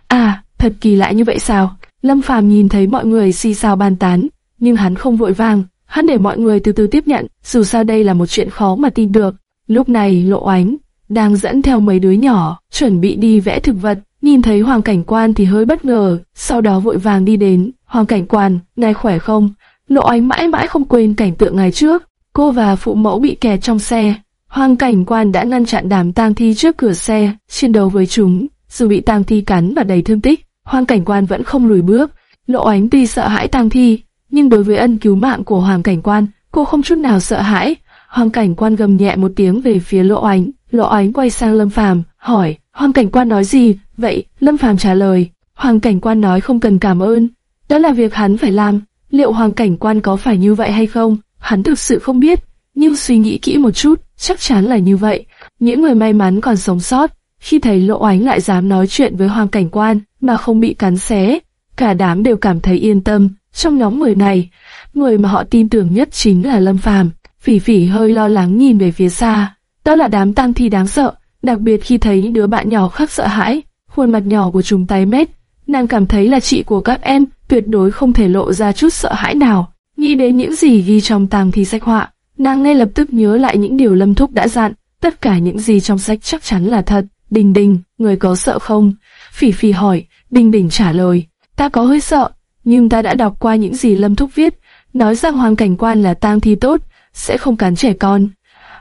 À, thật kỳ lạ như vậy sao? Lâm Phàm nhìn thấy mọi người xì xào bàn tán, nhưng hắn không vội vàng, hắn để mọi người từ từ tiếp nhận, dù sao đây là một chuyện khó mà tin được. Lúc này Lộ Ánh đang dẫn theo mấy đứa nhỏ, chuẩn bị đi vẽ thực vật, nhìn thấy Hoàng Cảnh Quan thì hơi bất ngờ, sau đó vội vàng đi đến. Hoàng Cảnh Quan, ngài khỏe không? Lộ Ánh mãi mãi không quên cảnh tượng ngày trước, cô và phụ mẫu bị kẹt trong xe. Hoàng Cảnh Quan đã ngăn chặn đám tang thi trước cửa xe, chiến đấu với chúng, dù bị tang thi cắn và đầy thương tích, Hoàng Cảnh Quan vẫn không lùi bước. Lộ Ánh tuy sợ hãi tang thi, nhưng đối với ân cứu mạng của Hoàng Cảnh Quan, cô không chút nào sợ hãi. Hoàng Cảnh Quan gầm nhẹ một tiếng về phía Lộ Ánh, Lộ Ánh quay sang Lâm Phàm, hỏi, Hoàng Cảnh Quan nói gì? Vậy, Lâm Phàm trả lời, Hoàng Cảnh Quan nói không cần cảm ơn, đó là việc hắn phải làm. Liệu Hoàng Cảnh Quan có phải như vậy hay không? Hắn thực sự không biết, nhưng suy nghĩ kỹ một chút, chắc chắn là như vậy. Những người may mắn còn sống sót, khi thấy Lộ Ánh lại dám nói chuyện với Hoàng Cảnh Quan mà không bị cắn xé, cả đám đều cảm thấy yên tâm. Trong nhóm người này, người mà họ tin tưởng nhất chính là Lâm Phàm. Phỉ Phỉ hơi lo lắng nhìn về phía xa, đó là đám tang thi đáng sợ, đặc biệt khi thấy những đứa bạn nhỏ khác sợ hãi, khuôn mặt nhỏ của chúng tái mét, nàng cảm thấy là chị của các em, tuyệt đối không thể lộ ra chút sợ hãi nào. Nghĩ đến những gì ghi trong tang thi sách họa, nàng ngay lập tức nhớ lại những điều Lâm Thúc đã dặn, tất cả những gì trong sách chắc chắn là thật. Đình Đình, người có sợ không? Phỉ Phỉ hỏi, Bình Đình trả lời, ta có hơi sợ, nhưng ta đã đọc qua những gì Lâm Thúc viết, nói rằng hoàng cảnh quan là tang thi tốt, sẽ không cắn trẻ con.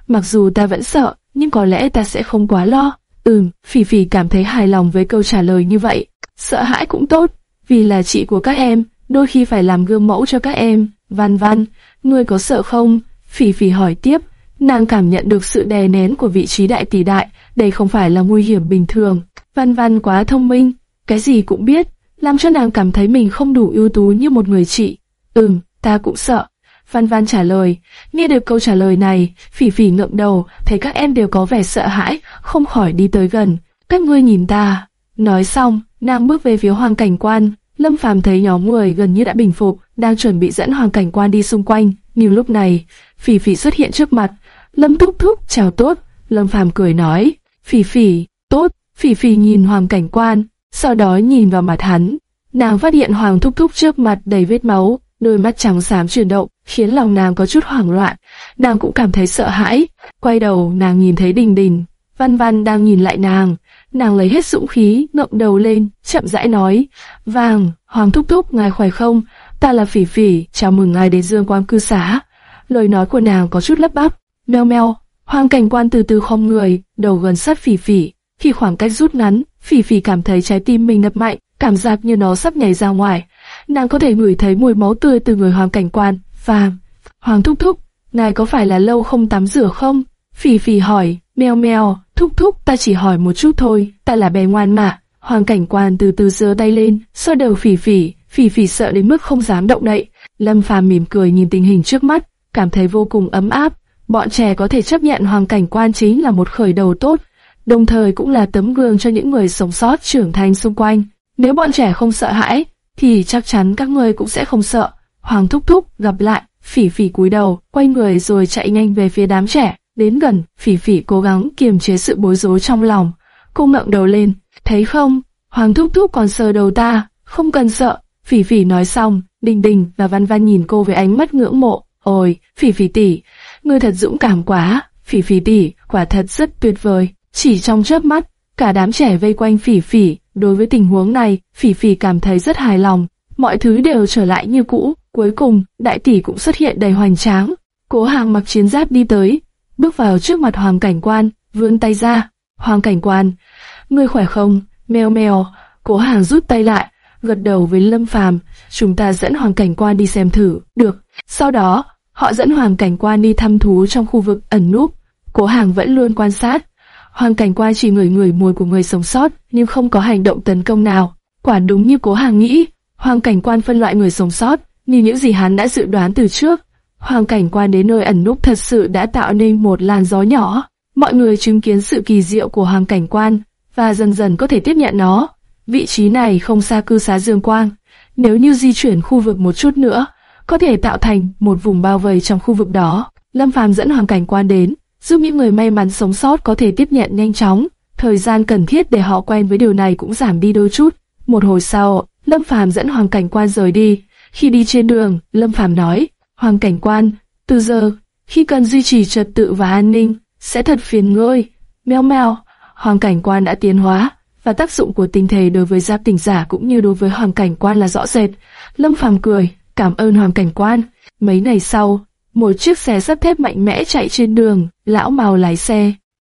Mặc dù ta vẫn sợ, nhưng có lẽ ta sẽ không quá lo. Ừm, Phỉ Phỉ cảm thấy hài lòng với câu trả lời như vậy. Sợ hãi cũng tốt, vì là chị của các em, đôi khi phải làm gương mẫu cho các em. Văn Văn, ngươi có sợ không? Phỉ Phỉ hỏi tiếp. Nàng cảm nhận được sự đè nén của vị trí đại tỷ đại, đây không phải là nguy hiểm bình thường. Văn Văn quá thông minh, cái gì cũng biết, làm cho nàng cảm thấy mình không đủ ưu tú như một người chị. Ừm, ta cũng sợ. Văn Văn trả lời, nghe được câu trả lời này, phỉ phỉ ngượng đầu, thấy các em đều có vẻ sợ hãi, không khỏi đi tới gần. Các ngươi nhìn ta. Nói xong, nàng bước về phía hoàng cảnh quan. Lâm Phàm thấy nhóm người gần như đã bình phục, đang chuẩn bị dẫn hoàng cảnh quan đi xung quanh. Nhưng lúc này, phỉ phỉ xuất hiện trước mặt. Lâm thúc thúc chào tốt. Lâm Phàm cười nói, phỉ phỉ, tốt. Phỉ phỉ nhìn hoàng cảnh quan, sau đó nhìn vào mặt hắn. Nàng phát hiện hoàng thúc thúc trước mặt đầy vết máu, đôi mắt trắng xám chuyển động, khiến lòng nàng có chút hoảng loạn. Nàng cũng cảm thấy sợ hãi. Quay đầu, nàng nhìn thấy Đình Đình. Văn Văn đang nhìn lại nàng. Nàng lấy hết dũng khí, ngậm đầu lên, chậm rãi nói. Vàng, Hoàng Thúc Thúc, ngài khỏe không? Ta là Phỉ Phỉ, chào mừng ngài đến Dương Quan Cư Xá. Lời nói của nàng có chút lấp bắp. Meo meo, Hoàng Cảnh Quan từ từ khom người, đầu gần sát Phỉ Phỉ. Khi khoảng cách rút ngắn, Phỉ Phỉ cảm thấy trái tim mình đập mạnh, cảm giác như nó sắp nhảy ra ngoài nàng có thể ngửi thấy mùi máu tươi từ người hoàng cảnh quan. Và hoàng thúc thúc, ngài có phải là lâu không tắm rửa không? Phỉ phỉ hỏi, meo meo, thúc thúc ta chỉ hỏi một chút thôi, ta là bé ngoan mà. Hoàng cảnh quan từ từ giơ tay lên, xoa đầu phỉ phỉ, phỉ phỉ sợ đến mức không dám động đậy. Lâm phàm mỉm cười nhìn tình hình trước mắt, cảm thấy vô cùng ấm áp. Bọn trẻ có thể chấp nhận hoàng cảnh quan chính là một khởi đầu tốt, đồng thời cũng là tấm gương cho những người sống sót trưởng thành xung quanh. Nếu bọn trẻ không sợ hãi, thì chắc chắn các ngươi cũng sẽ không sợ. Hoàng thúc thúc gặp lại, phỉ phỉ cúi đầu, quay người rồi chạy nhanh về phía đám trẻ. Đến gần, phỉ phỉ cố gắng kiềm chế sự bối rối trong lòng. Cô ngẩng đầu lên, thấy không, Hoàng thúc thúc còn sờ đầu ta, không cần sợ. Phỉ phỉ nói xong, Đình Đình và Văn Văn nhìn cô với ánh mắt ngưỡng mộ. Ôi, phỉ phỉ tỷ, ngươi thật dũng cảm quá. Phỉ phỉ tỷ, quả thật rất tuyệt vời. Chỉ trong chớp mắt, cả đám trẻ vây quanh phỉ phỉ, Đối với tình huống này, Phỉ Phỉ cảm thấy rất hài lòng, mọi thứ đều trở lại như cũ. Cuối cùng, đại tỷ cũng xuất hiện đầy hoành tráng. Cố Hàng mặc chiến giáp đi tới, bước vào trước mặt Hoàng Cảnh Quan, vươn tay ra. Hoàng Cảnh Quan, ngươi khỏe không? Mèo mèo. Cố Hàng rút tay lại, gật đầu với Lâm Phàm. Chúng ta dẫn Hoàng Cảnh Quan đi xem thử. Được. Sau đó, họ dẫn Hoàng Cảnh Quan đi thăm thú trong khu vực ẩn núp. Cố Hàng vẫn luôn quan sát, Hoàng cảnh quan chỉ ngửi ngửi mùi của người sống sót, nhưng không có hành động tấn công nào. Quả đúng như cố hàng nghĩ, Hoàng cảnh quan phân loại người sống sót, như những gì hắn đã dự đoán từ trước. Hoàng cảnh quan đến nơi ẩn núp thật sự đã tạo nên một làn gió nhỏ. Mọi người chứng kiến sự kỳ diệu của hoàng cảnh quan, và dần dần có thể tiếp nhận nó. Vị trí này không xa cư xá Dương Quang. Nếu như di chuyển khu vực một chút nữa, có thể tạo thành một vùng bao vây trong khu vực đó. Lâm Phàm dẫn hoàng cảnh quan đến, giúp những người may mắn sống sót có thể tiếp nhận nhanh chóng. Thời gian cần thiết để họ quen với điều này cũng giảm đi đôi chút. Một hồi sau, Lâm Phàm dẫn Hoàng Cảnh Quan rời đi. Khi đi trên đường, Lâm Phàm nói, Hoàng Cảnh Quan, từ giờ, khi cần duy trì trật tự và an ninh, sẽ thật phiền ngươi. Mèo mèo, Hoàng Cảnh Quan đã tiến hóa, và tác dụng của tinh thể đối với giáp tỉnh giả cũng như đối với Hoàng Cảnh Quan là rõ rệt. Lâm Phàm cười, cảm ơn Hoàng Cảnh Quan. Mấy ngày sau, một chiếc xe sắt thép mạnh mẽ chạy trên đường, lão màu lái xe,